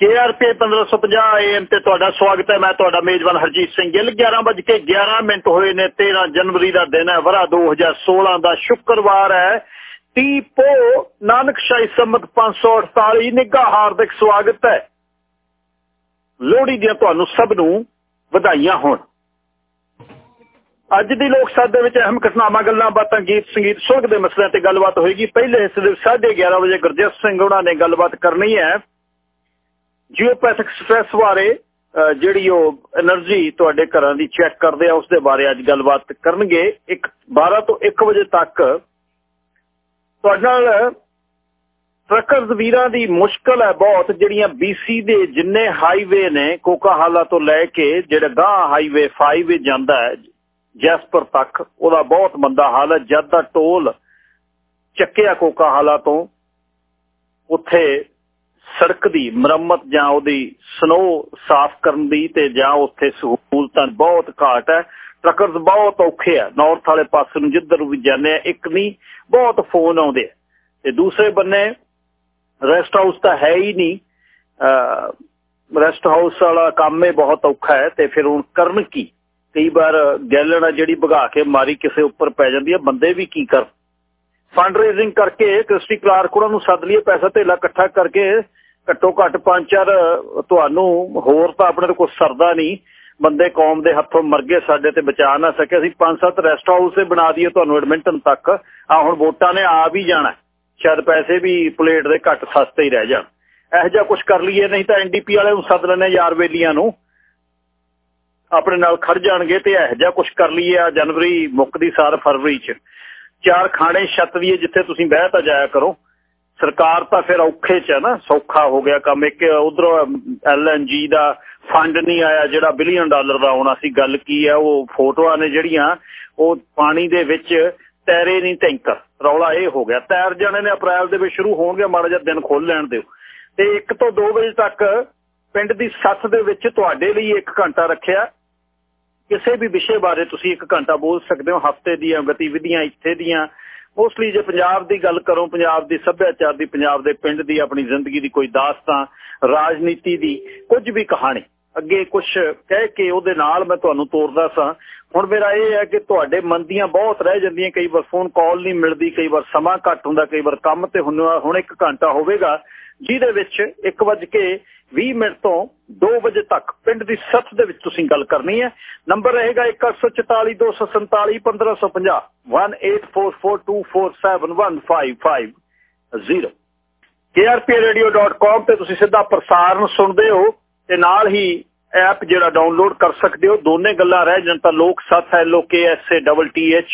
KRP 1550 AM ਤੇ ਤੁਹਾਡਾ ਸਵਾਗਤ ਹੈ। ਮੈਂ ਤੁਹਾਡਾ ਮੇਜ਼ਬਾਨ ਹਰਜੀਤ ਸਿੰਘ ਗਿੱਲ। 11:11 ਮਿੰਟ ਹੋਏ ਨੇ 13 ਜਨਵਰੀ ਦਾ ਦਿਨ ਹੈ। ਵਰਾ 2016 ਦਾ ਸ਼ੁੱਕਰਵਾਰ ਹੈ। ਤੀਪੋ ਨਾਨਕਸ਼ਾਹੀ ਸੰਮਤ 548 ਨਿੱਘਾ ਹਾਰਦਿਕ ਸਵਾਗਤ ਹੈ। ਲੋਹੜੀ ਦੀਆਂ ਤੁਹਾਨੂੰ ਸਭ ਨੂੰ ਵਧਾਈਆਂ ਹੋਣ। ਅੱਜ ਦੀ ਲੋਕ ਸਭਾ ਦੇ ਵਿੱਚ ਅਹਿਮ ਘਟਨਾਵਾਂ, ਗੱਲਾਂ, ਬਾਤਾਂ, ਗੀਤ, ਸੰਗੀਤ, ਸੁਰਗ ਦੇ ਮਸਲਿਆਂ ਤੇ ਗੱਲਬਾਤ ਹੋਏਗੀ। ਪਹਿਲੇ ਹਿੱਸੇ ਦੇ 11:30 ਵਜੇ ਗੁਰਜੀਤ ਸਿੰਘ ਉਹਨਾਂ ਨੇ ਗੱਲਬਾਤ ਕਰਨੀ ਹੈ। ਜੀਓਪੈਥਿਕ ਸਟ੍ਰੈਸ ਬਾਰੇ ਜਿਹੜੀ ਉਹ એનર્ਜੀ ਤੁਹਾਡੇ ਘਰਾਂ ਦੀ ਚੈੱਕ ਕਰਦੇ ਆ ਉਸ ਦੇ ਬਾਰੇ ਅੱਜ ਗੱਲਬਾਤ ਕਰਨਗੇ। ਇੱਕ 12 ਤੋਂ 1 ਵਜੇ ਤੱਕ ਤੁਹਾਡੇ ਨਾਲ ਟਰੱਕਰਜ਼ ਦੀ ਮੁਸ਼ਕਲ ਹੈ ਬਹੁਤ, ਜਿਹੜੀਆਂ BC ਦੇ ਜਿੰਨੇ ਹਾਈਵੇ ਨੇ, ਕੋਕਾਹਾਲਾ ਤੋਂ ਲੈ ਕੇ ਜਿਹੜਾ ਗਾਂ ਹਾਈਵੇ 5 ਜਾਂਦਾ ਹੈ, ਜੈਸਪਰ ਤੱਕ, ਉਹਦਾ ਬਹੁਤ ਮੰਦਾ ਹਾਲ ਹੈ। ਜਦ ਦਾ ਟੋਲ ਚੱਕਿਆ ਕੋਕਾਹਾਲਾ ਤੋਂ, ਉੱਥੇ ਸੜਕ ਦੀ ਮੁਰੰਮਤ ਜਾਂ ਉਹਦੀ ਸਨੋ ਸਾਫ਼ ਕਰਨ ਦੀ ਤੇ ਜਾਂ ਉੱਥੇ ਸਹੂਲਤਾਂ ਬਹੁਤ ਘਾਟ ਹੈ। ਟਰੱਕਰਸ ਬਹੁਤ ਔਖੇ ਆ। ਨਾਰਥ ਵਾਲੇ ਪਾਸੇ ਨੂੰ ਜਿੱਧਰ ਵੀ ਜਾਂਦੇ ਆ, ਇੱਕ ਨਹੀਂ, ਬਹੁਤ ਫੋਨ ਆਉਂਦੇ ਆ। ਤੇ ਦੂਸਰੇ ਬੰਨੇ ਰੈਸਟ ਹਾਊਸ ਤਾਂ ਹੈ ਹੀ ਨਹੀਂ। ਰੈਸਟ ਹਾਊਸ ਵਾਲਾ ਕੰਮ ਹੀ ਬਹੁਤ ਔਖਾ ਹੈ ਤੇ ਫਿਰ ਹੁਣ ਕਰਨ ਕੀ? ਕਈ ਵਾਰ ਗੈਲਣ ਜਿਹੜੀ ਭਗਾ ਕੇ ਮਾਰੀ ਕਿਸੇ ਉੱਪਰ ਪੈ ਜਾਂਦੀ ਹੈ ਬੰਦੇ ਵੀ ਕੀ ਕਰਨ? ਫੰਡ ਰੇਜ਼ਿੰਗ ਕਰਕੇ ਕ੍ਰਿਸਟੀ ਕਲਾਰਕ ਉਹਨਾਂ ਨੂੰ ਸੱਦ ਲਈਏ, ਪੈਸਾ ਧੇਲਾ ਇਕੱਠਾ ਕਰਕੇ, ਘੱਟੋ ਘੱਟ ਪੰਜ ਚਾਰ, ਤੁਹਾਨੂੰ ਹੋਰ ਤਾਂ ਆਪਣੇ ਕੋਲ ਸਰਦਾ ਨਹੀਂ। ਬੰਦੇ ਕੌਮ ਦੇ ਹੱਥੋਂ ਮਰ ਗਏ, ਸਾਡੇ ਤੇ ਬਚਾ ਨਾ ਸਕੇ। ਅਸੀਂ ਪੰਜ ਸੱਤ ਰੈਸਟ ਹਾਊਸ ਤੇ ਬਣਾ ਦਈਏ ਤੁਹਾਨੂੰ ਐਡਮਿੰਟਨ ਤੱਕ। ਆ ਹੁਣ ਵੋਟਾਂ ਨੇ ਆ ਵੀ ਜਾਣਾ। ਸ਼ਾਇਦ ਪੈਸੇ ਵੀ ਪਲੇਟ ਦੇ ਘੱਟ ਸਸਤੇ ਹੀ ਰਹਿ ਜਾਣ। ਇਹੋ ਜਿਹਾ ਕੁਝ ਕਰ ਲਈਏ, ਨਹੀਂ ਤਾਂ ਐਨਡੀਪੀ ਵਾਲੇ ਨੂੰ ਸੱਦ ਲੈਣੇ ਯਾਰ ਵੇਲੀਆਂ ਨੂੰ। ਆਪਣੇ ਨਾਲ ਖੜ ਜਾਣਗੇ ਤੇ ਇਹੋ ਜਿਹਾ ਕੁਝ ਕਰ ਲਈਏ ਆ ਜਨਵਰੀ ਮੁੱਕਦੀ ਸਾਰ ਫਰਵਰੀ ਚ। ਚਾਰ ਖਾਣੇ ਛੱਤ ਵੀ ਜਿੱਥੇ ਤੁਸੀਂ ਬਹਿ ਤਾਂ ਜਾਇਆ ਕਰੋ। ਸਰਕਾਰ ਤਾਂ ਫਿਰ ਔਖੇ ਚ ਹੈ ਨਾ, ਸੌਖਾ ਹੋ ਗਿਆ ਕੰਮ। ਇੱਕ ਉਧਰੋਂ ਐਲਐਨਜੀ ਦਾ ਫੰਡ ਨਹੀਂ ਆਇਆ, ਜਿਹੜਾ ਬਿਲੀਅਨ ਡਾਲਰ ਦਾ ਆਉਣਾ ਸੀ। ਗੱਲ ਕੀ ਹੈ, ਉਹ ਫੋਟੋਆਂ ਨੇ ਜਿਹੜੀਆਂ, ਉਹ ਪਾਣੀ ਦੇ ਵਿੱਚ ਤੈਰੇ ਨਹੀਂ ਟੈਂਕਰ। ਰੌਲਾ ਇਹ ਹੋ ਗਿਆ। ਤੈਰ ਜਾਣੇ ਨੇ ਅਪ੍ਰੈਲ ਦੇ ਵਿੱਚ ਸ਼ੁਰੂ ਹੋਣਗੇ, ਮਾੜਾ ਜਿਹਾ ਦਿਨ ਖੋਲ ਲੈਣ ਦਿਓ। ਤੇ 1 ਤੋਂ 2 ਵਜੇ ਤੱਕ ਪਿੰਡ ਦੀ ਸੱਥ ਦੇ ਵਿੱਚ ਤੁਹਾਡੇ ਲਈ 1 ਘੰਟਾ ਰੱਖਿਆ। ਕਿਸੇ ਵੀ ਵਿਸ਼ੇ ਬਾਰੇ ਤੁਸੀਂ 1 ਘੰਟਾ ਬੋਲ ਸਕਦੇ ਹੋ, ਹਫ਼ਤੇ ਦੀਆਂ ਗਤੀਵਿਧੀਆਂ, ਇੱਥੇ ਦੀਆਂ। ਮੋਸਟਲੀ ਜੇ ਪੰਜਾਬ ਦੀ ਗੱਲ ਕਰੋ, ਪੰਜਾਬ ਦੀ ਸੱਭਿਆਚਾਰ ਦੀ, ਪੰਜਾਬ ਦੇ ਪਿੰਡ ਦੀ, ਆਪਣੀ ਜ਼ਿੰਦਗੀ ਦੀ ਕੋਈ ਦਾਸਤਾਂ ਰਾਜਨੀਤੀ ਦੀ, ਕੁਝ ਵੀ ਕਹਾਣੀ। ਅੱਗੇ ਕੁਝ ਕਹਿ ਕੇ ਉਹਦੇ ਨਾਲ ਮੈਂ ਤੁਹਾਨੂੰ ਤੋਰਦਾ ਸਾਂ। ਹੁਣ ਮੇਰਾ ਇਹ ਹੈ ਕਿ ਤੁਹਾਡੇ ਮਨ ਦੀਆਂ ਬਹੁਤ ਰਹਿ ਜਾਂਦੀਆਂ, ਕਈ ਵਾਰ ਫੋਨ ਕਾਲ ਨਹੀਂ ਮਿਲਦੀ, ਕਈ ਵਾਰ ਸਮਾਂ ਘੱਟ ਹੁੰਦਾ, ਕਈ ਵਾਰ ਕੰਮ ਤੇ ਹੁਣ ਹੁਣ 1 ਘੰਟਾ ਹੋਵੇਗਾ, ਜਿਹਦੇ ਵਿੱਚ 1 ਵਜ ਕੇ 20 ਮਿੰਟ ਤੋਂ 2 ਵਜੇ ਤੱਕ ਪਿੰਡ ਦੀ ਸੱਥ ਦੇ ਵਿੱਚ ਤੁਸੀਂ ਗੱਲ ਕਰਨੀ ਹੈ। ਨੰਬਰ ਰਹੇਗਾ 1842471550 1844247155 krpradio.com ਤੇ ਤੁਸੀਂ ਸਿੱਧਾ ਪ੍ਰਸਾਰਣ ਸੁਣਦੇ ਹੋ ਤੇ ਨਾਲ ਹੀ ਐਪ ਜਿਹੜਾ ਡਾਊਨਲੋਡ ਕਰ ਸਕਦੇ ਹੋ। ਦੋਨੇ ਗੱਲਾਂ ਰਹਿ ਜਾਣ ਤਾਂ ਲੋਕ ਸੱਥ ਹੈ, ਲੋਕੇ S A double T H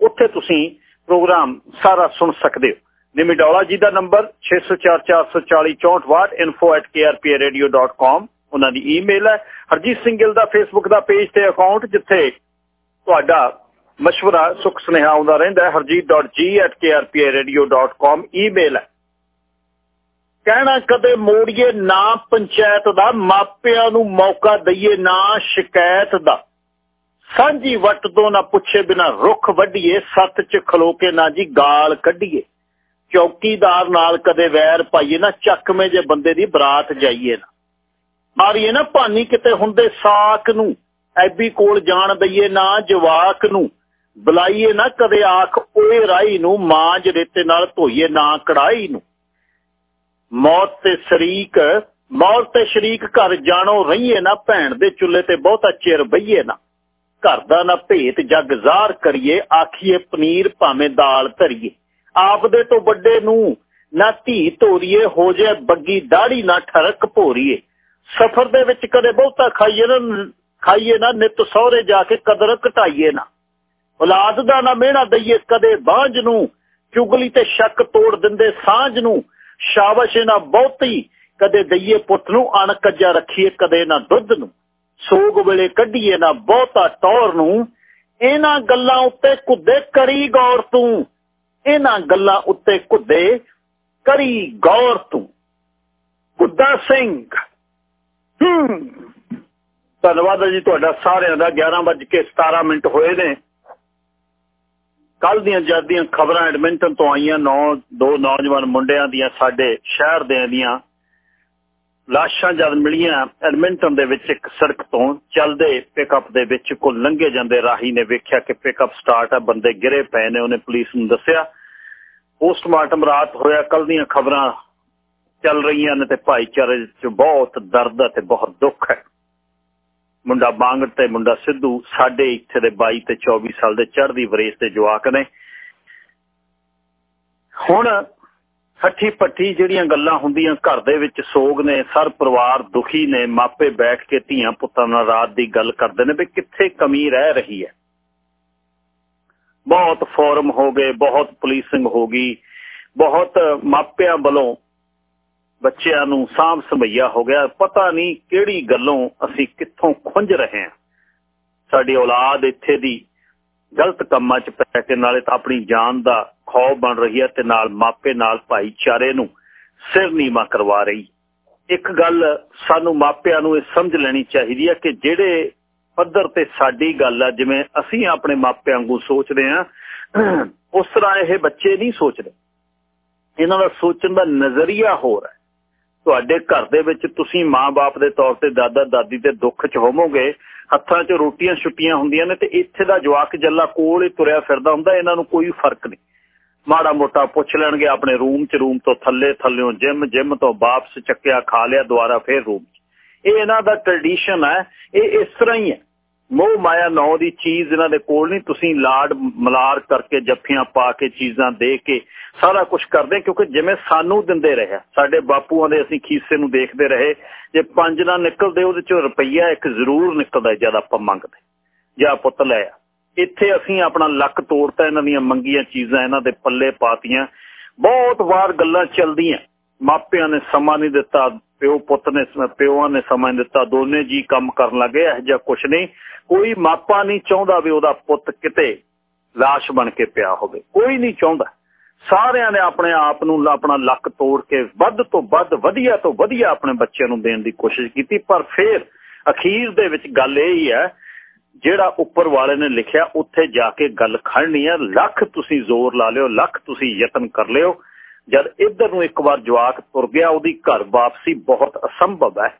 ਉੱਥੇ ਤੁਸੀਂ ਪ੍ਰੋਗਰਾਮ ਸਾਰਾ ਸੁਣ ਸਕਦੇ ਹੋ। ਨਿਮਿਡੌਲਾ ਜੀ ਦਾ ਨੰਬਰ 60444064 info@krpradio.com ਉਹਨਾਂ ਦੀ ਈਮੇਲ ਹੈ ਹਰਜੀਤ ਸਿੰਘ ਗਿੱਲ ਦਾ ਫੇਸਬੁੱਕ ਦਾ ਪੇਜ ਤੇ ਅਕਾਊਂਟ ਜਿੱਥੇ ਤੁਹਾਡਾ مشورہ ਸੁਖ ਸੁਨੇਹਾ ਆਉਂਦਾ ਰਹਿੰਦਾ ਹੈ harjeet.g@krpradio.com ਈਮੇਲ ਹੈ ਕਹਿਣਾ ਕਦੇ ਮੋੜੀਏ ਨਾ ਪੰਚਾਇਤ ਦਾ ਮਾਪਿਆਂ ਨੂੰ ਮੌਕਾ ਦਈਏ ਨਾ ਸ਼ਿਕਾਇਤ ਦਾ ਸਾਂਝੀ ਵੱਟ ਤੋਂ ਨਾ ਪੁੱਛੇ ਬਿਨਾ ਰੁੱਖ ਵੱਢੀਏ ਸੱਤ ਚ ਖਲੋ ਕੇ ਨਾ ਜੀ ਗਾਲ ਕੱਢੀਏ ਚੌਕੀਦਾਰ ਨਾਲ ਕਦੇ ਵੈਰ ਪਾਈਏ ਨਾ, ਚੱਕਵੇਂ ਜੇ ਬੰਦੇ ਦੀ ਬਰਾਤ ਜਾਈਏ ਨਾ। ਮਾਰੀਏ ਨਾ ਭਾਨੀ ਕਿਤੇ ਹੁੰਦੇ ਸਾਕ ਨੂੰ, ਐਬੀ ਕੋਲ ਜਾਣ ਦਈਏ ਨਾ ਜਵਾਕ ਨੂੰ। ਬੁਲਾਈਏ ਨਾ ਕਦੇ ਆਖ, ਓਏ ਰਾਈ ਨੂੰ ਮਾਂਜ ਰੇਤੇ ਨਾਲ ਧੋਈਏ ਨਾ ਕੜਾਈ ਨੂੰ। ਮੌਤ ਤੇ ਸ਼ਰੀਕ, ਮੌਤ ਤੇ ਸ਼ਰੀਕ ਘਰ ਜਾਣੋ, ਰਹੀਏ ਨਾ ਭੈਣ ਦੇ ਚੁੱਲ੍ਹੇ ਤੇ ਬਹੁਤਾ ਚਿਰ ਬਈਏ ਨਾ। ਘਰ ਦਾ ਨਾ ਭੇਤ ਜਗ ਜ਼ਾਹਰ ਕਰੀਏ, ਆਖੀਏ ਪਨੀਰ ਭਾਵੇਂ ਦਾਲ ਧਰੀਏ। ਆਪਦੇ ਤੋਂ ਵੱਡੇ ਨੂੰ, ਨਾ ਧੀ ਧੋਰੀਏ, ਹੋ ਜਾਏ ਬੱਗੀ ਦਾੜੀ, ਨਾ ਠਰਕ ਭੋਰੀਏ। ਸਫ਼ਰ ਦੇ ਵਿੱਚ ਕਦੇ ਬਹੁਤਾ ਖਾਈਏ ਨਾ ਖਾਈਏ ਨਾ, ਨਿਤ ਸਹੁਰੇ ਜਾ ਕੇ ਕਦਰ ਘਟਾਈਏ ਨਾ। ਔਲਾਦ ਦਾ ਨਾ ਮਿਹਣਾ ਦਈਏ, ਕਦੇ ਬਾਝ ਨੂੰ। ਚੁਗਲੀ ਤੇ ਸ਼ੱਕ ਤੋੜ ਦਿੰਦੇ ਸਾਂਝ ਨੂੰ। ਸ਼ਾਬਾਸ਼ ਨਾ ਬਹੁਤੀ, ਕਦੇ ਦਈਏ ਪੁੱਤ ਨੂੰ ਅਣਕੱਜਾ ਰੱਖੀਏ, ਕਦੇ ਨਾ ਦੁੱਧ ਨੂੰ। ਸੋਗ ਵੇਲੇ ਕੱਢੀਏ ਨਾ ਬਹੁਤਾ ਟੌਰ ਨੂੰ। ਇਹਨਾਂ ਗੱਲਾਂ ਉੱਤੇ ਕੁੱਦੇ ਕਰੀ ਗੌਰ ਤੂੰ। ਇਹਨਾਂ ਗੱਲਾਂ ਉੱਤੇ ਕੁੱਦੇ ਕਰੀ ਗੌਰ ਤੂੰ। ਕੁੱਦਾ ਸਿੰਘ। ਹੂੰ। ਧੰਨਵਾਦ ਜੀ ਤੁਹਾਡਾ, ਸਾਰਿਆਂ ਦਾ। 11:17 ਮਿੰਟ ਹੋਏ ਨੇ। ਕੱਲ ਦੀਆਂ ਜਦ ਦੀਆਂ ਖਬਰਾਂ ਐਡਮਿੰਟਨ ਤੋਂ ਆਈਆਂ ਨੌ, ਦੋ ਨੌਜਵਾਨ ਮੁੰਡਿਆਂ ਦੀਆਂ, ਸਾਡੇ ਸ਼ਹਿਰ ਦੇ ਦੀਆਂ। ਲਾਸ਼ਾਂ ਜਦ ਮਿਲੀਆਂ, ਐਡਮਿੰਟਨ ਦੇ ਵਿੱਚ ਇੱਕ ਸੜਕ ਤੋਂ ਚੱਲਦੇ ਪਿਕਅਪ ਦੇ ਵਿੱਚ ਕੋ ਲੰਘੇ ਜਾਂਦੇ ਰਾਹੀ ਨੇ ਵੇਖਿਆ ਕਿ ਪਿਕਅਪ ਸਟਾਰਟ ਹੈ ਬੰਦੇ ਗਿਰੇ ਪਏ ਨੇ, ਉਹਨੇ ਪੁਲਿਸ ਨੂੰ ਦੱਸਿਆ। ਪੋਸਟਮਾਰਟਮ ਰਾਤ ਹੋਇਆ ਕੱਲ ਦੀਆਂ ਖਬਰਾਂ ਚੱਲ ਰਹੀਆਂ ਨੇ ਤੇ ਭਾਈਚਾਰੇ 'ਚ ਬਹੁਤ ਦਰਦ ਤੇ ਬਹੁਤ ਦੁੱਖ ਹੈ। ਮੁੰਡਾ ਬਾਂਗੜ ਤੇ ਮੁੰਡਾ ਸਿੱਧੂ, ਸਾਡੇ ਇੱਥੇ ਦੇ 22 ਤੇ 24 ਸਾਲ ਦੇ ਚੜ੍ਹਦੀ ਵਰੇਸ ਦੇ ਜਵਾਕ ਨੇ। ਹੁਣ ਹੱਠੀ ਪੱਠੀ ਜਿਹੜੀਆਂ ਗੱਲਾਂ ਹੁੰਦੀਆਂ ਘਰ ਦੇ ਵਿੱਚ ਸੋਗ ਨੇ, ਸਰ ਪਰਿਵਾਰ ਦੁਖੀ ਨੇ, ਮਾਪੇ ਬੈਠ ਕੇ ਧੀਆਂ ਪੁੱਤਾਂ ਨਾਲ ਰਾਤ ਦੀ ਗੱਲ ਕਰਦੇ ਨੇ ਵੀ ਕਿੱਥੇ ਕਮੀ ਰਹਿ ਰਹੀ ਹੈ। ਬਹੁਤ ਫੋਰਮ ਹੋ ਗਏ, ਬਹੁਤ ਪੁਲਿਸਿੰਗ ਹੋ ਗਈ, ਬਹੁਤ ਮਾਪਿਆਂ ਵੱਲੋਂ ਬੱਚਿਆਂ ਨੂੰ ਸਾਂਭ ਸੰਭਈਆ ਹੋ ਗਿਆ। ਪਤਾ ਨਹੀਂ ਕਿਹੜੀ ਗੱਲੋਂ ਅਸੀਂ ਕਿੱਥੋਂ ਖੁੰਝ ਰਹੇ ਹਾਂ। ਸਾਡੀ ਔਲਾਦ ਇੱਥੇ ਦੀ ਗਲਤ ਕੰਮਾਂ 'ਚ ਪੈ ਕੇ ਨਾਲੇ ਤਾਂ ਆਪਣੀ ਜਾਨ ਦਾ ਖੌਫ ਬਣ ਰਹੀ ਹੈ ਤੇ ਨਾਲ ਮਾਪੇ, ਨਾਲ ਭਾਈਚਾਰੇ ਨੂੰ ਸਿਰ ਨੀਵਾ ਕਰਵਾ ਰਹੀ। ਇੱਕ ਗੱਲ ਸਾਨੂੰ ਮਾਪਿਆਂ ਨੂੰ ਇਹ ਸਮਝ ਲੈਣੀ ਚਾਹੀਦੀ ਹੈ ਕਿ ਜਿਹੜੇ ਪੱਧਰ ਤੇ ਸਾਡੀ ਗੱਲ ਆ, ਜਿਵੇਂ ਅਸੀਂ ਆਪਣੇ ਮਾਪਿਆਂ ਵਾਂਗੂ ਸੋਚਦੇ ਆ ਉਸ ਤਰ੍ਹਾਂ ਇਹ ਬੱਚੇ ਨਹੀਂ ਸੋਚਦੇ। ਇਹਨਾਂ ਦਾ ਸੋਚਣ ਦਾ ਨਜ਼ਰੀਆ ਹੋਰ ਹੈ। ਤੁਹਾਡੇ ਘਰ ਦੇ ਵਿੱਚ ਤੁਸੀਂ ਮਾਂ-ਬਾਪ ਦੇ ਤੌਰ ਤੇ ਦਾਦਾ ਦਾਦੀ ਦੇ ਦੁੱਖ 'ਚ ਹੋਵੋਗੇ, ਹੱਥਾਂ 'ਚ ਰੋਟੀਆਂ ਛੁੱਟੀਆਂ ਹੁੰਦੀਆਂ ਨੇ ਤੇ ਇੱਥੇ ਦਾ ਜਵਾਕ ਜੱਲਾ ਕੋਲ ਹੀ ਤੁਰਿਆ ਫਿਰਦਾ ਹੁੰਦਾ, ਇਹਨਾਂ ਨੂੰ ਕੋਈ ਫ਼ਰਕ ਨਹੀਂ। ਮਾੜਾ ਮੋਟਾ ਪੁੱਛ ਲੈਣਗੇ ਆਪਣੇ ਰੂਮ 'ਚ, ਰੂਮ ਤੋਂ ਥੱਲੇ, ਥੱਲਿਓਂ ਜਿਮ ਜਿਮ ਤੋਂ ਵਾਪਸ ਚੱਕਿਆ, ਖਾ ਲਿਆ, ਦੁਬਾਰਾ ਫੇਰ ਰੂਮ ਇਹ ਇਹਨਾਂ ਦਾ ਟ੍ਰੈਡੀਸ਼ਨ ਹੈ, ਇਹ ਇਸ ਤਰ੍ਹਾਂ ਹੀ ਹੈ। ਮੋਹ ਮਾਇਆ ਨੌ ਦੀ ਚੀਜ਼ ਇਹਨਾਂ ਦੇ ਕੋਲ ਨਹੀਂ, ਤੁਸੀਂ ਲਾਡ ਮਲਾਰ ਕਰਕੇ ਜੱਫੀਆਂ ਪਾ ਕੇ, ਚੀਜ਼ਾਂ ਦੇ ਕੇ ਸਾਰਾ ਕੁਝ ਕਰਦੇ ਕਿਉਂਕਿ ਜਿਵੇਂ ਸਾਨੂੰ ਦਿੰਦੇ ਰਹੇ ਸਾਡੇ ਬਾਪੂਆਂ ਦੇ ਅਸੀਂ ਖੀਸੇ ਨੂੰ ਦੇਖਦੇ ਰਹੇ, ਜੇ ਪੰਜ ਨਾ ਨਿਕਲਦੇ ਉਹਦੇ ਚੋਂ ਰੁਪਈਆ ਇੱਕ ਜ਼ਰੂਰ ਨਿਕਲਦਾ ਜਦ ਆਪਾਂ ਮੰਗਦੇ। ਜਾਂ ਪੁੱਤ ਲੈ ਆ। ਇੱਥੇ ਅਸੀਂ ਆਪਣਾ ਲੱਕ ਤੋੜਤਾ, ਇਹਨਾਂ ਦੀਆਂ ਮੰਗੀਆਂ ਚੀਜ਼ਾਂ, ਇਹਨਾਂ ਦੇ ਪੱਲੇ ਪਾਤੀਆਂ। ਬਹੁਤ ਵਾਰ ਗੱਲਾਂ ਚੱਲਦੀਆਂ। ਮਾਪਿਆਂ ਨੇ ਸਮਾਂ ਨਹੀਂ ਦਿੱਤਾ, ਪਿਓ ਪੁੱਤ ਨੇ ਪਿਓਾਂ ਨੇ ਸਮਾਂ ਦਿੱਤਾ, ਦੋਨੇ ਜੀ ਕੰਮ ਕਰਨ ਲੱਗੇ, ਇਹ ਜਿਹਾ ਕੁਛ ਨਹੀਂ। ਕੋਈ ਮਾਪਾ ਨਹੀਂ ਚਾਹੁੰਦਾ ਵੀ ਉਹਦਾ ਪੁੱਤ ਕਿਤੇ লাশ ਬਣ ਕੇ ਪਿਆ ਹੋਵੇ। ਕੋਈ ਨਹੀਂ ਚਾਹੁੰਦਾ। ਸਾਰਿਆਂ ਨੇ ਆਪਣੇ ਆਪ ਨੂੰ ਆਪਣਾ ਲੱਕ ਤੋੜ ਕੇ ਵੱਧ ਤੋਂ ਵੱਧ, ਵਧੀਆ ਤੋਂ ਵਧੀਆ ਆਪਣੇ ਬੱਚਿਆਂ ਨੂੰ ਦੇਣ ਦੀ ਕੋਸ਼ਿਸ਼ ਕੀਤੀ। ਪਰ ਫਿਰ ਅਖੀਰ ਦੇ ਵਿੱਚ ਗੱਲ ਇਹ ਹੀ ਹੈ ਜਿਹੜਾ ਉੱਪਰ ਵਾਲੇ ਨੇ ਲਿਖਿਆ, ਉੱਥੇ ਜਾ ਕੇ ਗੱਲ ਖੜਨੀ ਆ। ਲੱਖ ਤੁਸੀਂ ਜ਼ੋਰ ਲਾ ਲਿਓ, ਲੱਖ ਤੁਸੀਂ ਯਤਨ ਕਰ ਲਿਓ। ਜਦ ਇੱਧਰ ਨੂੰ ਇੱਕ ਵਾਰ ਜਵਾਕ ਤੁਰ ਗਿਆ, ਉਹਦੀ ਘਰ ਵਾਪਸੀ ਬਹੁਤ ਅਸੰਭਵ ਹੈ।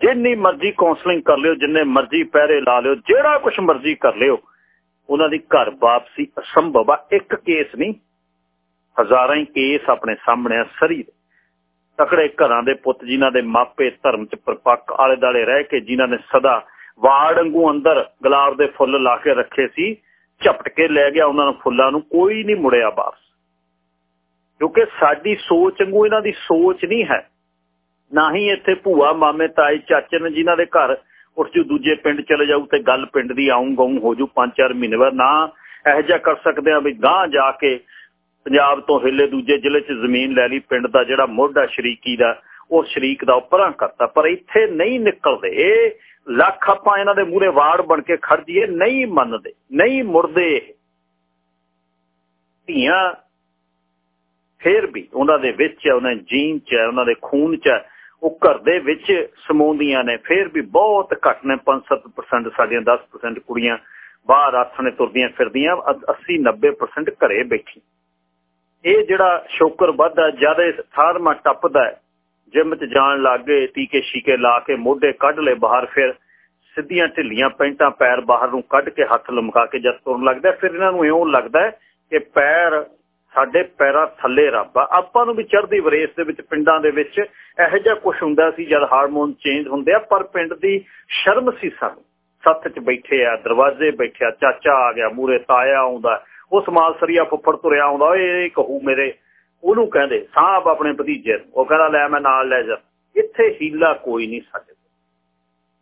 ਜਿੰਨੀ ਮਰਜ਼ੀ ਕਾਉਂਸਲਿੰਗ ਕਰ ਲਿਓ, ਜਿੰਨੇ ਮਰਜ਼ੀ ਪਹਿਰੇ ਲਾ ਲਿਓ, ਜਿਹੜਾ ਕੁਝ ਮਰਜ਼ੀ ਕਰ ਲਿਓ, ਉਹਨਾਂ ਦੀ ਘਰ ਵਾਪਸੀ ਅਸੰਭਵ ਆ। ਇੱਕ ਕੇਸ ਨਹੀਂ, ਹਜ਼ਾਰਾਂ ਹੀ ਕੇਸ ਆਪਣੇ ਸਾਹਮਣੇ ਆ, ਸਰੀ ਤਕੜੇ ਘਰਾਂ ਦੇ ਪੁੱਤ ਜਿਨ੍ਹਾਂ ਦੇ ਮਾਪੇ ਧਰਮ ਚ ਪਰਪੱਕ ਆਲੇ ਦਾਲੇ ਰਹਿ ਕੇ ਜਿਨ੍ਹਾਂ ਨੇ ਸਦਾ ਵਾੜ ਵਾਂਗੂ ਅੰਦਰ ਗੁਲਾਬ ਦੇ ਫੁੱਲ ਲਾ ਕੇ ਰੱਖੇ ਸੀ ਝਪਟ ਕੇ ਲੈ ਗਿਆ ਉਹਨਾਂ ਨੂੰ ਫੁੱਲਾਂ ਨੂੰ, ਕੋਈ ਨਹੀਂ ਮੁੜਿਆ ਵਾਪਸ। ਕਿਉਂਕਿ ਸਾਡੀ ਸੋਚ ਵਾਂਗੂ ਇਹਨਾਂ ਦੀ ਸੋਚ ਨਹੀਂ ਹੈ। ਨਾ ਹੀ ਇੱਥੇ ਭੂਆ, ਮਾਮੇ, ਤਾਏ, ਚਾਚੇ ਨੇ ਜਿਨ੍ਹਾਂ ਦੇ ਘਰ ਉਸ ਜੋ ਦੂਜੇ ਪਿੰਡ ਚਲੇ ਜਾਊ ਤੇ ਗੱਲ ਪਿੰਡ ਦੀ ਆਉਂ ਗਉਂ ਹੋ ਜੂ 5-4 ਮਹੀਨੇ ਬਾਅਦ, ਨਾ ਇਹ ਜਿਹਾ ਕਰ ਸਕਦੇ ਆ ਵੀ ਗਾਂ ਜਾ ਕੇ ਪੰਜਾਬ ਤੋਂ ਹਿੱਲੇ ਦੂਜੇ ਜ਼ਿਲ੍ਹੇ 'ਚ ਜ਼ਮੀਨ ਲੈ ਲਈ, ਪਿੰਡ ਦਾ ਜਿਹੜਾ ਮੋਢਾ ਸ਼ਰੀਕੀ ਦਾ, ਉਹ ਸ਼ਰੀਕ ਦਾ ਉਪਰਾਂ ਕਰਤਾ। ਪਰ ਇੱਥੇ ਨਹੀਂ ਨਿਕਲਦੇ। ਇਹ ਲੱਖ ਆਪਾਂ ਇਹਨਾਂ ਦੇ ਮੂਹਰੇ ਵਾੜ ਬਣ ਕੇ ਖੜ ਜੀਏ ਨਹੀਂ ਮੰਨਦੇ, ਨਹੀਂ ਮੁਰਦੇ ਧੀਆਂ ਫੇਰ ਵੀ ਉਹਨਾਂ ਦੇ ਵਿੱਚ ਉਹਨਾਂ ਜੀਨ 'ਚ ਉਹਨਾਂ ਦੇ ਖੂਨ 'ਚ ਉਹ ਘਰ ਦੇ ਵਿੱਚ ਸਮੋਂਦੀਆਂ ਨੇ, ਫੇਰ ਵੀ ਬਹੁਤ ਘੱਟ ਨੇ 5-7% ਸਾਡੀਆਂ 10% ਕੁੜੀਆਂ ਬਾਹਰ ਆਥਣੇ ਤੁਰਦੀਆਂ ਫਿਰਦੀਆਂ 80-90% ਘਰੇ ਬੈਠੀ। ਇਹ ਜਿਹੜਾ ਸ਼ੋਕਰ ਵੱਧਦਾ ਜ਼ਿਆਦਾ ਥਾਰਮਾ ਟੱਪਦਾ ਜਿਮ 'ਚ ਜਾਣ ਲੱਗੇ ਟੀਕੇ ਸ਼ੀਕੇ ਲਾ ਕੇ ਮੋਢੇ ਕੱਢ ਲੈ ਬਾਹਰ ਫਿਰ ਸਿੱਧੀਆਂ ਢਿੱਲੀਆਂ ਪੈਂਟਾਂ ਪੈਰ ਬਾਹਰ ਨੂੰ ਕੱਢ ਕੇ ਹੱਥ ਲਮਕਾ ਕੇ ਜਦ ਤੁਰਨ ਲੱਗਦਾ ਫਿਰ ਇਹਨਾਂ ਨੂੰ ਇਉਂ ਲੱਗਦਾ ਕਿ ਪੈਰ ਸਾਡੇ ਪੈਰਾਂ ਥੱਲੇ ਰੱਬ ਆ। ਆਪਾਂ ਨੂੰ ਵੀ ਚੜ੍ਹਦੀ ਵਰੇਸ ਦੇ ਵਿੱਚ ਪਿੰਡਾਂ ਦੇ ਵਿੱਚ ਇਹੋ ਜਿਹਾ ਕੁਝ ਹੁੰਦਾ ਸੀ, ਜਦ ਹਾਰਮੋਨ ਚੇਂਜ ਹੁੰਦੇ ਆ, ਪਰ ਪਿੰਡ ਦੀ ਸ਼ਰਮ ਸੀ ਸਾਨੂੰ। ਸੱਤ 'ਚ ਬੈਠੇ ਆ, ਦਰਵਾਜ਼ੇ ਬੈਠਿਆ ਚਾਚਾ ਆ ਗਿਆ ਮੂਰੇ ਤਾਇਆ ਆਉਂਦਾ, ਉਹ ਸਰੀਆ ਫੁੱਫੜ ਤੁਰਿਆ ਆਉਂਦਾ, ਓਏ ਕਹੂ ਮੇਰੇ ਉਹਨੂੰ ਕਹਿੰਦੇ ਸਾਹਬ ਆਪਣੇ ਭਤੀਜੇ ਉਹ ਕਹਿੰਦਾ, ਲੈ ਮੈਂ ਨਾਲ ਲੈ ਜਾ। ਇੱਥੇ ਹੀਲਾ ਕੋਈ ਨਹੀਂ ਸਾਡੇ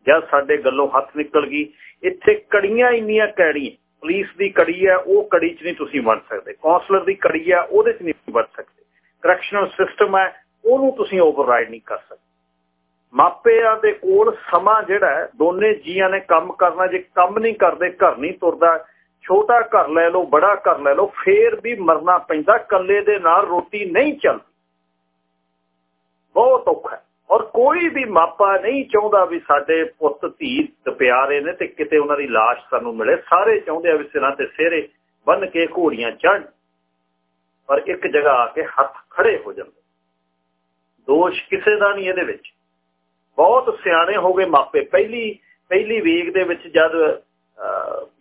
ਜਦ ਸਾਡੇ ਗੱਲੋਂ ਹੱਥ ਨਿਕਲ ਗਈ, ਇੱਥੇ ਕੜੀਆਂ ਇੰਨੀਆਂ ਕੈੜੀਆਂ। ਪੁਲਿਸ ਦੀ ਕੜੀ ਹੈ, ਉਹ ਕੜੀ 'ਚ ਨਹੀਂ ਤੁਸੀਂ ਵੜ ਸਕਦੇ। ਕਾਉਂਸਲਰ ਦੀ ਕੜੀ ਹੈ, ਉਹਦੇ 'ਚ ਨਹੀਂ ਵੜ ਸਕਦੇ। ਕਰੈਕਸ਼ਨਲ ਸਿਸਟਮ ਹੈ, ਉਹਨੂੰ ਤੁਸੀਂ ਓਵਰਰਾਈਡ ਨਹੀਂ ਕਰ ਸਕਦੇ। ਮਾਪਿਆਂ ਦੇ ਕੋਲ ਸਮਾਂ ਜਿਹੜਾ ਦੋਨੇ ਜੀਆਂ ਨੇ ਕੰਮ ਕਰਨਾ। ਜੇ ਕੰਮ ਨਹੀਂ ਕਰਦੇ, ਘਰ ਨਹੀਂ ਤੁਰਦਾ ਛੋਟਾ ਘਰ ਲੈ ਲਓ, ਬੜਾ ਘਰ ਲੈ ਲਓ, ਫੇਰ ਵੀ ਮਰਨਾ ਪੈਂਦਾ ਕੱਲੇ ਦੇ ਨਾਲ ਰੋਟੀ ਨਹੀਂ ਚੱਲਦੀ। ਬਹੁਤ ਔਖਾ ਔਰ ਕੋਈ ਵੀ ਮਾਪਾ ਨਹੀਂ ਚਾਹੁੰਦਾ ਵੀ ਸਾਡੇ ਪੁੱਤ, ਧੀ ਪਿਆਰੇ ਨੇ ਤੇ ਕਿਤੇ ਉਹਨਾਂ ਦੀ লাশ ਸਾਨੂੰ ਮਿਲੇ। ਸਾਰੇ ਚਾਹੁੰਦੇ ਆ ਵੀ ਸਿਰਾਂ ਤੇ ਸਿਹਰੇ ਬੰਨ ਕੇ ਘੋੜੀਆਂ ਚੜ੍ਹ। ਪਰ ਇੱਕ ਜਗ੍ਹਾ ਆ ਕੇ ਹੱਥ ਖੜੇ ਹੋ ਜਾਂਦੇ। ਦੋਸ਼ ਕਿਸੇ ਦਾ ਨਹੀਂ ਇਹਦੇ ਵਿੱਚ। ਬਹੁਤ ਸਿਆਣੇ ਹੋ ਗਏ ਮਾਪੇ। ਪਹਿਲੀ ਪਹਿਲੀ ਵੇਗ ਦੇ ਵਿੱਚ ਜਦ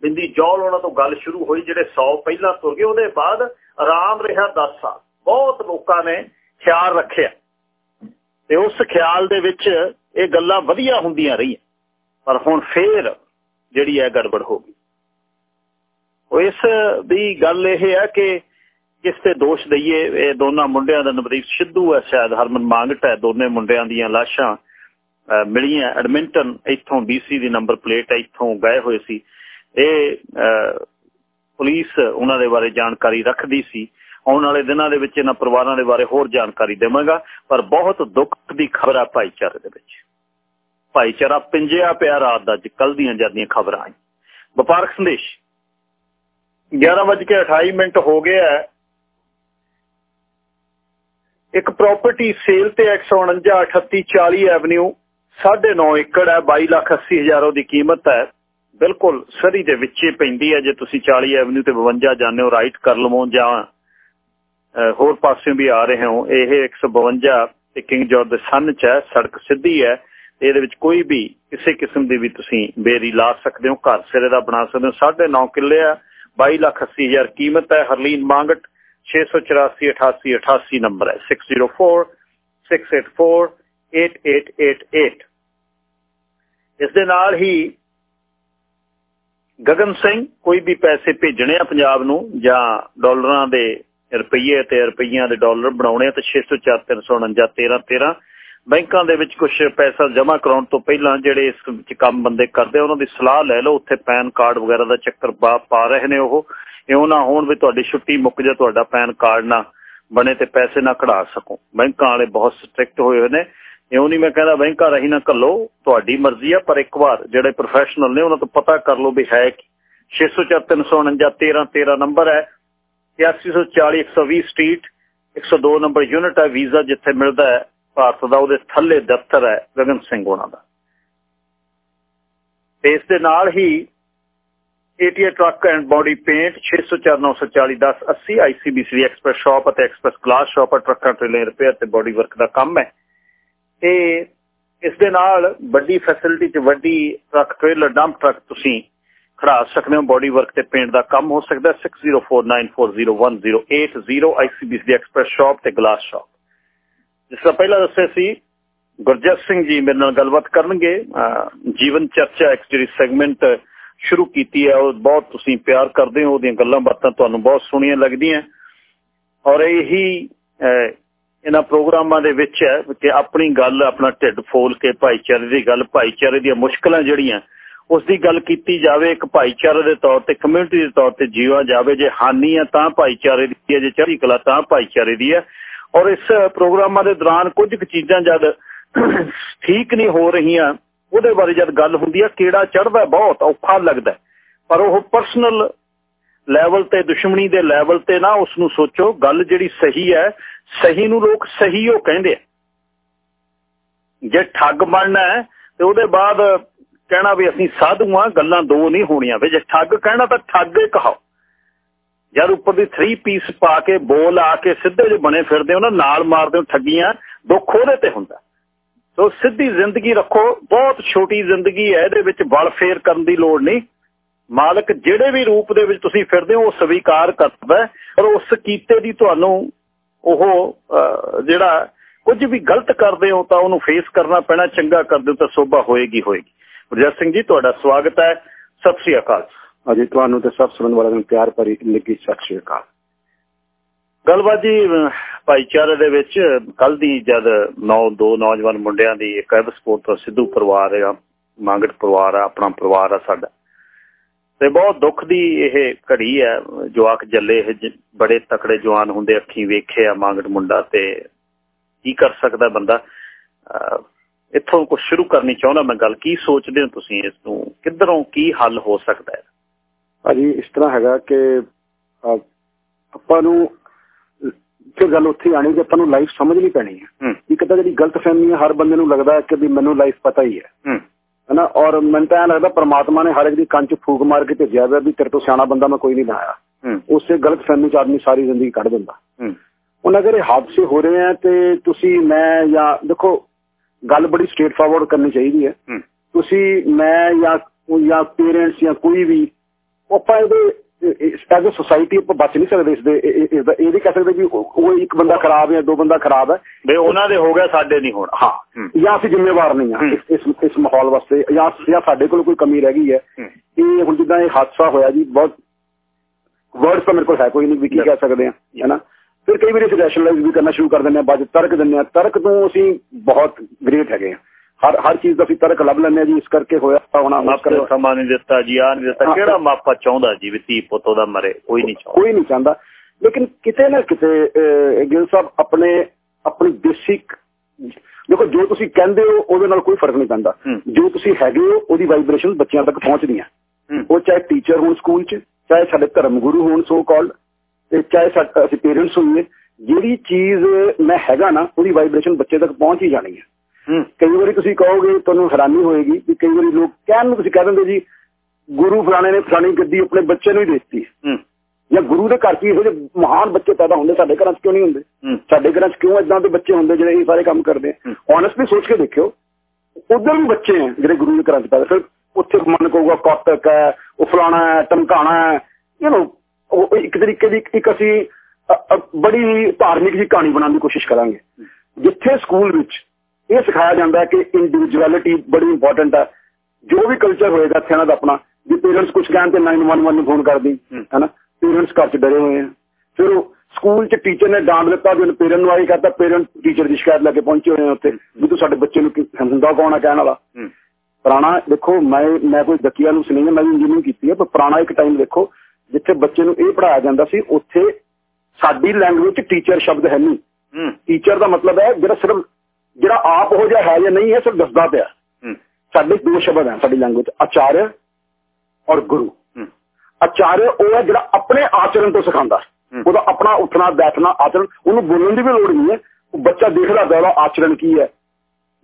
ਬਿੰਦੀ ਜੌਲ ਉਹਨਾਂ ਤੋਂ ਗੱਲ ਸ਼ੁਰੂ ਹੋਈ, ਜਿਹੜੇ 100 ਪਹਿਲਾਂ ਤੁਰ ਗਏ, ਉਹਦੇ ਬਾਅਦ ਆਰਾਮ ਰਿਹਾ 10 ਸਾਲ। ਬਹੁਤ ਲੋਕਾਂ ਨੇ ਖਿਆਲ ਰੱਖਿਆ। ਤੇ ਉਸ ਖਿਆਲ ਦੇ ਵਿੱਚ ਇਹ ਗੱਲਾਂ ਵਧੀਆ ਹੁੰਦੀਆਂ ਰਹੀਆਂ। ਪਰ ਹੁਣ ਫੇਰ ਜਿਹੜੀ ਹੈ ਗੜਬੜ ਹੋ ਗਈ। ਉਹ ਇਸ ਦੀ ਗੱਲ ਇਹ ਹੈ ਕਿ ਕਿਸ ਤੇ ਦੋਸ਼ ਦਈਏ, ਇਹ ਦੋਨਾਂ ਮੁੰਡਿਆਂ ਦਾ ਨਵਦੀਪ ਸਿੱਧੂ ਹੈ, ਸ਼ਾਇਦ ਹਰਮਨ ਮੰਗਟ ਹੈ, ਦੋਨੇ ਮੁੰਡਿਆਂ ਦੀਆਂ ਲਾਸ਼ਾਂ ਮਿਲੀਆਂ ਐਡਮਿੰਟਨ ਇੱਥੋਂ BC ਦੀ ਨੰਬਰ ਪਲੇਟ ਇੱਥੋਂ ਗਏ ਹੋਏ ਸੀ। ਇਹ ਪੁਲਿਸ ਉਹਨਾਂ ਦੇ ਬਾਰੇ ਜਾਣਕਾਰੀ ਰੱਖਦੀ ਸੀ। ਆਉਣ ਵਾਲੇ ਦਿਨਾਂ ਦੇ ਵਿੱਚ ਇਹਨਾਂ ਪਰਿਵਾਰਾਂ ਦੇ ਬਾਰੇ ਹੋਰ ਜਾਣਕਾਰੀ ਦੇਵਾਂਗਾ, ਪਰ ਬਹੁਤ ਦੁੱਖ ਦੀ ਖਬਰ ਆ ਭਾਈਚਾਰੇ ਦੇ ਵਿੱਚ। ਭਾਈਚਾਰਾ ਪਿੰਜਿਆ ਪਿਆ ਰਾਤ ਦਾ ਕੱਲ ਦੀਆਂ ਜਾਂਦੀਆਂ ਖਬਰਾਂ ਆਈ ਵਪਾਰਕ ਸੰਦੇਸ਼। 11:28 ਮਿੰਟ ਹੋ ਗਿਆ ਇੱਕ ਪ੍ਰਾਪਰਟੀ ਸੇਲ ਤੇ 149 38 40 ਐਵਨਿਊ 9.5 ਏਕੜ ਹੈ 22 ਲੱਖ 80 ਹਜ਼ਾਰ ਦੀ ਕੀਮਤ ਹੈ। ਬਿਲਕੁਲ ਸਰੀ ਦੇ ਵਿੱਚੇ ਪੈਂਦੀ ਹੈ, ਜੇ ਤੁਸੀਂ 40 ਐਵਨਿਊ ਤੇ 52 ਜਾਂਦੇ ਹੋ, ਰਾਈਟ ਕਰ ਲਵੋ ਜਾਂ ਹੋਰ ਪਾਸਿਓਂ ਵੀ ਆ ਰਹੇ ਹੋ, ਇਹ 152 ਤੇ ਕਿੰਗ ਜਾਰਜ ਦੇ ਸਨ ਚ ਹੈ, ਸੜਕ ਸਿੱਧੀ ਹੈ। ਇਹਦੇ ਵਿੱਚ ਕੋਈ ਵੀ ਕਿਸੇ ਕਿਸਮ ਦੀ ਵੀ ਤੁਸੀਂ ਬੇਰੀ ਲਾ ਸਕਦੇ ਹੋ, ਘਰ ਸਿਰੇ ਦਾ ਬਣਾ ਸਕਦੇ ਹੋ। 9.5 ਕਿੱਲੇ ਆ 22 ਲੱਖ 80 ਹਜ਼ਾਰ ਕੀਮਤ ਹੈ। ਹਰਲੀਨ ਮੰਗਟ 684 88 88 ਨੰਬਰ ਹੈ। 604 684 8888 ਇਸ ਦੇ ਨਾਲ ਹੀ ਗਗਨ ਸਿੰਘ ਕੋਈ ਵੀ ਪੈਸੇ ਭੇਜਣੇ ਆ ਪੰਜਾਬ ਨੂੰ ਜਾਂ ਡਾਲਰਾਂ ਦੇ ਰੁਪਈਏ ਤੇ ਰੁਪਈਆਂ ਦੇ ਡਾਲਰ ਬਣਾਉਣੇ ਤੇ 604 349 13 13 ਬੈਂਕਾਂ ਦੇ ਵਿੱਚ ਕੁਝ ਪੈਸਾ ਜਮ੍ਹਾਂ ਕਰਾਉਣ ਤੋਂ ਪਹਿਲਾਂ ਜਿਹੜੇ ਇਸ ਵਿੱਚ ਕੰਮ ਬੰਦੇ ਕਰਦੇ ਉਹਨਾਂ ਦੀ ਸਲਾਹ ਲੈ ਲਓ, ਉੱਥੇ ਪੈਨ ਕਾਰਡ ਵਗੈਰਾ ਦਾ ਚੱਕਰ ਪਾ ਰਹੇ ਨੇ ਉਹ। ਇਉਂ ਨਾ ਹੋਣ ਵੀ ਤੁਹਾਡੀ ਛੁੱਟੀ ਮੁੱਕ ਜਾ ਤੁਹਾਡਾ ਪੈਨ ਕਾਰਡ ਨਾ ਬਣੇ ਤੇ ਪੈਸੇ ਨਾ ਕਢਾ ਸਕੋ। ਬੈਂਕਾਂ ਵਾਲੇ ਬਹੁਤ ਸਟ੍ਰਿਕਟ ਹੋਏ ਹੋਏ ਨੇ। ਇਉਂ ਨਹੀਂ ਮੈਂ ਕਹਿੰਦਾ ਬੈਂਕਾਂ ਰਹੀ ਨਾ ਕੱਲੋ ਤੁਹਾਡੀ ਮਰਜ਼ੀ ਆ, ਪਰ ਇੱਕ ਵਾਰ ਜਿਹੜੇ ਪ੍ਰੋਫੈਸ਼ਨਲ ਨੇ ਉਹਨਾਂ ਤੋਂ ਪਤਾ ਕਰ ਲਓ ਵੀ ਹੈ ਕੀ। 604 13 13 ਨੰਬਰ ਹੈ। 8140 120 ਸਟਰੀਟ 102 ਨੰਬਰ ਯੂਨਿਟ ਹੈ, ਵੀਜ਼ਾ ਜਿੱਥੇ ਮਿਲਦਾ ਹੈ, ਭਾਰਤ ਦਾ, ਉਹਦੇ ਥੱਲੇ ਦਫ਼ਤਰ ਹੈ, ਗਗਨ ਸਿੰਘ ਉਹਨਾਂ ਦਾ। ਇਸ ਦੇ ਨਾਲ ਹੀ ATA truck and body paint 6049401080 ICBC express shop ਅਤੇ ਐਕਸਪ੍ਰੈਸ ਕਲਾਸ ਸ਼ਾਪ ਟਰੱਕਾਂ, ਟ੍ਰੇਲਰ, ਰਿਪੇਅਰ ਤੇ ਬਾਡੀ ਵਰਕ ਦਾ ਕੰਮ ਹੈ। ਤੇ ਇਸ ਦੇ ਨਾਲ ਵੱਡੀ ਫੈਸਿਲਿਟੀ ਚ ਵੱਡੀ ਟਰੱਕ ਟ੍ਰੇਲਰ ਡੰਪ ਟਰੱਕ ਤੁਸੀਂ ਖੜਾ ਸਕਦੇ ਹੋ। ਬਾਡੀ ਵਰਕ ਤੇ ਪੇਂਟ ਦਾ ਕੰਮ ਹੋ ਸਕਦਾ 6049401080 ICBC ਐਕਸਪ੍ਰੈਸ ਸ਼ਾਪ ਤੇ ਗਲਾਸ ਸ਼ਾਪ ਜਿਸ ਤਰ੍ਹਾਂ ਪਹਿਲਾਂ ਦੱਸਿਆ ਸੀ ਗੁਰਜਤ ਸਿੰਘ ਜੀ ਮੇਰੇ ਨਾਲ ਗੱਲਬਾਤ ਕਰਨਗੇ। ਜੀਵਨ ਚਰਚਾ ਇੱਕ ਜਿਹੜੀ ਸੈਗਮੈਂਟ ਸ਼ੁਰੂ ਕੀਤੀ ਹੈ, ਉਹ ਬਹੁਤ ਤੁਸੀਂ ਪਿਆਰ ਕਰਦੇ ਹੋ। ਉਹਦੀਆਂ ਗੱਲਾਂ ਬਾਤਾਂ ਤੁਹਾਨੂੰ ਬਹੁਤ ਸੋਹਣੀਆਂ ਲੱਗਦੀਆਂ। ਔਰ ਇਹੀ ਇਹਨਾਂ ਪ੍ਰੋਗਰਾਮਾਂ ਦੇ ਵਿੱਚ ਹੈ ਕਿ ਆਪਣੀ ਗੱਲ, ਆਪਣਾ ਢਿੱਡ ਫੋਲ ਕੇ ਭਾਈਚਾਰੇ ਦੀ ਗੱਲ, ਭਾਈਚਾਰੇ ਦੀਆਂ ਮੁਸ਼ਕਲਾਂ ਜਿਹੜੀਆਂ, ਉਸ ਦੀ ਗੱਲ ਕੀਤੀ ਜਾਵੇ, ਇੱਕ ਭਾਈਚਾਰੇ ਦੇ ਤੌਰ ਤੇ ਕਮਿਊਨਿਟੀ ਦੇ ਤੌਰ ਤੇ ਜੀਵਾ ਜਾਵੇ, ਜੇ ਹਾਨੀ ਹੈ ਤਾਂ ਭਾਈਚਾਰੇ ਦੀ ਹੈ, ਜੇ ਚੜ੍ਹਦੀ ਕਲਾ ਤਾਂ ਭਾਈਚਾਰੇ ਦੀ ਹੈ। ਔਰ ਇਸ ਪ੍ਰੋਗਰਾਮਾਂ ਦੇ ਦੌਰਾਨ ਕੁਝ ਕੁ ਚੀਜ਼ਾਂ ਜਦ ਠੀਕ ਨਹੀਂ ਹੋ ਰਹੀਆਂ, ਉਹਦੇ ਬਾਰੇ ਜਦ ਗੱਲ ਹੁੰਦੀ ਹੈ ਕਿਹੜਾ ਚੜਦਾ ਬਹੁਤ, ਔਖਾ ਲੱਗਦਾ ਪਰ ਉਹ ਪਰਸਨਲ ਲੈਵਲ ਤੇ, ਦੁਸ਼ਮਣੀ ਦੇ ਲੈਵਲ ਤੇ ਨਾ ਉਸ ਨੂੰ ਸੋਚੋ, ਗੱਲ ਜਿਹੜੀ ਸਹੀ ਹੈ ਸਹੀ ਨੂੰ ਲੋਕ ਸਹੀ ਉਹ ਕਹਿੰਦੇ ਆ। ਜੇ ਠੱਗ ਬਣਨਾ ਹੈ, ਤੇ ਉਹਦੇ ਬਾਅਦ ਕਹਿਣਾ ਵੀ ਅਸੀਂ ਸਾਧੂ ਆ ਗੱਲਾਂ ਦੋ ਨਹੀਂ ਹੋਣੀਆਂ। ਵੀ ਜੇ ਠੱਗ ਕਹਿਣਾ ਤਾਂ ਠੱਗ ਹੀ ਕਹੋ ਜਦ ਉੱਪਰ ਦੀ 3 ਪੀਸ ਪਾ ਕੇ ਬੋਲ ਆ ਕੇ ਸਿੱਧੇ ਜੋ ਬਣੇ ਫਿਰਦੇ ਹੋ ਨਾ, ਨਾਲ ਮਾਰਦੇ ਹੋ ਠੱਗੀਆਂ, ਦੁੱਖ ਉਹਦੇ ਤੇ ਹੁੰਦਾ। ਸੋ ਸਿੱਧੀ ਜ਼ਿੰਦਗੀ ਰੱਖੋ, ਬਹੁਤ ਛੋਟੀ ਜ਼ਿੰਦਗੀ ਹੈ, ਇਹਦੇ ਵਿੱਚ ਬਲ ਫੇਰ ਕਰਨ ਦੀ ਲੋੜ ਨਹੀਂ। ਮਾਲਕ ਜਿਹੜੇ ਵੀ ਰੂਪ ਦੇ ਵਿੱਚ ਤੁਸੀਂ ਫਿਰਦੇ ਹੋ, ਉਹ ਸਵੀਕਾਰ ਕਰਦਾ ਪਰ ਉਸ ਕੀਤੇ ਦੀ ਤੁਹਾਨੂੰ ਉਹ ਜਿਹੜਾ ਕੁਝ ਵੀ ਗਲਤ ਕਰਦੇ ਹੋ ਤਾਂ ਉਹਨੂੰ ਫੇਸ ਕਰਨਾ ਪੈਣਾ ਚੰਗਾ ਕਰਦੇ ਤਾਂ ਸੋਭਾ ਹੋਏਗੀ ਹੋਏਗੀ। ਗੁਰਜਤ ਸਿੰਘ ਜੀ ਤੁਹਾਡਾ ਸਵਾਗਤ ਹੈ। ਸਤਿ ਸ੍ਰੀ ਅਕਾਲ। ਅਜੀ ਤੁਹਾਨੂੰ ਤੇ ਸਭ ਸੁਣਨ ਵਾਲਿਆਂ ਨੂੰ ਪਿਆਰ ਭਰੀ ਲੱਗੀ ਸਤਿ ਸ੍ਰੀ ਅਕਾਲ। ਗੱਲਬਾਤ ਜੀ ਭਾਈਚਾਰੇ ਦੇ ਵਿੱਚ ਕੱਲ ਦੀ ਜਦ ਨੌ ਦੋ ਨੌਜਵਾਨ ਮੁੰਡਿਆਂ ਦੀ ਇੱਕ ਐਬ ਸਪੋਰਟ ਤੋਂ ਸਿੱਧੂ ਪਰਿਵਾਰ ਆ ਮੰਗਟ ਪਰਿਵਾਰ ਆ ਆਪਣਾ ਪਰਿਵਾਰ ਆ ਸਾਡਾ। ਤੇ ਬਹੁਤ ਦੁੱਖ ਦੀ ਇਹ ਘੜੀ ਹੈ। ਜਵਾਕ ਜੱਲੇ ਇਹ ਬੜੇ ਤਕੜੇ ਜਵਾਨ ਹੁੰਦੇ ਅੱਖੀ ਵੇਖੇ ਆ ਮੰਗਟ ਮੁੰਡਾ ਤੇ ਕੀ ਕਰ ਸਕਦਾ ਬੰਦਾ? ਇੱਥੋਂ ਕੁਝ ਸ਼ੁਰੂ ਕਰਨੀ ਚਾਹੁੰਦਾ ਮੈਂ ਗੱਲ ਕੀ ਸੋਚਦੇ ਹੋ ਤੁਸੀਂ ਇਸ ਨੂੰ? ਕਿੱਧਰੋਂ ਕੀ ਹੱਲ ਹੋ ਸਕਦਾ ਹੈ? ਭਾਜੀ ਇਸ ਤਰ੍ਹਾਂ ਹੈਗਾ ਕਿ ਆਪਾਂ ਨੂੰ ਕਿ ਗੱਲ ਉੱਥੇ ਆਣੀ ਕਿ ਆਪਾਂ ਨੂੰ ਲਾਈਫ ਸਮਝਣੀ ਪੈਣੀ ਹੈ। ਇੱਕ ਤਾਂ ਜਿਹੜੀ ਗਲਤ ਫਹਿਮੀ ਹੈ ਹਰ ਬੰਦੇ ਨੂੰ ਲੱਗਦਾ ਹੈ ਕਿ ਵੀ ਮੈਨੂੰ ਲਾਈਫ ਪਤਾ ਹੀ। ਹੈ। ਹਨਾ? ਔਰ ਮੈਨੂੰ ਤਾਂ ਲੱਗਦਾ ਪਰਮਾਤਮਾ ਨੇ ਹਰ ਇੱਕ ਦੀ ਕੰਨ 'ਚ ਫੂਕ ਮਾਰ ਕੇ ਭੇਜਿਆ ਹੋਇਆ ਵੀ ਤੇਰੇ ਤੋਂ ਸਿਆਣਾ ਬੰਦਾ ਮੈਂ ਕੋਈ ਨਹੀਂ ਬਣਾਇਆ ਉਸੇ ਗਲਤ ਫਹਿਮੀ 'ਚ ਆਦਮੀ ਸਾਰੀ ਜ਼ਿੰਦਗੀ ਕੱਢ ਦਿੰਦਾ। ਹੁਣ ਅਗਰ ਇਹ ਹਾਦਸੇ ਹੋ ਰਹੇ ਆ ਤੇ ਤੁਸੀਂ ਮੈਂ ਜਾਂ ਦੇਖੋ ਗੱਲ ਬੜੀ ਸਟ੍ਰੇਟ ਫਾਰਵਰਡ ਕਰਨੀ ਚਾਹੀਦੀ ਹੈ। ਤੁਸੀਂ ਮੈਂ ਜਾਂ ਜਾਂ ਪੇਰੈਂਟਸ ਜਾਂ ਕੋਈ ਵੀ ਆਪਾਂ ਇਹਦੇ ਐਜ਼ ਅ ਸੋਸਾਇਟੀ ਆਪਾਂ ਬਚ ਨਹੀਂ ਸਕਦੇ ਇਸ ਦੇ ਇਹ ਨਹੀਂ ਕਹਿ ਸਕਦੇ ਵੀ ਉਹ ਇੱਕ ਬੰਦਾ ਖਰਾਬ ਹੈ ਦੋ ਬੰਦਾ ਖਰਾਬ ਹੈ। ਵੀ ਉਹਨਾਂ ਦੇ ਹੋ ਗਿਆ ਸਾਡੇ ਨਹੀਂ ਹੋਣਾ। ਹਾਂ ਜਾਂ ਅਸੀਂ ਜ਼ਿੰਮੇਵਾਰ ਨਹੀਂ ਆ ਇਸ ਇਸ ਮਾਹੌਲ ਵਾਸਤੇ ਜਾਂ ਜਾਂ ਸਾਡੇ ਕੋਲ ਕੋਈ ਕਮੀ ਰਹਿ ਗਈ ਹੈ। ਇਹ ਹੁਣ ਜਿੱਦਾਂ ਇਹ ਹਾਦਸਾ ਹੋਇਆ ਜੀ ਬਹੁਤ ਵਰਡਸ ਤਾਂ ਮੇਰੇ ਕੋਲ ਹੈ ਕੋਈ ਨਹੀਂ ਵੀ ਕੀ ਕਹਿ ਸਕਦੇ ਆ ਹੈਨਾ ਫਿਰ ਕਈ ਵਾਰੀ ਅਸੀਂ ਰੈਸ਼ਨਲਾਈਜ਼ ਵੀ ਕਰਨਾ ਸ਼ੁਰੂ ਕਰ ਦਿੰਦੇ ਆ ਬਾਅਦ ਤਰਕ ਦਿੰਦੇ ਆ ਤਰਕ ਤੋਂ ਅਸੀਂ ਬਹੁਤ ਗ੍ਰੇਟ ਹੈਗੇ ਆ ਹਰ ਹਰ ਚੀਜ਼ ਦਾ ਅਸੀਂ ਤਰਕ ਲੱਭ ਲੈਂਦੇ ਆ ਜੀ ਇਸ ਕਰਕੇ ਹੋਇਆ ਹੋਣਾ ਉਸ ਕਰਕੇ ਸਮਾਂ ਨਹੀਂ ਦਿੱਤਾ ਜੀ ਆ ਨਹੀਂ ਦਿੱਤਾ। ਕਿਹੜਾ ਮਾਪਾ ਚਾਹੁੰਦਾ ਜੀ ਵੀ ਧੀ ਪੁੱਤ ਦਾ ਮਰੇ ਕੋਈ ਨਹੀਂ ਚਾਹੁੰਦਾ। ਕੋਈ ਨਹੀਂ ਚਾਹੁੰਦਾ। ਲੇਕਿਨ ਕਿਤੇ ਨਾ ਕਿਤੇ ਗਿਲ ਸਾਹਿਬ ਆਪਣੇ ਆਪਣੀ ਬੇਸਿਕ ਦੇਖੋ ਜੋ ਤੁਸੀਂ ਕਹਿੰਦੇ ਹੋ ਉਹਦੇ ਨਾਲ ਕੋਈ ਫ਼ਰਕ ਨਹੀਂ ਪੈਂਦਾ। ਜੋ ਤੁਸੀਂ ਹੈਗੇ ਹੋ ਉਹਦੀ ਵਾਈਬ੍ਰੇਸ਼ਨ ਬੱਚਿਆਂ ਤੱਕ ਪਹੁੰਚਦੀਆਂ ਉਹ ਚਾਹੇ ਟੀਚਰ ਹੋਣ ਸਕੂਲ 'ਚ ਚਾਹੇ ਸਾਡੇ ਧਰਮ ਗੁਰੂ ਹੋਣ ਸੋ ਕਾਲਡ ਤੇ ਚਾਹੇ ਅਸੀਂ ਪੇਰੈਂਟਸ ਹੋਈਏ ਜਿਹੜੀ ਚੀਜ਼ ਮੈਂ ਹੈਗਾ ਨਾ ਉਹਦੀ ਵਾਈਬ੍ਰੇਸ਼ਨ ਬੱਚੇ ਤੱਕ ਪਹੁੰਚ ਹੀ ਜਾਣੀ ਹੈ। ਕਈ ਵਾਰੀ ਤੁਸੀਂ ਕਹੋਗੇ ਤੁਹਾਨੂੰ ਹੈਰਾਨੀ ਹੋਏਗੀ ਕਿ ਕਈ ਵਾਰੀ ਲੋਕ ਕਹਿਣ ਨੂੰ ਤੁਸੀਂ ਕਹਿ ਦਿੰਦੇ ਜੀ ਗੁਰੂ ਫਲਾਣੇ ਨੇ ਫਲਾਣੀ ਗੱਦੀ ਆਪਣੇ ਬੱਚੇ ਨੂੰ ਹੀ ਦਿੱਤੀ। ਜਾਂ ਗੁਰੂ ਦੇ ਘਰ 'ਚ ਇਹੋ ਜਿਹੇ ਮਹਾਨ ਬੱਚੇ ਪੈਦਾ ਹੁੰਦੇ ਸਾਡੇ ਘਰਾਂ 'ਚ ਕਿਉਂ ਨਹੀਂ ਹੁੰਦੇ? ਸਾਡੇ ਘਰਾਂ 'ਚ ਕਿਉਂ ਇਦਾਂ ਦੇ ਬੱਚੇ ਹੁੰਦੇ ਜਿਹੜੇ ਇਹ ਸਾਰੇ ਕੰਮ ਕਰਦੇ ਓਨੈਸਟਲੀ ਸੋਚ ਕੇ ਦੇਖਿਓ ਉਧਰ ਵੀ ਬੱਚੇ ਆ ਜਿਹੜੇ ਗੁਰੂ ਦੇ ਘਰਾਂ 'ਚ ਪੈਦਾ। ਫਿਰ ਉੱਥੇ ਮਨ ਕਹੂਗਾ ਕੌਤਕ ਹੈ ਉਹ ਫਲਾਣਾ ਹੈ ਟਮਕਾਣਾ ਹੈ। ਯੂ نو ਉਹ ਇੱਕ ਤਰੀਕੇ ਦੀ ਇੱਕ ਅਸੀਂ ਬੜੀ ਧਾਰਮਿਕ ਜੀ ਕਹਾਣੀ ਬਣਾਉਣ ਦੀ ਕੋਸ਼ਿਸ਼ ਕਰਾਂਗੇ। ਜਿੱਥੇ ਸਕੂਲ ਵਿੱਚ ਇਹ ਸਿਖਾਇਆ ਜਾਂਦਾ ਕਿ ਇੰਡੀਵਿਜੂਅਲਿਟੀ ਬੜੀ ਇੰਪੋਰਟੈਂਟ ਹੈ ਜੋ ਵੀ ਕਲਚਰ ਹੋਏਗਾ ਇੱਥੇ ਦਾ ਆਪਣਾ ਜੇ ਪੇਰੈਂਟਸ ਕੁਝ ਕਹਿਣ ਤੇ 911 ਨੂੰ ਫੋਨ ਕਰਦੀ ਹੈਨਾ? ਪੇਰੈਂਟਸ ਘਰ 'ਚ ਡਰੇ ਹੋਏ ਆ। ਫਿਰ ਉਹ ਸਕੂਲ 'ਚ ਟੀਚਰ ਨੇ ਡਾਂਟ ਦਿੱਤਾ ਵੀ ਪੇਰੈਂਟ ਨੂੰ ਆਈ ਕਰਤਾ ਪੇਰੈਂਟ ਟੀਚਰ ਦੀ ਸ਼ਿਕਾਇਤ ਲੈ ਕੇ ਪਹੁੰਚੇ ਹੋਏ ਆ ਉੱਥੇ ਵੀ ਤੂੰ ਸਾਡੇ ਬੱਚੇ ਨੂੰ ਹੁੰਦਾ ਕੌਣ ਆ ਕਹਿਣ ਵਾਲਾ? ਪੁਰਾਣਾ ਦੇਖੋ ਮੈਂ ਮੈਂ ਕੋਈ ਦਕੀਆ ਨੂੰ ਸੁਣੀ ਮੈਂ ਇੰਜੀਨੀਅਰਿੰਗ ਕੀਤੀ ਹੈ ਪਰ ਪੁਰਾਣਾ ਇੱਕ ਟਾਈਮ ਦੇਖੋ ਜਿੱਥੇ ਬੱਚੇ ਨੂੰ ਇਹ ਪੜਾਇਆ ਜਾਂਦਾ ਸੀ ਉੱਥੇ ਸਾਡੀ ਲੈਂਗੁਏਜ 'ਚ ਟੀਚਰ ਸ਼ਬਦ ਹੈ ਨਹੀਂ। ਟੀਚਰ ਦਾ ਮਤਲਬ ਹੈ ਜਿਹੜਾ ਸਿਰਫ ਜਿਹੜਾ ਆਪ ਹੋ ਜਾ ਹੈ ਜਾਂ ਨਹੀਂ ਹੈ ਸਿਰਫ ਦੱਸਦਾ ਪਿਆ। ਸਾਡੇ ਦੋ ਸ਼ਬਦ ਹੈ ਸਾਡੀ ਲੈਂਗੁਏਜ ਆਚਾਰਿਆ ਔਰ ਗੁਰੂ। ਆਚਾਰਿਆ ਉਹ ਹੈ ਜਿਹੜਾ ਆਪਣੇ ਆਚਰਣ ਤੋਂ ਸਿਖਾਉਂਦਾ। ਉਹਦਾ ਆਪਣਾ ਉੱਠਣਾ ਬੈਠਣਾ ਆਚਰਣ ਉਹਨੂੰ ਬੋਲਣ ਦੀ ਵੀ ਲੋੜ ਨਹੀਂ ਹੈ। ਉਹ ਬੱਚਾ ਦੇਖਦਾ ਉਹਦਾ ਆਚਰਣ ਕੀ ਹੈ।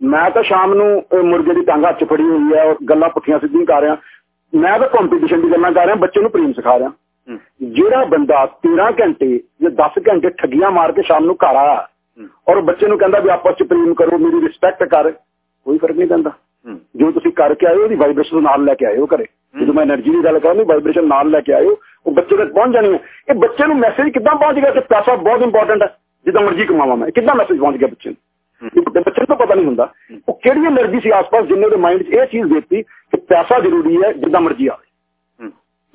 ਮੈਂ ਤਾਂ ਸ਼ਾਮ ਨੂੰ ਮੁਰਗੇ ਦੀ ਟਾਂਗਾ ਚ ਫੜੀ ਹੋਈ ਹੈ ਔਰ ਗੱਲਾਂ ਪੁੱਠੀਆਂ ਸਿੱਧੀਆਂ ਕਰ ਰਿਹਾ। ਮੈਂ ਤਾਂ ਕੰਪੀਟੀਸ਼ਨ ਦੀ ਗੱਲਾਂ ਕਰ ਰਿਹਾ ਬੱਚੇ ਨੂੰ ਪ੍ਰੇਮ ਸਿਖਾ ਰਿਹਾ। ਜਿਹੜਾ ਬੰਦਾ 13 ਘੰਟੇ ਜਾਂ 10 ਘੰਟੇ ਠੱਗੀਆਂ ਮਾਰ ਕੇ ਸ਼ਾਮ ਨੂੰ ਘਰ ਆਇਆ ਔਰ ਬੱਚੇ ਨੂੰ ਕਹਿੰਦਾ ਵੀ ਆਪਸ ਚ ਪ੍ਰੇਮ ਕਰੋ ਮੇਰੀ ਰਿਸਪੈਕਟ ਕਰ। ਕੋਈ ਫ਼ਰਕ ਨਹੀਂ ਪੈਂਦਾ। ਜੋ ਤੁਸੀਂ ਕਰਕੇ ਆਏ ਹੋ ਉਹਦੀ ਵਾਈਬ੍ਰੇਸ਼ਨ ਨਾਲ ਲੈ ਕੇ ਆਇਓ ਘਰੇ। ਜਦੋਂ ਮੈਂ એનર્ਜੀ ਦੀ ਗੱਲ ਕਰਾਂ ਨਹੀਂ ਵਾਈਬ੍ਰੇਸ਼ਨ ਨਾਲ ਲੈ ਕੇ ਆਇਓ ਉਹ ਬੱਚੇ ਤੱਕ ਪਹੁੰਚ ਜਾਣੀ ਹੈ। ਇਹ ਬੱਚੇ ਨੂੰ ਮੈਸੇਜ ਕਿੱਦਾਂ ਪਹੁੰਚ ਗਿਆ? ਕਿ ਪੈਸਾ ਬਹੁਤ ਇੰਪੋਰਟੈਂਟ ਹੈ। ਜਿੱਦਾਂ ਮਰਜ਼ੀ ਕਮਾਵਾਂ ਮੈਂ। ਕਿੱਦਾਂ ਮੈਸੇਜ ਪਹੁੰਚ ਗਿਆ ਬੱਚੇ ਨੂੰ? ਬੱਚੇ ਨੂੰ ਪਤਾ ਨਹੀਂ ਹੁੰਦਾ। ਉਹ ਕਿਹੜੀ એનર્ਜੀ ਸੀ ਆਸ-ਪਾਸ ਜਿੰਨੇ ਉਹਦੇ ਮਾਈਂਡ 'ਚ ਇਹ ਚੀਜ਼ ਦਿੱਤੀ ਕਿ ਪੈਸਾ ਜ਼ਰੂਰੀ ਹੈ ਜਿੱਦਾਂ ਮਰਜ਼ੀ ਆਵੇ।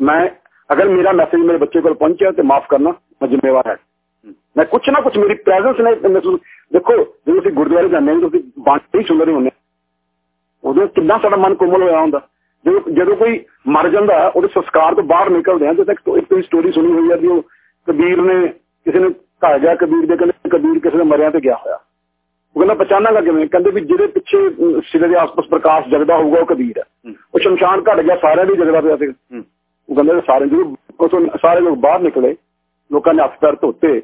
ਮੈਂ ਅਗਰ ਮੇਰਾ ਮੈਸੇਜ ਮੇਰੇ ਬੱਚੇ ਕੋਲ ਪਹੁੰਚਿਆ ਤੇ ਮਾਫ ਕਰਨਾ ਮੈਂ ਜ਼ਿੰਮੇਵਾਰ ਹਾਂ। ਮੈਂ ਕੁਛ ਨਾ ਕੁਛ ਮੇਰੀ ਪ੍ਰੈਜ਼ੈਂਸ ਨੇ ਦੇਖੋ ਜਦੋਂ ਅਸੀਂ ਗੁਰਦੁਆਰੇ ਜਾਂਦੇ ਹਾਂ ਤੁਸੀਂ ਬਾਣੀ ਸੁਣਦੇ ਹੁੰਦੇ ਉਦੋਂ ਕਿੰਨਾ ਸਾਡਾ ਮਨ ਕੋਮਲ ਹੋਇਆ ਹੁੰਦਾ। ਜਦੋਂ ਜਦੋਂ ਕੋਈ ਮਰ ਜਾਂਦਾ ਉਹਦੇ ਸੰਸਕਾਰ ਤੋਂ ਬਾਹਰ ਨਿਕਲਦੇ ਆ ਤੇ ਇੱਕ ਇੱਕ ਸਟੋਰੀ ਸੁਣੀ ਹੋਈ ਹੈ ਵੀ ਉਹ ਕਬੀਰ ਨੇ ਕਿਸੇ ਨੇ ਘਰ ਗਿਆ ਕਬੀਰ ਦੇ ਕਹਿੰਦੇ ਕਬੀਰ ਕਿਸੇ ਦੇ ਮਰਿਆਂ ਤੇ ਗਿਆ ਹੋਇਆ। ਉਹ ਕਹਿੰਦਾ ਪਛਾਣਾਂਗਾ ਕਿਵੇਂ? ਕਹਿੰਦੇ ਵੀ ਜਿਹਦੇ ਪਿੱਛੇ ਸਿਰੇ ਦੇ ਆਸ-ਪਾਸ ਪ੍ਰਕਾਸ਼ ਜਗਦਾ ਹੋਊਗਾ ਉਹ ਕਬੀਰ ਹੈ। ਉਹ ਸ਼ਮਸ਼ਾਨ ਘਟ ਗਿਆ ਸਾਰਿਆਂ ਦੀ ਜਗਦਾ ਪਿਆ ਸੀ। ਉਹ ਕਹਿੰਦੇ ਸਾਰੇ ਜਦੋਂ ਸਾਰੇ ਲੋਕ ਬਾਹਰ ਨਿਕਲੇ। ਲੋਕਾਂ ਨੇ ਹੱਥ ਪੈਰ ਧੋਤੇ।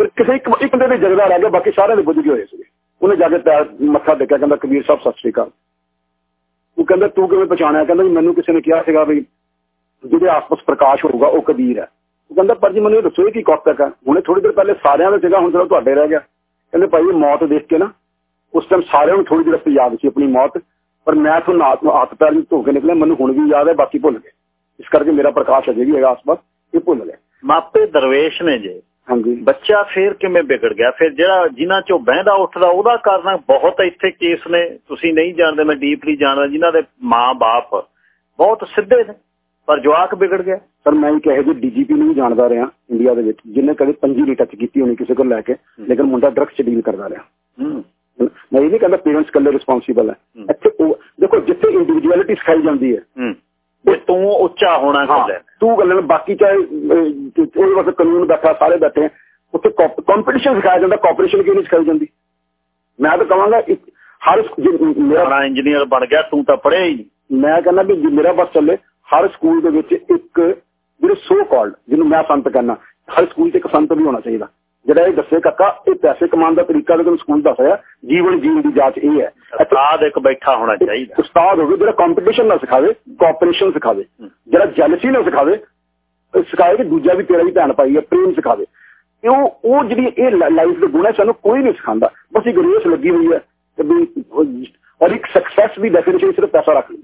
ਫਿਰ ਕਿਸੇ ਇੱਕ ਇੱਕ ਬੰਦੇ ਦੇ ਜਗਦਾ ਰਹਿ ਗਿਆ ਬਾਕੀ ਸਾਰਿਆਂ ਦੇ ਬੁੱਝ ਗਏ ਹੋਏ ਸੀ ਉਹਨੇ ਜਾ ਕੇ ਪੈਰ ਮੱਥਾ ਟੇਕਿਆ, ਕਹਿੰਦਾ, ਕਬੀਰ ਸਾਹਿਬ, ਸਤਿ ਸ੍ਰੀ ਅਕਾਲ। ਉਹ ਕਹਿੰਦਾ, ਤੂੰ ਕਿਵੇਂ ਪਛਾਣਿਆ? ਕਹਿੰਦਾ ਮੈਨੂੰ ਕਿਸੇ ਨੇ ਕਿਹਾ ਸੀਗਾ ਵੀ ਜਿਹਦੇ ਆਸ-ਪਾਸ ਪ੍ਰਕਾਸ਼ ਹੋਊਗਾ, ਉਹ ਕਬੀਰ ਹੈ। ਉਹ ਕਹਿੰਦਾ, ਪਰ ਜੀ, ਮੈਨੂੰ ਇਹ ਦੱਸੋ ਇਹ ਕੀ ਕੌਤਕ ਹੈ? ਹੁਣੇ ਥੋੜੀ ਦੇਰ ਪਹਿਲੇ ਸਾਰਿਆਂ ਦਾ ਸੀਗਾ ਹੁਣ ਚਲੋ ਤੁਹਾਡੇ ਰਹਿ ਗਿਆ। ਕਹਿੰਦੇ, ਭਾਈ, ਇਹ ਮੌਤ ਦੇਖ ਕੇ ਨਾ, ਉਸ ਟਾਈਮ ਸਾਰਿਆਂ ਨੂੰ ਥੋੜੀ ਜਿਹੀ ਯਾਦ ਸੀ ਆਪਣੀ ਮੌਤ। ਪਰ ਮੈਂ ਤੁਹਾਨੂੰ ਹੱਥ ਪੈਰ ਨੂੰ ਧੋ ਕੇ ਨਿਕਲਿਆ, ਮੈਨੂੰ ਹੁਣ ਵੀ ਯਾਦ ਹੈ, ਬਾਕੀ ਭੁੱਲ ਗਏ। ਇਸ ਕਰਕੇ ਮੇਰਾ ਪ੍ਰਕਾਸ਼ ਅਜੇ ਵੀ ਹੈਗਾ ਆਸ-ਪਾਸ, ਇਹ ਭੁੱਲ ਗਏ ਮਾਪੇ ਦਰਵੇਸ਼ ਨੇ ਜੇ ਹਾਂਜੀ। ਬੱਚਾ ਫੇਰ ਕਿਵੇਂ ਵਿਗੜ ਗਿਆ? ਫਿਰ ਜਿਹੜਾ ਜਿਨ੍ਹਾਂ ਚੋਂ ਬਹਿੰਦਾ ਉੱਠਦਾ ਉਹਦਾ ਕਾਰਨ ਬਹੁਤ ਇੱਥੇ ਕੇਸ ਨੇ। ਤੁਸੀਂ ਨਹੀਂ ਜਾਣਦੇ ਮੈਂ ਡੀਪਲੀ ਜਾਣਦਾ ਜਿਨ੍ਹਾਂ ਦੇ ਮਾਂ-ਬਾਪ ਬਹੁਤ ਸਿੱਧੇ ਨੇ ਪਰ ਜਵਾਕ ਵਿਗੜ ਗਿਆ। ਸਰ ਮੈਂ ਇਹੋ ਜਿਹੇ ਡੀਜੀਪੀ ਨੂੰ ਵੀ ਜਾਣਦਾ ਰਿਹਾ ਇੰਡੀਆ ਦੇ ਵਿੱਚ ਜਿੰਨੇ ਕਦੇ ਪੰਜੀ ਨਹੀਂ ਟੱਚ ਕੀਤੀ ਹੋਣੀ ਕਿਸੇ ਕੋਲ ਲੈ ਕੇ ਲੇਕਿਨ ਮੁੰਡਾ ਡਰੱਗਸ ਚ ਡੀਲ ਕਰਦਾ ਰਿਹਾ। ਮੈਂ ਇਹ ਨਹੀਂ ਕਹਿੰਦਾ ਪੇਰੈਂਟਸ ਕੱਲੇ ਰਿਸਪੌਂਸੀਬਲ ਹੈ। ਇੱਥੇ ਦੇਖੋ ਜਿੱਥੇ ਇੰਡੀਵਿਜੂਅਲਿਟੀ ਸਿਖਾਈ ਜਾਂਦੀ ਹੈ। ਉਹ ਤੂੰ ਉੱਚਾ ਹੋਣਾ ਗੱਲ ਹੈ ਤੂੰ ਗੱਲ ਬਾਕੀ ਚਾਹੇ ਉਹਦੇ ਵਾਸਤੇ ਕਾਨੂੰਨ ਬੈਠਾ ਸਾਰੇ ਬੈਠੇ ਉੱਥੇ ਕੰਪੀਟੀਸ਼ਨ ਸਿਖਾਇਆ ਜਾਂਦਾ ਕੋਆਪਰੇਸ਼ਨ ਕਿਉਂ ਨਹੀਂ ਸਿਖਾਈ ਜਾਂਦੀ? ਮੈਂ ਤਾਂ ਕਹਾਂਗਾ ਹਰ ਮੇਰਾ ਇੰਜੀਨੀਅਰ ਬਣ ਗਿਆ ਤੂੰ ਤਾਂ ਪੜ੍ਹਿਆ ਹੀ ਮੈਂ ਕਹਿੰਦਾ ਵੀ ਮੇਰਾ ਬਸ ਚੱਲੇ ਹਰ ਸਕੂਲ ਦੇ ਵਿੱਚ ਇੱਕ ਜਿਹੜੇ ਸੋ ਕਾਲਡ ਜਿਹਨੂੰ ਮੈਂ ਸੰਤ ਕਹਿੰਦਾ ਹਰ ਸਕੂਲ 'ਚ ਇੱਕ ਸੰਤ ਵੀ ਹੋਣਾ ਚਾਹੀਦਾ। ਜਿਹੜਾ ਇਹ ਦੱਸੇ ਕਾਕਾ ਇਹ ਪੈਸੇ ਕਮਾਉਣ ਦਾ ਤਰੀਕਾ ਤੇ ਸਕੂਲ ਦੱਸ ਰਿਹਾ ਜੀਵਨ ਜੀਣ ਦੀ ਜਾਂਚ ਇਹ ਹੈ। ਉਸਤਾਦ ਇੱਕ ਬੈਠਾ ਹੋਣਾ ਚਾਹੀਦਾ। ਉਸਤਾਦ ਹੋਵੇ ਜਿਹੜਾ ਕੰਪੀਟੀਸ਼ਨ ਨਾ ਸਿਖਾਵੇ ਕੋਆਪਰੇਸ਼ਨ ਸਿਖਾਵੇ ਜਿਹੜਾ ਜੈਲਸੀ ਨਾ ਸਿਖਾਵੇ ਸਿਖਾਏ ਕਿ ਦੂਜਾ ਵੀ ਤੇਰਾ ਵੀ ਭੈਣ ਭਾਈ ਹੈ ਪ੍ਰੇਮ ਸਿਖਾਵੇ। ਉਹ ਉਹ ਜਿਹੜੀ ਇਹ ਲਾਈਫ ਦੇ ਗੁਣ ਹੈ ਸਾਨੂੰ ਕੋਈ ਨਹੀਂ ਸਿਖਾਉਂਦਾ। ਬਸ ਇੱਕ ਰੇਸ ਲੱਗੀ ਹੋਈ ਹੈ ਤੇ ਵੀ ਔਰ ਇੱਕ ਸਕਸੈਸ ਦੀ ਡੈਫੀਨੇਸ਼ਨ ਸਿਰਫ ਪੈਸਾ ਰੱਖ ਲਈ।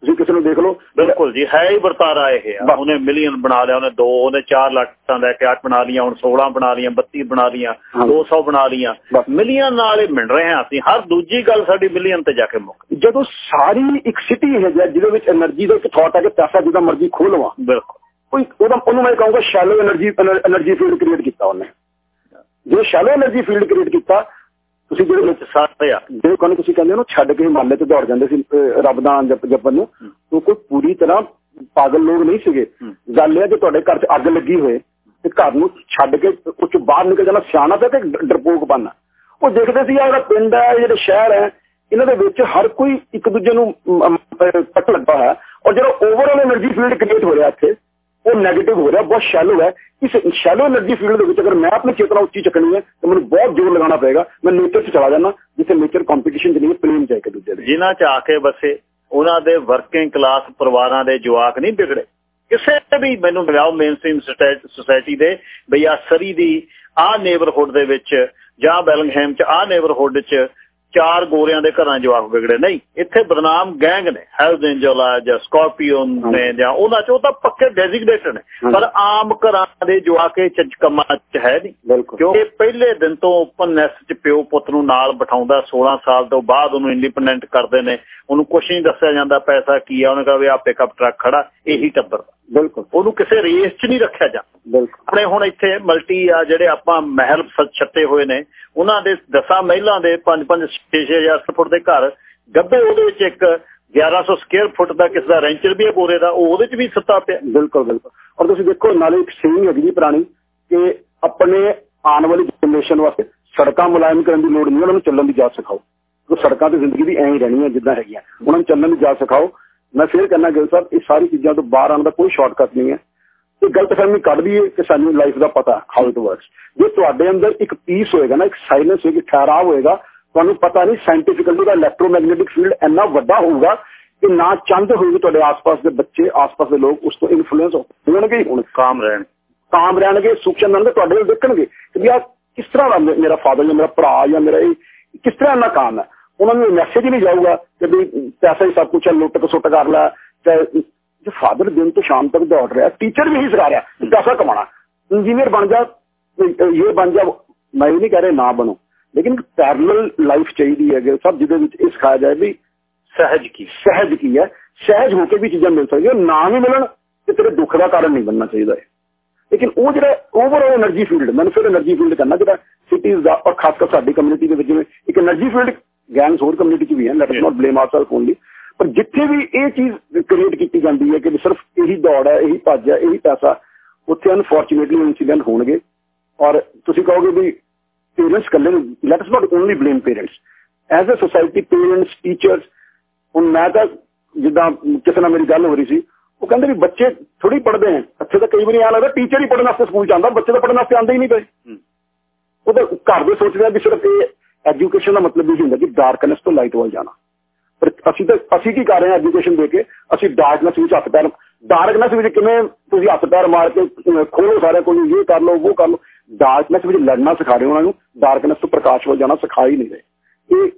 ਤੁਸੀਂ ਕਿਸੇ ਨੂੰ ਦੇਖ ਲਓ ਬਿਲਕੁਲ ਜੀ ਹੈ ਹੀ ਵਰਤਾਰਾ ਇਹ ਉਹਨੇ ਮਿਲੀਅਨ ਬਣਾ ਲਿਆ ਉਹਨੇ 2 ਉਹਨੇ 4 ਲੱਖਾਂ ਲੈ ਕੇ 8 ਬਣਾ ਲੀਆਂ ਹੁਣ 16 ਬਣਾ ਲੀਆਂ 32 ਬਣਾ ਲੀਆਂ 200 ਬਣਾ ਲੀਆਂ ਮਿਲੀਅਨ ਨਾਲ ਹੀ ਮਿਲ ਰਹੇ ਹਾਂ ਅਸੀਂ ਹਰ ਦੂਜੀ ਗੱਲ ਸਾਡੀ ਮਿਲੀਅਨ ਤੇ ਜਾ ਕੇ ਮੁੱਕ ਜਦੋਂ ਸਾਰੀ ਇੱਕ ਸਿਟੀ ਹੈ ਜਿਹਦੇ ਵਿੱਚ એનર્ਜੀ ਦਾ ਇੱਕ ਥਾਟ ਹੈ ਕਿ ਪੈਸਾ ਜਿਹਦਾ ਮਰਜ਼ੀ ਖੋਲਵਾਂ ਬਿਲਕੁਲ। ਕੋਈ ਉਹਦਾ ਉਹਨੂੰ ਮੈਂ ਕਹਾਂਗਾ shallow energy energy field create ਕੀਤਾ ਉਹਨੇ। ਜੇ ਸ਼ੈਲੋ એનર્ਜੀ ਫੀਲਡ ਕ੍ਰੀਏਟ ਕੀਤਾ ਤੁਸੀਂ ਜਿਹੜੇ ਵਿੱਚ ਸਾਰੇ ਆ ਜਿਹੜੇ ਕੋਲ ਤੁਸੀਂ ਕਹਿੰਦੇ ਹੋ ਛੱਡ ਕੇ ਹਿਮਾਲੇ ਤੇ ਦੌੜ ਜਾਂਦੇ ਸੀ ਰੱਬ ਦਾ ਜਪ ਜਪਨ ਨੂੰ ਉਹ ਕੋਈ ਪੂਰੀ ਤਰ੍ਹਾਂ ਪਾਗਲ ਲੋਕ ਨਹੀਂ ਸੀਗੇ। ਗੱਲ ਇਹ ਕਿ ਤੁਹਾਡੇ ਘਰ 'ਚ ਅੱਗ ਲੱਗੀ ਹੋਏ ਤੇ ਘਰ ਨੂੰ ਛੱਡ ਕੇ ਉੱਚ ਬਾਹਰ ਨਿਕਲ ਜਾਣਾ ਸਿਆਣਾ ਤੇ ਡਰਪੋਕ ਬੰਨਾ ਉਹ ਦੇਖਦੇ ਸੀ ਆ ਜਿਹੜਾ ਪਿੰਡ ਹੈ ਜਿਹੜਾ ਸ਼ਹਿਰ ਹੈ ਇਹਨਾਂ ਦੇ ਵਿੱਚ ਹਰ ਕੋਈ ਇੱਕ ਦੂਜੇ ਨੂੰ ਪੱਟ ਲੱਗਾ ਹੋਇਆ ਔਰ ਜਿਹੜਾ ਓਵਰਆਲ એનર્ਜੀ ਫੀਲਡ ਕ੍ਰੀਏਟ ਹੋ ਰਿਹਾ ਇੱਥੇ ਉਹ ਨੈਗੇਟਿਵ ਹੋ ਰਿਹਾ ਬਹੁਤ ਸ਼ੈਲੋ ਹੈ। ਇਸ ਸ਼ੈਲੋ એનર્ਜੀ ਫੀਲਡ ਦੇ ਵਿੱਚ ਅਗਰ ਮੈਂ ਆਪਣੀ ਚੇਤਨਾ ਉੱਚੀ ਚੱਕਣੀ ਹੈ, ਤਾਂ ਮੈਨੂੰ ਬਹੁਤ ਜ਼ੋਰ ਲਗਾਉਣਾ ਪਏਗਾ। ਮੈਂ ਨੇਚਰ 'ਚ ਚਲਾ ਜਾਣਾ ਜਿੱਥੇ ਨੇਚਰ ਕੰਪੀਟੀਸ਼ਨ ਦੇ ਲਈ ਪ੍ਰੇਮ ਜਾਇ ਕੇ ਦੂਜੇ ਦੇ। ਜਿਨ੍ਹਾਂ 'ਚ ਆ ਕੇ ਬਸੇ ਉਹਨਾਂ ਦੇ ਵਰਕਿੰਗ ਕਲਾਸ ਪਰਿਵਾਰਾਂ ਦੇ ਜਵਾਕ ਨਹੀਂ ਵਿਗੜੇ। ਕਿਸੇ ਵੀ ਮੈਨੂੰ ਲਗਾਓ ਮੇਨਸਟ੍ਰੀਮ ਸੋਸਾਇਟੀ ਦੇ ਬਈ ਆ ਸਰੀ ਦੀ ਆ ਨੇਬਰਹੂਡ ਦੇ ਵਿੱਚ ਜਾਂ ਬੈਲਿੰਗਹੈਮ 'ਚ ਆ ਨੇਬਰਹੂਡ 'ਚ ਚਾਰ ਗੋਰਿਆਂ ਦੇ ਘਰਾਂ ਜਵਾਕ ਵਿਗੜੇ। ਨਹੀਂ ਇੱਥੇ ਬਦਨਾਮ ਗੈਂਗ ਨੇ ਹੈਲਜ਼ ਐਂਜਲ ਆ ਜਾਂ ਸਕਾਰਪੀਓਨ ਨੇ ਜਾਂ ਉਹਨਾਂ ਚ ਤਾਂ ਪੱਕੇ ਡੈਜ਼ਿਗਨੇਟਡ ਨੇ। ਪਰ ਆਮ ਘਰਾਂ ਦੇ ਜਵਾਕੇ ਚ ਕੰਮਾਂ ਚ ਹੈ ਨਹੀਂ। ਕਿਉਂਕਿ ਪਹਿਲੇ ਦਿਨ ਤੋਂ ਓਪਨਨੈਸ ਚ ਪਿਓ ਪੁੱਤ ਨੂੰ ਨਾਲ ਬਿਠਾਉਂਦਾ 16 ਸਾਲ ਤੋਂ ਬਾਅਦ ਉਹਨੂੰ ਇੰਡੀਪੈਂਡੈਂਟ ਕਰਦੇ ਨੇ। ਉਹਨੂੰ ਕੁਝ ਨਹੀਂ ਦੱਸਿਆ ਜਾਂਦਾ ਪੈਸਾ ਕੀ ਆ ਉਹਨੇ ਕਹਾ ਵੀ ਆ ਪਿਕਅਪ ਟਰੱਕ ਖੜਾ ਇਹੀ ਟੱਬਰ। ਬਿਲਕੁਲ। ਉਹਨੂੰ ਕਿਸੇ ਰੇਸ 'ਚ ਨਹੀਂ ਰੱਖਿਆ ਬਿਲਕੁਲ। ਆਪਣੇ ਹੁਣ ਇੱਥੇ ਮਲਟੀ ਆ ਜਿਹੜੇ ਆਪਾਂ ਮਹਿਲ ਛੱਤੇ ਹੋਏ ਨੇ ਉਹਨਾਂ ਦੇ ਦਸਾਂ ਮਹਿਲਾਂ ਦੇ 5-5 6000 ਫੁੱਟ ਦੇ ਘਰ ਗੱਬੇ ਉਹਦੇ ਵਿੱਚ ਇੱਕ 1100 ਸਕੁਅਰ ਫੁੱਟ ਦਾ ਕਿਸ ਦਾ ਰੈਂਚਰ ਵੀ ਹੈ ਗੋਰੇ ਦਾ ਉਹ ਉਹਦੇ 'ਚ ਵੀ ਸੱਤਾ ਪਿਆ। ਬਿਲਕੁਲ ਬਿਲਕੁਲ। ਔਰ ਤੁਸੀਂ ਦੇਖੋ ਨਾਲੇ ਇੱਕ ਸੇਵਿੰਗ ਹੈਗੀ ਜੀ ਪੁਰਾਣੀ ਕਿ ਆਪਣੇ ਆਉਣ ਵਾਲੀ ਜਨਰੇਸ਼ਨ ਵਾਸਤੇ ਸੜਕਾਂ ਮੁਲਾਇਮ ਕਰਨ ਦੀ ਲੋੜ ਨਹੀਂ ਉਹਨਾਂ ਨੂੰ ਚੱਲਣ ਦੀ ਜਾਚ ਸਿਖਾਓ। ਕਿ ਸੜਕਾਂ ਤੇ ਜ਼ਿੰਦਗੀ ਵੀ ਐਂ ਹੀ ਰਹਿਣੀ ਹੈ ਜਿੱਦਾਂ ਹੈਗੀਆਂ। ਉਹਨਾਂ ਨੂੰ ਚੱਲਣ ਦੀ ਜਾਚ ਸਿਖਾਓ। ਮੈਂ ਫੇਰ ਕਹਿਣਾ ਗਿਲ ਸਾਹਿਬ ਇਹ ਸਾਰੀ ਚੀਜ਼ਾਂ ਤੋਂ ਬਾਹਰ ਆਉਣ ਦਾ ਕੋਈ ਸ਼ਾਰਟਕਟ ਨਹੀਂ ਹੈ। ਇਹ ਗਲਤਫਹਿਮੀ ਕੱਢ ਦਈਏ ਕਿ ਸਾਨੂੰ ਲਾਈਫ ਦਾ ਪਤਾ ਹਾਊ ਇਟ ਵਰਕਸ ਜੇ ਤੁਹਾਡੇ ਅੰਦਰ ਇੱਕ ਪੀਸ ਹੋਏਗਾ ਨਾ ਇੱਕ ਸਾਇਲੈਂਸ ਹੋਏਗੀ ਠਹਿਰਾਵ ਹੋਏਗਾ ਤੁਹਾਨੂੰ ਪਤਾ ਨਹੀਂ ਸਾਇੰਟੀਫਿਕਲੀ ਦਾ ਇਲੈਕਟ੍ਰੋਮੈਗਨੈਟਿਕ ਫੀਲਡ ਇੰਨਾ ਵੱਡਾ ਹੋਊਗਾ ਕਿ ਨਾ ਚੰਦ ਹੋਊਗੀ ਤੁਹਾਡੇ ਆਸ-ਪਾਸ ਦੇ ਬੱਚੇ ਆਸ-ਪਾਸ ਦੇ ਲੋਕ ਉਸ ਤੋਂ ਇਨਫਲੂਐਂਸ ਹੋਣਗੇ ਹੁਣ। ਕਾਮ ਰਹਿਣ। ਕਾਮ ਰਹਿਣਗੇ ਸੁਖ ਚੰਦਨ ਤੁਹਾਡੇ ਵੱਲ ਦੇਖਣਗੇ ਕਿ ਵੀ ਆ ਕਿਸ ਤਰ੍ਹਾਂ ਦਾ ਮੇਰਾ ਫਾਦਰ ਜਾਂ ਮੇਰਾ ਭਰਾ ਜਾਂ ਮੇਰਾ ਇਹ ਕਿਸ ਤਰ੍ਹਾਂ ਦਾ ਕਾਮ ਹੈ। ਉਹਨਾਂ ਨੂੰ ਮੈਸੇਜ ਵੀ ਜਾਊਗਾ ਕਿ ਵੀ ਪੈਸਾ ਹੀ ਸਭ ਕੁਝ ਲੁੱਟ ਸੁੱਟ ਕਰ ਲੈ ਤੇ ਜੋ ਫਾਦਰ ਦਿਨ ਤੋਂ ਸ਼ਾਮ ਤੱਕ ਦੌੜ ਰਿਹਾ ਟੀਚਰ ਵੀ ਹੀ ਸਿਖਾ ਰਿਹਾ ਪੈਸਾ ਕਮਾਣਾ ਇੰਜੀਨੀਅਰ ਬਣ ਜਾ ਇਹ ਬਣ ਜਾ ਮੈਂ ਇਹ ਨਹੀਂ ਕਹ ਰਿਹਾ ਨਾ ਬਣੋ। ਲੇਕਿਨ ਪੈਰਲਲ ਲਾਈਫ ਚਾਹੀਦੀ ਹੈ ਕਿ ਸਭ ਜਿਹਦੇ ਵਿੱਚ ਇਹ ਸਿਖਾਇਆ ਜਾਏ ਵੀ ਸਹਿਜ ਕੀ? ਸਹਿਜ ਕੀ ਹੈ? ਸਹਿਜ ਹੋ ਕੇ ਵੀ ਚੀਜ਼ਾਂ ਮਿਲ ਸਕਦੀਆਂ ਨਾ ਵੀ ਮਿਲਣ ਤੇ ਤੇਰੇ ਦੁੱਖ ਦਾ ਕਾਰਨ ਨਹੀਂ ਬਣਨਾ ਚਾਹੀਦਾ ਹੈ ਲੇਕਿਨ ਉਹ ਜਿਹੜਾ ਓਵਰਆਲ એનર્ਜੀ ਫੀਲਡ ਮੈਨੂੰ ਫਿਰ એનર્ਜੀ ਫੀਲਡ ਕਰਨਾ ਜਿਹੜਾ ਸਿਟੀਜ਼ ਦਾ ਔਰ ਖਾਸ ਕਰ ਸਾਡੀ ਕਮਿਊਨਿਟੀ ਦੇ ਵਿੱਚ ਜਿਵੇਂ ਇੱਕ એનર્ਜੀ ਫੀਲਡ ਗੈਂਗਸ ਹੋਰ ਕਮਿਊਨਿਟੀ 'ਚ ਵੀ ਹੈ let us not blame ourselves only ਪਰ ਜਿੱਥੇ ਵੀ ਇਹ ਚੀਜ਼ ਕ੍ਰੀਏਟ ਕੀਤੀ ਜਾਂਦੀ ਹੈ ਕਿ ਸਿਰਫ ਇਹੀ ਦੌੜ ਹੈ ਇਹੀ ਭੱਜ ਹੈ ਇਹੀ ਪੈਸਾ ਉੱਥੇ ਅਨਫੋਰਚੂਨੇਟਲੀ ਇਨਸੀਡੈਂਟ ਹੋਣਗੇ। ਔਰ ਤੁਸੀਂ ਕਹੋਗੇ ਵੀ ਪੇਰੈਂਟਸ ਕੱਲੇ let us not only blame parents as a society parents teachers ਹੁਣ ਮੈਂ ਤਾਂ ਜਿੱਦਾਂ ਕਿਸੇ ਨਾਲ ਮੇਰੀ ਗੱਲ ਹੋ ਰਹੀ ਸੀ ਉਹ ਕਹਿੰਦੇ ਵੀ ਬੱਚੇ ਥੋੜੀ ਪੜ੍ਹਦੇ ਆ। ਅੱਛੇ ਤਾਂ ਕਈ ਵਾਰੀ ਆ ਲੱਗਦਾ ਟੀਚਰ ਹੀ ਪੜ੍ਹਨ ਵਾਸਤੇ ਸਕੂਲ ਜਾਂਦਾ ਬੱਚੇ ਤਾਂ ਪੜ੍ਹਨ ਵਾਸਤੇ ਆਉਂਦੇ ਹੀ ਨਹੀਂ ਪਏ। ਉਹ ਤਾਂ ਘਰ ਦੇ ਸੋਚਦੇ ਆ ਵੀ ਸਿਰਫ ਇਹ ਐਜੂਕੇਸ਼ਨ ਦਾ ਮਤਲਬ ਇਹ ਹੁੰਦਾ ਕਿ ਡਾਰਕਨੈਸ ਤੋਂ ਲਾਈਟ ਵੱਲ ਜਾਣਾ। ਪਰ ਅਸੀਂ ਤਾਂ, ਅਸੀਂ ਕੀ ਕਰ ਰਹੇ ਹਾਂ ਐਜੂਕੇਸ਼ਨ ਦੇ ਕੇ? ਅਸੀਂ ਡਾਰਕਨੈਸ ਵਿੱਚ ਹੱਥ ਪੈਰ ਡਾਰਕਨੈਸ ਵਿੱਚ ਕਿਵੇਂ ਤੁਸੀਂ ਹੱਥ ਪੈਰ ਮਾਰ ਕੇ ਖੋਲੋ ਸਾਰੇ ਕੋਈ ਇਹ ਕਰ ਲਓ, ਉਹ ਕਰ ਲਓ। ਡਾਰਕਨੈਸ ਵਿੱਚ ਲੜਨਾ ਸਿਖਾ ਰਹੇ ਉਹਨਾਂ ਨੂੰ ਡਾਰਕਨੈਸ ਤੋਂ ਪ੍ਰਕਾਸ਼ ਵੱਲ ਜਾਣਾ ਸਿਖਾ ਹੀ ਨਹੀਂ ਰਹੇ। ਇਹ,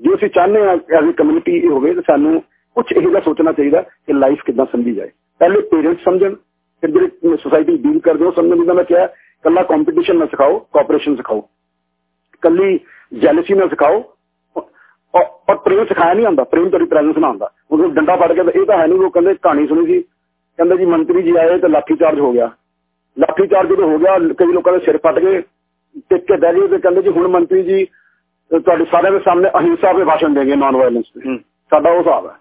ਜੇ ਅਸੀਂ ਚਾਹੁੰਦੇ ਹਾਂ ਐਜ਼ ਅ ਕਮਿਊਨਿਟੀ ਹੋਵੇ, ਤਾਂ ਸਾਨੂੰ ਕੁਝ ਇਹੋ ਜਿਹਾ ਸੋਚਣਾ ਚਾਹੀਦਾ ਕਿ ਲਾਈਫ ਕਿੱਦਾਂ ਸਮਝੀ ਜਾਏ। ਪਹਿਲੇ ਪੇਰੈਂਟਸ ਸਮਝਣ, ਫਿਰ ਜਿਹੜੇ ਸੋਸਾਇਟੀ ਡੀਲ ਕਰਦੇ ਹੋ ਸਮਝਣ ਜਿੱਦਾਂ ਮੈਂ ਕਿਹਾ ਕੱਲਾ ਕੰਪੀਟੀਸ਼ਨ ਨਾ ਸਿਖਾਓ ਕੋਆਪਰੇਸ਼ਨ ਸਿਖਾਓ। ਕੱਲੀ ਜੈਲਸੀ ਨਾ ਸਿਖਾਓ। ਔਰ ਪ੍ਰੇਮ ਸਿਖਾਇਆ ਨਹੀਂ ਆਉਂਦਾ ਪ੍ਰੇਮ ਤੁਹਾਡੀ ਪ੍ਰੈਜ਼ੈਂਸ ਨਾ ਆਉਂਦਾ ਉਹ ਡੰਡਾ ਫੜ ਕੇ ਇਹ ਤਾਂ ਹੈ ਨਹੀਂ ਉਹ ਕਹਿੰਦੇ ਕਹਾਣੀ ਸੁਣੀ ਸੀ। ਕਹਿੰਦੇ ਜੀ ਮੰਤਰੀ ਜੀ ਆਏ ਤੇ ਲਾਠੀ ਚਾਰਜ ਹੋ ਗਿਆ। ਲਾਠੀ ਚਾਰਜ ਜਦੋਂ ਹੋ ਗਿਆ ਕਈ ਲੋਕਾਂ ਦੇ ਸਿਰ ਫਟ ਗਏ ਟਿਕ ਕੇ ਬਹਿ ਗਏ ਤੇ ਕਹਿੰਦੇ ਜੀ ਹੁਣ ਮੰਤਰੀ ਜੀ ਤੁਹਾਡੇ ਸਾਰਿਆਂ ਦੇ ਸਾਹਮਣੇ ਅਹਿੰਸਾ 'ਤੇ ਭਾਸ਼ਣ ਦੇਗੇ ਨਾਨ ਵਾਇਲੈਂਸ ਤੇ। ਸਾਡਾ ਉਹ ਹਿਸਾਬ ਹੈ।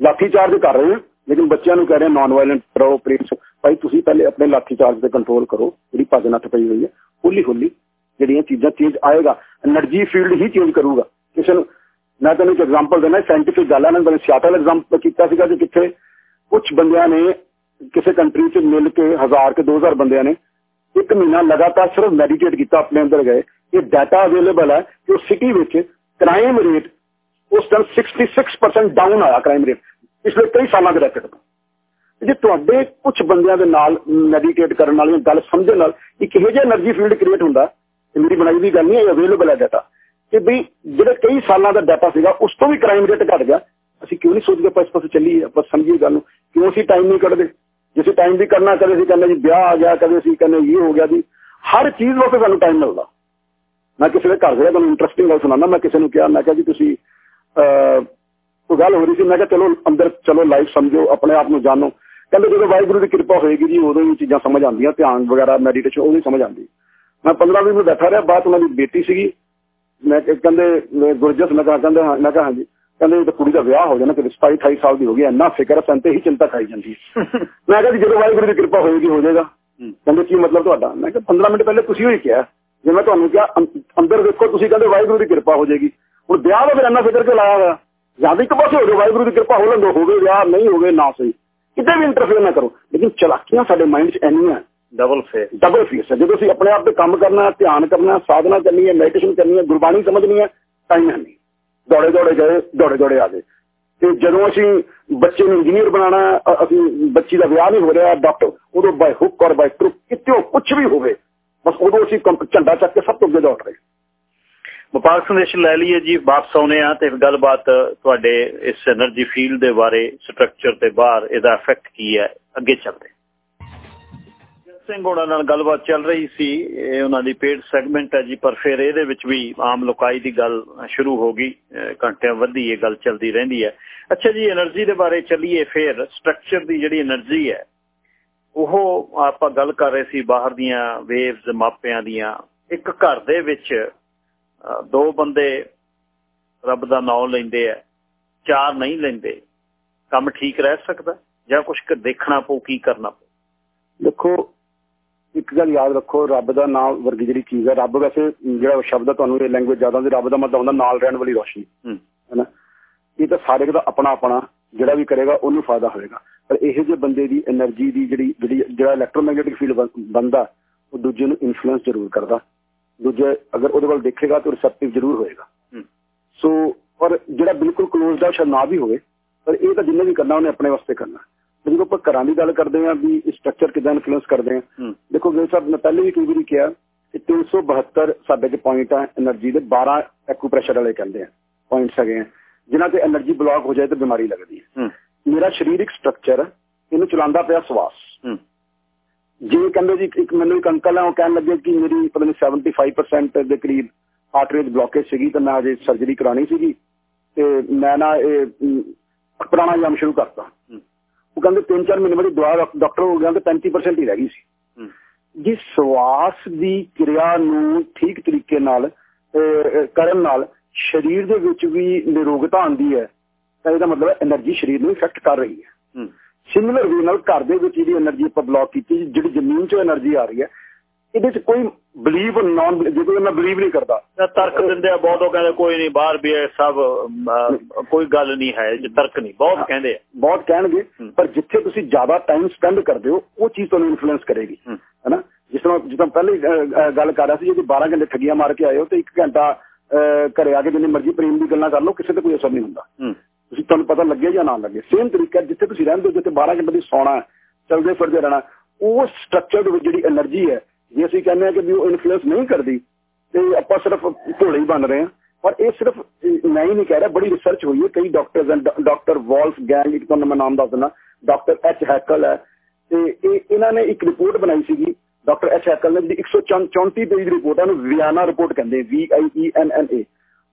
ਲਾਠੀ ਚਾਰਜ ਕਰ ਰਹੇ ਹਾਂ ਲੇਕਿਨ ਬੱਚਿਆਂ ਨੂੰ ਕਹਿ ਰਹੇ ਨਾਨ ਵਾਇਲੈਂਟ ਕਰੋ ਪ੍ਰੇਮ ਭਾਈ ਤੁਸੀਂ ਪਹਿਲੇ ਆਪਣੇ ਲਾਠੀ ਚਾਰਜ ਤੇ ਕੰਟਰੋਲ ਕਰੋ ਜਿਹੜੀ ਭੱਜ ਨੱਠ ਪਈ ਹੋਈ ਹੈ। ਹੌਲੀ ਹੌਲੀ ਜਿਹੜੀਆਂ ਚੀਜ਼ਾਂ ਚੇਂਜ ਆਏਗਾ એનર્ਜੀ ਫੀਲਡ ਹੀ ਚੇਂਜ ਕਰੂਗਾ। ਕਿਸੇ ਨੂੰ ਮੈਂ ਤੁਹਾਨੂੰ ਇੱਕ ਐਗਜ਼ਾਮਪਲ ਦਿੰਦਾ ਸਾਇੰਟਿਫਿਕ ਗੱਲ ਆ ਨਾ ਮੈਂ ਸਿਆਟਲ ਐਗਜ਼ਾਮਪਲ ਕੀਤਾ ਸੀਗਾ ਕਿ ਕਿੱਥੇ ਕੁਝ ਬੰਦਿਆਂ ਨੇ ਕਿਸੇ ਕੰਟਰੀ 'ਚ ਮਿਲ ਕੇ ਹਜ਼ਾਰ ਕੇ 2000 ਬੰਦਿਆਂ ਨੇ ਇੱਕ ਮਹੀਨਾ ਲਗਾਤਾਰ ਸਿਰਫ ਮੈਡੀਟੇਟ ਕੀਤਾ ਆਪਣੇ ਅੰਦਰ ਗਏ। ਇਹ ਡਾਟਾ ਅਵੇਲੇਬਲ ਹੈ ਕਿ ਉਸ ਸਿਟੀ ਵਿੱਚ ਕ੍ਰਾਈਮ ਰੇਟ ਉਸ ਟਾਈਮ 66% ਡਾਊਨ ਆਇਆ ਕ੍ਰਾਈਮ ਰੇਟ ਪਿਛਲੇ ਕਈ ਸਾਲਾਂ ਦੇ ਰੈਕਟ ਜੇ ਤੁਹਾਡੇ ਕੁਝ ਬੰਦਿਆਂ ਦੇ ਨਾਲ ਮੈਡੀਟੇਟ ਕਰਨ ਵਾਲੀਆਂ ਗੱਲ ਸਮਝਣ ਨਾਲ ਇੱਕ ਇਹੋ ਜਿਹਾ એનર્ਜੀ ਫੀਲਡ ਕ੍ਰੀਏਟ ਹੁੰਦਾ ਤੇ ਮੇਰੀ ਬਣਾਈ ਦੀ ਗੱਲ ਨਹੀਂ ਹੈ ਅਵੇਲੇਬਲ ਹੈ ਡਾਟਾ ਕਿ ਵੀ ਜਿਹੜੇ ਕਈ ਸਾਲਾਂ ਦਾ ਡਾਟਾ ਸੀਗਾ, ਉਸ ਤੋਂ ਵੀ ਕ੍ਰਾਈਮ ਰੇਟ ਘਟ ਗਿਆ। ਅਸੀਂ ਕਿਉਂ ਨਹੀਂ ਸੋਚਦੇ ਆਪਾਂ ਇਸ ਪਾਸੇ ਚੱਲੀਏ, ਆਪਾਂ ਸਮਝੀਏ ਗੱਲ ਨੂੰ। ਕਿਉਂ ਅਸੀਂ ਟਾਈਮ ਨਹੀਂ ਕੱਢਦੇ? ਜਿਸੇ ਟਾਈਮ ਵੀ ਕਰਨਾ ਕਦੇ ਅਸੀਂ ਕਹਿੰਦੇ ਜੀ ਵਿਆਹ ਆ ਗਿਆ, ਕਦੇ ਅਸੀਂ ਕਹਿੰਦੇ ਇਹ ਹੋ ਗਿਆ ਜੀ। ਹਰ ਚੀਜ਼ ਵਾਸਤੇ ਸਾਨੂੰ ਟਾਈਮ ਮਿਲਦਾ। ਮੈਂ ਕਿਸੇ ਦੇ ਘਰ ਗਿਆ ਤੁਹਾਨੂੰ ਇੰਟਰਸਟਿੰਗ ਗੱਲ ਸੁਣਾਉਣਾ ਮੈਂ ਕਿਸੇ ਨੂੰ ਕਿਹਾ, ਮੈਂ ਕਿਹਾ ਜੀ ਤੁਸੀਂ ਉਹ ਗੱਲ ਹੋ ਰਹੀ ਸੀ, ਮੈਂ ਕਿਹਾ ਚਲੋ ਅੰਦਰ ਚਲੋ ਲਾਈਫ ਸਮਝੋ, ਆਪਣੇ ਆਪ ਨੂੰ ਜਾਣੋ। ਕਹਿੰਦੇ ਜਦੋਂ ਵਾਹਿਗੁਰੂ ਦੀ ਕਿਰਪਾ ਹੋਏਗੀ ਜੀ, ਉਦੋਂ ਹੀ ਚੀਜ਼ਾਂ ਸਮਝ ਆਉਂਦੀਆਂ, ਧਿਆਨ ਵਗੈਰਾ ਮੈਡੀਟੇਸ਼ਨ ਉਹ ਵੀ ਸਮਝ ਆਉਂਦੀ। ਮੈਂ 15 20 ਮਿੰਟ ਬੈਠਾ ਰਿਹਾ ਬਾਅਦ ਉਹਨਾਂ ਦੀ ਬੇਟੀ ਸੀਗੀ। ਮੈਂ ਕਹਿੰਦੇ ਗੁਰਜਸ ਮੈਂ ਕਹਿੰਦੇ ਹਾਂ ਮੈਂ ਕਹਾਂ ਹਾਂਜੀ। ਕਹਿੰਦੇ ਤਾਂ ਕੁੜੀ ਦਾ ਵਿਆਹ ਹੋ ਜਾਣਾ ਕਿ 27 28 ਸਾਲ ਦੀ ਹੋ ਗਈ ਇੰਨਾ ਫਿਕਰ ਸੰਤੇ ਹੀ ਚਿੰਤਾ ਖਾਈ ਜਾਂਦੀ ਮੈਂ ਕਿਹਾ ਜਦੋਂ ਵਾਹਿਗੁਰੂ ਦੀ ਕਿਰਪਾ ਹੋਏਗੀ ਹੋ ਜਾਏਗਾ। ਕਹਿੰਦੇ ਕੀ ਮਤਲਬ ਤੁਹਾਡਾ? ਮੈਂ ਕਿਹਾ 15 ਮਿੰਟ ਪਹਿਲੇ ਤੁਸੀਂ ਹੋਈ ਕਿਹਾ। ਜੇ ਮੈਂ ਤੁਹਾਨੂੰ ਕਿਹਾ ਅੰਦਰ ਦੇਖੋ ਤੁਸੀਂ ਕਹਿੰਦੇ ਵਾਹਿਗੁਰੂ ਦੀ ਕਿਰਪਾ ਹੋ ਜਾਏਗੀ। ਹੁਣ ਵਿਆਹ ਦਾ ਫਿਰ ਇੰਨਾ ਫਿਕਰ ਕਿਉਂ ਲਾਇਆ ਹੋਇਆ? ਜਾਂ ਇੱਕ ਪਾਸੇ ਹੋ ਜਾਓ ਵਾਹਿਗੁਰੂ ਦੀ ਕਿਰਪਾ ਹੋ ਲੰਦੋ ਹੋਵੇ ਵਿਆਹ ਨਹੀਂ ਹੋਵੇ ਨਾ ਸਹੀ। ਕਿਤੇ ਵੀ ਇੰਟਰਫੇਅਰ ਨਾ ਕਰੋ। ਲੇਕਿਨ ਚਲਾਕੀਆਂ ਸਾਡੇ ਮਾਈਂਡ 'ਚ ਐਨੀਆਂ ਡਬਲ ਫੇਸ ਡਬਲ ਫੇਸ ਹੈ। ਜਦੋਂ ਅਸੀਂ ਆਪਣੇ ਆਪ ਤੇ ਕੰਮ ਕਰਨਾ ਧਿਆਨ ਕਰਨਾ ਸਾਧਨਾ ਕਰਨੀ ਹੈ ਮੈਡੀਟੇਸ਼ਨ ਕਰਨੀ ਹੈ ਗੁਰਬਾਣੀ ਸਮਝਣੀ ਹੈ ਟਾਈਮ ਹੈ ਨਹੀਂ। ਦੌੜੇ ਦੌੜੇ ਗਏ ਦੌੜੇ ਦੌੜੇ ਆ ਗਏ। ਤੇ ਜਦੋਂ ਅਸੀਂ ਬੱਚੇ ਨੂੰ ਇੰਜੀਨੀਅਰ ਬਣਾਉਣਾ ਅਸੀਂ ਬੱਚੀ ਦਾ ਵਿਆਹ ਨਹੀਂ ਹੋ ਰਿਹਾ ਡਾਕਟਰ ਉਦੋਂ ਬਾਈ ਹੁੱਕ ਔਰ ਬਾਈ ਟਰੁਕ ਕਿਤੇ ਕੁਝ ਵੀ ਹੋਵੇ ਬਸ ਉਦੋਂ ਅਸੀਂ ਝੰਡਾ ਚੱਕ ਕੇ ਸਭ ਤੋਂ ਅੱਗੇ ਦੌੜ ਰਹੇ। ਵਪਾਰਕ ਸੰਦੇਸ਼ ਲੈ ਲਈਏ ਜੀ ਵਾਪਸ ਆਉਨੇ ਆ ਤੇ ਗੱਲਬਾਤ ਤੁਹਾਡੇ ਇਸ એનર્ਜੀ ਫੀਲਡ ਦੇ ਬਾਰੇ ਸਟਰਕਚਰ ਦੇ ਬਾਹਰ ਇਹਦਾ ਇਫੈਕਟ ਕੀ ਹੈ ਅੱਗੇ ਚੱਲਦੇ ਸਿੰਘ ਹੋਣਾ ਨਾਲ ਗੱਲਬਾਤ ਚੱਲ ਰਹੀ ਸੀ, ਇਹ ਉਹਨਾਂ ਦੀ ਪੇਡ ਸੈਗਮੈਂਟ ਹੈ ਜੀ, ਪਰ ਫਿਰ ਇਹਦੇ ਵਿੱਚ ਵੀ ਆਮ ਲੋਕਾਈ ਦੀ ਗੱਲ ਸ਼ੁਰੂ ਹੋ ਗਈ ਘੰਟਿਆਂ ਵੱਧੀ ਇਹ ਗੱਲ ਚੱਲਦੀ ਰਹਿੰਦੀ ਹੈ। ਅੱਛਾ ਜੀ એનર્ਜੀ ਦੇ ਬਾਰੇ ਚੱਲੀਏ ਫਿਰ ਸਟਰਕਚਰ ਦੀ ਜਿਹੜੀ એનર્ਜੀ ਹੈ, ਉਹ ਆਪਾਂ ਗੱਲ ਕਰ ਰਹੇ ਸੀ ਬਾਹਰ ਦੀਆਂ ਵੇਵਸ ਮਾਪਿਆਂ ਦੀਆਂ। ਇੱਕ ਘਰ ਦੇ ਵਿੱਚ ਦੋ ਬੰਦੇ ਰੱਬ ਦਾ ਨਾਮ ਲੈਂਦੇ ਆ, ਚਾਰ ਨਹੀਂ ਲੈਂਦੇ। ਕੰਮ ਠੀਕ ਰਹਿ ਸਕਦਾ, ਜਾਂ ਕੁਝ ਦੇਖਣਾ ਪਊ, ਕੀ ਕਰਨਾ ਪਊ। ਦੇਖੋ ਇੱਕ ਗੱਲ ਯਾਦ ਰੱਖੋ ਰੱਬ ਦਾ ਨਾਮ ਵਰਗੀ ਜਿਹੜੀ ਚੀਜ਼ ਹੈ ਰੱਬ ਵੈਸੇ ਜਿਹੜਾ ਸ਼ਬਦ ਹੈ ਤੁਹਾਨੂੰ ਇਹ ਲੈਂਗੁਏਜ ਜ਼ਿਆਦਾ ਦੇ ਰੱਬ ਦਾ ਮਤਲਬ ਹੁੰਦਾ ਨਾਲ ਰਹਿਣ ਵਾਲੀ ਰੋਸ਼ਨੀ ਹੈਨਾ? ਇਹ ਤਾਂ ਸਾਰੇ ਦਾ ਆਪਣਾ ਆਪਣਾ ਜਿਹੜਾ ਵੀ ਕਰੇਗਾ ਉਹਨੂੰ ਫਾਇਦਾ ਹੋਵੇਗਾ ਪਰ ਇਹੋ ਜਿਹੇ ਬੰਦੇ ਦੀ એનર્ਜੀ ਦੀ ਜਿਹੜੀ ਜਿਹੜੀ ਜਿਹੜਾ ਇਲੈਕਟ੍ਰੋਮੈਗਨੈਟਿਕ ਫੀਲਡ ਬੰਦਾ ਉਹ ਦੂਜੇ ਨੂੰ ਇਨਫਲੂਐਂਸ ਜ਼ਰੂਰ ਕਰਦਾ। ਦੂਜੇ ਅਗਰ ਉਹਦੇ ਵੱਲ ਦੇਖੇਗਾ ਤਾਂ ਰਿਸੈਪਟਿਵ ਜ਼ਰੂਰ ਹੋਏਗਾ। ਸੋ ਪਰ ਜਿਹੜਾ ਬਿਲਕੁਲ ਕਲੋਜ ਦਾ ਸ਼ਾਇਦ ਨਾ ਵੀ ਹੋਵੇ ਪਰ ਇਹ ਤਾਂ ਜਿੰਨੇ ਵੀ ਕਰਨਾ ਉਹਨੇ ਆਪਣੇ ਵਾਸਤੇ ਕਰਨਾ। ਜਦੋਂ ਆਪਾਂ ਘਰਾਂ ਦੀ ਗੱਲ ਕਰਦੇ ਹਾਂ ਵੀ ਸਟਰਕਚਰ ਕਿਦਾਂ ਇਨਫਲੂਐਂਸ ਕਰਦੇ ਆ ਦੇਖੋ ਗਿਲ ਸਾਹਿਬ ਨੇ ਪਹਿਲੇ ਵੀ ਕਈ ਵਾਰੀ ਕਿਹਾ ਕਿ 372 ਸਾਡੇ ਦੇ ਪੁਆਇੰਟ ਆ એનર્ਜੀ ਦੇ 12 ਐਕੂਪ੍ਰੈਸ਼ਰ ਵਾਲੇ ਕਹਿੰਦੇ ਆ ਪੁਆਇੰਟਸ ਹੈਗੇ ਆ। ਜਿਨ੍ਹਾਂ ਤੇ એનર્ਜੀ ਬਲੌਕ ਹੋ ਜਾਏ ਤੇ ਬਿਮਾਰੀ ਲੱਗਦੀ ਹੈ। ਮੇਰਾ ਸਰੀਰਕ ਸਟਰਕਚਰ ਇਹਨੂੰ ਚਲਾਉਂਦਾ ਪਿਆ ਸਵਾਸ। ਜੇ ਕਹਿੰਦੇ ਜੀ ਇੱਕ ਮੈਨੂੰ ਇੱਕ ਅੰਕਲ ਆ ਉਹ ਕਹਿਣ ਲੱਗੇ ਕਿ ਮੇਰੀ ਪਤਾ ਨਹੀਂ 75% ਦੇ ਕਰੀਬ ਹਾਰਟ ਰੇਟ ਬਲੌਕੇਜ ਸੀਗੀ ਤਾਂ ਮੈਂ ਅਜੇ ਸਰਜਰੀ ਕਰਾਣੀ ਸੀਗੀ ਤੇ ਮੈਂ ਨਾ ਇਹ ਪੁਰਾਣਾ ਸ਼ੁਰੂ ਕਰਤਾ। ਉਹ ਕਹਿੰਦੇ 3-4 ਮਹੀਨੇ ਬਾਅਦ ਦੁਆ ਡਾਕਟਰ ਹੋ ਗਿਆ ਤੇ 35% ਹੀ ਰਹਿ ਗਈ ਸੀ। ਜੀ ਸਵਾਸ ਦੀ ਕਿਰਿਆ ਨੂੰ ਠੀਕ ਤਰੀਕੇ ਨਾਲ ਕਰਨ ਨਾਲ ਸਰੀਰ ਦੇ ਵਿੱਚ ਵੀ ਨਿਰੋਗਤਾ ਆਉਂਦੀ ਹੈ ਤਾਂ ਇਹਦਾ ਮਤਲਬ એનર્ਜੀ ਸਰੀਰ ਨੂੰ ਇਫੈਕਟ ਕਰ ਰਹੀ ਹੈ। ਸਿਮਿਲਰ ਵੇ ਨਾਲ ਘਰ ਦੇ ਵਿੱਚ ਜਿਹੜੀ એનર્ਜੀ ਆਪਾਂ ਬਲੌਕ ਕੀਤੀ ਜਿਹੜੀ ਜ਼ਮੀਨ ਚੋਂ એનર્ਜੀ ਆ ਰਹੀ ਹੈ ਇਹਦੇ ਚ ਕੋਈ ਬਲੀਵ ਨਾਨ ਜਦੋਂ ਮੈਂ ਬਲੀਵ ਨਹੀਂ ਕਰਦਾ। ਤਰਕ ਦਿੰਦੇ ਆ ਬਹੁਤ ਉਹ ਕਹਿੰਦੇ ਕੋਈ ਨਹੀਂ ਬਾਹਰ ਵੀ ਇਹ ਸਭ ਕੋਈ ਗੱਲ ਨਹੀਂ ਹੈ ਜੇ ਤਰਕ ਨਹੀਂ ਬਹੁਤ ਕਹਿੰਦੇ ਆ। ਬਹੁਤ ਕਹਿਣਗੇ ਪਰ ਜਿੱਥੇ ਤੁਸੀਂ ਜ਼ਿਆਦਾ ਟਾਈਮ ਸਪੈਂਡ ਕਰਦੇ ਹੋ ਉਹ ਚੀਜ਼ ਤੁਹਾਨੂੰ ਇਨਫਲੂਐਂਸ ਕਰੇਗੀ। ਹੈਨਾ? ਜਿਸ ਤਰ੍ਹਾਂ ਜਿੱਦਾਂ ਪਹਿਲੇ ਗੱਲ ਕਰ ਸੀ ਜੇ 12 ਘੰਟੇ ਠੱਗੀਆਂ ਮਾਰ ਕੇ ਆਏ ਹੋ ਤੇ 1 ਘੰਟਾ ਘਰੇ ਆ ਕੇ ਜਿੰਨੇ ਮਰਜ਼ੀ ਪ੍ਰੇਮ ਦੀ ਗੱਲਾਂ ਕਰ ਲਓ ਕਿਸੇ ਤੇ ਕੋਈ ਅਸਰ ਨਹੀਂ ਹੁੰਦਾ। ਤੁਸੀਂ ਤੁਹਾਨੂੰ ਪਤਾ ਲੱਗੇ ਜਾਂ ਨਾ ਲੱਗੇ ਸੇਮ ਤਰੀਕਾ ਜਿੱਥੇ ਤੁਸੀਂ ਰਹਿੰਦੇ ਹੋ ਜਿੱਥੇ 12 ਘੰਟੇ ਦੀ ਸੌਣਾ ਚਲਦੇ ਫਿਰਦੇ ਰਹਿਣਾ ਉਹ ਸਟਰਕਚਰ ਦੇ ਵਿੱਚ ਜਿਹੜੀ એનર્ਜੀ ਹੈ ਜੇ ਅਸੀਂ ਕਹਿੰਦੇ ਆ ਕਿ ਵੀ ਉਹ ਇਨਫਲੂਐਂਸ ਨਹੀਂ ਕਰਦੀ, ਤੇ ਆਪਾਂ ਸਿਰਫ ਭੋਲੇ ਹੀ ਬਣ ਰਹੇ ਹਾਂ। ਪਰ ਇਹ ਸਿਰਫ, ਮੈਂ ਹੀ ਨਹੀਂ ਕਹਿ ਰਿਹਾ, ਬੜੀ ਰਿਸਰਚ ਹੋਈ ਹੈ। ਕਈ doctors and doctor Walls gang ਇੱਕ ਤੁਹਾਨੂੰ ਮੈਂ ਨਾਮ ਦੱਸ ਦਿੰਦਾ ਡਾਕਟਰ ਐਚ ਹੈਕਲ ਹੈ। ਤੇ ਇਹ, ਇਹਨਾਂ ਨੇ ਇੱਕ ਰਿਪੋਰਟ ਬਣਾਈ ਸੀਗੀ ਡਾਕਟਰ ਐਚ ਹੈਕਲ ਨੇ, ਜਿਹੜੀ 134 ਪੇਜ ਦੀ ਰਿਪੋਰਟ ਹੈ, ਉਹਨੂੰ ਵਿਆਨਾ ਰਿਪੋਰਟ ਕਹਿੰਦੇ ਵੀ ਆਈ ਈ ਐਨ ਐਨ ਏ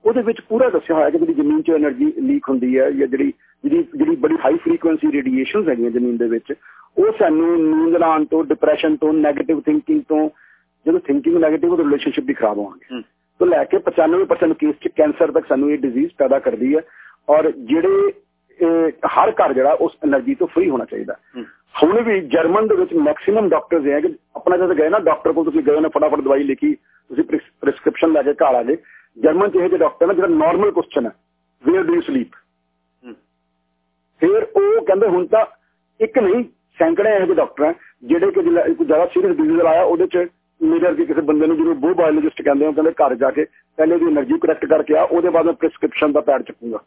ਉਹਦੇ ਵਿੱਚ ਪੂਰਾ ਦੱਸਿਆ ਹੋਇਆ ਕਿ ਜਿਹੜੀ ਜ਼ਮੀਨ 'ਚ એનર્ਜੀ ਲੀਕ ਹੁੰਦੀ ਹੈ ਜਾਂ ਜਿਹੜੀ ਜਿਹੜੀ ਜਿਹੜੀ ਬੜੀ ਹਾਈ ਫ੍ਰੀਕੁਐਂਸੀ ਰੇਡੀਏਸ਼ਨ ਹੈਗੀਆਂ ਜ਼ਮੀਨ ਦੇ ਵਿੱਚ ਉਹ ਸਾਨੂੰ ਨੀਂਦ ਲਾਣ ਤੋਂ ਡਿਪਰੈਸ਼ਨ ਤੋਂ ਨੈਗੇਟਿਵ ਥਿੰਕਿੰਗ ਤੋਂ ਜਦੋਂ ਥਿੰਕਿੰਗ ਨੈਗੇਟਿਵ ਉਹ ਰਿਲੇਸ਼ਨਸ਼ਿਪ ਵੀ ਖਰਾਬ ਹੋਣਗੇ। ਤੋਂ ਲੈ ਕੇ 95% ਕੇਸ 'ਚ ਕੈਂਸਰ ਤੱਕ ਸਾਨੂੰ ਇਹ ਡਿਜ਼ੀਜ਼ ਪੈਦਾ ਕਰਦੀ ਹੈ ਔਰ ਜਿਹੜੇ ਹਰ ਘਰ ਜਿਹੜਾ ਉਸ એનર્ਜੀ ਤੋਂ ਫ੍ਰੀ ਹੋਣਾ ਚਾਹੀਦਾ। ਹੁਣ ਵੀ ਜਰਮਨ ਦੇ ਵਿੱਚ ਮੈਕਸਿਮਮ ਡਾਕਟਰਸ ਹੈ ਕਿ ਆਪਣਾ ਜਦ ਗਏ ਨਾ ਡਾਕਟਰ ਕੋਲ ਤੁਸੀਂ ਗਏ ਨਾ ਫਟਾਫਟ ਦਵਾਈ ਲਿਖੀ ਤੁਸੀਂ ਪ੍ਰਿਸਕ੍ਰਿਪਸ਼ਨ ਲੈ ਕੇ ਘਰ ਆ ਜਰਮਨ ਚ ਇਹ ਡਾਕਟਰ ਨਾ ਜਿਹੜਾ ਨਾਰਮਲ ਕੁਐਸਚਨ ਹੈ ਵੇਅਰ ਡੂ ਯੂ ਸਲੀਪ ਫਿਰ ਉਹ ਕਹਿੰਦੇ ਹੁਣ ਤਾਂ ਇੱਕ ਨਹੀਂ ਸੈਂਕੜੇ ਇਹੋ ਜਿਹੇ ਡਾਕਟਰ ਆ ਜਿਹੜੇ ਕਿ ਜ਼ਿਆਦਾ ਸੀਰੀਅਸ ਡਿਜ਼ੀਜ਼ ਆਇਆ ਉਹਦੇ ਚ ਮੇਰੇ ਅਰਗੇ ਕਿਸੇ ਬੰਦੇ ਨੂੰ ਜਿਹਨੂੰ ਬੋ ਬਾਇਓਲੋਜਿਸਟ ਕਹਿੰਦੇ ਆ ਕਹਿੰਦੇ ਘਰ ਜਾ ਕੇ ਪਹਿਲੇ ਦੀ એનર્ਜੀ ਕਰੈਕਟ ਕਰਕੇ ਆ ਉਹਦੇ ਬਾਅਦ ਮੈਂ ਪ੍ਰਿਸਕ੍ਰਿਪਸ਼ਨ ਦਾ ਪੈਰ ਚੱਕੂਗਾ।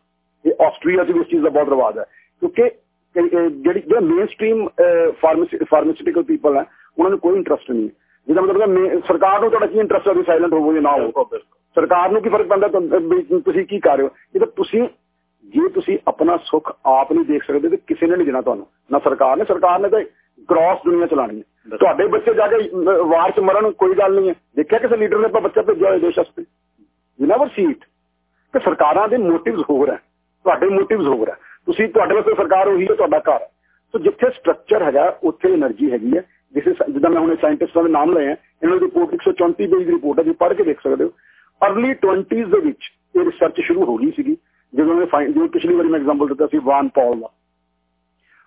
ਇਹ ਆਸਟਰੀਆ 'ਚ ਵੀ ਇਸ ਦਾ ਬਹੁਤ ਰਵਾਜ ਹੈ ਕਿਉਂਕਿ ਜਿਹੜੀ ਜੋ ਮੇਨ ਸਟ੍ਰੀਮ ਫਾਰਮਾਸਿਊਟੀਕਲ ਪੀਪਲ ਹੈ ਉਹਨਾਂ ਨੂੰ ਕੋਈ ਇੰਟਰਸਟ ਨਹੀਂ ਜਿਹਦਾ ਮਤਲਬ ਸਰਕਾਰ ਨੂੰ ਤੁਹਾਡਾ ਕੀ ਇੰਟਰਸਟ ਹੈ ਸਾਇਲੈਂਟ ਹੋਵੋ ਜਾਂ ਨਾ ਹੋਵੋ? ਸਰਕਾਰ ਨੂੰ ਕੀ ਫ਼ਰਕ ਪੈਂਦਾ ਤੁਸੀਂ ਕੀ ਕਰ ਰਹੇ ਹੋ? ਜੇ ਤੁਸੀਂ ਜੇ ਤੁਸੀਂ ਆਪਣਾ ਸੁੱਖ ਆਪ ਨਹੀਂ ਦੇਖ ਸਕਦੇ ਤੇ ਕਿਸੇ ਨੇ ਨਹੀਂ ਦੇਣਾ ਤੁਹਾਨੂੰ। ਨਾ ਸਰਕਾਰ ਨੇ ਸਰਕਾਰ ਨੇ ਤਾਂ ਕ੍ਰਾਸ ਦੁਨੀਆ ਚਲਾਣੀ ਹੈ। ਤੁਹਾਡੇ ਬੱਚੇ ਜਾ ਕੇ ਵਾਰ ਚ ਮਰਨ ਕੋਈ ਗੱਲ ਨਹੀਂ ਹੈ। ਦੇਖਿਆ ਕਿਸੇ ਲੀਡਰ ਨੇ ਆਪਾਂ ਬੱਚਾ ਭੇਜਿਆ ਹੋਇਆ ਦੇਸ਼ ਵਾਸਤੇ? ਯੂ ਨੈਵਰ ਸੀ ਇਟ ਕਿ ਸਰਕਾਰਾਂ ਦੇ ਮੋਟਿਵਸ ਹੋਰ ਹੈ। ਤੁਹਾਡੇ ਮੋਟਿਵਸ ਹੋਰ ਹੈ। ਤੁਸੀਂ ਤੁਹਾਡੇ ਵਾਸਤੇ ਸਰਕਾਰ ਉਹੀ ਹੈ, ਤੁਹਾਡਾ ਘਰ। ਸੋ ਜਿੱਥੇ ਸਟਰਕਚਰ ਹੈਗਾ, ਉੱਥੇ એનર્ਜੀ ਹੈਗੀ ਹੈ। ਜਿਸ ਜਿੱਦਾਂ ਮੈਂ ਹੁਣੇ ਸਾਇੰਟਿਸਟਾਂ ਦੇ ਨਾਮ ਲਏ ਆ, ਇਹਨਾਂ ਦੀ ਰਿਪੋਰਟ 134 ਪੇਜ ਦੀ ਰਿਪੋਰਟ ਹੈ ਜੀ ਪੜ੍ਹ ਕੇ ਦੇਖ ਸਕਦੇ ਹੋ। अर्ਲੀ 20s ਦੇ ਵਿੱਚ ਇਹ ਰਿਸਰਚ ਸ਼ੁਰੂ ਹੋ ਗਈ ਸੀਗੀ, ਜਦੋਂ ਮੈਂ ਫਾਈਨ ਜਿਵੇਂ ਪਿਛਲੀ ਵਾਰੀ ਮੈਂ ਐਗਜ਼ਾਮਪਲ ਦਿੱਤਾ ਸੀ ਵਾਨ ਪੌਲ ਦਾ।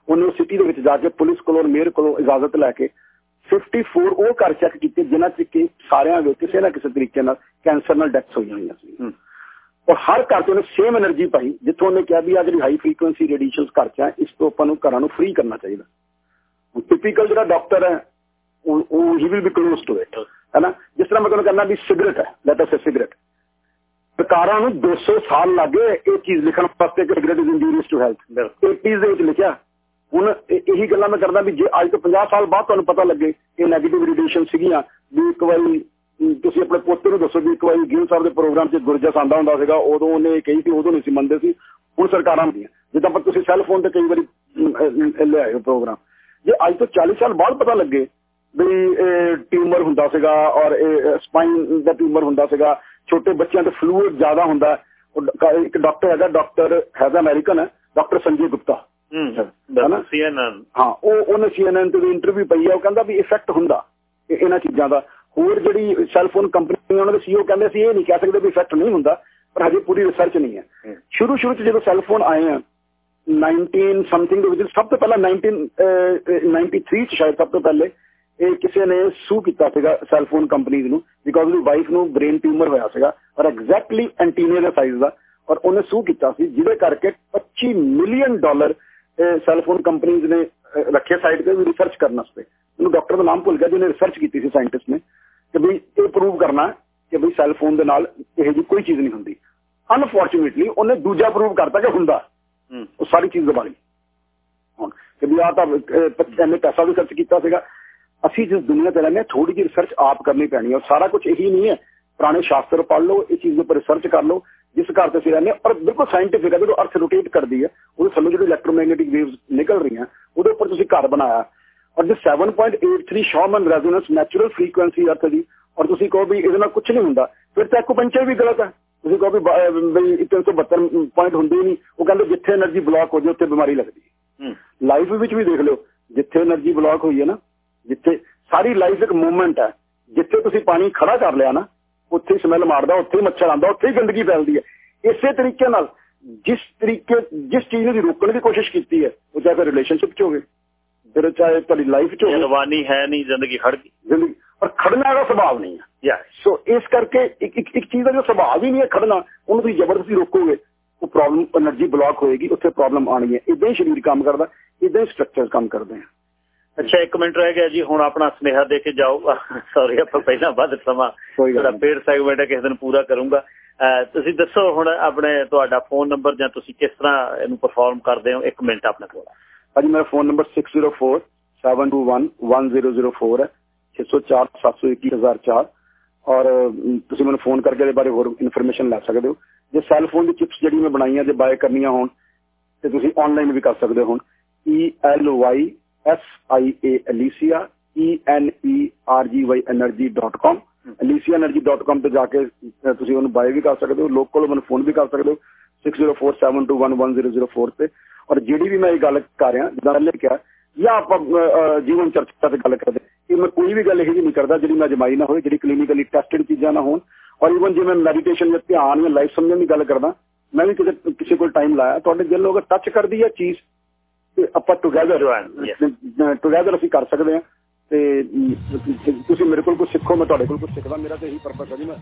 ਉਹਨੇ ਸਿਟੀ ਦੇ ਵਿੱਚ ਜਾ ਕੇ ਪੁਲਿਸ ਕੋਲੋਂ ਔਰ ਮੇਅਰ ਕੋਲੋਂ ਇਜਾਜ਼ਤ ਲੈ ਕੇ 54 ਉਹ ਘਰ ਚੈੱਕ ਕੀਤੇ, ਜਿਨ੍ਹਾਂ 'ਚ ਕਿ ਸਾਰਿਆਂ ਦੇ ਕਿਸੇ ਨਾ ਕਿਸੇ ਤਰੀਕੇ ਨਾਲ ਕੈਂਸਰ ਨਾਲ ਡੈਥ ਹੋਈਆਂ ਹੋਈਆਂ ਸੀ। ਔਰ ਹਰ ਘਰ ਤੋਂ ਨੇ ਸੇਮ એનર્ਜੀ ਪਾਈ ਜਿੱਥੋਂ ਉਹਨੇ ਕਿਹਾ ਵੀ ਆ ਜਿਹੜੀ ਹਾਈ ਫ੍ਰੀਕੁਐਂਸੀ ਰੇਡੀਏਸ਼ਨਸ ਘਰ ਚ ਇਸ ਤੋਂ ਆਪਾਂ ਨੂੰ ਘਰਾਂ ਨੂੰ ਫ੍ਰੀ ਕਰਨਾ ਚਾਹੀਦਾ। ਟਿਪੀਕਲ ਜਿਹੜਾ ਡਾਕਟਰ ਹੈ ਉਹ ਹੀ will be close to it ਹੈਨਾ? ਜਿਸ ਤਰ੍ਹਾਂ ਮੈਂ ਕਹਿੰਦਾ ਵੀ ਸਿਗਰਟ ਹੈ ਲੈਟ ਅਸ ਸੇ ਸਿਗਰਟ ਸਰਕਾਰਾਂ ਨੂੰ 200 ਸਾਲ ਲੱਗੇ ਇਹ ਚੀਜ਼ ਲਿਖਣ ਵਾਸਤੇ ਕਿ cigarette is injurious to health 80s ਦੇ ਵਿੱਚ ਲਿਖਿਆ। ਹੁਣ ਇਹੀ ਗੱਲਾਂ ਮੈਂ ਕਰਦਾ ਵੀ ਜੇ ਅੱਜ ਤੋਂ 50 ਸਾਲ ਬਾਅਦ ਤੁਹਾਨੂੰ ਪਤਾ ਲੱਗੇ ਕਿ 네ਗੇਟਿਵ ਰੇਡੀਏਸ਼ਨ ਸੀਗੀਆਂ ਵੀ ਇੱਕ ਵਾਰੀ ਤੁਸੀਂ ਆਪਣੇ ਪੁੱਤ ਨੂੰ ਦੱਸੋ ਵੀ ਇੱਕ ਵਾਰੀ ਗਿਲ ਸਾਹਿਬ ਦੇ ਪ੍ਰੋਗਰਾਮ 'ਚ ਗੁਰਜਸ ਆਂਦਾ ਹੁੰਦਾ ਸੀਗਾ ਉਦੋਂ ਉਹਨੇ ਕਹੀ ਸੀ ਉਦੋਂ ਨਹੀਂ ਸੀ ਮੰਨਦੇ ਸੀ ਹੁਣ ਸਰਕਾਰਾਂ ਦੀਆਂ ਜਿੱਦਾਂ ਪਰ ਤੁਸੀਂ ਸੈੱਲ ਫੋਨ ਤੇ ਕਈ ਵਾਰੀ ਲਿਆਏ ਪ੍ਰੋਗਰਾਮ। ਜੇ ਅੱਜ ਤੋਂ 40 ਸਾਲ ਬਾਅਦ ਪਤਾ ਲੱਗੇ ਵੀ ਟਿਊਮਰ ਹੁੰਦਾ ਸੀਗਾ ਔਰ ਇਹ ਸਪਾਈਨ ਦਾ ਟਿਊਮਰ ਹੁੰਦਾ ਸੀਗਾ ਛੋਟੇ ਬੱਚਿਆਂ ਤੇ ਫਲੂਇਡ ਜ਼ਿਆਦਾ ਹੁੰਦਾ ਇੱਕ ਡਾਕਟਰ ਹੈਗਾ ਡਾਕਟਰ ਹੈਗਾ ਅਮਰੀਕਨ ਹੈ ਡਾਕਟਰ ਸੰਜੇ ਗੁਪਤਾ। ਹਮ ਸੀਐਨਐਨ ਹਾਂ ਉਹ ਉਹਨੇ ਸੀਐਨਐਨ ਤੇ ਇੰਟਰਵਿਊ ਪਈ ਆ ਉਹ ਕਹਿੰਦਾ ਵੀ ਇਫੈਕਟ ਹੁੰਦਾ ਇਹਨਾਂ ਚੀਜ਼ਾਂ ਦਾ। ਹੋਰ ਜਿਹੜੀ ਸੈਲਫੋਨ ਕੰਪਨੀ ਉਹਨਾਂ ਦੇ ਸੀਓ ਕਹਿੰਦੇ ਸੀ ਇਹ ਨਹੀਂ ਕਹਿ ਸਕਦੇ ਵੀ ਇਫੈਕਟ ਨਹੀਂ ਹੁੰਦਾ ਪਰ ਹਜੇ ਪੂਰੀ ਰਿਸਰਚ ਨਹੀਂ ਹੈ। ਸ਼ੁਰੂ ਸ਼ੁਰੂ ਚ ਜਦੋਂ ਸੈਲਫੋਨ ਆਏ ਆ 19 ਸਮਥਿੰਗ ਦੇ ਵਿੱਚ ਸਭ ਤੋਂ ਪਹਿਲਾਂ 1993 ਚ ਸ਼ਾਇਦ ਸਭ ਤੋਂ ਪਹਿਲੇ ਇਹ ਕਿਸੇ ਨੇ ਸੂ ਕੀਤਾ ਸੀਗਾ ਸੈਲਫੋਨ ਕੰਪਨੀਆਂ ਨੂੰ ਬਿਕੋਜ਼ ਉਹਦੀ ਵਾਈਫ ਨੂੰ ਬ੍ਰੇਨ ਟਿਊਮਰ ਹੋਇਆ ਸੀਗਾ ਔਰ ਐਗਜ਼ੈਕਟਲੀ ਐਂਟੀਨੇ ਦਾ ਸਾਈਜ਼ ਦਾ ਔਰ ਉਹਨੇ ਸੂ ਕੀਤਾ ਸੀ ਜਿਹਦੇ ਕਰਕੇ 25 ਮਿਲੀਅਨ ਡਾਲਰ ਸੈਲਫੋਨ ਕੰਪਨੀਆਂ ਨੇ ਰੱਖੇ ਸਾਈਡ ਤੇ ਰਿਸਰਚ ਕਰਨ ਵਾਸਤੇ। ਉਹਨੂੰ ਡਾਕਟਰ ਦਾ ਨਾਮ ਭੁੱਲ ਗਿਆ ਜਿਹਨੇ ਰਿਸਰਚ ਕੀਤੀ ਸੀ ਸਾਇੰਟਿਸਟ ਨੇ ਕਿ ਵੀ ਇਹ ਪ੍ਰੂਵ ਕਰਨਾ ਕਿ ਵੀ ਸੈਲਫੋਨ ਦੇ ਨਾਲ ਇਹ ਜੀ ਕੋਈ ਚੀਜ਼ ਨਹੀਂ ਹੁੰਦੀ। ਅਨਫੋਰਚੂਨੇਟਲੀ ਉਹਨੇ ਦੂਜਾ ਪ੍ਰੂਵ ਕਰਤਾ ਕਿ ਹੁੰਦਾ। ਉਹ ਸਾਰੀ ਚੀਜ਼ ਦਬਾਲੀ ਹੁਣ ਕਿ ਵੀ ਆ ਤਾਂ ਇਹਨੇ ਪੈਸਾ ਵੀ ਖਰਚ ਕੀਤਾ ਸੀਗਾ। ਅਸੀਂ ਜਿਸ ਦੁਨੀਆ ਤੇ ਰਹਿੰਦੇ ਥੋੜੀ ਜਿਹੀ ਰਿਸਰਚ ਆਪ ਕਰਨੀ ਪੈਣੀ ਹੈ। ਸਾਰਾ ਕੁਝ ਇਹੀ ਨਹੀਂ ਹੈ। ਪੁਰਾਣੇ ਸ਼ਾਸਤਰ ਪੜ੍ਹ ਲਓ ਇਹ ਚੀਜ਼ ਉੱਪਰ ਰਿਸਰਚ ਕਰ ਲਓ ਜਿਸ ਘਰ ਤੇ ਅਸੀਂ ਰਹਿੰਦੇ ਔਰ ਬਿਲਕੁਲ ਸਾਇੰਟਿਫਿਕ ਹੈ ਜਦੋਂ ਅਰਥ ਰੋਟੇਟ ਕਰਦੀ ਹੈ ਉਹਦੇ ਥੱਲੇ ਜਿਹੜੀ ਇਲੈਕਟ੍ਰੋਮੈਗਨੈਟਿਕ ਵੇਵਸ ਨਿਕਲ ਰਹੀਆਂ ਉਹਦੇ ਉੱਪਰ ਤੁਸੀਂ ਘਰ ਬਣਾਇਆ। ਔਰ ਜੋ 7.83 ਸ਼ਾਮਨ ਰੈਜ਼ੋਨੈਂਸ ਨੈਚੁਰਲ ਫ੍ਰੀਕੁਐਂਸੀ ਅਰਥ ਦੀ ਔਰ ਤੁਸੀਂ ਕਹੋ ਵੀ ਇਹਦੇ ਨਾਲ ਕੁਝ ਨਹੀਂ ਹੁੰਦਾ ਫਿਰ ਤਾਂ ਐਕੂਪੰਚਰ ਵੀ ਗਲਤ ਹੈ। ਤੁਸੀਂ ਕਹੋ ਵੀ 372 ਪੁਆਇੰਟ ਹੁੰਦੇ ਨਹੀਂ ਉਹ ਕਹਿੰਦੇ ਜਿੱਥੇ એનર્ਜੀ ਬਲੌਕ ਹੋ ਜੇ ਉੱਥੇ ਬਿਮਾਰੀ ਲੱਗਦੀ ਹੈ। ਲਾਈਫ ਵਿੱਚ ਵੀ ਦੇਖ ਲਿਓ ਜਿੱਥੇ એનર્ਜੀ ਬਲੌਕ ਹੋਈ ਹੈ ਨਾ ਜਿੱਥੇ ਸਾਰੀ ਲਾਈਫ ਇੱਕ ਮੂਵਮੈਂਟ ਹੈ ਜਿੱਥੇ ਤੁਸੀਂ ਪਾਣੀ ਖੜਾ ਕਰ ਲਿਆ ਨਾ ਉੱਥੇ ਸਮੈਲ ਮਾਰਦਾ ਉੱਥੇ ਮੱਛਰ ਆਉਂਦਾ ਉੱਥੇ ਹੀ ਗੰਦਗੀ ਫੈਲਦੀ ਹੈ। ਇਸੇ ਤਰੀਕੇ ਨਾਲ ਜਿਸ ਤਰੀਕੇ ਜਿਸ ਚੀਜ਼ ਨੂੰ ਰੋਕਣ ਦੀ ਕੋਸ਼ਿਸ਼ ਕੀਤੀ ਹੈ ਉਹ ਜਾਂ ਫਿਰ ਰਿਲੇਸ਼ਨਸ਼ਿਪ ਚ ਹੋਵੇ। ਫਿਰ ਚਾਹੇ ਤੁਹਾਡੀ ਲਾਈਫ ਚ ਹੋਵੇ। ਰਵਾਨੀ ਹੈ ਨਹੀਂ ਜ਼ਿੰਦਗੀ ਖੜ ਗਈ। ਜ਼ਿੰਦਗੀ ਪਰ ਖੜਨਾ ਦਾ ਸੁਭਾਅ ਨਹੀਂ ਹੈ। ਯਾ ਸੋ ਇਸ ਕਰਕੇ ਇੱਕ ਇੱਕ ਇੱਕ ਚੀਜ਼ ਦਾ ਜੋ ਸੁਭਾਅ ਵੀ ਨਹੀਂ ਹੈ ਖੜਨਾ ਉਹਨੂੰ ਤੁਸੀਂ ਜ਼ਬਰਦਸਤੀ ਰੋਕੋਗੇ ਉਹ ਪ੍ਰੋਬਲਮ એનર્ਜੀ ਬਲੌਕ ਹੋਏਗੀ ਉੱਥੇ ਪ੍ਰੋਬਲਮ ਆਣੀ ਹੈ। ਇਦਾਂ ਹੀ ਸਰੀਰ ਕੰਮ ਕਰਦਾ ਇਦਾਂ ਸਟਰਕਚਰ ਕੰਮ ਕਰਦੇ ਆ। ਅੱਛਾ 1 ਮਿੰਟ ਰਹਿ ਗਿਆ ਜੀ ਹੁਣ ਆਪਣਾ ਸਨੇਹਾ ਦੇ ਕੇ ਜਾਓ। ਸੌਰੀ ਆਪਾਂ ਪਹਿਲਾਂ ਵੱਧ ਸਮਾਂ ਤੁਹਾਡਾ ਪੇਡ ਸੈਗਮੈਂਟ ਕਿਸੇ ਦਿਨ ਪੂਰਾ ਕਰੂੰਗਾ। ਤੁਸੀਂ ਦੱਸੋ ਹੁਣ ਆਪਣੇ ਤੁਹਾਡਾ ਫੋਨ ਨੰਬਰ ਜਾਂ ਤੁਸੀਂ ਕਿਸ ਤਰ੍ਹਾਂ ਇਹਨੂੰ ਪਰਫਾਰਮ ਕਰਦੇ ਹੋ? ਇੱਕ ਮਿੰਟ ਆਪਣੇ ਕੋਲ। ਹਾਂਜੀ, ਮੇਰਾ ਫੋਨ ਨੰਬਰ 604 721 1004 ਹੈ। 604 721 ਔਰ ਤੁਸੀਂ ਮੈਨੂੰ ਫੋਨ ਕਰਕੇ ਇਹਦੇ ਬਾਰੇ ਹੋਰ ਇਨਫੋਰਮੇਸ਼ਨ ਲੈ ਸਕਦੇ ਹੋ। ਜੇ ਸੈੱਲ ਫੋਨ ਦੀ ਚਿਪਸ ਜਿਹੜੀ ਮੈਂ ਬਣਾਈਆਂ, ਜੇ ਬਾਏ ਕਰਨੀਆਂ ਹੋਣ, ਤੇ ਤੁਸੀਂ ਆਨਲਾਈਨ ਵੀ ਕਰ ਸਕਦੇ ਹੋ ਹੁਣ। E L Y S I A Alicia E N E R G Y energy.com aliciaenergy.com ਤੇ ਜਾ ਕੇ ਤੁਸੀਂ ਉਹਨੂੰ ਬਾਏ ਵੀ ਕਰ ਸਕਦੇ ਹੋ। ਲੋਕਲ ਮੈਨੂੰ ਫੋਨ ਵੀ ਕਰ ਸਕਦੇ ਹੋ। 6047211004 ਤੇ। ਔਰ ਜਿਹੜੀ ਵੀ ਮੈਂ ਇਹ ਗੱਲ ਕਰ ਰਿਹਾ ਜਿੱਦਾਂ ਪਹਿਲੇ ਕਿਹਾ ਜਾਂ ਆਪਾਂ ਜੀਵਨ ਚਰਚਾ ਤੇ ਗੱਲ ਕਰਦੇ ਕਿ ਮੈਂ ਕੋਈ ਵੀ ਗੱਲ ਇਹ ਨਹੀਂ ਕਰਦਾ ਜਿਹੜੀ ਮੈਂ ਜਮਾਈ ਨਾ ਹੋਵੇ ਜਿਹੜੀ ਕਲੀਨਿਕਲੀ ਟੈਸਟਡ ਚੀਜ਼ਾਂ ਨਾ ਹੋਣ। ਔਰ ਇਵਨ ਜੇ ਮੈਂ ਮੈਡੀਟੇਸ਼ਨ ਜਾਂ ਧਿਆਨ ਜਾਂ ਲਾਈਫ ਸਮਝਣ ਦੀ ਗੱਲ ਕਰਦਾ ਮੈਂ ਵੀ ਕਿਸੇ ਕਿਸੇ ਕੋਲ ਟਾਈਮ ਲਾਇਆ ਤੁਹਾਡੇ ਦਿਲ ਨੂੰ ਅਗਰ ਟੱਚ ਕਰਦੀ ਹੈ ਚੀਜ਼ ਤੇ ਆਪਾਂ ਟੁਗੇਦਰ ਟੁਗੇਦਰ ਅਸੀਂ ਕਰ ਸਕਦੇ ਹਾਂ। ਤੇ ਤੁਸੀਂ ਮੇਰੇ ਕੋਲ ਕੁਝ ਸਿੱਖੋ ਮੈਂ ਤੁਹਾਡੇ ਕੋਲ ਕੁਝ ਸਿੱਖਦਾ ਮੇਰਾ ਤਾਂ ਇਹੀ ਪਰਪਸ ਹੈ ਜੀ ਮੈਂ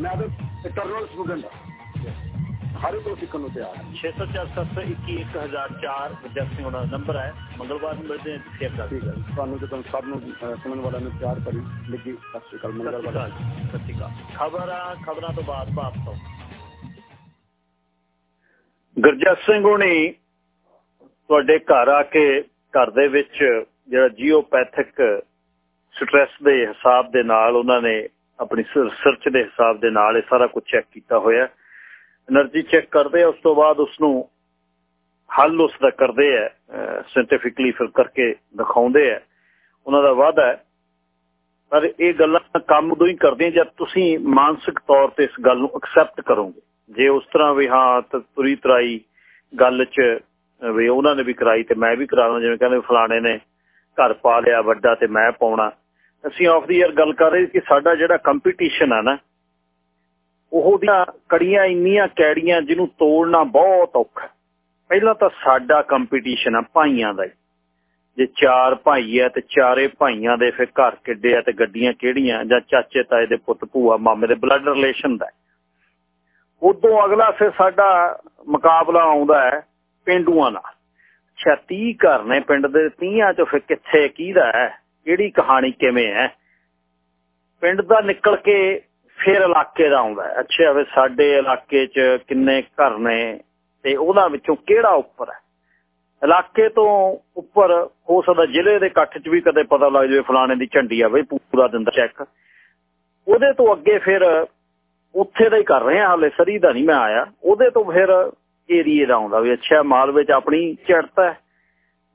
ਮੈਂ ਤਾਂ ਇਟਰਨਲ ਸਟੂਡੈਂਟ ਹਾਂ। ਹਰ ਇੱਕ ਨੂੰ ਸਿੱਖਣ ਨੂੰ ਤਿਆਰ ਹਾਂ। 6047211004 ਵਿਦਿਆਰਥੀ ਹੋਣਾ ਨੰਬਰ ਹੈ। ਮੰਗਲਵਾਰ ਨੂੰ ਮਿਲਦੇ ਹਾਂ ਸ਼ੇਅਰ ਕਰ ਠੀਕ ਹੈ। ਤੁਹਾਨੂੰ ਤੇ ਤੁਹਾਨੂੰ ਸਭ ਨੂੰ ਸੁਣਨ ਵਾਲਿਆਂ ਨੂੰ ਪਿਆਰ ਭਰੀ ਲਿਖੀ ਸਤਿ ਸ਼੍ਰੀ ਅਕਾਲ ਮੰਗਲਵਾਰ ਸਤਿ ਸ਼੍ਰੀ ਅਕਾਲ ਖਬਰਾਂ ਖਬਰਾਂ ਤੋਂ ਬਾਅਦ ਵਾਪਸ ਆਓ ਗੁਰਜਸ ਸਿੰਘ ਹੁਣੀ ਤੁਹਾਡੇ ਘਰ ਆ ਕੇ ਘਰ ਦੇ ਵਿੱਚ ਜਿਹੜਾ ਜੀਓਪੈਥਿਕ ਸਟ੍ਰੈਸ ਦੇ ਹਿਸਾਬ ਦੇ ਨਾਲ ਉਹਨਾਂ ਨੇ ਆਪਣੀ ਰਿਸਰਚ ਦੇ ਹਿਸਾਬ ਦੇ ਨਾਲ ਇਹ ਸਾਰਾ ਕੁਝ ਚੈੱਕ ਕੀਤਾ ਹੋਇਆ। એનર્ਜੀ ਚੈੱਕ ਕਰਦੇ ਉਸ ਤੋਂ ਬਾਅਦ ਉਸ ਨੂੰ ਹੱਲ ਉਸ ਦਾ ਕਰਦੇ ਆ ਸਾਇੰਟੀਫਿਕਲੀ ਫਿਰ ਕਰਕੇ ਦਿਖਾਉਂਦੇ ਆ ਉਹਨਾਂ ਦਾ ਵਾਅਦਾ ਹੈ ਪਰ ਇਹ ਗੱਲਾਂ ਕੰਮ ਉਦੋਂ ਹੀ ਕਰਦੇ ਜਦ ਤੁਸੀਂ ਮਾਨਸਿਕ ਤੌਰ ਤੇ ਇਸ ਗੱਲ ਨੂੰ ਐਕਸੈਪਟ ਕਰੋਗੇ ਜੇ ਉਸ ਤਰ੍ਹਾਂ ਵੀ ਹਾਂ ਤੁਰੀ ਤਰਾਈ ਗੱਲ 'ਚ ਵੀ ਉਹਨਾਂ ਨੇ ਵੀ ਕਰਾਈ ਤੇ ਮੈਂ ਵੀ ਕਰਾਉਣਾ ਜਿਵੇਂ ਕਹਿੰਦੇ ਫਲਾਣੇ ਨੇ ਘਰ ਪਾ ਲਿਆ ਵੱਡਾ ਤੇ ਮੈਂ ਪਾਉਣਾ ਅਸੀਂ ਆਫ ਦੀ ਈਅਰ ਗੱਲ ਕਰ ਰਹੇ ਕਿ ਸਾਡਾ ਜਿਹੜਾ ਕੰਪੀਟੀਸ਼ਨ ਆ ਨਾ ਉਹ ਦੀਆਂ ਕੜੀਆਂ ਇੰਨੀਆਂ ਕੈੜੀਆਂ ਜਿਹਨੂੰ ਤੋੜਨਾ ਬਹੁਤ ਔਖਾ ਪਹਿਲਾਂ ਤਾਂ ਸਾਡਾ ਕੰਪੀਟੀਸ਼ਨ ਆ ਭਾਈਆਂ ਦਾ ਜੇ ਚਾਰ ਭਾਈ ਆ ਤੇ ਚਾਰੇ ਭਾਈਆਂ ਦੇ ਫਿਰ ਘਰ ਕਿੱਡੇ ਆ ਤੇ ਗੱਡੀਆਂ ਕਿਹੜੀਆਂ? ਜਾਂ ਚਾਚੇ, ਤਾਏ ਦੇ ਪੁੱਤ, ਭੂਆ, ਮਾਮੇ ਦੇ ਬਲੱਡ ਰਿਲੇਸ਼ਨ ਦਾ ਉਦੋਂ ਅਗਲਾ ਫਿਰ ਸਾਡਾ ਮੁਕਾਬਲਾ ਆਉਂਦਾ ਹੈ ਪਿੰਡੂਆਂ ਨਾਲ। 36 ਘਰ ਨੇ ਪਿੰਡ ਦੇ 30ਾਂ ਚੋਂ ਫਿਰ ਕਿੱਥੇ, ਕਿਹਦਾ ਹੈ? ਕਿਹੜੀ ਕਹਾਣੀ ਕਿਵੇਂ ਹੈ? ਪਿੰਡ ਦਾ ਨਿਕਲ ਕੇ ਫਿਰ ਇਲਾਕੇ ਦਾ ਆਉਂਦਾ ਹੈ। ਅੱਛਾ ਵੇ ਸਾਡੇ ਇਲਾਕੇ 'ਚ ਕਿੰਨੇ ਘਰ ਨੇ ਤੇ ਉਹਨਾਂ ਵਿੱਚੋਂ ਕਿਹੜਾ ਉੱਪਰ ਹੈ? ਇਲਾਕੇ ਤੋਂ ਉੱਪਰ ਹੋ ਸਕਦਾ ਜ਼ਿਲ੍ਹੇ ਦੇ ਇਕੱਠ 'ਚ ਵੀ ਕਦੇ ਪਤਾ ਲੱਗ ਜਾਵੇ ਫਲਾਣੇ ਦੀ ਝੰਡੀ ਆ ਬਈ ਪੂਰਾ ਦਿੰਦਾ ਚੈੱਕ ਉਹਦੇ ਤੋਂ ਅੱਗੇ ਫਿਰ ਉੱਥੇ ਦਾ ਹੀ ਕਰ ਰਹੇ ਆ ਹਾਲੇ, ਸਰੀ ਦਾ ਨਹੀਂ ਮੈਂ ਆਇਆ। ਉਹਦੇ ਤੋਂ ਫਿਰ ਏਰੀਏ ਦਾ ਆਉਂਦਾ ਵੀ ਅੱਛਾ, ਮਾਲ ਵਿੱਚ ਆਪਣੀ ਚੜਤ ਹੈ,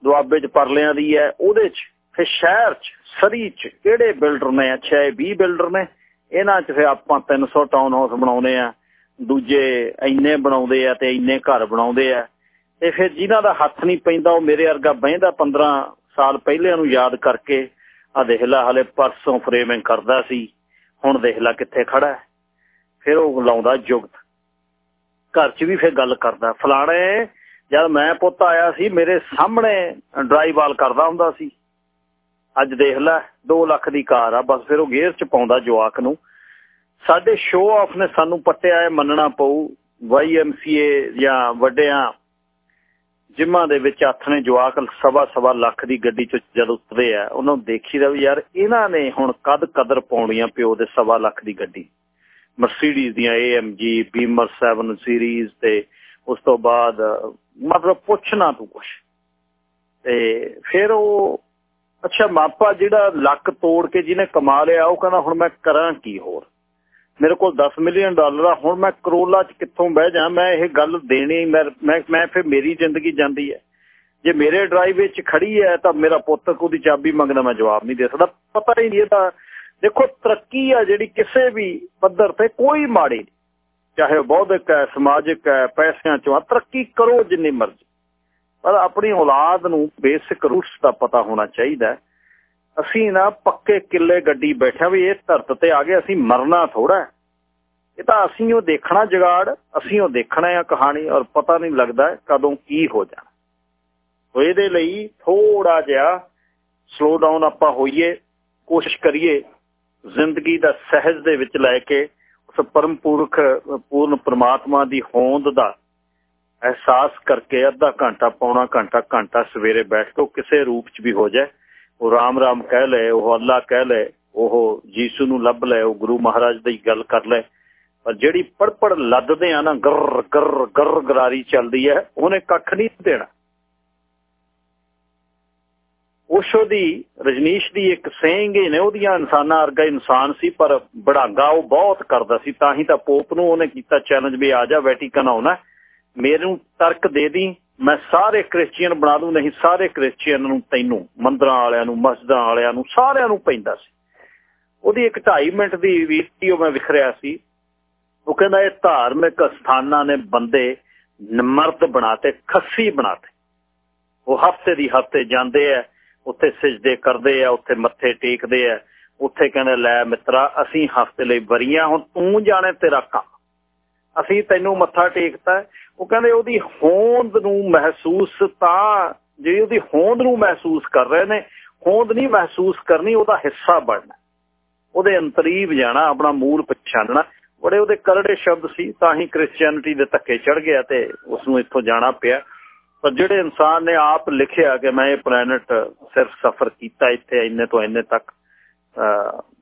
ਦੁਆਬੇ 'ਚ ਪਰਲਿਆਂ ਦੀ ਹੈ, ਉਹਦੇ 'ਚ, ਫਿਰ ਸ਼ਹਿਰ 'ਚ, ਸਰੀ 'ਚ ਕਿਹੜੇ ਬਿਲਡਰ ਨੇ? ਅੱਛਾ, ਇਹ 20 ਬਿਲਡਰ ਨੇ। ਇਹਨਾਂ 'ਚ ਫਿਰ ਆਪਾਂ 300 ਟਾਊਨ ਹਾਊਸ ਬਣਾਉਨੇ ਆ, ਦੂਜੇ ਇੰਨੇ ਬਣਾਉਂਦੇ ਆ ਤੇ ਇੰਨੇ ਘਰ ਬਣਾਉਂਦੇ ਆ। ਤੇ ਫਿਰ ਜਿਨ੍ਹਾਂ ਦਾ ਹੱਥ ਨਹੀਂ ਪੈਂਦਾ, ਉਹ ਮੇਰੇ ਵਰਗਾ ਬਹਿੰਦਾ 15 ਸਾਲ ਪਹਿਲੇ ਨੂੰ ਯਾਦ ਕਰਕੇ ਆ ਦੇਖ ਲੈ ਹਲੇ ਪਰਸੋਂ ਫਰੇਮਿੰਗ ਕਰਦਾ ਸੀ, ਹੁਣ ਦੇਖ ਲੈ ਕਿੱਥੇ ਖੜਾ ਹੈ। ਫਿਰ ਉਹ ਲਾਉਂਦਾ ਜੁਗਤ। ਘਰ 'ਚ ਵੀ ਫਿਰ ਗੱਲ ਕਰਦਾ, ਫਲਾਣੇ ਜਦ ਮੈਂ ਪੁੱਤ ਆਇਆ ਸੀ, ਮੇਰੇ ਸਾਹਮਣੇ ਡਰਾਈਵਾਲ ਕਰਦਾ ਹੁੰਦਾ ਸੀ। ਅੱਜ ਦੇਖ ਲੈ 2 ਲੱਖ ਦੀ ਕਾਰ ਆ, ਬਸ ਫਿਰ ਉਹ ਗੇਅਰ 'ਚ ਪਾਉਂਦਾ ਜਵਾਕ ਨੂੰ। ਸਾਡੇ ਸ਼ੋਅ ਆਫ ਨੇ ਸਾਨੂੰ ਪੱਟਿਆ ਹੈ ਮੰਨਣਾ ਪਊ ਵਾਈਐਮਸੀਏ ਜਾਂ ਵੱਡਿਆਂ ਜਿਮਾਂ ਦੇ ਵਿੱਚ ਹੱਥ ਨੇ ਜਵਾਕ ਸਵਾ ਸਵਾ ਲੱਖ ਦੀ ਗੱਡੀ 'ਚ ਜਦ ਉਤਰਦੇ ਆ, ਉਹਨਾਂ ਨੂੰ ਦੇਖੀਦਾ ਵੀ ਯਾਰ ਇਹਨਾਂ ਨੇ ਹੁਣ ਕਦ ਕਦਰ ਪਾਉਣੀਆਂ ਪਿਓ ਦੇ ਸਵਾ ਲੱਖ ਦੀ ਗੱਡੀ। ਮਰਸੀਡੀਜ਼ ਦੀਆਂ AMG ਬੀਮਰ 7 ਸੀਰੀਜ਼ ਤੇ ਉਸ ਤੋਂ ਬਾਅਦ, ਮਤਲਬ ਪੁੱਛਣਾ ਤੂੰ ਕੁਛ। ਤੇ ਫਿਰ ਉਹ ਅੱਛਾ, ਮਾਪਾ ਜਿਹੜਾ ਲੱਕ ਤੋੜ ਕੇ ਜਿਹਨੇ ਕਮਾ ਲਿਆ, ਉਹ ਕਹਿੰਦਾ, ਹੁਣ ਮੈਂ ਕਰਾਂ ਕੀ ਹੋਰ? ਮੇਰੇ ਕੋਲ 10 ਮਿਲੀਅਨ ਡਾਲਰ ਆ, ਹੁਣ ਮੈਂ ਕਰੋਲਾ ਚ ਕਿੱਥੋਂ ਬਹਿ ਜਾ? ਮੈਂ ਇਹ ਗੱਲ ਦੇਣੀ ਮੈਂ ਮੈਂ ਫਿਰ ਮੇਰੀ ਜ਼ਿੰਦਗੀ ਜਾਂਦੀ ਹੈ। ਜੇ ਮੇਰੇ ਡਰਾਈਵ ਵਿੱਚ ਖੜੀ ਹੈ, ਤਾਂ ਮੇਰਾ ਪੁੱਤ ਕੋਦੀ ਚਾਬੀ ਮੰਗਣਾ ਮੈਂ ਜਵਾਬ ਨਹੀਂ ਦੇ ਸਕਦਾ। ਪਤਾ ਹੀ ਨਹੀਂ ਇਹਦਾ ਦੇਖੋ, ਤਰੱਕੀ ਆ ਜਿਹੜੀ ਕਿਸੇ ਵੀ ਪੱਧਰ ਤੇ ਕੋਈ ਮਾੜੀ ਨਹੀਂ। ਚਾਹੇ ਬੌਧਿਕ ਹੈ, ਸਮਾਜਿਕ ਹੈ, ਪੈਸਿਆਂ ਚੋਂ ਤਰੱਕੀ ਕਰੋ ਜਿੰਨੀ ਮਰਜ਼ੀ। ਪਰ ਆਪਣੀ ਔਲਾਦ ਨੂੰ ਬੇਸਿਕ ਰੂਟਸ ਦਾ ਪਤਾ ਹੋਣਾ ਚਾਹੀਦਾ ਅਸੀਂ ਨਾ ਪੱਕੇ ਕਿੱਲੇ ਗੱਡੀ ਬੈਠਾ ਵੀ ਇਹ ਧਰਤ ਤੇ ਆ ਗਏ, ਅਸੀਂ ਮਰਨਾ ਥੋੜਾ ਇਹ ਤਾਂ ਅਸੀਂ ਉਹ ਦੇਖਣਾ ਜਗਾੜ, ਅਸੀਂ ਉਹ ਦੇਖਣਾ ਹੈ ਕਹਾਣੀ ਔਰ ਪਤਾ ਨਹੀਂ ਲੱਗਦਾ ਕਦੋਂ ਕੀ ਹੋ ਜਾਣਾ। ਸੋ ਇਹਦੇ ਲਈ ਥੋੜਾ ਜਿਹਾ ਸਲੋ ਡਾਊਨ ਆਪਾਂ ਹੋਈਏ, ਕੋਸ਼ਿਸ਼ ਕਰੀਏ ਜ਼ਿੰਦਗੀ ਦਾ ਸਹਿਜ ਦੇ ਵਿੱਚ ਲੈ ਕੇ ਉਸ ਪਰਮ ਪੁਰਖ, ਪੂਰਨ ਪ੍ਰਮਾਤਮਾ ਦੀ ਹੋਂਦ ਦਾ ਅਹਿਸਾਸ ਕਰਕੇ ਅੱਧਾ ਘੰਟਾ, ਪੌਣਾ ਘੰਟਾ ਘੰਟਾ ਸਵੇਰੇ ਬੈਠ ਕੇ ਕਿਸੇ ਰੂਪ 'ਚ ਵੀ ਹੋ ਜਾਏ, ਉਹ ਰਾਮ ਰਾਮ ਕਹਿ ਲੈ ਉਹ ਅੱਲਾ ਕਹਿ ਲੈ ਉਹ ਜੀਸੂ ਨੂੰ ਲੱਭ ਲੈ ਉਹ ਗੁਰੂ ਮਹਾਰਾਜ ਦੀ ਗੱਲ ਕਰ ਲੈ ਪਰ ਜਿਹੜੀ ਪੜਪੜ ਲੱਦਦੇ ਆ ਨਾ ਗਰ ਗਰ ਗਰ ਗਰਾਰੀ ਚੱਲਦੀ ਹੈ, ਉਹਨੇ ਕੱਖ ਨਹੀਂ ਦੇਣਾ। ਉਸ਼ੋ ਦੀ, ਰਜਨੀਸ਼ ਦੀ ਇੱਕ ਸੇਇੰਗ ਨੇ, ਉਹਦੀਆਂ ਇਨਸਾਨਾਂ ਵਰਗਾ ਇਨਸਾਨ ਸੀ, ਪਰ ਬੜਾਂਗਾ ਉਹ ਬਹੁਤ ਕਰਦਾ ਸੀ, ਤਾਂ ਹੀ ਤਾਂ ਪੋਪ ਨੂੰ ਉਹਨੇ ਕੀਤਾ ਚੈਲੰਜ ਵੀ ਆ ਜਾ ਵੈਟੀਕਨ ਆਉਣਾ। ਮੈਨੂੰ ਤਰਕ ਦੇ ਦੀ, ਮੈਂ ਸਾਰੇ ਕ੍ਰਿਸਚੀਅਨ ਬਣਾ ਦੂੰ, ਨਹੀਂ ਸਾਰੇ ਕ੍ਰਿਸਚੀਅਨ ਨੂੰ ਤੈਨੂੰ, ਮੰਦਰਾਂ ਵਾਲਿਆਂ ਨੂੰ, ਮਸਜਿਦਾਂ ਵਾਲਿਆਂ ਨੂੰ, ਸਾਰਿਆਂ ਨੂੰ ਪੈਂਦਾ ਸੀ। ਉਹਦੀ ਇੱਕ 2.5 ਮਿੰਟ ਦੀ ਵੀਡੀਓ ਮੈਂ ਵਿਖ ਰਿਹਾ ਸੀ। ਉਹ ਕਹਿੰਦਾ ਇਹ ਧਾਰਮਿਕ ਸਥਾਨਾਂ ਨੇ ਬੰਦੇ ਨਮਰਤ ਬਣਾਤੇ, ਖੱਸੀ ਬਣਾਤੇ। ਉਹ ਹਫ਼ਤੇ ਦੀ ਹਫ਼ਤੇ ਜਾਂਦੇ ਆ, ਉੱਥੇ ਸਜਦੇ ਕਰਦੇ ਆ, ਉੱਥੇ ਮੱਥੇ ਟੇਕਦੇ ਆ। ਉੱਥੇ ਕਹਿੰਦੇ, ਲੈ ਮਿੱਤਰਾ, ਅਸੀਂ ਹਫ਼ਤੇ ਲਈ ਵਰੀਆਂ ਹੁਣ, ਤੂੰ ਜਾਣੇ ਤੇਰਾ ਕੰਮ। ਅਸੀਂ ਤੈਨੂੰ ਮੱਥਾ ਟੇਕਤਾ ਉਹ ਕਹਿੰਦੇ ਉਹਦੀ ਹੋਂਦ ਨੂੰ ਮਹਿਸੂਸ ਤਾਂ, ਜਿਹੜੀ ਉਹਦੀ ਹੋਂਦ ਨੂੰ ਮਹਿਸੂਸ ਕਰ ਰਹੇ ਨੇ, ਹੋਂਦ ਨਹੀਂ ਮਹਿਸੂਸ ਕਰਨੀ, ਉਹਦਾ ਹਿੱਸਾ ਬਣਨਾ। ਉਹਦੇ ਅੰਤਰੀਵ ਜਾਣਾ, ਆਪਣਾ ਮੂਲ ਪਛਾਣਨਾ। ਬੜੇ ਉਹਦੇ ਕਰੜੇ ਸ਼ਬਦ ਸੀ, ਤਾਂ ਹੀ ਕ੍ਰਿਸਚੀਅਨਿਟੀ ਦੇ ਧੱਕੇ ਚੜ ਗਿਆ ਤੇ ਉਸ ਨੂੰ ਇੱਥੋਂ ਜਾਣਾ ਪਿਆ। ਪਰ ਜਿਹੜੇ ਇਨਸਾਨ ਨੇ ਆਪ ਲਿਖਿਆ ਕਿ ਮੈਂ ਇਹ ਪਲੈਨਟ ਸਿਰਫ ਸਫ਼ਰ ਕੀਤਾ ਇੱਥੇ, ਇੰਨੇ ਤੋਂ ਇੰਨੇ ਤੱਕ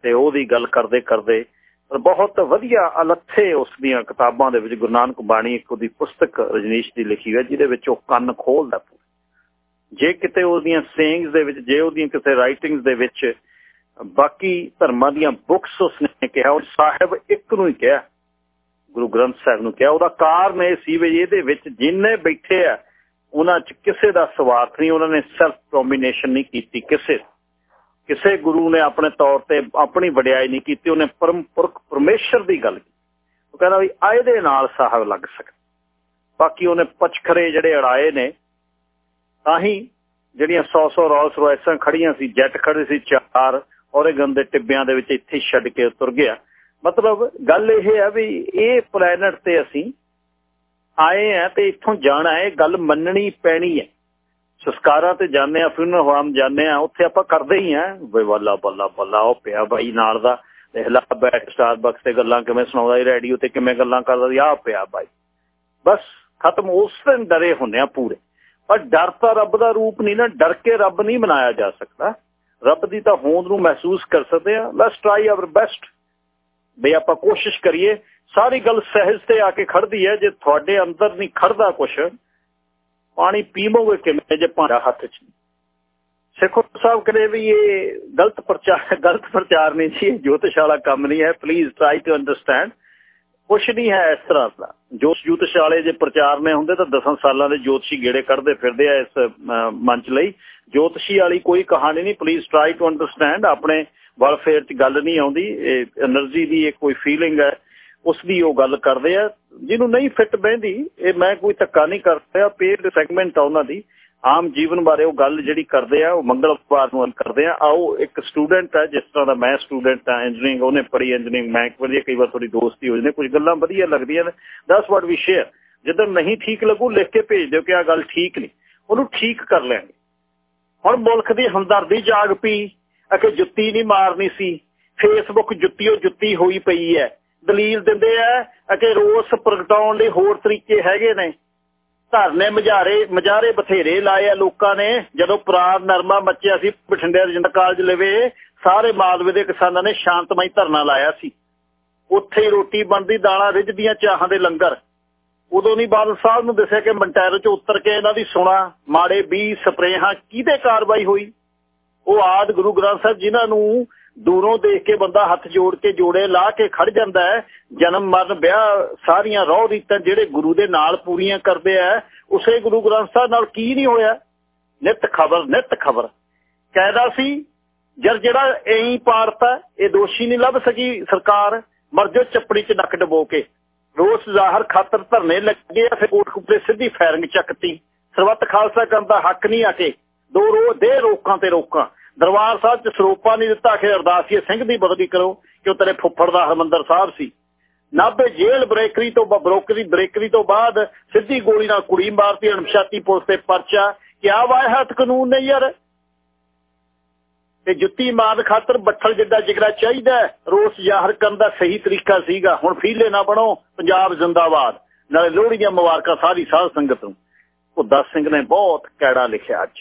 ਤੇ ਉਹਦੀ ਗੱਲ ਕਰਦੇ ਕਰਦੇ ਬਹੁਤ ਵਧੀਆ ਅਲੱਥੇ ਉਸ ਦੀਆਂ ਕਿਤਾਬਾਂ ਦੇ ਵਿੱਚ ਗੁਰੂ ਨਾਨਕ ਬਾਣੀ ਇੱਕ ਉਹਦੀ ਪੁਸਤਕ ਰਜਨੀਸ਼ ਦੀ ਲਿਖੀ ਹੋਈ ਜਿਹਦੇ ਵਿੱਚ ਉਹ ਕੰਨ ਖੋਲਦਾ ਜੇ ਕਿਤੇ ਉਹਦੀਆਂ ਸੇਇੰਗਸ ਦੇ ਵਿੱਚ, ਜੇ ਉਹਦੀਆਂ ਕਿਸੇ ਰਾਈਟਿੰਗਸ ਦੇ ਵਿੱਚ ਬਾਕੀ ਧਰਮਾਂ ਦੀਆਂ ਬੁੱਕਸ ਉਸਨੇ ਕਿਹਾ, ਉਹ ਸਾਹਿਬ ਇੱਕ ਨੂੰ ਹੀ ਕਿਹਾ, ਗੁਰੂ ਗ੍ਰੰਥ ਸਾਹਿਬ ਨੂੰ ਕਿਹਾ, ਉਹਦਾ ਕਾਰਨ ਇਹ ਸੀ ਵੀ ਇਹਦੇ ਵਿੱਚ ਜਿੰਨੇ ਬੈਠੇ ਆ, ਉਹਨਾਂ 'ਚ ਕਿਸੇ ਦਾ ਸਵਾਰਥ ਨਹੀਂ, ਉਹਨਾਂ ਨੇ ਸੈਲਫ ਡੋਮੀਨੇਸ਼ਨ ਨਹੀਂ ਕੀਤੀ ਕਿਸੇ ਕਿਸੇ ਗੁਰੂ ਨੇ ਆਪਣੇ ਤੌਰ ਤੇ ਆਪਣੀ ਵਡਿਆਈ ਨਹੀਂ ਕੀਤੀ, ਉਹਨੇ ਪਰਮ ਪੁਰਖ ਪਰਮੇਸ਼ਰ ਦੀ ਗੱਲ ਕੀਤੀ। ਉਹ ਕਹਿੰਦਾ ਵੀ ਆਏ ਦੇ ਨਾਲ ਸਾਹਿਬ ਲੱਗ ਸਕ ਬਾਕੀ ਉਹਨੇ ਪਚਖਰੇ ਜਿਹੜੇ ਅੜਾਏ ਨੇ, ਤਾਂ ਹੀ ਜਿਹੜੀਆਂ 100-100 ਰੋਲਸ ਰੋਇਸਾਂ ਖੜੀਆਂ ਸੀ ਜੈਟ ਖੜੇ ਸੀ, ਚਾਰ ਔਰੇਗਨ ਦੇ ਟਿੱਬਿਆਂ ਦੇ ਵਿੱਚ ਇੱਥੇ ਛੱਡ ਕੇ ਤੁਰ ਗਿਆ। ਮਤਲਬ ਗੱਲ ਇਹ ਹੈ ਵੀ ਇਹ ਪਲੈਨਟ ਤੇ ਅਸੀਂ ਆਏ ਆ ਤੇ ਇੱਥੋਂ ਜਾਣਾ ਹੈ ਗੱਲ ਮੰਨਣੀ ਪੈਣੀ ਹੈ। ਸੰਸਕਾਰਾਂ ਤੇ ਜਾਂਦੇ ਆ ਫਿਊਨਰ ਹੋਮ ਜਾਂਦੇ ਆ ਉੱਥੇ ਆਪਾਂ ਕਰਦੇ ਹੀ ਆ ਵੇ ਵੱਲਾ ਬੱਲਾ ਬੱਲਾ, ਉਹ ਪਿਆ ਬਾਈ ਨਾਲ ਦਾ। ਦੇਖ ਲਾ ਬੈਠ ਸਟਾਰਬਕਸ ਤੇ ਗੱਲਾਂ ਕਿਵੇਂ ਸੁਣਾਉਂਦਾ ਰੇਡੀਓ ਤੇ ਕਿਵੇਂ ਗੱਲਾਂ ਕਰਦਾ ਆ ਪਿਆ ਬਾਈ। ਬਸ, ਖਤਮ। ਉਸ ਦਿਨ ਡਰੇ ਹੁੰਦੇ ਆ ਪੂਰੇ। ਪਰ ਡਰ ਤਾਂ ਰੱਬ ਦਾ ਰੂਪ ਨਹੀਂ ਨਾ, ਡਰ ਕੇ ਰੱਬ ਨਹੀਂ ਬਣਾਇਆ ਜਾ ਸਕਦਾ। ਰੱਬ ਦੀ ਤਾਂ ਹੋਂਦ ਨੂੰ ਮਹਿਸੂਸ ਕਰ ਸਕਦੇ ਆ ਲੈਟਸ ਟਰਾਈ ਆਵਰ ਬੈਸਟ ਬਈ ਆਪਾਂ ਕੋਸ਼ਿਸ਼ ਕਰੀਏ। ਸਾਰੀ ਗੱਲ ਸਹਿਜ ਤੇ ਆ ਕੇ ਖੜਦੀ ਹੈ। ਜੇ ਤੁਹਾਡੇ ਅੰਦਰ ਨਹੀਂ ਖੜਦਾ ਕੁਛ ਪਾਣੀ ਪੀਵੋਗੇ ਕਿਵੇਂ ਜੇ ਭਾਂਡਾ ਹੱਥ 'ਚ? ਸਿੱਖੋ ਸਾਹਿਬ ਕਹਿੰਦੇ ਵੀ ਇਹ ਗਲਤ ਪ੍ਰਚਾਰ ਗਲਤ ਪ੍ਰਚਾਰ ਨਹੀਂ ਸੀ ਜੋਤਿਸ਼ ਵਾਲਾ ਕੰਮ ਨਹੀਂ ਹੈ। ਪਲੀਜ਼ ਟ੍ਰਾਈ ਟੂ ਅੰਡਰਸਟੈਂਡ ਕੁਝ ਨਹੀਂ ਹੈ ਇਸ ਤਰ੍ਹਾਂ ਦਾ। ਜੋ ਜੋਤਿਸ਼ ਵਾਲੇ ਜੇ ਪ੍ਰਚਾਰ ਨੇ ਹੁੰਦੇ ਤਾਂ 10 ਸਾਲਾਂ ਦੇ ਜੋਤਸ਼ੀ ਗੇੜੇ ਕੱਢਦੇ ਫਿਰਦੇ ਆ ਇਸ ਮੰਚ ਲਈ। ਜੋਤਸ਼ੀ ਵਾਲੀ ਕੋਈ ਕਹਾਣੀ ਨਹੀਂ। ਪਲੀਜ਼ ਟਰਾਈ ਟੂ ਅੰਡਰਸਟੈਂਡ ਆਪਣੇ ਵੈਲਫੇਅਰ 'ਚ ਗੱਲ ਨਹੀਂ ਆਉਂਦੀ। ਇਹ એનર્ਜੀ ਦੀ ਇਹ ਕੋਈ ਫੀਲਿੰਗ ਹੈ। ਉਸ ਦੀ ਉਹ ਗੱਲ ਕਰਦੇ ਆ। ਜਿਹਨੂੰ ਨਹੀਂ ਫਿੱਟ ਬੈਂਦੀ ਇਹ ਮੈਂ ਕੋਈ ਧੱਕਾ ਨਹੀਂ ਕਰ ਰਿਹਾ। ਪੇਡ ਸੈਗਮੈਂਟ ਆ ਉਹਨਾਂ ਦੀ। ਆਮ ਜੀਵਨ ਬਾਰੇ ਉਹ ਗੱਲ ਜਿਹੜੀ ਕਰਦੇ ਆ, ਉਹ ਮੰਗਲਵਾਰ ਨੂੰ ਕਰਦੇ ਆ। ਆਓ ਇੱਕ ਸਟੂਡੈਂਟ ਹੈ ਜਿਸ ਤਰ੍ਹਾਂ ਦਾ ਮੈਂ ਸਟੂਡੈਂਟ ਆ ਇੰਜੀਨੀਅਰਿੰਗ ਉਹਨੇ ਪੜ੍ਹੀ ਇੰਜੀਨੀਅਰਿੰਗ ਮੈਂ ਵਧੀਆ ਕਈ ਵਾਰ ਥੋੜੀ ਦੋਸਤੀ ਹੋ ਜਾਂਦੀ ਕੁਝ ਗੱਲਾਂ ਵਧੀਆ ਲੱਗਦੀਆਂ ਨੇ। ਦੈਟਸ ਵਾਟ ਵੀ ਸ਼ੇਅਰ ਜਦੋਂ ਨਹੀਂ ਠੀਕ ਲੱਗੂ, ਲਿਖ ਕੇ ਭੇਜ ਦਿਓ ਕਿ ਆ ਗੱਲ ਠੀਕ ਨਹੀਂ। ਉਹਨੂੰ ਠੀਕ ਕਰ ਲੈਣਗੇ। ਹੁਣ ਮੁਲਕ ਦੀ ਹਮਦਰਦੀ ਜਾਗ ਪਈ ਅਕੇ ਜੁੱਤੀ ਨਹੀਂ ਮਾਰਨੀ ਸੀ। ਫੇਸਬੁੱਕ ਜੁੱਤੀਓ ਜੁੱਤੀ ਹੋਈ ਪਈ ਹੈ। ਦਲੀਲ ਦਿੰਦੇ ਆ ਕਿ ਰੋਸ ਪ੍ਰਗਟਾਉਣ ਦੇ ਹੋਰ ਤਰੀਕੇ ਹੈਗੇ ਨੇ। ਧਰਨੇ ਮਝਾਰੇ ਮਝਾਰੇ ਬਥੇਰੇ ਲਾਏ ਆ ਲੋਕਾਂ ਨੇ। ਜਦੋਂ ਪ੍ਰਾਰ ਨਰਮਾ ਮੱਚਿਆ ਸੀ, ਬਠਿੰਡੇ ਰਜਿੰਦਰ ਕਾਲਜ ਲਵੇ, ਸਾਰੇ ਮਾਲਵੇ ਦੇ ਕਿਸਾਨਾਂ ਨੇ ਸ਼ਾਂਤਮਈ ਧਰਨਾ ਲਾਇਆ ਸੀ। ਉੱਥੇ ਹੀ ਰੋਟੀ ਬਣਦੀ ਦਾਣਾ ਰਿੱਝਦੀਆਂ ਚਾਹਾਂ ਦੇ ਲੰਗਰ। ਉਦੋਂ ਨਹੀਂ ਬਾਦਲ ਸਾਹਿਬ ਨੂੰ ਦੱਸਿਆ ਕਿ ਮੰਟੈਰੋ ਚ ਉਤਰ ਕੇ ਇਹਨਾਂ ਦੀ ਸੁਣਾ, ਮਾੜੇ ਵੀ ਸਪਰੇਹਾਂ ਕਿਹਦੇ ਕਾਰਵਾਈ ਹੋਈ? ਉਹ ਆਦ ਗੁਰੂ ਗ੍ਰੰਥ ਸਾਹਿਬ ਜਿਨ੍ਹਾਂ ਨੂੰ ਦੂਰੋਂ ਦੇਖ ਕੇ ਬੰਦਾ ਹੱਥ ਜੋੜ ਕੇ ਜੋੜੇ ਲਾ ਕੇ ਖੜ ਜਾਂਦਾ ਹੈ। ਜਨਮ, ਮਰਨ, ਵਿਆਹ ਸਾਰੀਆਂ ਰੋਹ ਰੀਤਾਂ ਜਿਹੜੇ ਗੁਰੂ ਦੇ ਨਾਲ ਪੂਰੀਆਂ ਕਰਦੇ ਆ, ਉਸੇ ਗੁਰੂ ਗ੍ਰੰਥ ਸਾਹਿਬ ਨਾਲ ਕੀ ਨਹੀਂ ਹੋਇਆ? ਨਿਤ ਖਬਰ ਨਿਤ ਖਬਰ। ਕਹਿਦਾ ਸੀ ਜਰ ਜਿਹੜਾ ਐਂ ਪਾਰਤਾ ਇਹ ਦੋਸ਼ੀ ਨਹੀਂ ਲੱਭ ਸਕੀ ਸਰਕਾਰ, ਮਰ ਜੋ ਚੱਪੜੀ 'ਚ ਨੱਕ ਡਬੋ ਕੇ। ਰੋਸ ਜ਼ਾਹਰ ਖਾਤਰ ਧਰਨੇ ਲੱਗੇ ਫਿਰ ਕੋਟਕਪੂਰੇ ਸਿੱਧੀ ਫਾਇਰਿੰਗ ਚੱਕਤੀ। ਸਰਬੱਤ ਖਾਲਸਾ ਕਰਨ ਦਾ ਹੱਕ ਨਹੀਂ ਆਕੇ ਦੋ ਰੋ ਦੇ ਰੋਕਾਂ ਤੇ ਰੋਕਾਂ। ਦਰਬਾਰ ਸਾਹਿਬ ਚ ਸਰੂਪਾ ਨਹੀਂ ਦਿੱਤਾ ਕਿ ਅਰਦਾਸੀਏ ਸਿੰਘ ਦੀ ਬਦਲੀ ਕਰੋ, ਕਿ ਉਹ ਤੇਰੇ ਫੁੱਫੜ ਦਾ ਹਰਮੰਦਰ ਸਾਹਿਬ ਸੀ। ਨਾਬੇ ਜੇਲ੍ਹ ਬ੍ਰੇਕਰੀ ਤੋਂ ਬਰੋਕਰੀ, ਬ੍ਰੇਕਰੀ ਤੋਂ ਬਾਅਦ ਸਿੱਧੀ ਗੋਲੀ ਨਾਲ ਕੁੜੀ ਮਾਰਤੀ, ਅਣਪਛਾਤੀ ਪੁਲਿਸ ਤੇ ਪਰਚਾ। ਕਿਆ ਵਾਹਿਤ ਕਾਨੂੰਨ ਨੇ ਯਾਰ। ਤੇ ਜੁੱਤੀ ਮਾਰ ਖਾਤਰ ਬੱਠਲ ਜਿੱਡਾ ਜਿਗਰਾ ਚਾਹੀਦਾ ਰੋਸ ਜ਼ਾਹਰ ਕਰਨ ਦਾ ਸਹੀ ਤਰੀਕਾ ਸੀਗਾ। ਹੁਣ ਫੀਲੇ ਨਾ ਬਣੋ, ਪੰਜਾਬ ਜ਼ਿੰਦਾਬਾਦ। ਨਾਲੇ ਲੋਹੜੀ ਦੀਆਂ ਮੁਬਾਰਕਾਂ ਸਾਰੀ ਸਾਧ ਸੰਗਤ ਨੂੰ। ਹੁੱਦਾ ਸਿੰਘ ਨੇ ਬਹੁਤ ਕੈੜਾ ਲਿਖਿਆ ਅੱਜ।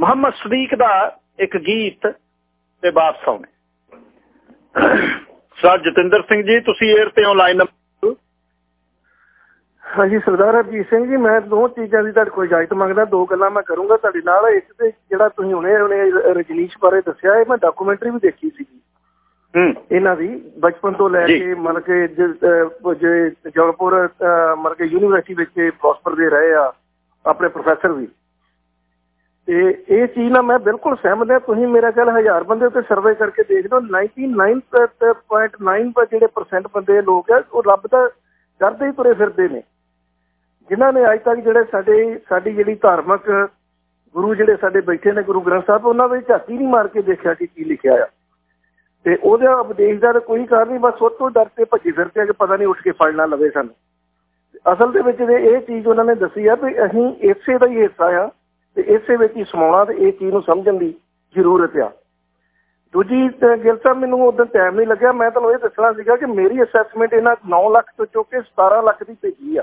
ਮੁਹੰਮਦ ਸਦੀਕ ਦਾ ਇੱਕ ਗੀਤ ਤੇ ਵਾਪਸ ਆਉਣੇ ਸਰ ਜਤਿੰਦਰ ਸਿੰਘ ਜੀ ਤੁਸੀਂ 에ਅਰ ਤੇ ਆਨਲਾਈਨ ਨੰਬਰ ਹਾਂਜੀ ਸਰਦਾਰ ਹਰਜੀਤ ਸਿੰਘ ਜੀ ਮੈਂ ਦੋ ਚੀਜ਼ਾਂ ਦੀ ਤੁਹਾਡੇ ਕੋਲ ਇਜਾਜ਼ਤ ਮੰਗਦਾ ਦੋ ਗੱਲਾਂ ਮੈਂ ਕਰੂੰਗਾ ਤੁਹਾਡੇ ਨਾਲ। ਇੱਕ ਤੇ ਜਿਹੜਾ ਤੁਸੀਂ ਹੁਣੇ ਹੁਣੇ ਰਜਨੀਸ਼ ਬਾਰੇ ਦੱਸਿਆ ਇਹ ਮੈਂ ਡਾਕੂਮੈਂਟਰੀ ਵੀ ਦੇਖੀ ਹੂੰ। ਇਹਨਾਂ ਦੀ ਬਚਪਨ ਤੋਂ ਲੈ ਕੇ ਮਤਲਬ ਕਿ ਜੇ ਜਗਪੁਰ ਮਤਲਬ ਕਿ ਯੂਨੀਵਰਸਿਟੀ ਵਿੱਚ ਪ੍ਰੋਸਪਰ ਰਹੇ ਆ ਆਪਣੇ ਪ੍ਰੋਫੈਸਰ ਵੀ। ਤੇ ਇਹ ਚੀਜ਼ ਨਾਲ ਮੈਂ ਬਿਲਕੁਲ ਸਹਿਮਤ ਹਾਂ। ਤੁਸੀਂ ਮੇਰਾ ਖਿਆਲ ਹਜ਼ਾਰ ਬੰਦੇ ਉੱਤੇ ਸਰਵੇ ਕਰਕੇ ਦੇਖ ਲਓ। 99.9 ਜਿਹੜੇ ਪਰਸੈਂਟ ਬੰਦੇ ਲੋਕ ਆ, ਉਹ ਰੱਬ ਦਾ ਡਰਦੇ ਹੀ ਤੁਰੇ ਫਿਰਦੇ ਨੇ। ਜਿਨ੍ਹਾਂ ਨੇ ਅੱਜ ਤੱਕ ਜਿਹੜੇ ਸਾਡੇ, ਸਾਡੀ ਜਿਹੜੀ ਧਾਰਮਿਕ ਗੁਰੂ ਜਿਹੜੇ ਸਾਡੇ ਬੈਠੇ ਨੇ, ਗੁਰੂ ਗ੍ਰੰਥ ਸਾਹਿਬ, ਉਹਨਾਂ ਵਿੱਚ ਝਾਤੀ ਨਹੀਂ ਮਾਰ ਕੇ ਦੇਖਿਆ ਕਿ ਕੀ ਲਿਖਿਆ ਆ। ਤੇ ਉਹਦਾ ਉਪਦੇਸ਼ ਦਾ ਕੋਈ ਕਾਰਨ ਨਹੀਂ, ਬਸ ਉਹ ਤੋਂ ਡਰ ਤੇ ਭੱਜੀ ਫਿਰਦੇ ਆ ਕਿ ਪਤਾ ਨਹੀਂ ਉੱਠ ਕੇ ਫੜ ਲਵੇ ਸਾਨੂੰ। ਅਸਲ ਦੇ ਵਿੱਚ ਇਹ ਚੀਜ਼ ਉਹਨਾਂ ਨੇ ਦੱਸੀ ਆ ਵੀ ਅਸੀਂ ਇਸੇ ਦਾ ਹੀ ਹਿੱਸਾ ਆ। ਤੇ ਇਸੇ ਵਿੱਚ ਹੀ ਸਮਾਉਣਾ ਤੇ ਇਹ ਚੀਜ਼ ਨੂੰ ਸਮਝਣ ਦੀ ਜ਼ਰੂਰਤ ਆ। ਦੂਜੀ ਗਿਲ ਸਾਹਿਬ, ਮੈਨੂੰ ਉਦੋਂ ਟਾਈਮ ਨਹੀਂ ਲੱਗਿਆ। ਮੈਂ ਤੁਹਾਨੂੰ ਇਹ ਦੱਸਣਾ ਸੀਗਾ ਕਿ ਮੇਰੀ ਅਸੈਸਮੈਂਟ ਇਹਨਾਂ 9 ਲੱਖ ਤੋਂ ਚੁੱਕ ਕੇ 17 ਲੱਖ ਦੀ ਭੇਜੀ ਆ।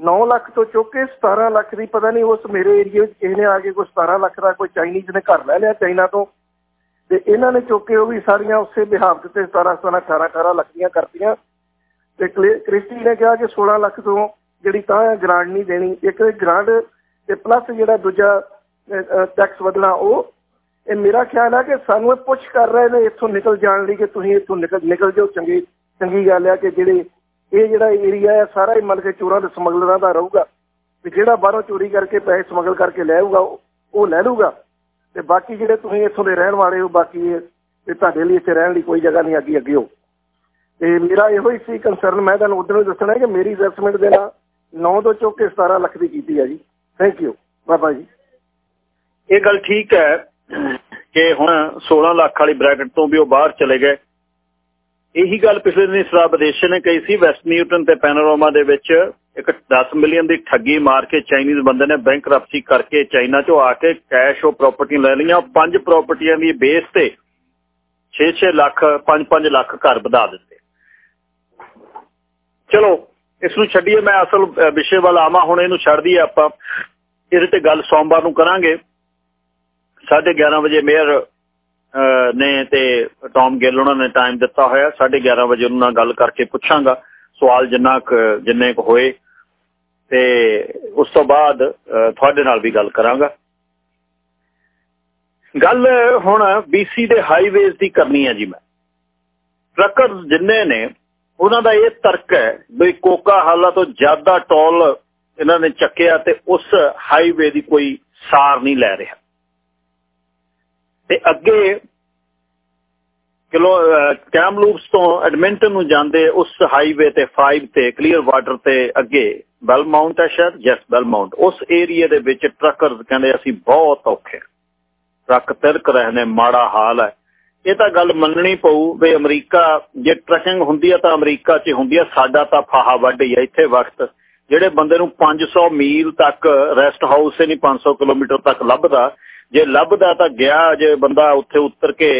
9 ਲੱਖ ਤੋਂ ਚੁੱਕ ਕੇ 17 ਲੱਖ ਦੀ, ਪਤਾ ਨਹੀਂ ਉਸ ਮੇਰੇ ਏਰੀਆ ਵਿੱਚ ਕਿਸੇ ਨੇ ਆ ਕੇ ਕੋਈ 17 ਲੱਖ ਦਾ ਕੋਈ ਚਾਈਨੀਜ਼ ਨੇ ਘਰ ਲੈ ਲਿਆ ਚਾਈਨਾ ਤੋਂ। ਤੇ ਇਹਨਾਂ ਨੇ ਚੁੱਕ ਕੇ ਉਹ ਵੀ ਸਾਰੀਆਂ ਉਸੇ ਬਿਹਾਵ ਤੇ 17 17 18 18 ਲੱਖ ਦੀਆਂ ਕਰਤੀਆਂ। ਤੇ ਕ੍ਰਿਸਟੀ ਨੇ ਕਿਹਾ ਕਿ 16 ਲੱਖ ਤੋਂ ਜਿਹੜੀ ਤਾਂ ਗ੍ਰਾਂਟ ਨਹੀਂ ਦੇਣੀ। ਇੱਕ ਗ੍ਰਾਂਟ ਤੇ ਪਲੱਸ ਜਿਹੜਾ ਦੂਜਾ ਟੈਕਸ ਵਧਣਾ ਉਹ, ਇਹ ਮੇਰਾ ਖਿਆਲ ਹੈ ਕਿ ਸਾਨੂੰ ਇਹ ਪੁੱਛ ਕਰ ਰਹੇ ਨੇ ਇੱਥੋਂ ਨਿਕਲ ਜਾਣ ਲਈ ਕਿ ਤੁਸੀਂ ਇੱਥੋਂ ਨਿਕਲ ਨਿਕਲ ਜਾਓ ਚੰਗੀ ਚੰਗੀ ਗੱਲ ਹੈ ਕਿ ਜਿਹੜੇ ਇਹ ਜਿਹੜਾ ਏਰੀਆ ਹੈ ਸਾਰਾ ਹੀ ਮਤਲਬ ਕੇ ਚੋਰਾਂ ਤੇ ਸਮਗਲਰਾਂ ਦਾ ਰਹੂਗਾ। ਤੇ ਜਿਹੜਾ ਬਾਹਰੋਂ ਚੋਰੀ ਕਰਕੇ ਪੈਸੇ ਸਮਗਲ ਕਰਕੇ ਲੈ ਆਊਗਾ, ਉਹ ਲੈ ਲੂਗਾ ਤੇ ਬਾਕੀ ਜਿਹੜੇ ਤੁਸੀਂ ਇੱਥੋਂ ਦੇ ਰਹਿਣ ਵਾਲੇ ਹੋ, ਬਾਕੀ ਤੇ ਤੁਹਾਡੇ ਲਈ ਇੱਥੇ ਰਹਿਣ ਲਈ ਕੋਈ ਜਗ੍ਹਾ ਨਹੀਂ ਅੱਗੇ ਅੱਗੇ ਹੋ। ਤੇ ਮੇਰਾ ਇਹੋ ਹੀ ਸੀ ਕੰਸਰਨ ਮੈਂ ਤੁਹਾਨੂੰ ਉਦੋਂ ਹੀ ਦੱਸਣਾ ਕਿ ਮੇਰੀ ਇਨਵੈਸਟਮੈਂਟ ਦੇ ਨਾਲ 9 ਤੋਂ ਚੁੱਕ ਕੇ 17 ਲੱਖ ਦੀ ਕੀਤੀ ਹੈ ਜੀ। ਥੈਂਕ ਯੂ ਬਾਬਾ ਜੀ ਇਹ ਗੱਲ ਠੀਕ ਹੈ ਕਿ ਹੁਣ 16 ਲੱਖ ਵਾਲੀ ਬ੍ਰੈਕਟ ਤੋਂ ਵੀ ਉਹ ਬਾਹਰ ਚਲੇ ਗਏ। ਇਹੀ ਗੱਲ ਪਿਛਲੇ ਦਿਨ ਸਰਾ ਵਿਦੇਸ਼ ਨੇ ਕਹੀ ਸੀ, ਵੈਸਟ ਨਿਊਟਨ ਤੇ ਪੈਨੋਰਾਮਾ ਦੇ ਵਿੱਚ ਇੱਕ 10 ਮਿਲੀਅਨ ਦੀ ਠੱਗੀ ਮਾਰ ਕੇ ਚਾਈਨੀਜ਼ ਬੰਦੇ ਨੇ ਬੈਂਕ ਬੈਂਕਰਪਸੀ ਕਰਕੇ ਚਾਈਨਾ ਚੋਂ ਆ ਕੇ ਕੈਸ਼ ਉਹ ਪ੍ਰਾਪਰਟੀ ਲੈ ਲਈਆਂ। ਪੰਜ ਪ੍ਰਾਪਰਟੀਆਂ ਦੀ ਬੇਸ ਤੇ 6-6 ਲੱਖ 5-5 ਲੱਖ ਘਰ ਵਧਾ ਦਿੱਤੇ। ਚਲੋ ਇਸ ਨੂੰ ਛੱਡੀਏ, ਮੈਂ ਅਸਲ ਵਿਸ਼ੇ ਵੱਲ ਆਵਾਂ, ਹੁਣ ਇਹਨੂੰ ਛੱਡ ਦਈਏ ਆਪਾਂ। ਇਹਦੇ ਤੇ ਗੱਲ ਸੋਮਵਾਰ ਨੂੰ ਕਰਾਂਗੇ। 11:30 ਵਜੇ ਮੇਅਰ ਨੇ ਤੇ ਟੌਮ ਗਿੱਲ ਉਹਨਾਂ ਨੇ ਟਾਈਮ ਦਿੱਤਾ ਹੋਇਆ। 11:30 ਵਜੇ ਉਹਨਾਂ ਨਾਲ ਗੱਲ ਕਰਕੇ ਪੁੱਛਾਂਗਾ। ਸਵਾਲ ਜਿੰਨਾ ਜਿੰਨੇ ਕੁ ਹੋਏ। ਤੇ ਉਸ ਤੋਂ ਬਾਅਦ ਤੁਹਾਡੇ ਨਾਲ ਵੀ ਗੱਲ ਕਰਾਂਗਾ। ਗੱਲ ਹੁਣ BC ਦੇ ਹਾਈਵੇਜ਼ ਦੀ ਕਰਨੀ ਹੈ ਜੀ ਮੈਂ। ਟਰੱਕਰ ਜਿੰਨੇ ਨੇ ਉਹਨਾਂ ਦਾ ਇਹ ਤਰਕ ਹੈ ਵੀ ਕੋਕਾ ਹਾਲਾ ਤੋਂ ਜ਼ਿਆਦਾ ਟੋਲ ਇਹਨਾਂ ਨੇ ਚੱਕਿਆ ਤੇ ਉਸ ਹਾਈਵੇ ਦੀ ਕੋਈ ਸਾਰ ਨਹੀਂ ਲੈ ਰਿਹਾ। ਤੇ ਅੱਗੇ ਕਿਲੋ ਕੈਮਲੂਪਸ ਤੋਂ ਐਡਮਿੰਟਨ ਨੂੰ ਜਾਂਦੇ ਉਸ ਹਾਈਵੇ ਤੇ 5 ਤੇ ਕਲੀਅਰ ਵਾਟਰ ਤੇ ਅੱਗੇ ਬੈਲਮਾਉਂਟ ਹੈ ਸ਼ਾਇਦ ਜੈਸ ਬੈਲਮਾਉਂਟ ਉਸ ਏਰੀਆ ਦੇ ਵਿੱਚ ਟਰੱਕਰ ਕਹਿੰਦੇ ਅਸੀਂ ਬਹੁਤ ਔਖੇ ਟਰੱਕ ਤਿਰਕ ਰਹੇ ਨੇ, ਮਾੜਾ ਹਾਲ ਹੈ। ਇਹ ਤਾਂ ਗੱਲ ਮੰਨਣੀ ਪਊ ਵੀ ਅਮਰੀਕਾ, ਜੇ ਟਰੱਕਿੰਗ ਹੁੰਦੀ ਆ ਤਾਂ ਅਮਰੀਕਾ 'ਚ ਹੁੰਦੀ ਆ, ਸਾਡਾ ਤਾਂ ਫਾਹਾ ਵੱਢ ਹੀ ਆ ਇੱਥੇ ਵਕਤ। ਜਿਹੜੇ ਬੰਦੇ ਨੂੰ 500 ਮੀਲ ਤੱਕ ਰੈਸਟ ਹਾਊਸ ਹੀ ਨਹੀਂ 500 ਕਿਲੋਮੀਟਰ ਤੱਕ ਲੱਭਦਾ, ਜੇ ਲੱਭਦਾ ਤਾਂ ਗਿਆ ਜੇ ਬੰਦਾ ਉੱਥੇ ਉਤਰ ਕੇ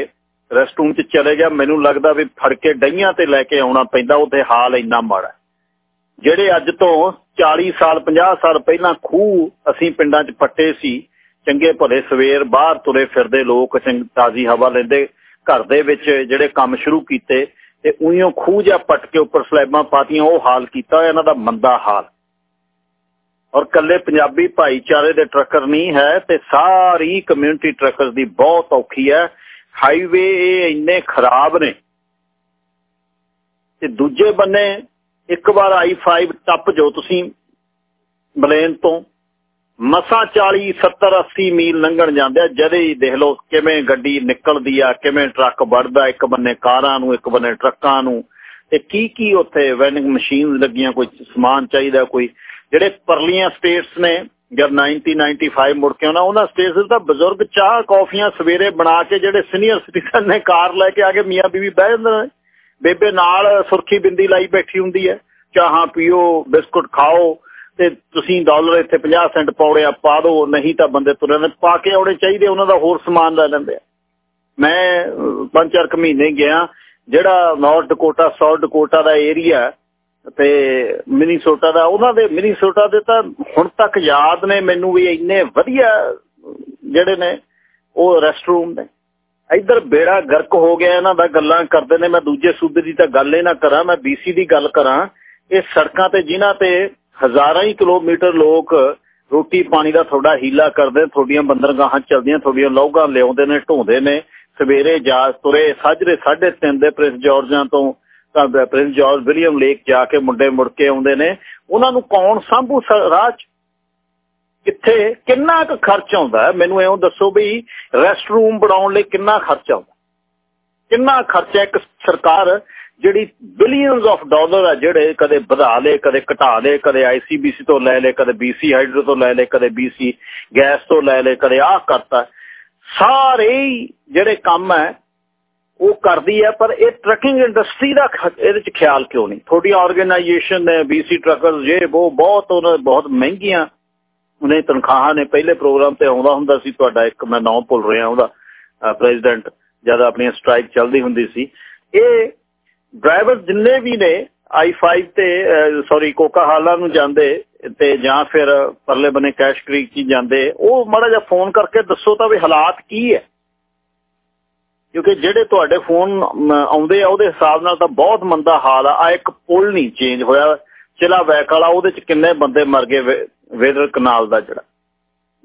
ਰੈਸਟਰੂਮ 'ਚ ਚਲੇ ਗਿਆ, ਮੈਨੂੰ ਲੱਗਦਾ ਵੀ ਫੜ ਕੇ ਡਈਆਂ ਤੇ ਲੈ ਕੇ ਆਉਣਾ ਪੈਂਦਾ ਉੱਥੇ ਹਾਲ ਇੰਨਾ ਮਾੜਾ ਜਿਹੜੇ ਅੱਜ ਤੋਂ 40 ਸਾਲ 50 ਸਾਲ ਪਹਿਲਾਂ ਖੂਹ ਅਸੀਂ ਪਿੰਡਾਂ 'ਚ ਪੱਟੇ ਸੀ, ਚੰਗੇ ਭਲੇ ਸਵੇਰ ਬਾਹਰ ਤੁਰੇ ਫਿਰਦੇ ਲੋਕ ਤਾਜ਼ੀ ਹਵਾ ਲੈਂਦੇ ਘਰ ਦੇ ਵਿੱਚ ਜਿਹੜੇ ਕੰਮ ਸ਼ੁਰੂ ਕੀਤੇ ਤੇ ਉਈਓ ਖੂਹ ਜਾਂ ਪੱਟ ਕੇ ਉੱਪਰ ਸਲੈਬਾਂ ਪਾਤੀਆਂ, ਉਹ ਹਾਲ ਕੀਤਾ ਇਹਨਾਂ ਦਾ ਮੰਦਾ ਹਾਲ। ਔਰ ਕੱਲੇ ਪੰਜਾਬੀ ਭਾਈਚਾਰੇ ਦੇ ਟਰੱਕਰ ਨਹੀਂ ਹੈ ਤੇ ਸਾਰੀ ਕਮਿਊਨਿਟੀ ਟਰੱਕਰ ਦੀ ਬਹੁਤ ਔਖੀ ਹੈ। ਹਾਈਵੇ ਇੰਨੇ ਖਰਾਬ ਨੇ ਤੇ ਦੂਜੇ ਬੰਨੇ ਇੱਕ ਵਾਰ i5 ਟੱਪ ਜੋ ਤੁਸੀਂ ਬਲੇਨ ਤੋਂ। ਮਸਾ 40 70 80 ਮੀਲ ਲੰਘਣ ਜਾਂਦੇ ਜਦੇ ਹੀ ਦੇਖ ਲਓ ਕਿਵੇਂ ਗੱਡੀ ਨਿਕਲਦੀ ਆ, ਕਿਵੇਂ ਟਰੱਕ ਵੜਦਾ ਇੱਕ ਬੰਨੇ ਕਾਰਾਂ ਨੂੰ, ਇੱਕ ਬੰਨੇ ਟਰੱਕਾਂ ਨੂੰ, ਤੇ ਕੀ ਕੀ ਉੱਥੇ ਵੈਂਡਿੰਗ ਮਸ਼ੀਨਸ ਲੱਗੀਆਂ, ਕੋਈ ਸਮਾਨ ਚਾਹੀਦਾ, ਕੋਈ ਜਿਹੜੇ ਪਰਲੀਆਂ ਸਟੇਟਸ ਨੇ, ਜਦ 1995 ਮੁੜ ਕੇ ਆਉਣਾ, ਉਹਨਾਂ ਸਟੇਟਸ ਦਾ ਬਜ਼ੁਰਗ ਚਾਹ, ਕਾਫੀਆਂ ਸਵੇਰੇ ਬਣਾ ਕੇ ਜਿਹੜੇ ਸੀਨੀਅਰ ਸਿਟੀਜ਼ਨ ਨੇ, ਕਾਰ ਲੈ ਕੇ ਆ ਕੇ ਮੀਆਂ ਬੀਬੀ ਬਹਿ ਜਾਂਦੇ ਨੇ। ਬੇਬੇ ਨਾਲ ਸੁਰਖੀ ਬਿੰਦੀ ਲਾਈ ਬੈਠੀ ਹੁੰਦੀ ਹੈ, ਚਾਹਾਂ ਪੀਓ, ਬਿਸਕੁਟ ਖਾਓ ਤੇ ਤੁਸੀਂ ਡਾਲਰ ਇੱਥੇ 50 ਸੈਂਟ ਪੌੜਿਆ ਪਾ ਦਿਓ ਨਹੀਂ ਤਾਂ ਬੰਦੇ ਤੁਰੇ ਨੇ ਪਾ ਕੇ ਆਉਣੇ ਚਾਹੀਦੇ, ਉਹਨਾਂ ਦਾ ਹੋਰ ਸਮਾਨ ਲੈ ਲੈਂਦੇ ਆ। ਮੈਂ ਪੰਜ ਚਾਰ ਮਹੀਨੇ ਗਿਆ। ਜਿਹੜਾ ਨਾਰਥ ਡਕੋਟਾ ਸਾਊਥ ਡਕੋਟਾ ਦਾ ਏਰੀਆ ਤੇ ਮਿਨੀਸੋਟਾ ਦਾ, ਉਹਨਾਂ ਦੇ ਮਿਨੀਸੋਟਾ ਦੇ ਤਾਂ ਹੁਣ ਤੱਕ ਯਾਦ ਨੇ ਮੈਨੂੰ ਵੀ ਇੰਨੇ ਵਧੀਆ ਜਿਹੜੇ ਨੇ, ਉਹ ਰੈਸਟਰੂਮ ਨੇ। ਇੱਧਰ ਬੇੜਾ ਗਰਕ ਹੋ ਗਿਆ, ਇਹਨਾਂ ਦਾ ਗੱਲਾਂ ਕਰਦੇ ਨੇ। ਮੈਂ ਦੂਜੇ ਸੂਬੇ ਦੀ ਤਾਂ ਗੱਲ ਹੀ ਨਾ ਕਰਾਂ, ਮੈਂ ਬੀਸੀ ਦੀ ਗੱਲ ਕਰਾਂ। ਇਹ ਸੜਕਾਂ ਤੇ, ਜਿਨ੍ਹਾਂ ਤੇ ਹਜ਼ਾਰਾਂ ਹੀ ਕਿਲੋਮੀਟਰ ਲੋਕ ਰੋਟੀ ਪਾਣੀ ਦਾ ਥੋੜਾ ਹੀਲਾ ਕਰਦੇ, ਤੁਹਾਡੀਆਂ ਬੰਦਰਗਾਹਾਂ ਚੱਲਦੀਆਂ, ਤੁਹਾਡੀਆਂ ਲੋਗਾਂ ਲਿਆਉਂਦੇ ਨੇ, ਢੋਂਦੇ ਨੇ, ਸਵੇਰੇ ਜਾ ਤੁਰੇ, ਸਾਜਰੇ 3:30 ਦੇ ਪ੍ਰਿੰਸ ਜਾਰਜਾਂ ਤੋਂ, ਤਾਂ ਪ੍ਰਿੰਸ ਜਾਰਜ ਵਿਲੀਅਮ ਲੇਕ ਜਾ ਕੇ ਮੁੰਡੇ ਮੁੜ ਕੇ ਆਉਂਦੇ ਨੇ। ਉਹਨਾਂ ਨੂੰ ਕੌਣ ਸੰਭੂ ਰਾਹ ਕਿੱਥੇ? ਕਿੰਨਾ ਕੁ ਖਰਚ ਆਉਂਦਾ ਮੈਨੂੰ ਐਂ ਦੱਸੋ ਵੀ ਰੈਸਟ ਰੂਮ ਬਣਾਉਣ ਲਈ ਕਿੰਨਾ ਖਰਚ ਆਉਂਦਾ ਕਿੰਨਾ ਖਰਚਾ ਇੱਕ ਸਰਕਾਰ ਜਿਹੜੀ ਬਿਲੀਅਨਸ ਆਫ ਡਾਲਰ ਆ ਜਿਹੜੇ ਕਦੇ ਵਧਾ ਲੇ ਕਦੇ ਘਟਾ ਲੇ ਕਦੇ ਆਈਸੀਬੀਸੀ ਤੋਂ ਲੈ ਲੇ ਕਦੇ ਬੀਸੀ ਹਾਈਡਰੋ ਤੋਂ ਲੈ ਲੇ ਕਦੇ ਬੀਸੀ ਗੈਸ ਤੋਂ ਲੈ ਲੇ ਕਦੇ ਆਹ ਕਰਤਾ। ਸਾਰੇ ਜਿਹੜੇ ਕੰਮ ਹੈ, ਉਹ ਕਰਦੀ ਹੈ, ਪਰ ਇਹ ਟਰੱਕਿੰਗ ਇੰਡਸਟਰੀ ਦਾ ਇਹਦੇ ਚ ਖਿਆਲ ਕਿਉਂ ਨਹੀਂ? ਤੁਹਾਡੀ ਆਰਗੇਨਾਈਜੇਸ਼ਨ ਨੇ ਬੀਸੀ ਟਰੱਕਰਸ ਜੇ ਉਹ ਬਹੁਤ ਉਹਨਾਂ ਬਹੁਤ ਮਹਿੰਗੀਆਂ, ਉਹਨੇ ਤਨਖਾਹਾਂ ਨੇ, ਪਹਿਲੇ ਪ੍ਰੋਗਰਾਮ ਤੇ ਆਉਂਦਾ ਹੁੰਦਾ ਸੀ, ਤੁਹਾਡਾ ਇੱਕ ਮੈਂ ਨਾਮ ਭੁੱਲ ਰਿਹਾ ਉਹਦਾ ਪ੍ਰੈਜ਼ੀਡੈਂਟ ਜਦ ਆਪਣੀ ਸਟ੍ਰਾਈਕ ਚੱਲਦੀ ਹੁੰਦੀ ਸੀ। ਇਹ ਡਰਾਈਵਰ ਜਿੰਨੇ ਵੀ ਨੇ i5 ਤੇ ਸੌਰੀ ਕੋਕਾ ਨੂੰ ਜਾਂਦੇ ਤੇ ਜਾਂ ਫਿਰ ਪਰਲੇ ਬਨੇ ਕੈਸ਼ ਕ੍ਰੀਕ ਚ ਜਾਂਦੇ, ਉਹ ਮਾੜਾ ਜਿਹਾ ਫੋਨ ਕਰਕੇ ਦੱਸੋ ਤਾਂ ਵੀ ਹਾਲਾਤ ਕੀ ਹੈ। ਕਿਉਂਕਿ ਜਿਹੜੇ ਤੁਹਾਡੇ ਫੋਨ ਆਉਂਦੇ ਆ, ਉਹਦੇ ਹਿਸਾਬ ਨਾਲ ਤਾਂ ਬਹੁਤ ਮੰਦਾ ਹਾਲ ਆ। ਆ ਇੱਕ ਪੁਲ ਨਹੀਂ ਚੇਂਜ ਹੋਇਆ। ਚਿਲਾ ਵੈਕ ਵਾਲਾ, ਉਹਦੇ ਚ ਕਿੰਨੇ ਬੰਦੇ ਮਰ ਗਏ ਵੇਦਰ ਕਨਾਲ ਦਾ ਜਿਹੜਾ।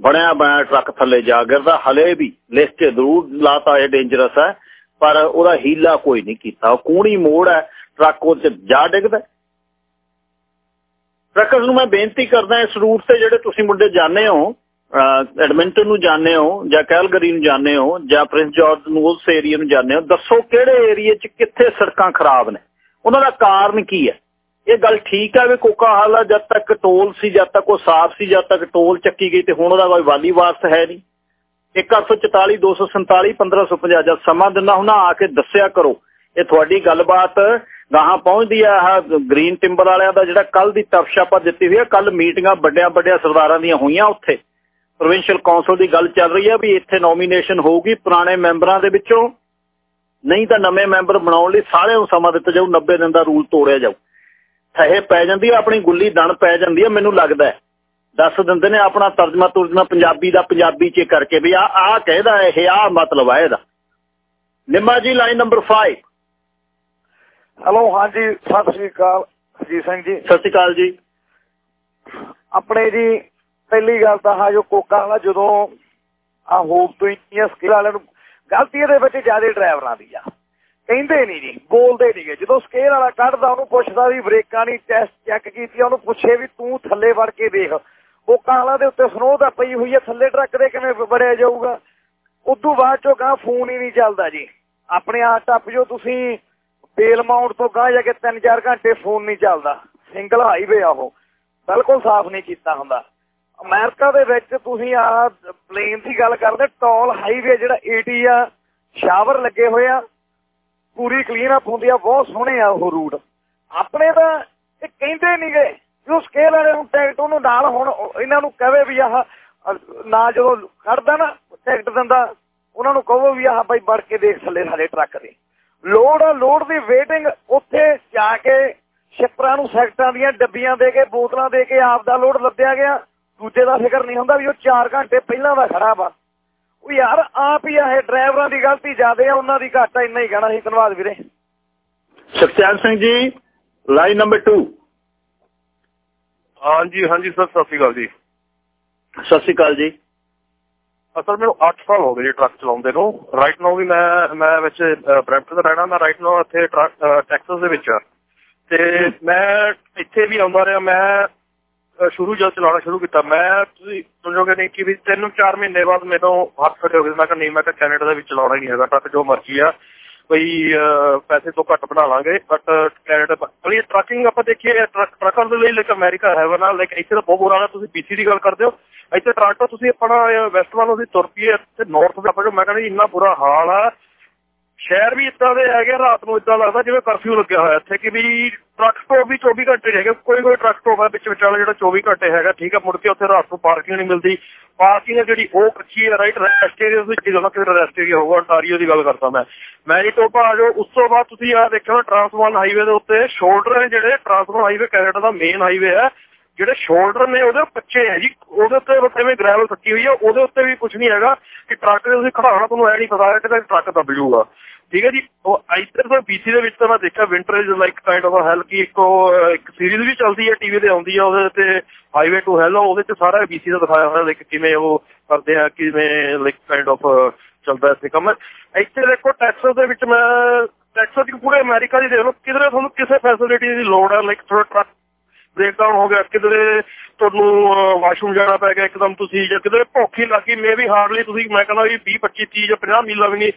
ਬਣਿਆ ਬਣਿਆ ਟਰੱਕ ਥੱਲੇ ਜਾ ਗਿਰਦਾ, ਹਲੇ ਵੀ ਲਿਸਟ ਜ਼ਰੂਰ ਲਾਤਾ, ਇਹ ਡੇਂਜਰਸ ਹੈ। ਪਰ ਉਹਦਾ ਹੀਲਾ ਕੋਈ ਨਹੀਂ ਕੀਤਾ। ਉਹ ਕੂਣੀ ਮੋੜ ਹੈ, ਟਰੱਕ ਉਹ ਚ ਜਾ ਡਿੱਗਦਾ ਟਰੱਕਰਸ ਨੂੰ ਮੈਂ ਬੇਨਤੀ ਕਰਦਾ ਇਸ ਰੂਟ ਤੇ ਜਿਹੜੇ ਤੁਸੀਂ ਮੁੰਡੇ ਜਾਣੇ ਹੋ ਐਡਮਿੰਟਨ ਨੂੰ ਜਾਣੇ ਹੋ ਜਾਂ ਕੈਲਗਰੀ ਨੂੰ ਜਾਣੇ ਹੋ ਜਾਂ ਪ੍ਰਿੰਸ ਜਾਰਜ ਨੂੰ ਉਸ ਏਰੀਆ ਨੂੰ ਜਾਣੇ ਹੋ, ਦੱਸੋ ਕਿਹੜੇ ਏਰੀਆ 'ਚ ਕਿੱਥੇ ਸੜਕਾਂ ਖਰਾਬ ਨੇ? ਉਹਨਾਂ ਦਾ ਕਾਰਨ ਕੀ ਹੈ? ਇਹ ਗੱਲ ਠੀਕ ਹੈ ਵੀ ਕੋਕਾ ਹਾਲਾ ਜਦ ਤੱਕ ਟੋਲ ਸੀ, ਜਦ ਤੱਕ ਉਹ ਸਾਫ਼ ਸੀ, ਜਦ ਤੱਕ ਟੋਲ ਚੱਕੀ ਗਈ ਤੇ ਹੁਣ ਉਹਦਾ ਕੋਈ ਵਾਲੀ ਵਾਰਸ ਹੈ ਨਹੀਂ। 1844 247 1550 ਜਦ ਸਮਾਂ ਦਿੰਦਾ ਹੁਣਾ ਆ ਕੇ ਦੱਸਿਆ ਕਰੋ। ਇਹ ਤੁਹਾਡੀ ਗੱਲਬਾਤ ਗਾਹਾਂ ਪਹੁੰਚਦੀ ਆ, ਆਹ ਗ੍ਰੀਨ ਟਿੰਬਰ ਵਾਲਿਆਂ ਦਾ ਜਿਹੜਾ ਕੱਲ ਦੀ ਤਫਸ਼ਾ ਆਪਾਂ ਦਿੱਤੀ ਹੋਈ ਆ ਕੱਲ ਮੀਟਿੰਗਾਂ ਵੱਡਿਆਂ ਵੱਡਿਆਂ ਸਰਦਾਰਾਂ ਦੀਆਂ ਹੋਈਆਂ ਉੱਥੇ। ਪ੍ਰੋਵਿੰਸ਼ੀਅਲ ਕਾਉਂਸਲ ਦੀ ਗੱਲ ਚੱਲ ਰਹੀ ਹੈ ਵੀ ਇੱਥੇ ਨੋਮੀਨੇਸ਼ਨ ਹੋਊਗੀ ਪੁਰਾਣੇ ਮੈਂਬਰਾਂ ਦੇ ਵਿੱਚੋਂ। ਨਹੀਂ ਤਾਂ ਨਵੇਂ ਮੈਂਬਰ ਬਣਾਉਣ ਲਈ ਸਾਰਿਆਂ ਨੂੰ ਸਮਾਂ ਦਿੱਤਾ ਜਾਊ 90 ਦਿਨ ਦਾ ਰੂਲ ਤੋੜਿਆ ਜਾਊ। ਥਹੇ ਪੈ ਜਾਂਦੀ ਹੈ ਆਪਣੀ ਗੁੱਲੀ ਦਣ ਪੈ ਜਾਂਦੀ ਹੈ ਮੈਨੂੰ ਲੱਗਦਾ ਦੱਸ ਦਿੰਦੇ ਨੇ ਆਪਣਾ ਤਰਜਮਾ ਤੁਰਜਮਾ ਪੰਜਾਬੀ ਦਾ ਪੰਜਾਬੀ 'ਚ ਕਰਕੇ ਵੀ ਆ ਆ ਕਹਿਦਾ ਇਹ ਆ ਮਤਲਬ ਆ ਇਹਦਾ। ਨਿੰਮਾ ਜੀ ਲਾਈਨ ਨੰਬਰ 5 ਹੈਲੋ ਹਾਂਜੀ ਸਤਿ ਸ੍ਰੀ ਅਕਾਲ ਜੀ ਸਿੰਘ ਜੀ। ਸਤਿ ਸ਼੍ਰੀ ਅਕਾਲ ਜੀ। ਆਪਣੇ ਜੀ ਪਹਿਲੀ ਗੱਲ ਤਾਂ ਆ ਜੋ ਕੋਕਾ ਵਾਲਾ ਜਦੋਂ ਆ ਹੋਪ ਤੋਂ ਇੰਨੀਆਂ ਸਕਿੱਲ ਵਾਲਿਆਂ ਨੂੰ ਗਲਤੀ ਇਹਦੇ ਵਿੱਚ ਜ਼ਿਆਦਾ ਡਰਾਈਵਰਾਂ ਦੀ ਆ। ਕਹਿੰਦੇ ਨਹੀਂ ਜੀ ਬੋਲਦੇ ਨਹੀਂਗੇ ਜਦੋਂ ਸਕੇਲ ਵਾਲਾ ਕੱਢਦਾ ਉਹਨੂੰ ਪੁੱਛਦਾ ਵੀ ਬ੍ਰੇਕਾਂ ਨਹੀਂ ਟੈਸਟ ਚੈੱਕ ਕੀਤੀ ਉਹਨੂੰ ਪੁੱਛੇ ਵੀ ਤੂੰ ਥੱਲੇ ਵੜ ਕੇ ਦੇਖ। ਉਹ ਕਾਲਾ ਦੇ ਉੱਤੇ ਸਨੋ ਦਾ ਪਈ ਹੋਈ ਹੈ, ਥੱਲੇ ਟਰੱਕ ਦੇ ਕਿਵੇਂ ਵੜਿਆ ਜਾਊਗਾ? ਉਦੋਂ ਬਾਅਦ ਚੋਂ ਕਹਾ ਫੋਨ ਹੀ ਨਹੀਂ ਚੱਲਦਾ ਜੀ। ਆਪਣੇ ਆ ਟੱਪ ਜੋ ਤੁਸੀਂ, ਬੇਲ ਮਾਉਂਟ ਤੋਂ ਗਾਂ ਜਾ ਕੇ 3-4 ਘੰਟੇ ਫੋਨ ਨਹੀਂ ਚੱਲਦਾ। ਸਿੰਗਲ ਹਾਈਵੇ ਆ ਉਹ। ਬਿਲਕੁਲ ਸਾਫ਼ ਨਹੀਂ ਕੀਤਾ ਹੁੰਦਾ। ਅਮਰੀਕਾ ਦੇ ਵਿੱਚ ਤੁਸੀਂ ਆ ਪਲੇਨ ਦੀ ਗੱਲ ਕਰਦੇ, ਟੋਲ ਹਾਈਵੇ ਜਿਹੜਾ ਏਟੀ ਆ, ਸ਼ਾਵਰ ਲੱਗੇ ਹੋਏ ਆ। ਪੂਰੀ ਕਲੀਨ ਅਪ ਹੁੰਦੀ ਆ, ਬਹੁਤ ਸੋਹਣੇ ਆ ਉਹ ਰੂਟ। ਆਪਣੇ ਤਾਂ ਇਹ ਕਹਿੰਦੇ ਨਹੀਂਗੇ ਜੋ ਸਕੇਲ ਵਾਲੇ ਨੂੰ ਟਿਕਟ ਉਹਨੂੰ ਨਾਲ ਹੁਣ ਇਹਨਾਂ ਨੂੰ ਕਹਵੇ ਵੀ ਆਹ ਨਾ ਜਦੋਂ ਖੜਦਾ ਨਾ ਟਿਕਟ ਦਿੰਦਾ, ਉਹਨਾਂ ਨੂੰ ਕਹੋ ਵੀ ਆਹ ਬਾਈ ਵੜ ਕੇ ਦੇਖ ਥੱਲੇ ਸਾਡੇ ਟਰੱਕ ਦੇ। ਲੋਡ ਆ ਲੋਡ ਦੀ ਵੇਟਿੰਗ ਉੱਥੇ ਜਾ ਕੇ ਸ਼ਿਪਰਾਂ ਨੂੰ ਸੈਕਟਰਾਂ ਦੀਆਂ ਡੱਬੀਆਂ ਦੇ ਕੇ, ਬੋਤਲਾਂ ਦੇ ਕੇ ਆਪ ਦਾ ਲੋਡ ਲੱਦਿਆ ਗਿਆ। ਦੂਜੇ ਦਾ ਫਿਕਰ ਨਹੀਂ ਹੁੰਦਾ ਵੀ ਉਹ 4 ਘੰਟੇ ਪਹਿਲਾਂ ਦਾ ਖੜਾ ਵਾ। ਉਹ ਯਾਰ ਆਪ ਹੀ ਆ ਡਰਾਈਵਰਾਂ ਦੀ ਗਲਤੀ ਜ਼ਿਆਦੇ ਆ, ਉਹਨਾਂ ਦੀ ਘਾਟਾ ਇੰਨਾ ਹੀ ਕਹਿਣਾ ਸੀ ਧੰਨਵਾਦ ਵੀਰੇ। ਸੁਖਚੈਨ ਸਿੰਘ ਜੀ ਲਾਈਨ ਨੰਬਰ 2 ਹਾਂਜੀ ਹਾਂਜੀ ਸਰ ਸਤਿ ਸ਼੍ਰੀ ਅਕਾਲ ਜੀ। ਸਤਿ ਸ਼੍ਰੀ ਅਕਾਲ ਜੀ। ਅਸਲ ਮੈਨੂੰ 8 ਸਾਲ ਹੋ ਗਏ ਜੀ ਟਰੱਕ ਚਲਾਉਂਦੇ ਨੂੰ। ਰਾਈਟ ਨਾਓ ਵੀ ਮੈਂ ਮੈਂ ਵਿੱਚ ਬ੍ਰੈਂਪਟਨ ਦਾ ਰਹਿਣਾ ਮੈਂ ਰਾਈਟ ਨਾਓ ਇੱਥੇ ਟੈਕਸਸ ਦੇ ਵਿੱਚ ਤੇ ਮੈਂ ਇੱਥੇ ਵੀ ਆਉਂਦਾ ਰਿਹਾ ਮੈਂ ਸ਼ੁਰੂ ਜਦ ਚਲਾਉਣਾ ਸ਼ੁਰੂ ਕੀਤਾ ਮੈਂ ਤੁਸੀਂ ਸਮਝੋਗੇ ਨਹੀਂ ਕਿ ਵੀ 3-4 ਮਹੀਨੇ ਬਾਅਦ ਮੈਨੂੰ ਹੱਥ ਖੜੇ ਹੋ ਗਏ। ਮੈਂ ਕਿਹਾ ਨਹੀਂ ਮੈਂ ਤਾਂ ਕੈਨੇਡਾ ਦੇ ਵਿੱਚ ਚਲਾਉਣਾ ਹੀ ਨਹੀਂ ਹੈਗਾ ਟਰੱਕ ਜੋ ਮਰਜ਼ੀ ਆ। ਕੋਈ ਪੈਸੇ ਤੋਂ ਘੱਟ ਬਣਾ ਲਾਂਗੇ ਬਟ ਕੈਨੇਡਾ ਅਲੀ ਟਰੱਕਿੰਗ ਆਪਾਂ ਦੇਖੀਏ ਟਰੱਕ ਟਰੱਕਰ ਦੇ ਲਈ ਲਾਈਕ ਅਮਰੀਕਾ ਹੈ ਨਾ ਲਾਈਕ ਇੱਥੇ ਤਾਂ ਬਹੁਤ ਬੁਰਾ ਹਾਲ ਤੁਸੀਂ ਪੀਸੀ ਦੀ ਗੱਲ ਕਰਦੇ ਹੋ। ਇੱਥੇ ਟਰਾਂਟੋ ਤੁਸੀਂ ਆਪਣਾ ਵੈਸਟ ਵੱਲ ਅਸੀਂ ਤੁਰ ਪਈਏ, ਤੇ ਨਾਰਥ ਦੇ ਆਪਾਂ ਜੋ, ਮੈਂ ਕਹਿੰਦਾ ਇੰਨਾ ਬੁਰਾ ਹਾਲ ਆ। ਸ਼ਹਿਰ ਵੀ ਇਦਾਂ ਦੇ ਹੈਗੇ ਰਾਤ ਨੂੰ ਇਦਾਂ ਲੱਗਦਾ ਜਿਵੇਂ ਕਰਫਿਊ ਲੱਗਿਆ ਹੋਇਆ ਇੱਥੇ, ਕਿ ਵੀ ਟਰੱਕ ਸਟੋਪ ਵੀ 24 ਘੰਟੇ ਹੈਗੇ ਕੋਈ ਕੋਈ ਟਰੱਕ ਸਟੋਪ ਹੈ ਵਿੱਚ ਵਿਚਾਲੇ ਜਿਹੜਾ 24 ਘੰਟੇ ਹੈਗਾ, ਠੀਕ ਹੈ ਮੁੜ ਕੇ ਉੱਥੇ ਰਾਤ ਨੂੰ ਪਾਰਕਿੰਗ ਨਹੀਂ ਮਿਲਦੀ। ਪਾਰਕਿੰਗ ਜਿਹੜੀ ਉਹ ਕੱਚੀ ਹੈ ਰਾਈਟ ਰੈਸਟ ਏਰੀਆ ਵਿੱਚ ਜਦੋਂ ਕਿ ਰੈਸਟ ਏਰੀਆ ਹੋਊਗਾ ontario ਦੀ ਗੱਲ ਕਰਦਾ ਮੈਂ। ਮੈਨੀਟੋਬਾ ਆ ਜਾਓ, ਉਸ ਤੋਂ ਬਾਅਦ ਤੁਸੀਂ ਆ ਦੇਖੋ ਟਰਾਂਸਵਾਲ ਹਾਈਵੇ ਦੇ ਉੱਤੇ ਸ਼ੋਲਡਰ ਨੇ ਜਿਹੜੇ ਟਰਾਂਸਵਾਲ ਹਾਈਵੇ ਕੈਨੇਡਾ ਦਾ ਮੇਨ ਹਾਈਵੇ ਹੈ, ਜਿਹੜੇ ਸ਼ੋਲਡਰ ਨੇ ਉਹਦੇ ਕੱਚੇ ਹੈ ਜੀ, ਉਹਦੇ ਉੱਤੇ ਐਵੇਂ ਗ੍ਰੈਵਲ ਫੱਟੀ ਹੋਈ ਹੈ, ਉਹਦੇ ਉੱਤੇ ਵੀ ਕੁਝ ਨਹੀਂ ਹੈਗਾ ਕਿ ਟਰੱਕ ਦੇ ਤੁਸੀਂ ਖੜਾਉਣਾ ਤੁਹਾਨੂੰ ਐ ਨਹੀਂ ਪਤਾ ਹੈ ਕਿ ਟਰੱਕ ਦੱਬ ਜੂਗਾ ਠੀਕ ਹੈ ਜੀ? ਉਹ ਇੱਧਰ ਤਾਂ ਬੀਸੀ ਦੇ ਵਿੱਚ ਤਾਂ ਮੈਂ ਦੇਖਿਆ winter is like kind of hell ਕੀ ਇੱਕ ਇੱਕ ਸੀਰੀਜ਼ ਵੀ ਚੱਲਦੀ ਹੈ ਟੀਵੀ ਤੇ ਆਉਂਦੀ ਹੈ ਉਹਦੇ ਤੇ ਹਾਈਵੇ ਟੂ ਹੈਲ ਉਹਦੇ ਤੇ ਸਾਰਾ ਬੀਸੀ ਦਾ ਦਿਖਾਇਆ ਹੋਇਆ ਲਾਈਕ ਕਿਵੇਂ ਉਹ ਕਰਦੇ ਆ, ਕਿਵੇਂ ਲਾਈਕ ਕਾਈਂਡ ਆਫ ਚੱਲਦਾ ਇੱਥੇ ਕੰਮ। ਇੱਥੇ ਦੇਖੋ ਟੈਕਸਸ ਦੇ ਵਿੱਚ ਮੈਂ ਟੈਕਸਸ ਦੀ ਪੂਰੇ ਅਮਰੀਕਾ ਦੀ ਦੇਖ ਲਓ, ਕਿਧਰੇ ਤੁਹਾਨੂੰ ਕਿਸੇ ਫੈਸਿਲਿਟੀ ਦੀ ਲੋੜ ਹੈ ਲਾਈਕ ਥੋੜਾ ਟਰੱਕ ਬ੍ਰੇਕਡਾਊਨ ਹੋ ਗਿਆ, ਕਿਧਰੇ ਤੁਹਾਨੂੰ ਵਾਸ਼ਰੂਮ ਜਾਣਾ ਪੈ ਗਿਆ, ਇੱਕਦਮ ਤੁਸੀਂ, ਜਾਂ ਕਿਧਰੇ ਭੁੱਖ ਹੀ ਲੱਗੀ ਮੇ ਵੀ ਹਾਰਡਲੀ ਤੁਸੀਂ, ਮੈਂ ਕਹਿੰਦਾ ਵੀ 20 25 30 ਜਾਂ 50 ਮੀਲ ਵੀ ਨਹੀਂ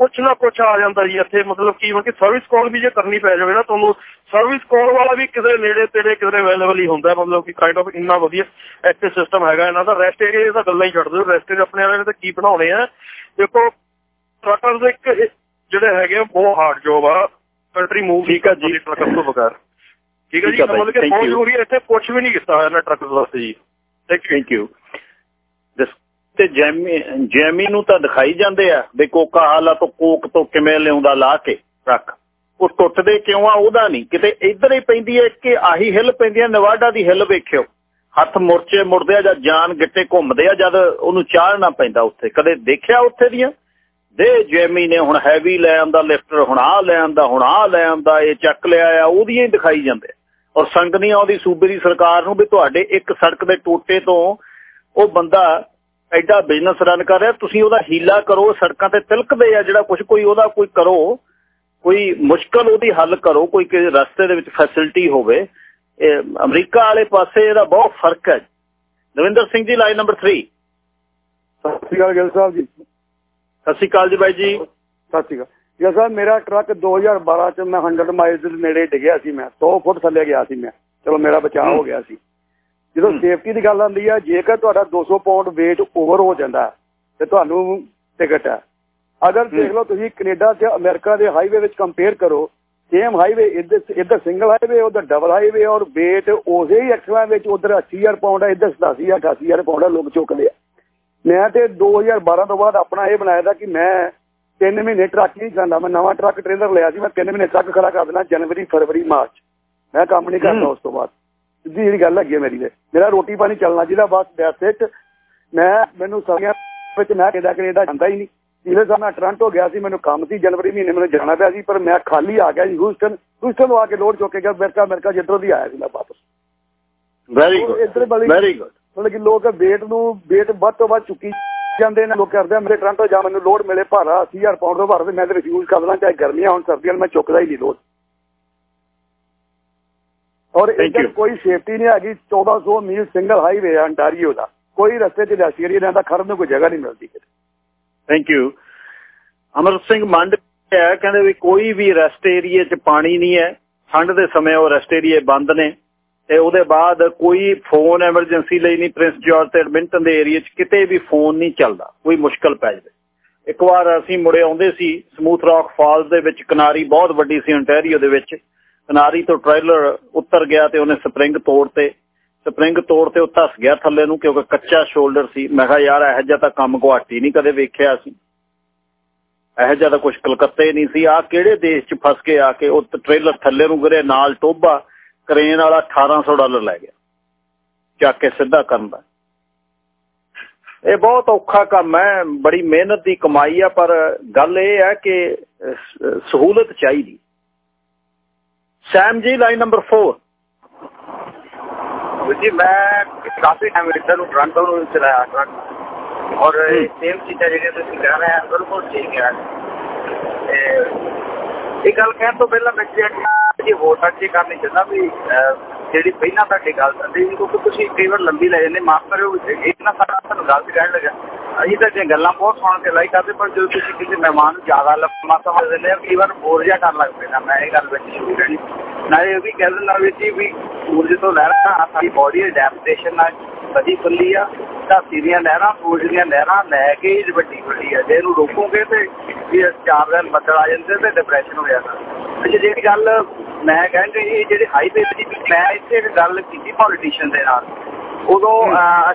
ਕੁਛ ਨਾ ਕੁਛ ਆ ਜਾਂਦਾ ਜੀ ਇੱਥੇ ਮਤਲਬ ਕੀ ਕਿ ਸਰਵਿਸ ਕਾਲ ਵੀ ਜੇ ਕਰਨੀ ਪੈ ਜਾਵੇ ਨਾ ਤੁਹਾਨੂੰ ਸਰਵਿਸ ਕਾਲ ਵਾਲਾ ਵੀ ਕਿਧਰੇ ਨੇੜੇ ਤੇੜੇ ਕਿਧਰੇ ਅਵੇਲੇਬਲ ਹੀ ਹੁੰਦਾ ਮਤਲਬ ਕਿ ਕਾਈਂਡ ਆਫ ਇੰਨਾ ਵਧੀਆ ਐਕਟਿਵ ਸਿਸਟਮ ਹੈਗਾ ਇਹਨਾਂ ਦਾ ਰੈਸਟ ਏਰੀਆ ਦਾ ਗੱਲਾਂ ਹੀ ਛੱਡ ਦਿਓ ਰੈਸਟ ਏਰੀਆ ਆਪਣੇ ਵਾਲੇ ਤੇ ਕੀ ਬਣਾਉਣੇ ਆ? ਦੇਖੋ ਟਰੱਕਰ ਦੇ ਇੱਕ ਜਿਹੜੇ ਹੈਗੇ ਬਹੁਤ ਹਾਰਡ ਜੋਬ ਆ ਕੰਟਰੀ ਮੂਵ ਠੀਕ ਆ ਜੀ। ਟਰੱਕਰ ਤੋਂ ਬਗੈਰ। ਠੀਕ ਹੈ ਜੀ ਮਤਲਬ ਕਿ ਬਹੁਤ ਜ਼ਰੂਰੀ ਹੈ ਇੱਥੇ ਕੁਝ ਵੀ ਨਹੀਂ ਕੀਤਾ ਹੋਇਆ ਇਹਨਾਂ ਟਰੱਕ ਵਾਸਤੇ ਜੀ। ਥੈਂਕ ਯੂ ਤੇ ਜੈਮੀ ਜੈਮੀ ਨੂੰ ਤਾਂ ਦਿਖਾਈ ਜਾਂਦੇ ਆ ਵੀ ਕੋਕਾ ਹਾਲਾ ਤੋਂ ਕੋਕ ਤੋਂ ਕਿਵੇਂ ਲਿਆਉਂਦਾ ਲਾ ਕੇ ਟਰੱਕ ਉਹ ਟੁੱਟਦੇ ਕਿਉਂ ਆ ਉਹਦਾ ਨਹੀਂ। ਕਿਤੇ ਇੱਧਰ ਹੀ ਪੈਂਦੀ ਹੈ ਕਿ ਆਹੀ ਹਿੱਲ ਪੈਂਦੀ ਹੈ, ਨਵਾਡਾ ਦੀ ਹਿੱਲ ਵੇਖਿਓ। ਹੱਥ ਮੁਰਚੇ ਮੁਰਦੇ ਆ ਜਾਂ ਜਾਨ ਗਿੱਟੇ ਘੁੰਮਦੇ ਆ ਜਦ ਉਹਨੂੰ ਚਾੜਨਾ ਪੈਂਦਾ ਉੱਥੇ। ਕਦੇ ਦੇਖਿਆ ਉੱਥੇ ਦੀਆਂ? ਦੇ ਜੈਮੀ ਨੇ ਹੁਣ ਹੈਵੀ ਲੈ ਆਂਦਾ ਲਿਫਟਰ ਹੁਣ ਆ ਲੈ ਆਂਦਾ, ਹੁਣ ਆ ਲੈ ਆਂਦਾ, ਇਹ ਚੱਕ ਲਿਆ ਆ, ਉਹਦੀਆਂ ਹੀ ਦਿਖਾਈ ਜਾਂਦੇ ਔਰ ਸੰਗ ਨਹੀਂ ਆਉਂਦੀ ਸੂਬੇ ਦੀ ਸਰਕਾਰ ਨੂੰ ਵੀ ਤੁਹਾਡੇ ਇੱਕ ਸੜਕ ਦੇ ਟੋਟੇ ਤੋਂ ਉਹ ਬੰਦਾ ਐਡਾ ਬਿਜ਼ਨਸ ਰਨ ਕਰ ਰਿਹਾ ਤੁਸੀਂ ਉਹਦਾ ਹੀਲਾ ਕਰੋ ਸੜਕਾਂ ਤੇ ਤਿਲਕਦੇ ਆ ਜਿਹੜਾ ਕੁਝ ਕੋਈ ਉਹਦਾ ਕੋਈ ਕਰੋ ਕੋਈ ਮੁਸ਼ਕਲ ਉਹਦੀ ਹੱਲ ਕਰੋ ਕੋਈ ਕਿਸੇ ਰਸਤੇ ਦੇ ਵਿੱਚ ਫੈਸਿਲਿਟੀ ਹੋਵੇ ਅਮਰੀਕਾ ਵਾਲੇ ਪਾਸੇ ਇਹਦਾ ਬਹੁਤ ਫ਼ਰਕ ਹੈ। ਦਵਿੰਦਰ ਸਿੰਘ ਜੀ ਲਾਈਨ ਨੰਬਰ 3 ਸਤਿ ਸ਼੍ਰੀ ਅਕਾਲ ਗਿਲ ਸਾਹਿਬ ਜੀ। ਸਤਿ ਸ਼੍ਰੀ ਅਕਾਲ ਜੀ ਬਾਈ ਜੀ। ਸਤਿ ਸ਼੍ਰੀ ਅਕਾਲ। ਗਿਲ ਸਾਹਿਬ ਮੇਰਾ ਟਰੱਕ 2012 ਚ ਮੈਂ 100 ਮਾਈਲ ਦੇ ਨੇੜੇ ਡਿੱਗਿਆ ਸੀ ਮੈਂ 100 ਫੁੱਟ ਥੱਲੇ ਗਿਆ ਸੀ ਮੈਂ। ਚਲੋ ਮੇਰਾ ਬਚਾਅ ਹੋ ਗਿਆ ਸੀ। ਜਦੋਂ ਸੇਫਟੀ ਦੀ ਗੱਲ ਆਉਂਦੀ ਹੈ ਜੇਕਰ ਤੁਹਾਡਾ 200 ਪਾਉਂਡ weight ਓਵਰ ਹੋ ਜਾਂਦਾ ਤੇ ਤੁਹਾਨੂੰ ਟਿਕਟ ਹੈ ਅਗਰ ਦੇਖ ਲਓ ਤੁਸੀਂ ਕੈਨੇਡਾ ਤੇ ਅਮਰੀਕਾ ਦੇ ਹਾਈਵੇ ਵਿੱਚ ਕੰਪੇਅਰ ਕਰੋ ਸੇਮ ਹਾਈਵੇ ਇੱਧਰ ਸਿੰਗਲ ਹਾਈਵੇ ਉਧਰ ਡਬਲ ਹਾਈਵੇ ਔਰ weight ਉਸੇ ਹੀ ਐਕਸਲਾਂ ਵਿੱਚ ਉਧਰ 80000 ਪਾਉਂਡ ਹੈ ਇੱਧਰ 87 88000 ਪਾਉਂਡ ਹੈ ਲੋਕ ਚੁੱਕਦੇ ਆ। ਮੈਂ ਤੇ 2012 ਤੋਂ ਬਾਅਦ ਆਪਣਾ ਇਹ ਬਣਾਇਆ ਦਾ ਕਿ ਮੈਂ 3 ਮਹੀਨੇ ਟਰੱਕ ਨਹੀਂ ਚਲਾਉਂਦਾ ਮੈਂ ਨਵਾਂ ਟਰੱਕ ਟ੍ਰੇਲਰ ਲਿਆ ਸੀ ਮੈਂ 3 ਮਹੀਨੇ ਟਰੱਕ ਖੜਾ ਕਰ ਦੇਣਾ ਜਨਵਰੀ ਫਰਵਰੀ ਮਾਰਚ। ਮੈਂ ਕੰਮ ਨਹੀਂ ਕਰਦਾ ਉਸ ਤੋਂ ਬਾਅਦ। ਸਿੱਧੀ ਜਿਹੜੀ ਗੱਲ ਹੈਗੀ ਮੇਰੀ ਤੇ। ਮੇਰਾ ਰੋਟੀ ਪਾਣੀ ਚੱਲਣਾ ਜਿਹਦਾ ਬਸ ਦੈਟਸ ਇਟ ਮੈਂ ਮੈਨੂੰ ਸਾਰੀਆਂ ਵਿੱਚ ਮੈਂ ਕਿਹਦਾ ਕੈਨੇਡਾ ਜਾਂਦਾ ਹੀ ਨਹੀਂ। ਪਿਛਲੇ ਸਾਲ ਮੈਂ ਟ੍ਰਾਂਟੋ ਗਿਆ ਸੀ ਮੈਨੂੰ ਕੰਮ ਸੀ ਜਨਵਰੀ ਮਹੀਨੇ ਮੈਨੂੰ ਜਾਣਾ ਪਿਆ ਸੀ ਪਰ ਮੈਂ ਖਾਲੀ ਆ ਗਿਆ ਜੀ ਹਿਊਸਟਨ ਤੋਂ ਆ ਕੇ ਲੋਡ ਚੁੱਕ ਕੇ ਗਿਆ ਅਮਰੀਕਾ ਅਮਰੀਕਾ ਜਿੱਧਰੋਂ ਦੀ ਆਇਆ ਸੀ ਮੈਂ ਵਾਪਸ। ਵੈਰੀ ਗੁੱਡ ਵੈਰੀ ਗੁੱਡ ਮਤਲਬ ਕਿ ਲੋਕ ਵੇਟ ਨੂੰ ਵੇਟ ਵੱਧ ਤੋਂ ਵੱਧ ਚੁੱਕੀ ਜਾਂਦੇ ਨੇ ਲੋਕ ਕਰਦੇ ਮੇਰੇ ਟ੍ਰਾਂਟੋ ਜਾ ਮੈਨੂੰ ਲੋਡ ਮਿਲੇ ਭਾਰਾ 80000 ਪਾਉਂਡ ਦਾ ਭਾਰ ਤੇ ਮੈਂ ਤੇ ਰਿਫਿਊਜ਼ ਕਰ ਦੇਣਾ ਚਾਹੇ ਗਰਮੀਆਂ ਹੋਣ ਸਰਦੀਆਂ ਮੈਂ ਚੁੱਕਦਾ ਹੀ ਨਹੀਂ ਲੋਡ ਔਰ ਇੱਧਰ ਕੋਈ ਸੇਫਟੀ ਨਹੀਂ ਹੈਗੀ 1400 ਮੀਲ ਸਿੰਗਲ ਹਾਈਵੇ ਹੈ ਅੰਟਾਰੀਓ ਦਾ। ਕੋਈ ਰਸਤੇ 'ਚ ਰੈਸਟ ਏਰੀਆ ਰਹਿੰਦਾ ਖੜਨ ਨੂੰ ਕੋਈ ਜਗ੍ਹਾ ਨਹੀਂ ਮਿਲਦੀ ਥੈਂਕ ਯੂ ਅਮਰ ਸਿੰਘ ਮੰਡ ਹੈ ਕਹਿੰਦੇ ਵੀ ਕੋਈ ਵੀ ਰੈਸਟ ਏਰੀਆ 'ਚ ਪਾਣੀ ਨਹੀਂ ਹੈ। ਠੰਡ ਦੇ ਸਮੇਂ ਉਹ ਰੈਸਟ ਏਰੀਏ ਬੰਦ ਨੇ। ਤੇ ਉਹਦੇ ਬਾਅਦ ਕੋਈ ਫੋਨ ਐਮਰਜੈਂਸੀ ਲਈ ਨਹੀਂ ਪ੍ਰਿੰਸ ਜਾਰਜ ਤੇ ਐਡਮਿੰਟਨ ਦੇ ਏਰੀਆ 'ਚ ਕਿਤੇ ਵੀ ਫੋਨ ਨਹੀਂ ਚੱਲਦਾ। ਕੋਈ ਮੁਸ਼ਕਲ ਪੈ ਜਾਵੇ। ਇੱਕ ਵਾਰ ਅਸੀਂ ਮੁੜੇ ਆਉਂਦੇ ਸੀ ਸਮੂਥ ਰੌਕ ਫਾਲਸ ਦੇ ਵਿੱਚ ਕਿਨਾਰੀ ਬਹੁਤ ਵੱਡੀ ਸੀ ontario ਦੇ ਵਿੱਚ। ਕਿਨਾਰੀ ਤੋਂ ਟ੍ਰੇਲਰ ਉੱਤਰ ਗਿਆ ਤੇ ਉਹਨੇ ਸਪਰਿੰਗ ਤੋੜ ਤੇ, ਸਪਰਿੰਗ ਤੋੜ ਤੇ ਉਹ ਧਸ ਗਿਆ ਥੱਲੇ ਨੂੰ ਕਿਉਂਕਿ ਕੱਚਾ ਸ਼ੋਲਡਰ ਸੀ। ਮੈਂ ਕਿਹਾ, ਯਾਰ, ਇਹੋ ਜਿਹਾ ਤਾਂ ਕੰਮ ਗੁਹਾਟੀ ਨਹੀਂ ਕਦੇ ਵੇਖਿਆ ਸੀ। ਇਹੋ ਜਿਹਾ ਤਾਂ ਕੁਝ ਕਲਕੱਤੇ ਨਹੀਂ ਸੀ। ਆ ਕਿਹੜੇ ਦੇਸ਼ 'ਚ ਫਸ ਕੇ ਆ ਕੇ ਉਹ ਟ੍ਰੇਲਰ ਥੱਲੇ ਨੂੰ ਗਿਰੇ ਨਾਲ ਟੋਬਾ ਕਰੇਨ ਵਾਲਾ 1800 ਡਾਲਰ ਲੈ ਗਿਆ। ਚੱਕ ਕੇ ਸਿੱਧਾ ਕਰਨ ਦਾ। ਇਹ ਬਹੁਤ ਔਖਾ ਕੰਮ ਹੈ, ਬੜੀ ਮਿਹਨਤ ਦੀ ਕਮਾਈ ਆ, ਪਰ ਗੱਲ ਇਹ ਹੈ ਕਿ ਸਹੂਲਤ ਚਾਹੀਦੀ। ਸੈਮ ਜੀ ਲਾਈਨ ਨੰਬਰ 4 ਜੀ ਮੈਂ ਕਾਫੀ ਟਾਈਮ ਇੱਧਰ ਨੂੰ ਟ੍ਰਾਂਟੋ ਨੂੰ ਚਲਾਇਆ ਟਰੱਕ ਔਰ ਸੇਮ ਚੀਜ਼ਾਂ ਜਿਹੜੀਆਂ ਤੁਸੀਂ ਕਹਿ ਰਹੇ ਹੋ ਬਿਲਕੁਲ ਠੀਕ ਹੈ ਇਹ ਗੱਲ ਕਹਿਣ ਤੋਂ ਪਹਿਲਾਂ ਮੈਂ ਜੀ ਤੱਕ ਇਹ ਕਰਨੀ ਚਾਹੁੰਦਾ ਵੀ ਜਿਹੜੀ ਪਹਿਲਾਂ ਤੁਹਾਡੀ ਗੱਲ ਸੀ, ਕਿਉਂਕਿ ਤੁਸੀਂ ਕਈ ਵਾਰ ਲੰਬੀ ਲੈ ਜਾਂਦੇ, ਮਾਫ ਕਰਿਓ ਇਹ ਨਾ ਸਾਰਾ ਤੁਹਾਨੂੰ ਗਲਤ ਕਹਿਣ ਲੱਗਾ ਅਸੀਂ ਤਾਂ ਜੇ ਗੱਲਾਂ ਬਹੁਤ ਸੁਣ ਕੇ ਲਾਈ ਕਰਦੇ, ਪਰ ਜਦੋਂ ਤੁਸੀਂ ਕਿਸੇ ਮਹਿਮਾਨ ਨੂੰ ਜ਼ਿਆਦਾ ਲੰਮਾ ਸਮਝ ਦਿੰਦੇ ਆ ਕਈ ਵਾਰ ਬੋਰ ਜਿਹਾ ਕਰਨ ਲੱਗ ਪੈਂਦਾ, ਮੈਂ ਇਹ ਗੱਲ ਵਿੱਚ ਸ਼ੁਰੂ ਰਹਿਣੀ ਨਾਲੇ ਇਹ ਵੀ ਕਹਿ ਦਿੰਦਾ ਵੀ ਜੀ ਵੀ ਸੂਰਜ ਤੋਂ ਲਹਿਰਾਂ ਸਾਡੀ ਬੋਡੀ ਅਡੈਪਟੇਸ਼ਨ ਨਾਲ ਵਧੀ ਫੁੱਲੀ ਆ। ਧਰਤੀ ਦੀਆਂ ਲਹਿਰਾਂ ਸੂਰਜ ਦੀਆਂ ਲਹਿਰਾਂ ਲੈ ਕੇ ਹੀ ਵੱਡੀ ਫੁੱਲੀ ਆ। ਜੇ ਇਹਨੂੰ ਰੋਕੋਗੇ ਤੇ ਵੀ ਚਾਰ ਦਿਨ ਬੱਦਲ ਆ ਜਾਂਦੇ ਤੇ ਡਿਪਰੈਸ਼ਨ ਹੋ ਜਾਂਦਾ। ਅੱਛਾ ਜਿਹੜੀ ਗੱਲ ਮੈਂ ਕਹਿੰਦਾ ਇਹ ਜਿਹੜੇ ਹਾਈਵੇ ਦੀ ਮੈਂ ਇੱਥੇ ਇੱਕ ਗੱਲ ਕੀਤੀ ਪੋਲੀਟੀਸ਼ੀਅਨ ਦੇ ਨਾਲ। ਉਦੋਂ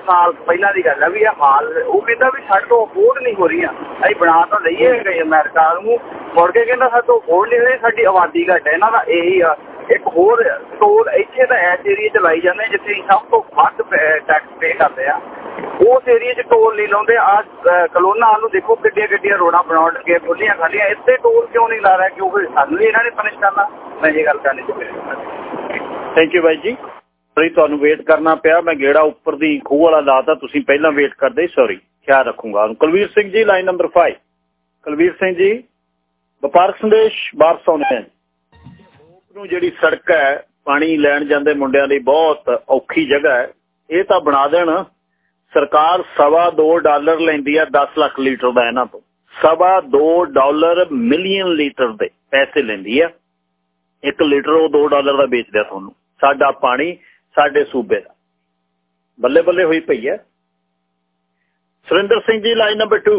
ਸਾਲ ਪਹਿਲਾਂ ਦੀ ਗੱਲ ਹੈ ਵੀ ਇਹ ਹਾਲ ਉਹ ਕਹਿੰਦਾ ਵੀ ਸਾਡੇ ਤੋਂ ਅਫੋਰਡ ਨਹੀਂ ਹੋ ਰਹੀਆਂ। ਅਸੀਂ ਬਣਾ ਤਾਂ ਲਈਏ ਗਏ ਅਮਰੀਕਾ ਨੂੰ। ਮੁੜ ਕੇ ਕਹਿੰਦਾ ਸਾਡੇ ਤੋਂ ਅਫੋਰਡ ਨਹੀਂ ਹੋ ਰਹੀ ਸਾਡੀ ਆਬਾਦੀ ਘਟ ਹੈ। ਇਹਨਾਂ ਦਾ ਇਹੀ ਆ। ਇੱਕ ਹੋਰ ਟੋਲ ਇੱਥੇ ਤਾਂ ਐਸ ਏਰੀਆ ਚ ਲਾਈ ਜਾਂਦੇ ਜਿੱਥੇ ਸਭ ਤੋਂ ਵੱਧ ਟੈਕਸ ਪੇ ਕਰਦੇ ਆ। ਉਸ ਏਰੀਆ 'ਚ ਟੋਲ ਨਹੀਂ ਲਾਉਂਦੇ। ਆ ਕਲੋਨਾ ਨੂੰ ਦੇਖੋ ਕਿੱਡੀਆਂ ਕਿੱਡੀਆਂ ਰੋਡਾਂ ਬਣਾਉਣ ਲੱਗੇ ਖੁੱਲੀਆਂ ਖਾਲੀਆਂ। ਇੱਥੇ ਟੋਲ ਕਿਉਂ ਨਹੀਂ ਲਾ ਰਿਹਾ? ਕਿਉਂਕਿ ਸਾਨੂੰ ਇਹਨਾਂ ਨੇ ਪਨਿਸ਼ ਕਰਨਾ। ਮੈਂ ਇਹ ਗੱਲ ਕਰਨੀ ਚਾਹੁੰਦਾ ਥੈਂਕ ਯੂ ਬਾਈ ਜੀ। ਸੌਰੀ ਤੁਹਾਨੂੰ ਵੇਟ ਕਰਨਾ ਪਿਆ। ਮੈਂ ਗੇੜਾ ਉੱਪਰ ਦੀ ਖੂਹ ਵਾਲਾ ਲਾਤਾ। ਤੁਸੀਂ ਪਹਿਲਾਂ ਵੇਟ ਕਰਦੇ ਸੌਰੀ ਖਿਆਲ ਰੱਖੂੰਗਾ। ਕੁਲਵੀਰ ਸਿੰਘ ਜੀ ਲਾਈਨ ਨੰਬਰ 5 ਕੁਲਵੀਰ ਸਿੰਘ ਜੀ, ਵਪਾਰਕ ਸੰਦੇਸ਼ ਵਾਪਸ ਆਉਂਦੇ ਹਨ ਨੂੰ ਜਿਹੜੀ ਸੜਕ ਹੈ ਪਾਣੀ ਲੈਣ ਜਾਂਦੇ ਮੁੰਡਿਆਂ ਲਈ ਬਹੁਤ ਔਖੀ ਜਗ੍ਹਾ ਹੈ। ਇਹ ਤਾਂ ਬਣਾ ਦੇਣ ਸਰਕਾਰ ਸਵਾ 2 ਡਾਲਰ ਲੈਂਦੀ ਆ 10 ਲੱਖ ਲੀਟਰ ਦਾ ਇਹਨਾਂ ਤੋਂ। ਸਵਾ 2 ਡਾਲਰ ਮਿਲੀਅਨ ਲੀਟਰ ਦੇ ਪੈਸੇ ਲੈਂਦੀ ਆ 1 ਲੀਟਰ ਉਹ 2 ਡਾਲਰ ਦਾ ਵੇਚਦਾ ਤੁਹਾਨੂੰ। ਸਾਡਾ ਪਾਣੀ ਸਾਡੇ ਸੂਬੇ ਦਾ। ਬੱਲੇ ਬੱਲੇ ਹੋਈ ਪਈ ਹੈ। ਸੁਰਿੰਦਰ ਸਿੰਘ ਜੀ ਲਾਈਨ ਨੰਬਰ 2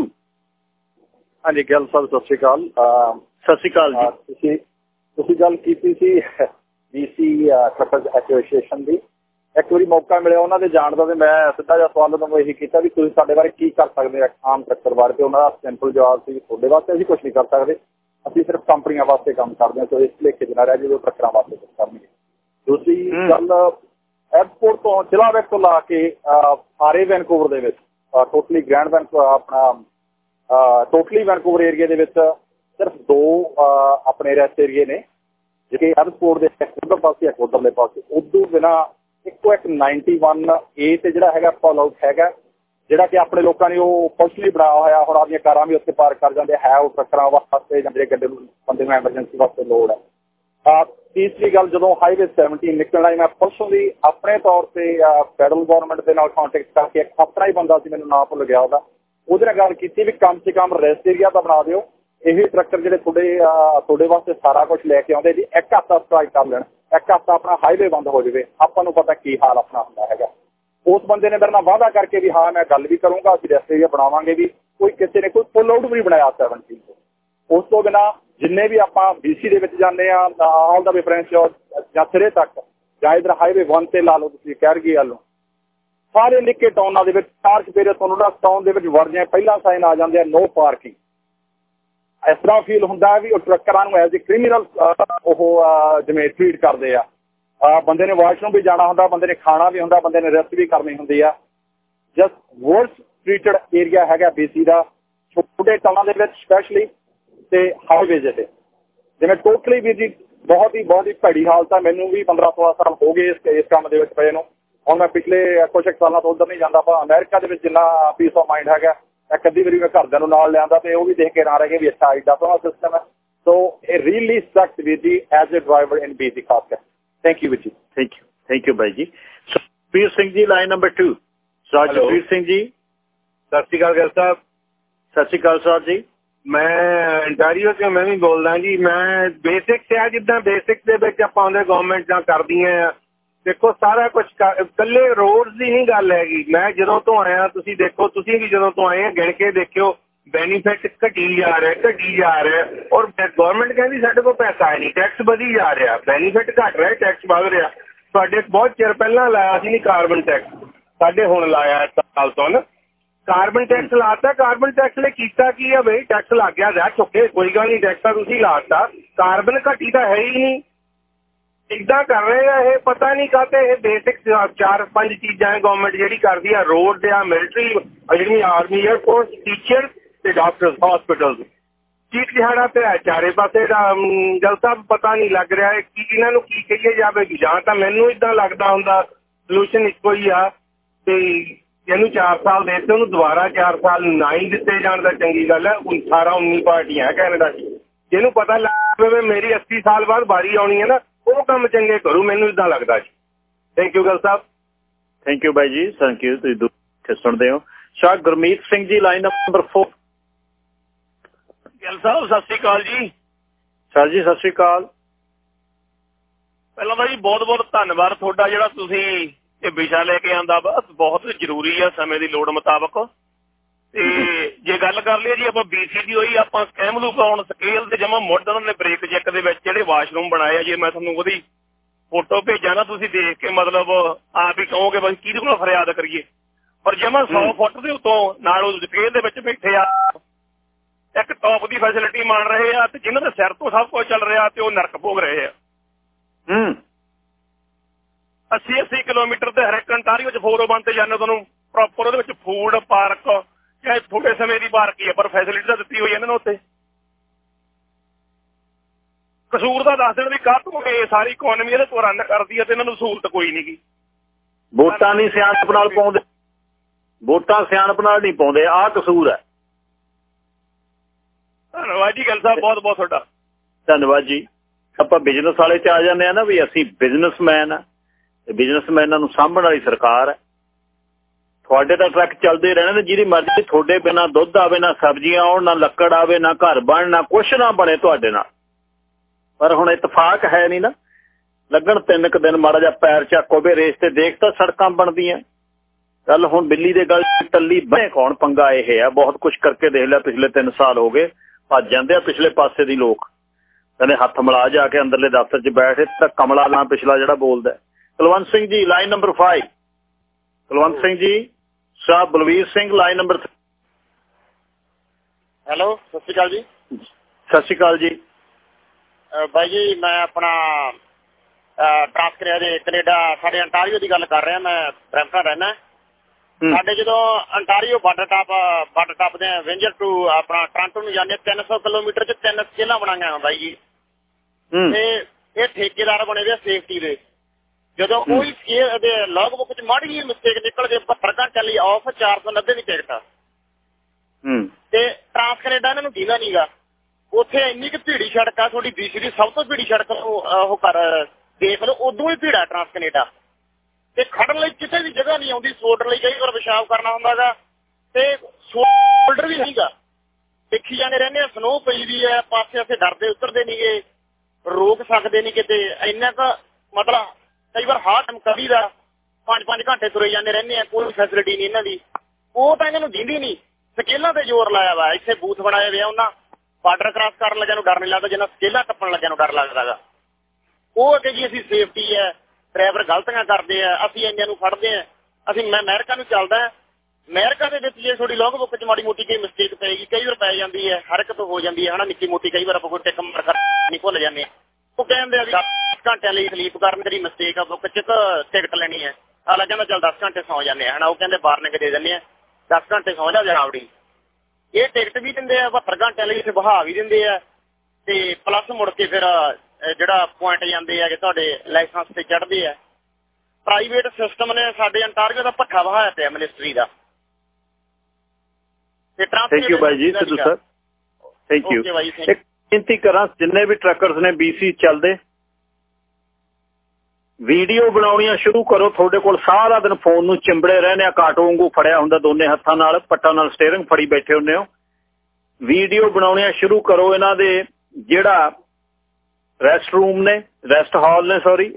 ਹਾਂਜੀ ਗੱਲ ਸਾਹਿਬ ਸਤਿ ਸ਼੍ਰੀ ਅਕਾਲ। ਸਤਿ ਸ਼੍ਰੀ ਅਕਾਲ ਜੀ। ਤੁਸੀਂ ਤੁਸੀਂ ਗੱਲ ਕੀਤੀ ਸੀ ਬੀਸੀ ਟਰੱਕਰਸ ਐਸੋਸੀਏਸ਼ਨ ਦੀ। ਇੱਕ ਵਾਰੀ ਮੌਕਾ ਮਿਲਿਆ ਉਹਨਾਂ ਦੇ ਜਾਣ ਦਾ ਤੇ ਮੈਂ ਸਿੱਧਾ ਜਿਹਾ ਸਵਾਲ ਤੁਹਾਨੂੰ ਇਹੀ ਕੀਤਾ ਵੀ ਤੁਸੀਂ ਸਾਡੇ ਬਾਰੇ ਕੀ ਕਰ ਸਕਦੇ ਆ ਆਮ ਟਰੱਕਰ ਬਾਰੇ ਤੇ ਉਹਨਾਂ ਦਾ ਸਿੰਪਲ ਜਵਾਬ ਸੀ ਤੁਹਾਡੇ ਵਾਸਤੇ ਅਸੀਂ ਕੁਝ ਨਹੀਂ ਕਰ ਸਕਦੇ। ਅਸੀਂ ਸਿਰਫ ਕੰਪਨੀਆਂ ਵਾਸਤੇ ਕੰਮ ਕਰਦੇ ਹਾਂ ਸੋ ਇਸ ਲੇਖੇ ਜਨਾ ਰਿਹਾ ਜਦੋਂ ਟਰੱਕਰਾਂ ਵਾਸਤੇ ਕੁਝ ਕਰਨਗੇ। ਦੂਸਰੀ ਗੱਲ 에어ਪੋਰਟ ਤੋਂ ਜ਼ਿਲ੍ਹਾ ਵਿੱਚ ਤੋਂ ਲਾ ਕੇ ਸਾਰੇ ਵੈਨਕੂਵਰ ਦੇ ਵਿੱਚ ਟੋਟਲੀ ਗ੍ਰੈਂਡ ਵੈਨਕੂਵਰ ਆਪਣਾ ਟੋਟਲੀ ਵੈਨਕੂਵਰ ਏਰੀਆ ਦੇ ਵਿੱਚ ਸਿਰਫ ਦੋ ਆਪਣੇ ਰੈਸਟ ਏਰੀਏ ਨੇ, ਜਿਹੜੇ 에어ਪੋਰਟ ਦੇ ਇੱਕ ਪਾਸੇ ਇੱਕ ਉਧਰਲੇ ਪਾਸੇ, ਉਦੋਂ ਬਿਨਾ ਇੱਕੋ ਇੱਕ 91 ਏ ਤੇ ਜਿਹੜਾ ਹੈਗਾ ਫਾਲ ਆਊਟ ਹੈਗਾ, ਜਿਹੜਾ ਕਿ ਆਪਣੇ ਲੋਕਾਂ ਨੇ ਉਹ ਪਰਸਨਲੀ ਬਣਾਇਆ ਹੋਇਆ ਹੁਣ ਆਪਣੀਆਂ ਕਾਰਾਂ ਵੀ ਉੱਥੇ ਪਾਰਕ ਕਰ ਜਾਂਦੇ ਹੈ ਉਹ ਟਰੱਕਰਾਂ ਵਾਸਤੇ ਜਾਂ ਜਿਹੜੇ ਗੱਡੇ ਨੂੰ ਬੰਦੇ ਨੂੰ ਐਮਰਜੈਂਸੀ ਵਾਸਤੇ ਲੋੜ ਹੈ। ਆ ਤੀਸਰੀ ਗੱਲ, ਜਦੋਂ ਹਾਈਵੇ 17 ਨਿਕਲਣਾ, ਮੈਂ ਪਰਸਨਲੀ ਆਪਣੇ ਤੌਰ ਤੇ ਫੈਡਰਲ ਗਵਰਨਮੈਂਟ ਦੇ ਨਾਲ ਕੰਟੈਕਟ ਕਰਕੇ ਇੱਕ ਆਪਣਾ ਹੀ ਬੰਦਾ ਸੀ, ਮੈਨੂੰ ਨਾਮ ਭੁੱਲ ਗਿਆ ਉਹਦਾ। ਉਹਦੇ ਨਾਲ ਗੱਲ ਕੀਤੀ ਵੀ ਕਮ ਸੇ ਕਮ ਰੈਸਟ ਏਰੀਆ ਤਾਂ ਬਣਾ ਦਿਓ ਇਹ ਟਰੱਕਰ ਜਿਹੜੇ ਤੁਹਾਡੇ ਤੁਹਾਡੇ ਵਾਸਤੇ ਸਾਰਾ ਕੁਝ ਲੈ ਕੇ ਆਉਂਦੇ ਜੀ, ਇੱਕ ਹਫ਼ਤਾ ਸਟ੍ਰਾਈਕ ਕਰ ਲੈਣ, ਇੱਕ ਹਫ਼ਤਾ ਆਪਣਾ ਹਾਈਵੇ ਬੰਦ ਹੋ ਜਾਵੇ, ਆਪਾਂ ਨੂੰ ਪਤਾ ਕੀ ਹਾਲ ਆਪਣਾ ਹੁੰਦਾ ਹੈਗਾ। ਉਸ ਬੰਦੇ ਨੇ ਮੇਰੇ ਨਾਲ ਵਾਅਦਾ ਕਰਕੇ ਵੀ, ਹਾਂ, ਮੈਂ ਗੱਲ ਵੀ ਕਰੂੰਗਾ, ਅਸੀਂ ਰੈਸਟ ਏਰੀਆ ਬਣਾਵਾਂਗੇ ਵੀ, ਕੋਈ ਕਿਸੇ ਨੇ ਕੋਈ ਪੁਲ ਆਊਟ ਵੀ ਬਣਾਇਆ 17 ਉਸ ਤੋਂ ਬਿਨਾ ਜਿੰਨੇ ਵੀ ਆਪਾਂ ਬੀਸੀ ਦੇ ਵਿੱਚ ਜਾਂਦੇ ਆ ਆਲ ਦਾ ਰੈਫਰੈਂਸ ਜਾਂ ਸਿਰੇ ਤੱਕ, ਜਾਂ ਇਧਰ ਹਾਈਵੇ 1 ਤੇ ਲਾ ਲਓ ਤੁਸੀਂ ਕਹਿਰਗੀ ਵੱਲੋਂ ਸਾਰੇ ਨਿੱਕੇ ਟਾਊਨਾਂ ਦੇ ਵਿੱਚ, ਚਾਰ ਚਪੇਰੇ ਤੁਹਾਨੂੰ ਨਾ ਟਾਊਨ ਦੇ ਵਿੱਚ ਵੜ ਜਾਏ, ਪਹਿਲਾਂ ਸਾਈਨ ਆ ਜਾਂਦੇ ਆ ਨੋ ਪਾਰਕਿੰਗ ਇਸ ਤਰ੍ਹਾਂ ਫੀਲ ਹੁੰਦਾ ਵੀ ਉਹ ਟਰੱਕਰਾਂ ਨੂੰ ਐਜ਼ ਅ ਕ੍ਰਿਮੀਨਲ ਉਹ ਜਿਵੇਂ ਟ੍ਰੀਟ ਕਰਦੇ ਆ। ਬੰਦੇ ਨੇ ਵਾਸ਼ਰੂਮ ਵੀ ਜਾਣਾ ਹੁੰਦਾ, ਬੰਦੇ ਨੇ ਖਾਣਾ ਵੀ ਹੁੰਦਾ, ਬੰਦੇ ਨੇ ਰੈਸਟ ਵੀ ਕਰਨੀ ਹੁੰਦੀ ਆ। ਜਸਟ ਵਰਸ ਟ੍ਰੀਟਡ ਏਰੀਆ ਹੈਗਾ ਬੀਸੀ ਦਾ, ਛੋਟੇ ਟਾਊਨਾਂ ਦੇ ਵਿੱਚ ਸਪੈਸ਼ਲੀ ਤੇ ਹਾਈਵੇਜ਼ ਤੇ ਜਿਵੇਂ ਟੋਟਲੀ ਵੀ ਜੀ, ਬਹੁਤ ਹੀ ਬਹੁਤ ਹੀ ਭੈੜੀ ਹਾਲਤ ਆ। ਮੈਨੂੰ ਵੀ 15 16 ਸਾਲ ਹੋ ਗਏ ਇਸ ਇਸ ਕੰਮ ਦੇ ਵਿੱਚ ਪਏ ਨੂੰ। ਹੁਣ ਮੈਂ ਪਿਛਲੇ ਕੁਝ ਸਾਲਾਂ ਤੋਂ ਉਧਰ ਨਹੀਂ ਜਾਂਦਾ ਪਾ ਅਮਰੀਕਾ ਦੇ ਵਿੱਚ ਜਿੰਨਾ ਪੀਸ ਆਫ ਮਾਈਂਡ ਹੈਗਾ ਇੱਕ ਅੱਧੀ ਵਾਰੀ ਮੈਂ ਘਰਦਿਆਂ ਨੂੰ ਨਾਲ ਲਿਆਂਦਾ ਤੇ ਉਹ ਵੀ ਦੇਖ ਕੇ ਨਾ ਰਹੇ ਵੀ ਅੱਛਾ ਐਡਾ ਸੋਹਣਾ ਸਿਸਟਮ ਹੈ। ਸੋ ਇਹ ਰੀਲੀ ਸਟਕਡ ਵਿਦ ਜੀ as a driver in BC ਖਾਸ ਕਰ ਥੈਂਕ ਯੂ ਜੀ thank you thank you bye ਜੀ ਸੁਖਬੀਰ ਸਿੰਘ ਜੀ ਲਾਈਨ ਨੰਬਰ 2 ਰਾਜਵੀਰ ਸਿੰਘ ਜੀ ਸਤਿ ਸ਼੍ਰੀ ਅਕਾਲ ਗੱਲ ਸਾਹਿਬ। ਸਤਿ ਸ਼੍ਰੀ ਅਕਾਲ ਸਾਹਿਬ ਜੀ। ਮੈਂ ਇੰਟਰੀਓ ਤੋਂ ਮੈਂ ਵੀ ਬੋਲਦਾ ਜੀ। ਮੈਂ ਬੇਸਿਕਸ ਆ ਜਿੱਦਾਂ ਬੇਸਿਕਸ ਦੇ ਵਿੱਚ ਆਪਾਂ ਉਹਦੇ ਗਵਰਨਮੈਂਟ ਜਾਂ ਕਰਦੀਆਂ ਆ। ਦੇਖੋ, ਸਾਰਾ ਕੁਝ ਕੱਲੇ ਰੋਡਸ ਦੀ ਨਹੀਂ ਗੱਲ ਹੈਗੀ। ਮੈਂ ਜਦੋਂ ਤੋਂ ਆਇਆ, ਤੁਸੀਂ ਦੇਖੋ, ਤੁਸੀਂ ਵੀ ਜਦੋਂ ਤੋਂ ਆਏ ਆ, ਗਿਣ ਕੇ ਦੇਖਿਓ ਬੈਨੀਫਿਟ ਘਟੀ ਜਾ ਰਿਹਾ, ਘਟੀ ਜਾ ਰਿਹਾ। ਔਰ ਗਵਰਨਮੈਂਟ ਕਹਿੰਦੀ, ਸਾਡੇ ਕੋਲ ਪੈਸਾ ਹੈ ਨਹੀਂ ਟੈਕਸ ਵਧੀ ਜਾ ਰਿਹਾ। ਬੈਨੀਫਿਟ ਘਟ ਰਿਹਾ ਟੈਕਸ ਵਧ ਰਿਹਾ। ਤੁਹਾਡੇ ਬਹੁਤ ਚਿਰ ਪਹਿਲਾਂ ਲਾਇਆ ਸੀ ਨਹੀਂ ਕਾਰਬਨ ਟੈਕਸ ਸਾਡੇ ਹੁਣ ਲਾਇਆ ਸਾਲ ਤੋਂ ਨਾ। ਕਾਰਬਨ ਟੈਕਸ ਲਾਤਾ ਕਾਰਬਨ ਟੈਕਸ ਨੇ ਕੀਤਾ ਕੀ ਆ ਬਈ? ਟੈਕਸ ਲੱਗ ਗਿਆ, ਰਹਿ ਚੁੱਕੇ, ਕੋਈ ਗੱਲ ਨਹੀਂ ਟੈਕਸ ਤਾਂ ਤੁਸੀਂ ਲਾਤਾ। ਕਾਰਬਨ ਘਟੀ ਤਾਂ ਹੈ ਹੀ ਨਹੀਂ। ਇਦਾਂ ਕਰ ਰਹੇ ਆ, ਇਹ ਪਤਾ ਨਹੀਂ ਕਾਤੇ ਇਹ ਬੇਸਿਕ ਚਾਰ ਪੰਜ ਚੀਜ਼ਾਂ ਹੈ ਗਵਰਨਮੈਂਟ ਜਿਹੜੀ ਕਰਦੀ ਆ ਰੋਡ ਆ ਮਿਲਟਰੀ ਜਿਹੜੀ ਆਰਮੀ 에ਅਰ ਟੀਚਰ ਤੇ ਡਾਕਟਰਸ ਹਸਪੀਟਲਸ ਚੀਕ ਦਿਹਾੜਾ ਤੇ ਚਾਰੇ ਪਾਸੇ ਦਾ ਗੱਲ ਸਾਹਿਬ ਪਤਾ ਨਹੀਂ ਲੱਗ ਰਿਹਾ ਹੈ ਕਿ, ਇਹਨਾਂ ਨੂੰ ਕੀ ਕਹੀਏ ਜਾਵੇਗੀ? ਜਾਂ ਤਾਂ ਮੈਨੂੰ ਇਦਾਂ ਲੱਗਦਾ ਹੁੰਦਾ ਸੋਲੂਸ਼ਨ ਇੱਕੋ ਹੀ ਆ ਤੇ ਇਹਨੂੰ 4 ਸਾਲ ਦੇ ਦਿੱਤੇ, ਉਹਨੂੰ ਦੁਬਾਰਾ 4 ਸਾਲ ਨਾ ਹੀ ਦਿੱਤੇ ਜਾਣ ਦਾ ਚੰਗੀ ਗੱਲ ਹੈ। 18 19 ਪਾਰਟੀਆਂ ਕੈਨੇਡਾ 'ਚ। ਜਿਹਨੂੰ ਪਤਾ ਲੱਗ ਲੱਗੇ ਮੇਰੀ 80 ਸਾਲ ਬਾਅਦ ਵਾਰੀ ਆਉਣੀ ਹੈ ਨਾ ਉਹ ਕੰਮ ਚੰਗੇ ਕਰੂ ਮੈਨੂੰ ਇਦਾਂ ਲੱਗਦਾ ਜੀ। ਥੈਂਕ ਯੂ ਗੱਲ ਸਾਹਿਬ। ਥੈਂਕ ਯੂ ਬਾਈ ਜੀ। ਥੈਂਕ ਯੂ ਤੁਸੀਂ ਦੁੱਖ ਸੁਣਦੇ ਹੋ। ਸ਼ਾਹ ਗੁਰਮੀਤ ਸਿੰਘ ਜੀ ਲਾਈਨ ਨੰਬਰ 4 ਗੱਲ ਸਾਹਿਬ ਸਤਿ ਸ੍ਰੀ ਅਕਾਲ ਜੀ। ਸਰ ਜੀ ਸਤਿ ਸ੍ਰੀ ਅਕਾਲ। ਪਹਿਲਾਂ ਤਾਂ ਜੀ ਬਹੁਤ ਬਹੁਤ ਧੰਨਵਾਦ ਤੁਹਾਡਾ ਜਿਹੜਾ ਤੁਸੀਂ ਇਹ ਵਿਸ਼ਾ ਲੈ ਕੇ ਆਂਦਾ। ਬਸ ਬਹੁਤ ਜ਼ਰੂਰੀ ਆ ਸਮੇਂ ਦੀ ਲੋੜ ਮੁਤਾਬਕ। ਤੇ ਜੇ ਗੱਲ ਕਰ ਲਈਏ ਜੀ ਆਪਾਂ ਬੀਸੀ ਦੀ ਹੋਈ ਆਪਾਂ ਕੈਮਲੂ ਪਾਉਣ ਸਕੇਲ ਤੇ ਜਮਾ ਉਹਨਾਂ ਨੇ ਬ੍ਰੇਕ ਚੈੱਕ ਦੇ ਵਿੱਚ ਜਿਹੜੇ ਵਾਸ਼ਰੂਮ ਬਣਾਏ ਆ ਜੇ ਮੈਂ ਤੁਹਾਨੂੰ ਉਹਦੀ ਫੋਟੋ ਭੇਜਾਂ ਨਾ ਤੁਸੀਂ ਦੇਖ ਕੇ ਮਤਲਬ ਆਪ ਹੀ ਕਹੋਗੇ ਬਸ ਕਿਹਦੇ ਕੋਲ ਫਰਿਆਦ ਕਰੀਏ। ਪਰ ਜਮਾ 100 ਫੁੱਟ ਦੇ ਉਤੋਂ ਨਾਲ ਉਹ ਸਕੇਲ ਦੇ ਵਿੱਚ ਬੈਠੇ ਆ। ਇੱਕ ਟੌਪ ਦੀ ਫੈਸਿਲਿਟੀ ਮੰਨ ਰਹੇ ਆ ਤੇ ਜਿਨ੍ਹਾਂ ਦੇ ਸਿਰ ਤੋਂ ਸਭ ਕੁਝ ਚੱਲ ਰਿਹਾ ਤੇ ਉਹ ਨਰਕ ਭੋਗ ਰਹੇ ਆ। ਹੂੰ। 80 80 ਕਿਲੋਮੀਟਰ ਤੇ ਹਰ ਇੱਕ ਅੰਟਾਰੀਓ ਚ 401 ਤੇ ਜਾਂਦੇ ਤੁਹਾਨੂੰ। ਪ੍ਰੋਪਰ ਉਹਦੇ ਵਿੱਚ ਫੂਡ ਪਾਰਕ ਚਾਹੇ ਥੋੜੇ ਸਮੇਂ ਦੀ ਪਾਰਕ ਹੀ ਆ ਪਰ ਫੈਸਿਲਿਟੀ ਤਾਂ ਦਿੱਤੀ ਹੋਈ ਇਹਨਾਂ ਨੂੰ ਉੱਤੇ। ਕਸੂਰ ਦਾ ਦੱਸ ਦੇਣ ਵੀ ਕਾਹਤੋਂ ਇਹ ਸਾਰੀ ਇਕਨੋਮੀ ਇਹਦੇ ਤੋਂ ਰਨ ਕਰਦੀ ਆ ਤੇ ਇਹਨਾਂ ਨੂੰ ਸਹੂਲਤ ਕੋਈ ਨਹੀਂਗੀ ਵੋਟਾਂ ਨਹੀਂ ਸਿਆਣਪ ਨਾਲ ਪਾਉਂਦੇ। ਵੋਟਾਂ ਸਿਆਣਪ ਨਾਲ ਨਹੀਂ ਪਾਉਂਦੇ ਆਹ ਕਸੂਰ ਹੈ। ਧੰਨਵਾਦ ਜੀ ਗੱਲ ਸਾਹਿਬ ਬਹੁਤ ਬਹੁਤ ਤੁਹਾਡਾ। ਧੰਨਵਾਦ ਜੀ। ਆਪਾਂ ਬਿਜ਼ਨਸ ਵਾਲੇ ਚ ਆ ਜਾਂਦੇ ਆ ਨਾ ਵੀ ਅਸੀਂ ਬਿਜ਼ਨਸਮੈਨ ਆ। ਤੇ ਬਿਜ਼ਨਸਮੈਨਾਂ ਨੂੰ ਸਾਂਭਣ ਵਾਲੀ ਸਰਕਾਰ ਹੈ ਤੁਹਾਡੇ ਤਾਂ ਟਰੱਕ ਚੱਲਦੇ ਰਹਿਣਾ ਨੇ, ਜਿਹਦੀ ਮਰਜ਼ੀ ਤੁਹਾਡੇ ਬਿਨਾ ਦੁੱਧ ਆਵੇ, ਨਾ ਸਬਜ਼ੀਆਂ ਆਉਣ, ਨਾ ਲੱਕੜ ਆਵੇ, ਨਾ ਘਰ ਬਣ, ਨਾ ਕੁਛ ਨਾ ਬਣੇ ਤੁਹਾਡੇ ਨਾਲ। ਪਰ ਹੁਣ ਇਤਫਾਕ ਹੈ ਨਹੀਂ ਨਾ। ਲੱਗਣ ਤਿੰਨ ਕੁ ਦਿਨ ਮਾੜਾ ਜਿਹਾ ਪੈਰ ਚੱਕੋ ਵੀ ਰੇਸ ਤੇ ਦੇਖ ਤਾਂ ਸੜਕਾਂ ਬਣਦੀਆਂ। ਕੱਲ ਹੁਣ ਬਿੱਲੀ ਦੇ ਗੱਲ ਟੱਲੀ ਬਣੇ ਕੌਣ ਪੰਗਾ ਇਹ ਆ? ਬਹੁਤ ਕੁਝ ਕਰਕੇ ਦੇਖ ਲਿਆ ਪਿਛਲੇ 3 ਸਾਲ ਹੋ ਗਏ। ਭੱਜ ਜਾਂਦੇ ਆ ਪਿਛਲੇ ਪਾਸੇ ਦੀ ਲੋਕ। ਕਹਿੰਦੇ ਹੱਥ ਮਿਲਾ ਜਾ ਕੇ ਅੰਦਰਲੇ ਦਫ਼ਤਰ 'ਚ ਬੈਠੇ ਤਾਂ ਕਮਲਾ ਨਾ ਪਿਛਲਾ ਜਿਹੜਾ ਬੋਲਦਾ। Kulwant Singh ji line number 5 Kulwant Singh ji. Sahib Balvir Singh line number hello ਸਤਿ ਸ਼੍ਰੀ ਅਕਾਲ ਜੀ। ਸਤਿ ਸ਼੍ਰੀ ਅਕਾਲ ਜੀ। ਬਾਈ ਜੀ ਮੈਂ ਆਪਣਾ ਟ੍ਰਾਂਸਕਰਿਆ ਦੇ ਕੈਨੇਡਾ ਸਾਡੇ ਅੰਟਾਰੀਓ ਦੀ ਗੱਲ ਕਰ ਰਿਹਾ ਮੈਂ ਬ੍ਰੈਂਪਟਨ ਰਹਿਣਾ ਸਾਡੇ ਜਦੋਂ Ontario border top border top ਦੇ ਵੈਂਜਰ ਟੂ ਆਪਣਾ ਟ੍ਰਾਂਟੋ ਨੂੰ ਜਾਂਦੇ 300 ਕਿਲੋਮੀਟਰ ਚ ਤਿੰਨ ਸਕੇਲਾਂ ਬਣਾਈਆਂ ਬਾਈ ਜੀ। ਤੇ ਇਹ ਠੇਕੇਦਾਰ ਬਣੇ ਦੇ ਸੇਫਟੀ ਦੇ। ਜਦੋਂ ਕੋਈ ਸਕੇਲ ਦੇ ਲੌਗ ਬੁੱਕ 'ਚ ਮਾੜੀ ਜਿਹੀ ਮਿਸਟੇਕ ਨਿਕਲ ਜੇ 72 ਘੰਟੇ ਲਈ ਆਫ 490 ਦੀ ਟਿਕਟ ਆ। ਹੂੰ। ਤੇ ਟ੍ਰਾਂਸ ਕੈਨੇਡਾ ਇਹਨਾਂ ਨੂੰ ਦੀਦਾ ਨਹੀਂਗਾ ਉੱਥੇ ਇੰਨੀ ਕਿ ਭੀੜੀ ਸੜਕ ਆ ਤੁਹਾਡੀ ਦੇਸ਼ ਦੀ ਸਭ ਤੋਂ ਭੀੜੀ ਸੜਕ ਉਹ ਕਰ ਦੇਖ ਲਓ ਉਦੋਂ ਹੀ ਭੀੜਾ ਟ੍ਰਾਂਸ ਕੈਨੇਡਾ। ਤੇ ਖੜਨ ਲਈ ਕਿਤੇ ਵੀ ਜਗ੍ਹਾ ਨਹੀਂ ਆਉਂਦੀ ਸੋਲਡਰ ਲਈ ਕਈ ਵਾਰ ਪਿਸ਼ਾਬ ਕਰਨਾ ਹੁੰਦਾਗਾ ਤੇ ਸੋਲਡਰ ਵੀ ਨਹੀਂਗਾ ਦੇਖੀ ਜਾਂਦੇ ਰਹਿੰਦੇ ਆ ਸਨੋ ਪਈ ਵੀ ਹੈ ਪਾਸੇ ਆਸੇ ਡਰਦੇ ਉਤਰਦੇ ਨਹੀਂਗੇ ਰੋਕ ਸਕਦੇ ਨਹੀਂ ਕਿਤੇ। ਇੰਨਾ ਕੁ ਮਤਲਬ ਕਈ ਵਾਰ ਹਾਰ ਟਾਈਮ ਕਦੀ ਦਾ 5-5 ਘੰਟੇ ਤੁਰੇ ਜਾਂਦੇ ਰਹਿੰਦੇ ਆ, ਕੋਈ ਫੈਸਿਲਿਟੀ ਨਹੀਂ ਇਹਨਾਂ ਦੀ। ਉਹ ਤਾਂ ਇਹਨਾਂ ਨੂੰ ਦਿੰਦੀ ਨਹੀਂ। ਸਕੇਲਾਂ ਤੇ ਜ਼ੋਰ ਲਾਇਆ ਵਾ, ਇੱਥੇ ਬੂਥ ਬਣਾਏ ਹੋਏ ਆ ਉਹਨਾਂ। ਬਾਰਡਰ ਕ੍ਰਾਸ ਕਰਨ ਲੱਗਿਆਂ ਨੂੰ ਡਰ ਨਹੀਂ ਲੱਗਦਾ, ਜਿੰਨਾ ਸਕੇਲਾਂ ਟੱਪਣ ਲੱਗਿਆਂ ਨੂੰ ਡਰ ਲੱਗਦਾਗਾ ਉਹ ਕਿ ਜੀ ਅਸੀਂ ਸੇਫਟੀ ਹੈ ਡਰਾਈਵਰ ਗਲਤੀਆਂ ਕਰਦੇ ਆ, ਅਸੀਂ ਇੰਨਿਆਂ ਨੂੰ ਫੜਦੇ ਆ। ਅਸੀਂ ਮੈਂ ਅਮਰੀਕਾ ਨੂੰ ਚੱਲਦਾ ਅਮਰੀਕਾ ਦੇ ਵਿੱਚ ਜੇ ਤੁਹਾਡੀ ਲੌਗ ਬੁੱਕ 'ਚ ਮਾੜੀ ਮੋਟੀ ਕੋਈ ਮਿਸਟੇਕ ਪਏਗੀ, ਕਈ ਵਾਰ ਪੈ ਜਾਂਦੀ ਹੈ ਹਰ ਇੱਕ ਤੋਂ ਹੋ ਜਾਂਦੀ ਹੈ, ਹਨਾ, ਨਿੱਕੀ ਮੋਟੀ ਕਈ ਵਾਰ ਆਪਾਂ ਕੋਈ ਟਿਕ ਮਾਰ ਕਰ ਨਹੀਂ ਜਾਂਦੇ। ਆ ਉਹ ਕਹਿੰਦੇ ਆ ਵੀ ਘੰਟਿਆਂ ਲਈ ਸਲੀਪ ਕਰਨ ਤੇਰੀ ਮਿਸਟੇਕ ਆ ਬੁੱਕ 'ਚ ਟਿਕਟ ਲੈਣੀ ਹੈ। ਹਾਲਾ ਕਹਿੰਦਾ ਚੱਲ 10 ਘੰਟੇ ਸੌ ਜਾਂਦੇ ਆ ਹਨਾ? ਉਹ ਕਹਿੰਦੇ ਵਾਰਨਿੰਗ ਦੇ ਦਿੰਦੇ ਆ। 10 ਘੰਟੇ ਸੌ ਜਾ ਜਨਾਵੜੀ ਇਹ ਟਿਕਟ ਵੀ ਦਿੰਦੇ ਆ 72 ਘੰਟਿਆਂ ਲਈ ਇੱਥੇ ਬਹਾ ਵੀ ਦਿੰਦੇ ਆ। ਤੇ ਪਲੱਸ ਮੁੜ ਕੇ ਫਿਰ ਜਿਹੜਾ ਪੁਆਇੰਟ ਜਾਂਦੇ ਆ ਕਿ ਤੁਹਾਡੇ ਲਾਇਸੈਂਸ ਤੇ ਚੜ੍ਹਦੇ ਆ। ਪ੍ਰਾਈਵੇਟ ਸਿਸਟਮ ਨੇ ਸਾਡੇ ਅੰਟਾਰੀਓ ਦਾ ਪੱਠਾ ਵਹਾਇਆ ਪਿਆ ਮਿਨਿਸਟਰੀ ਦਾ। ਤੇ ਥੈਂਕ ਯੂ ਬਾਈ ਜੀ ਸਿੱਧੂ ਸਰ ਥੈਂਕ ਯੂ ਇੱਕ ਬੇਨਤੀ ਕਰਾਂ ਜਿੰਨੇ ਵੀ ਟਰੱਕਰਸ ਨੇ BC ਚੱਲਦੇ ਵੀਡੀਓ ਬਣਾਉਣੀਆਂ ਸ਼ੁਰੂ ਕਰੋ। ਤੁਹਾਡੇ ਕੋਲ ਸਾਰਾ ਦਿਨ ਫੋਨ ਨੂੰ ਚਿੰਬੜੇ ਰਹਿੰਦੇ ਆ ਕਾਟੋ ਵਾਂਗੂ ਫੜਿਆ ਹੁੰਦਾ, ਦੋਨੇ ਹੱਥਾਂ ਨਾਲ, ਪੱਟਾਂ ਨਾਲ ਸਟੀਅਰਿੰਗ ਫੜੀ ਬੈਠੇ ਹੁੰਦੇ ਹੋ। ਵੀਡੀਓ ਬਣਾਉਣੀਆਂ ਸ਼ੁਰੂ ਕਰੋ ਇਹਨਾਂ ਦੇ, ਜਿਹੜਾ ਰੈਸਟ ਰੂਮ ਨੇ ਰੈਸਟ ਹਾਲ ਨੇ ਸੌਰੀ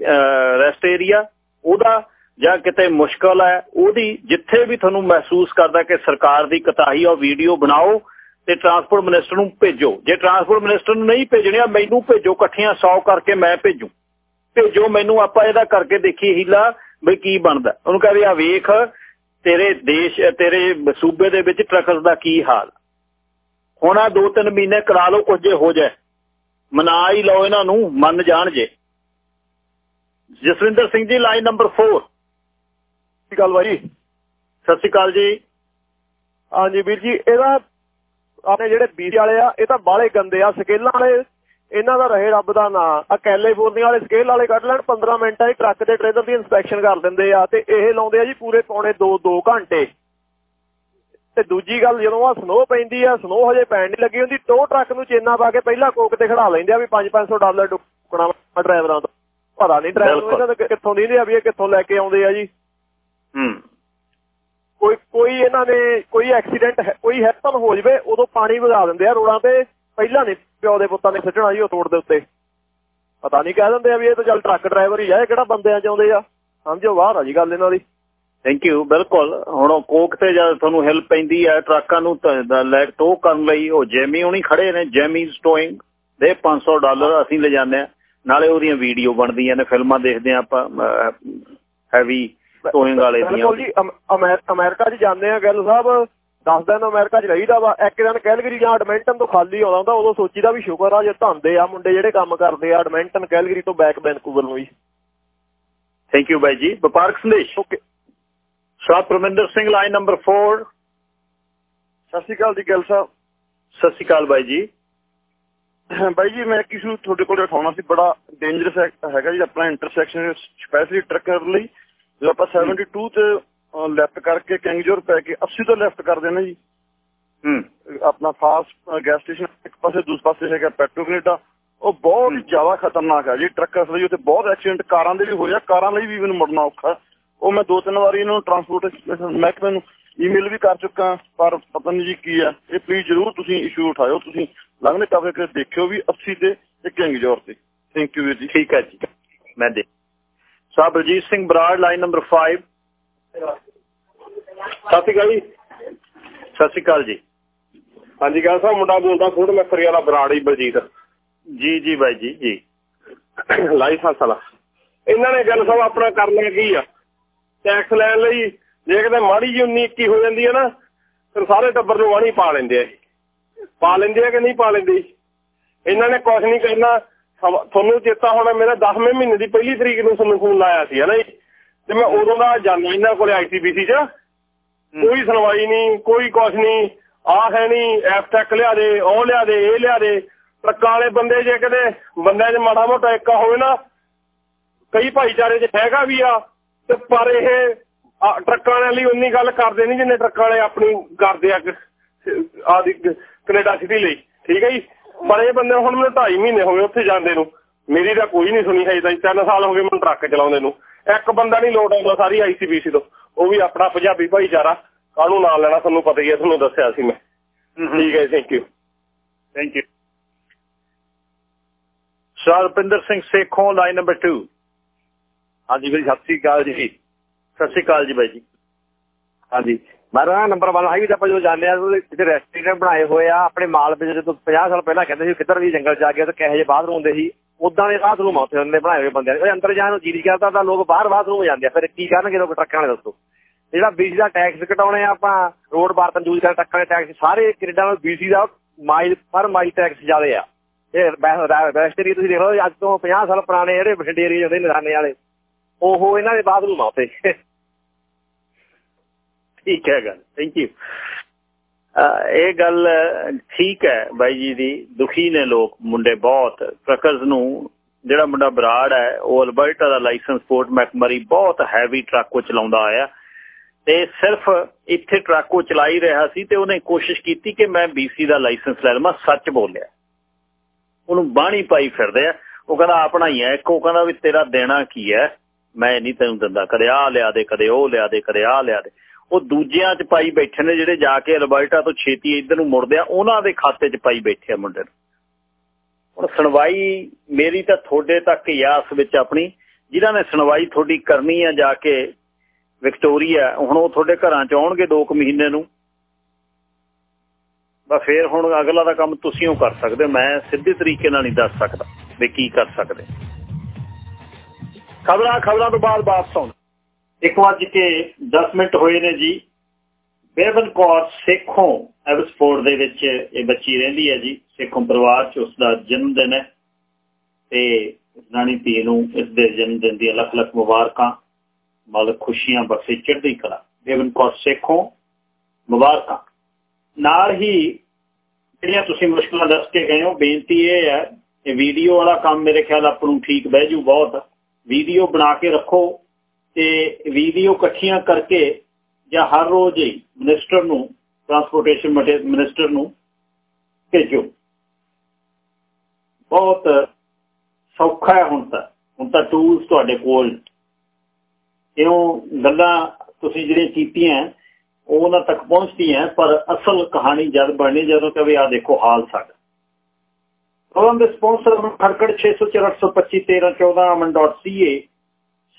ਰੈਸਟ ਏਰੀਆ ਉਹਦਾ ਜਾਂ ਕਿਤੇ ਮੁਸ਼ਕਲ ਹੈ, ਉਹਦੀ ਜਿੱਥੇ ਵੀ ਤੁਹਾਨੂੰ ਮਹਿਸੂਸ ਕਰਦਾ ਕਿ ਸਰਕਾਰ ਦੀ ਕਤਾਹੀ ਆ ਵੀਡੀਓ ਬਣਾਓ ਤੇ ਟਰਾਂਸਪੋਰਟ ਮਿਨਿਸਟਰ ਨੂੰ ਭੇਜੋ। ਜੇ ਟਰਾਂਸਪੋਰਟ ਮਿਨਿਸਟਰ ਨੂੰ ਨਹੀਂ ਭੇਜਣੀਆਂ ਮੈਨੂੰ ਭੇਜੋ, ਇਕੱਠੀਆਂ 100 ਕਰਕੇ ਮੈਂ ਭੇਜੂ। ਭੇਜੋ ਮੈਨੂੰ ਆਪਾਂ ਇਹਦਾ ਕਰਕੇ ਦੇਖੀ ਹੀਲਾ ਬਈ ਕੀ ਬਣਦਾ। ਉਹਨੂੰ ਕਹੇ ਵੀ ਆ ਵੇਖ ਤੇਰੇ ਦੇਸ਼ ਤੇਰੇ ਸੂਬੇ ਦੇ ਵਿੱਚ ਟਰੱਕਸ ਦਾ ਕੀ ਹਾਲ। ਹੁਣ ਆ ਦੋ ਤਿੰਨ ਮਹੀਨੇ ਕਰਾ ਲਓ ਕੁਝ ਜੇ ਹੋ ਜਾਏ। ਮਨਾ ਹੀ ਲਓ ਇਹਨਾਂ ਨੂੰ ਮੰਨ ਜਾਣ ਜੇ। ਜਸਵਿੰਦਰ ਸਿੰਘ ਜੀ ਲਾਈਨ ਨੰਬਰ 4 ਸਤਿ ਸ਼੍ਰੀ ਅਕਾਲ ਬਾਈ। ਸਤਿ ਸ਼੍ਰੀ ਅਕਾਲ ਜੀ। ਹਾਂਜੀ ਵੀਰ ਜੀ ਇਹਦਾ ਆਪਣੇ ਜਿਹੜੇ ਬੀਜ ਵਾਲੇ ਆ ਇਹ ਤਾਂ ਬਾਲੇ ਗੰਦੇ ਆ ਸਕੇਲਾਂ ਵਾਲੇ ਇਹਨਾਂ ਦਾ ਰਹੇ ਰੱਬ ਦਾ ਨਾਂ। ਆ ਕੈਲੀਫੋਰਨੀਆ ਵਾਲੇ ਸਕੇਲ ਵਾਲੇ ਕੱਢ ਲੈਣ 15 ਮਿੰਟਾਂ 'ਚ ਟਰੱਕ ਦੇ ਟ੍ਰੇਲਰ ਦੀ ਇਨਸਪੈਕਸ਼ਨ ਕਰ ਦਿੰਦੇ ਆ ਤੇ ਇਹ ਲਾਉਂਦੇ ਆ ਜੀ ਪੂਰੇ ਪੌਣੇ 2 2 ਘੰਟੇ। ਤੇ ਦੂਜੀ ਗੱਲ ਜਦੋਂ ਆ ਸਨੋ ਪੈਂਦੀ ਆ ਸਨੋ ਹਜੇ ਪੈਣ ਨਹੀਂ ਲੱਗੀ ਹੁੰਦੀ ਟੋ ਟਰੱਕ ਨੂੰ ਚੇਨਾ ਪਾ ਕੇ ਪਹਿਲਾਂ ਕੋਕ ਤੇ ਖੜਾ ਲੈਂਦੇ ਆ ਵੀ 5-500 ਡਾਲਰ ਡੁੱਕਣਾ ਵਾ ਡਰਾਈਵਰਾਂ ਤੋਂ ਪਤਾ ਨਹੀਂ ਡਰਾਈਵਰ ਨੂੰ ਇਹਨਾਂ ਦਾ ਕਿੱਥੋਂ ਦੀ ਆ ਵੀ ਇਹ ਕਿੱਥੋਂ ਲੈ ਕੇ ਆਉਂਦੇ ਆ ਜੀ। ਹੂੰ। ਕੋਈ ਕੋਈ ਇਹਨਾਂ ਨੇ ਕੋਈ ਐਕਸੀਡੈਂਟ ਕੋਈ ਹੈਪਨ ਹੋ ਜਵੇ ਉਦੋਂ ਪਾਣੀ ਵਗਾ ਦਿੰਦੇ ਆ ਰੋਡਾਂ ਤੇ। ਪਹਿਲਾਂ ਨਹੀਂ ਪਿਓ ਦੇ ਪੁੱਤਾਂ ਨੇ ਸੱਜਣਾ ਜੀ ਉਹ ਤੋੜ ਦੇ ਉੱਤੇ। ਪਤਾ ਨਹੀਂ ਕਹਿ ਦਿੰਦੇ ਆ ਵੀ ਇਹ ਤਾਂ ਚੱਲ ਟਰੱਕ ਡਰਾਈਵਰ ਹੀ ਆ ਇਹ ਕਿਹੜਾ ਬੰਦਿਆਂ ਚ ਆਉਂਦੇ ਆ? ਸਮਝੋ ਬਾਹਰ ਆ ਜੀ ਗੱਲ ਇਹਨਾਂ ਦੀ। ਥੈਂਕ ਯੂ ਬਿਲਕੁਲ। ਹੁਣ ਕੋਕ ਤੇ ਜਦ ਤੁਹਾਨੂੰ ਹੈਲਪ ਪੈਂਦੀ ਹੈ ਟਰੱਕਾਂ ਨੂੰ ਲੈ ਟੋ ਕਰਨ ਲਈ ਉਹ ਜੈਮੀ ਹੁਣੀ ਖੜੇ ਨੇ ਜੈਮੀ ਸਟੋਇੰਗ ਦੇ 500 ਡਾਲਰ ਅਸੀਂ ਲੈ ਜਾਂਦੇ ਆ। ਨਾਲੇ ਉਹਦੀਆਂ ਵੀਡੀਓ ਬਣਦੀਆਂ ਨੇ ਫਿਲਮਾਂ ਦੇਖਦੇ ਆ ਆਪਾਂ ਹੈਵੀ ਟੋਇੰਗ ਵਾਲੇ ਦੀਆਂ। ਬਿਲਕੁਲ ਜੀ ਅਮ- ਅਮੈ- ਅਮਰੀਕਾ 'ਚ ਜਾਂਦੇ ਆ ਗੱਲ ਸਾਹਿਬ। 10 ਦਿਨ ਅਮਰੀਕਾ 'ਚ ਰਹੀਦਾ ਵਾ ਇੱਕ ਦਿਨ ਕੈਲਗਰੀ ਜਾਂ ਐਡਮਿੰਟਨ ਤੋਂ ਖਾਲੀ ਆਉਂਦਾ ਹੁੰਦਾ ਉਦੋਂ ਸੋਚੀਦਾ ਵੀ ਸ਼ੁਕਰ ਆ ਜੇ ਧੰਦੇ ਆ ਮੁੰਡੇ ਜਿਹੜੇ ਕੰਮ ਕਰਦੇ ਆ ਐਡਮਿੰਟਨ ਕੈਲਗਰੀ ਤੋਂ ਬੈਕ ਵੈਨਕੂਵਰ ਨੂੰ ਜੀ ਥੈਂਕ ਯੂ ਬਾਈ ਜੀ। ਵਪਾਰਕ ਸੰਦੇਸ਼। ਓਕੇ ਸ਼ਾਹ ਪ੍ਰਮਿੰਦਰ ਸਿੰਘ ਲਾਈਨ ਨੰਬਰ 4 ਸਤਿ ਸ਼੍ਰੀ ਅਕਾਲ ਜੀ ਗੱਲ ਸਾਹਿਬ। ਸਤਿ ਸ਼੍ਰੀ ਅਕਾਲ ਬਾਈ ਜੀ। ਬਾਈ ਜੀ ਮੈਂ ਕਿਸੇ ਤੁਹਾਡੇ ਕੋਲ ਉਠਾਉਣਾ ਸੀ ਬੜਾ ਡੇਂਜਰਸ ਹੈਗਾ ਜੀ ਆਪਣਾ ਇੰਟਰਸੈਕਸ਼ਨ ਸਪੈਸ਼ਲੀ ਟਰੱਕਰ ਲਈ। ਜਦੋਂ ਆਪਾਂ 72 ਤੇ ਲੈਫਟ ਕਰਕੇ ਕਿੰਗਜੋਰ ਪੈ ਕੇ 80 ਤੋਂ ਲੈਫਟ ਕਰਦੇ ਨੇ ਜੀ। ਹੂੰ। ਆਪਣਾ ਫਾਸਟ ਗੈਸ ਸਟੇਸ਼ਨ ਇੱਕ ਪਾਸੇ ਦੂਸਰੇ ਪਾਸੇ ਹੈਗਾ ਪੈਟਰੋ ਕੈਨੇਡਾ ਉਹ ਬਹੁਤ ਜ਼ਿਆਦਾ ਖਤਰਨਾਕ ਹੈ ਜੀ ਟਰੱਕਰਸ ਲਈ ਉੱਥੇ ਬਹੁਤ ਐਕਸੀਡੈਂਟ ਕਾਰਾਂ ਦੇ ਵੀ ਹੋਇਆ ਕਾਰਾਂ ਲਈ ਵੀ ਮੈਨੂੰ ਮੁੜਨਾ ਔਖਾ। ਉਹ ਮੈਂ ਦੋ ਤਿੰਨ ਵਾਰੀ ਇਹਨੂੰ ਟਰਾਂਸਪੋਰਟ ਮਹਿਕਮੇ ਨੂੰ ਈਮੇਲ ਵੀ ਕਰ ਚੁੱਕਾ ਪਰ ਪਤਾ ਨਹੀਂ ਜੀ ਕੀ ਹੈ ਇਹ ਪਲੀਜ਼ ਜ਼ਰੂਰ ਤੁਸੀਂ ਇਸ਼ੂ ਉਠਾਇਓ ਤੁਸੀਂ ਲੰਘਦੇ ਟਾਵੇ ਕੇ ਦੇਖਿਓ ਵੀ 80 ਤੇ ਤੇ ਕਿੰਗਜੋਰ ਤੇ ਥੈਂਕ ਯੂ ਵੀਰ ਜੀ। ਠੀਕ ਹੈ ਜੀ। ਮੈਂ ਦੇ ਸਾਹਿਬ ਸਿੰਘ ਬਰਾੜ ਲਾਈਨ ਨੰਬਰ 5 ਸਤਿ ਸ਼੍ਰੀ ਅਕਾਲ ਜੀ। ਸਤਿ ਸ਼੍ਰੀ ਅਕਾਲ ਜੀ। ਹਾਂਜੀ ਗੱਲ ਸਾਹਿਬ ਮੁੰਡਾ ਬੋਲਦਾ ਖੁਦ ਮੈਸਰੀ ਵਾਲਾ ਬਰਾੜੀ ਬਲਜੀਤ। ਜੀ ਜੀ ਬਾਈ ਜੀ ਜੀ। ਲਾਇਸੈਂਸ ਵਾਲਾ। ਇਹਨਾਂ ਨੇ ਗੱਲ ਸਾਹਿਬ ਆਪਣਾ ਕਰਨਾ ਕੀ ਆ? ਟੈਕਸ ਲੈਣ ਲਈ ਜੇ ਕਿਤੇ ਮਾੜੀ ਜਿਹੀ 19 21 ਹੋ ਜਾਂਦੀ ਹੈ ਨਾ ਫਿਰ ਸਾਰੇ ਟੱਬਰ ਨੂੰ ਵਾਣੀ ਪਾ ਲੈਂਦੇ ਆ। ਪਾ ਲੈਂਦੇ ਆ ਕਿ ਨਹੀਂ ਪਾ ਲੈਂਦੇ? ਇਹਨਾਂ ਨੇ ਕੁਝ ਨਹੀਂ ਕਰਨਾ। ਤੁਹਾਨੂੰ ਚੇਤਾ ਹੋਣਾ ਮੇਰਾ 10ਵੇਂ ਮਹੀਨੇ ਦੀ ਪਹਿਲੀ ਤਰੀਕ ਨੂੰ ਤੁਹਾਨੂੰ ਫੋਨ ਲਾਇਆ ਸੀ ਹਨਾ ਜੀ? ਤੇ ਮੈਂ ਉਦੋਂ ਦਾ ਜਾਂਦਾ ਇਹਨਾਂ ਕੋਲੇ ਆਈਸੀਬੀਸੀ 'ਚ। ਕੋਈ ਸੁਣਵਾਈ ਨਹੀਂ ਕੋਈ ਕੁਝ ਨਹੀਂ। ਆਹ ਹੈ ਨਹੀਂ ਐਫ ਟੈਕ ਲਿਆ ਦੇ ਉਹ ਲਿਆ ਦੇ ਇਹ ਲਿਆ ਦੇ। ਟਰੱਕਾਂ ਵਾਲੇ ਬੰਦੇ ਜੇ ਕਦੇ ਬੰਦਿਆਂ 'ਚ ਮਾੜਾ ਮੋਟਾ ਇੱਕਾ ਹੋਵੇ ਨਾ ਕਈ ਭਾਈਚਾਰੇ 'ਚ ਹੈਗਾ ਵੀ ਆ ਤੇ ਪਰ ਇਹ ਟਰੱਕਾਂ ਵਾਲਿਆਂ ਲਈ ਉਨੀ ਗੱਲ ਕਰਦੇ ਨਹੀਂ ਜਿੰਨੇ ਟਰੱਕਾਂ ਵਾਲੇ ਆਪਣੀ ਕਰਦੇ ਆ ਆਦੀ ਕੈਨੇਡਾ ਸਿਟੀ ਲਈ। ਠੀਕ ਹੈ ਜੀ? ਪਰ ਇਹ ਬੰਦੇ ਹੁਣ ਮੈਨੂੰ 2.5 ਮਹੀਨੇ ਹੋ ਗਏ ਉੱਥੇ ਜਾਂਦੇ ਨੂੰ। ਮੇਰੀ ਤਾਂ ਕੋਈ ਨਹੀਂ ਸੁਣੀ ਹੈ ਤਾਂ 3 ਸਾਲ ਹੋ ਗਏ ਮੈਨੂੰ ਟਰੱਕ ਚਲਾਉਂਦੇ ਨੂੰ। ਇੱਕ ਬੰਦਾ ਨਹੀਂ ਲੋਟ ਆਉਂਦਾ ਸਾਰੀ ਆਈਸੀਬੀਸੀ ਤੋਂ। ਉਹ ਵੀ ਆਪਣਾ ਪੰਜਾਬੀ ਭਾਈਚਾਰਾ ਕਾਹਨੂੰ ਨਾਲ ਲੈਣਾ ਤੁਹਾਨੂੰ ਪਤਾ ਹੀ ਹੈ ਤੁਹਾਨੂੰ ਦੱਸਿਆ ਸੀ ਮੈਂ। ਠੀਕ ਹੈ thank you thank you Sarpinder Singh Sekhon line number 2 ਹਾਂਜੀ ਵੀਰ ਸਤਿ ਸ੍ਰੀ ਅਕਾਲ ਜੀ। ਸਤਿ ਸ੍ਰੀ ਅਕਾਲ ਜੀ ਬਾਈ ਜੀ। ਹਾਂਜੀ। ਮਾਰਾ ਨੰਬਰ 1 ਹਾਈਵੇ ਤੇ ਆਪਾਂ ਜਦੋਂ ਜਾਂਦੇ ਆ ਇੱਥੇ ਰੈਸਟੋਰੈਂਟ ਬਣਾਏ ਹੋਏ ਆ ਆਪਣੇ ਮਾਲ ਵਿੱਚ ਜਦੋਂ 50 ਸਾਲ ਪਹਿਲਾਂ ਕਹਿੰਦੇ ਸੀ ਕਿੱਧਰ ਵੀ ਜੰਗਲ ਜਾ ਕੇ ਤੇ ਕਹੇ ਜੇ ਬਾਥਰੂਮ ਹੁੰਦੇ ਸੀ। ਉਦਾਂ ਦੇ ਬਾਥਰੂਮ ਆ ਉੱਥੇ ਉਹਨੇ ਬਣਾਏ ਹੋਏ ਬੰਦੇ ਨੇ ਅੰਦਰ ਜਾਣ ਨੂੰ ਜੀਰੀ ਕਰਦਾ, ਤਾਂ ਲੋਕ ਬਾਹਰ ਬਾਥਰੂਮ ਜਾਂਦੇ ਆ। ਫਿਰ ਕੀ ਕਰਨਗੇ ਲੋਕ ਟਰੱਕਾਂ ਵਾਲੇ ਦੱਸੋ? ਜਿਹੜਾ ਬੀਸੀ ਦਾ ਟੈਕਸ ਘਟਾਉਣੇ ਆ ਆਪਾਂ ਰੋਡ ਬਾਰ ਯੂਜ਼ ਕਰ, ਟਰੱਕਾਂ ਦੇ ਟੈਕਸ ਸਾਰੇ ਕੈਨੇਡਾ ਨਾਲ ਬੀਸੀ ਦਾ ਮਾਈਲ ਪਰ ਮਾਈਲ ਟੈਕਸ ਜ਼ਿਆਦੇ ਆ। ਇਹ ਵੈਸਟ ਤੁਸੀਂ ਦੇਖ ਅੱਜ ਤੋਂ 50 ਸਾਲ ਪੁਰਾਣੇ ਜਿਹੜੇ ਬਠਿੰਡੇ ਏਰੀਆ ਜਾਂਦੇ ਨਿਸ਼ਾਨੇ ਵਾਲੇ, ਉਹ ਇਹਨਾਂ ਦੇ ਬਾਥਰੂਮ ਆ ਉੱਥੇ। ਠੀਕ ਹੈ ਗੱਲ ਥੈਂਕ ਯੂ ਇਹ ਗੱਲ ਠੀਕ ਹੈ ਬਾਈ ਜੀ ਦੀ। ਦੁਖੀ ਨੇ ਲੋਕ, ਮੁੰਡੇ ਬਹੁਤ। ਟਰੱਕਰਸ ਨੂੰ ਜਿਹੜਾ ਮੁੰਡਾ ਬਰਾੜ ਹੈ, ਉਹ ਅਲਬਰਟਾ ਦਾ ਲਾਇਸੈਂਸ ਪੋਰਟ ਮੈਕਮਰੀ ਬਹੁਤ ਹੈਵੀ ਟਰੱਕ ਉਹ ਚਲਾਉਂਦਾ ਆਇਆ। ਤੇ ਸਿਰਫ ਇੱਥੇ ਟਰੱਕ ਉਹ ਚਲਾ ਹੀ ਰਿਹਾ ਸੀ ਤੇ ਉਹਨੇ ਕੋਸ਼ਿਸ਼ ਕੀਤੀ ਕਿ ਮੈਂ ਬੀਸੀ ਦਾ ਲਾਇਸੈਂਸ ਲੈ ਲਵਾਂ, ਸੱਚ ਬੋਲਿਆ। ਉਹਨੂੰ ਬਾਣੀ ਪਾਈ ਫਿਰਦੇ ਆ। ਉਹ ਕਹਿੰਦਾ ਆਪਣਾ ਹੀ ਹੈ ਇੱਕ। ਉਹ ਕਹਿੰਦਾ, ਵੀ ਤੇਰਾ ਦੇਣਾ ਕੀ ਹੈ? ਮੈਂ ਨਹੀਂ ਤੈਨੂੰ ਦਿੰਦਾ। ਕਦੇ ਆ ਲਿਆ ਦੇ, ਕਦੇ ਉਹ ਲਿਆ ਦੇ, ਕਦੇ ਆ ਲਿਆ ਦੇ। ਉਹ ਦੂਜਿਆਂ 'ਚ ਪਾਈ ਬੈਠੇ ਨੇ ਜਿਹੜੇ ਜਾ ਕੇ ਅਲਬਰਟਾ ਤੋਂ ਛੇਤੀ ਇੱਧਰ ਨੂੰ ਮੁੜਦੇ ਆ, ਉਹਨਾਂ ਦੇ ਖਾਤੇ 'ਚ ਪਾਈ ਬੈਠੇ ਆ ਮੁੰਡੇ ਨੂੰ। ਸੁਣਵਾਈ ਮੇਰੀ ਤਾਂ ਤੁਹਾਡੇ ਤੱਕ ਹੀ ਆ, ਇਸ ਵਿੱਚ ਆਪਣੀ। ਜਿਨ੍ਹਾਂ ਨੇ ਸੁਣਵਾਈ ਤੁਹਾਡੀ ਕਰਨੀ ਆ ਜਾ ਕੇ ਵਿਕਟੋਰੀਆ, ਹੁਣ ਉਹ ਤੁਹਾਡੇ ਘਰਾਂ 'ਚ ਆਉਣਗੇ 2 ਮਹੀਨੇ ਨੂੰ। ਬਸ ਫੇਰ ਹੁਣ ਅਗਲਾ ਦਾ ਕੰਮ ਤੁਸੀਂ ਉਹ ਕਰ ਸਕਦੇ ਮੈਂ ਸਿੱਧੇ ਤਰੀਕੇ ਨਾਲ ਨਹੀਂ ਦੱਸ ਸਕਦਾ ਵੀ ਕੀ ਕਰ ਸਕਦੇ। ਖਬਰਾਂ ਖਬਰਾਂ ਤੋਂ ਬਾਅਦ ਵਾਪਸ ਆਉਂ 1 ਕੇ 10 ਮਿੰਟ ਹੋਏ ਨੇ ਜੀ। ਬੇਬਨ ਕੌਰ ਸੇਖੋਂ ਐਵਸਪੋਰਟ ਦੇ ਵਿੱਚ ਇਹ ਬੱਚੀ ਰਹਿੰਦੀ ਹੈ ਜੀ। ਸੇਖੋਂ ਪਰਿਵਾਰ 'ਚ ਉਸ ਦਾ ਜਨਮ ਦਿਨ ਹੈ ਤੇ ਰਾਣੀ ਧੀ ਨੂੰ ਇਸ ਦੇ ਜਨਮ ਦਿਨ ਦੀ ਲੱਖ ਲੱਖ ਮੁਬਾਰਕਾਂ ਮਾਲਕ ਖੁਸ਼ੀਆਂ ਬਖਸ਼ੇ ਚੜ੍ਹਦੀ ਕਲਾ। ਬੇਬਨ ਕੌਰ ਸੇਖੋਂ ਮੁਬਾਰਕਾਂ। ਨਾਲ ਹੀ ਜਿਹੜੀਆਂ ਤੁਸੀਂ ਮੁਸ਼ਕਲਾਂ ਦੱਸ ਕੇ ਗਏ ਹੋ, ਬੇਨਤੀ ਇਹ ਹੈ ਕਿ ਵੀਡੀਓ ਵਾਲਾ ਕੰਮ ਮੇਰੇ ਖਿਆਲ ਆਪ ਨੂੰ ਠੀਕ ਬਹਿ ਜੂ ਬਹੁਤ। ਵੀਡੀਓ ਬਣਾ ਕੇ ਰੱਖੋ। ਤੇ ਵੀਡੀਓ ਇਕੱਠੀਆਂ ਕਰਕੇ ਜਾਂ ਹਰ ਰੋਜ਼ ਹੀ ਮਿਨਿਸਟਰ ਨੂੰ ਟਰਾਂਸਪੋਰਟੇਸ਼ਨ ਮਿਨਿਸਟਰ ਨੂੰ ਭੇਜੋ। ਬਹੁਤ ਸੌਖਾ ਹੈ ਹੁਣ ਤਾਂ। ਹੁਣ ਤਾਂ ਟੂਲਸ ਤੁਹਾਡੇ ਕੋਲ। ਕਿਉਂ ਗੱਲਾਂ ਤੁਸੀਂ ਜਿਹੜੀਆਂ ਕੀਤੀਆਂ, ਉਹ ਉਹਨਾਂ ਤੱਕ ਪਹੁੰਚਦੀਆਂ, ਪਰ ਅਸਲ ਕਹਾਣੀ ਜਦ ਬਣਨੀ, ਜਦੋਂ ਕਵੇ ਆ ਦੇਖੋ ਹਾਲ ਸਾਡਾ। ਪ੍ਰੋਗਰਾਮ ਦੇ ਸਪਾਂਸਰ ਖੜਕੜ 604251314 aman.ca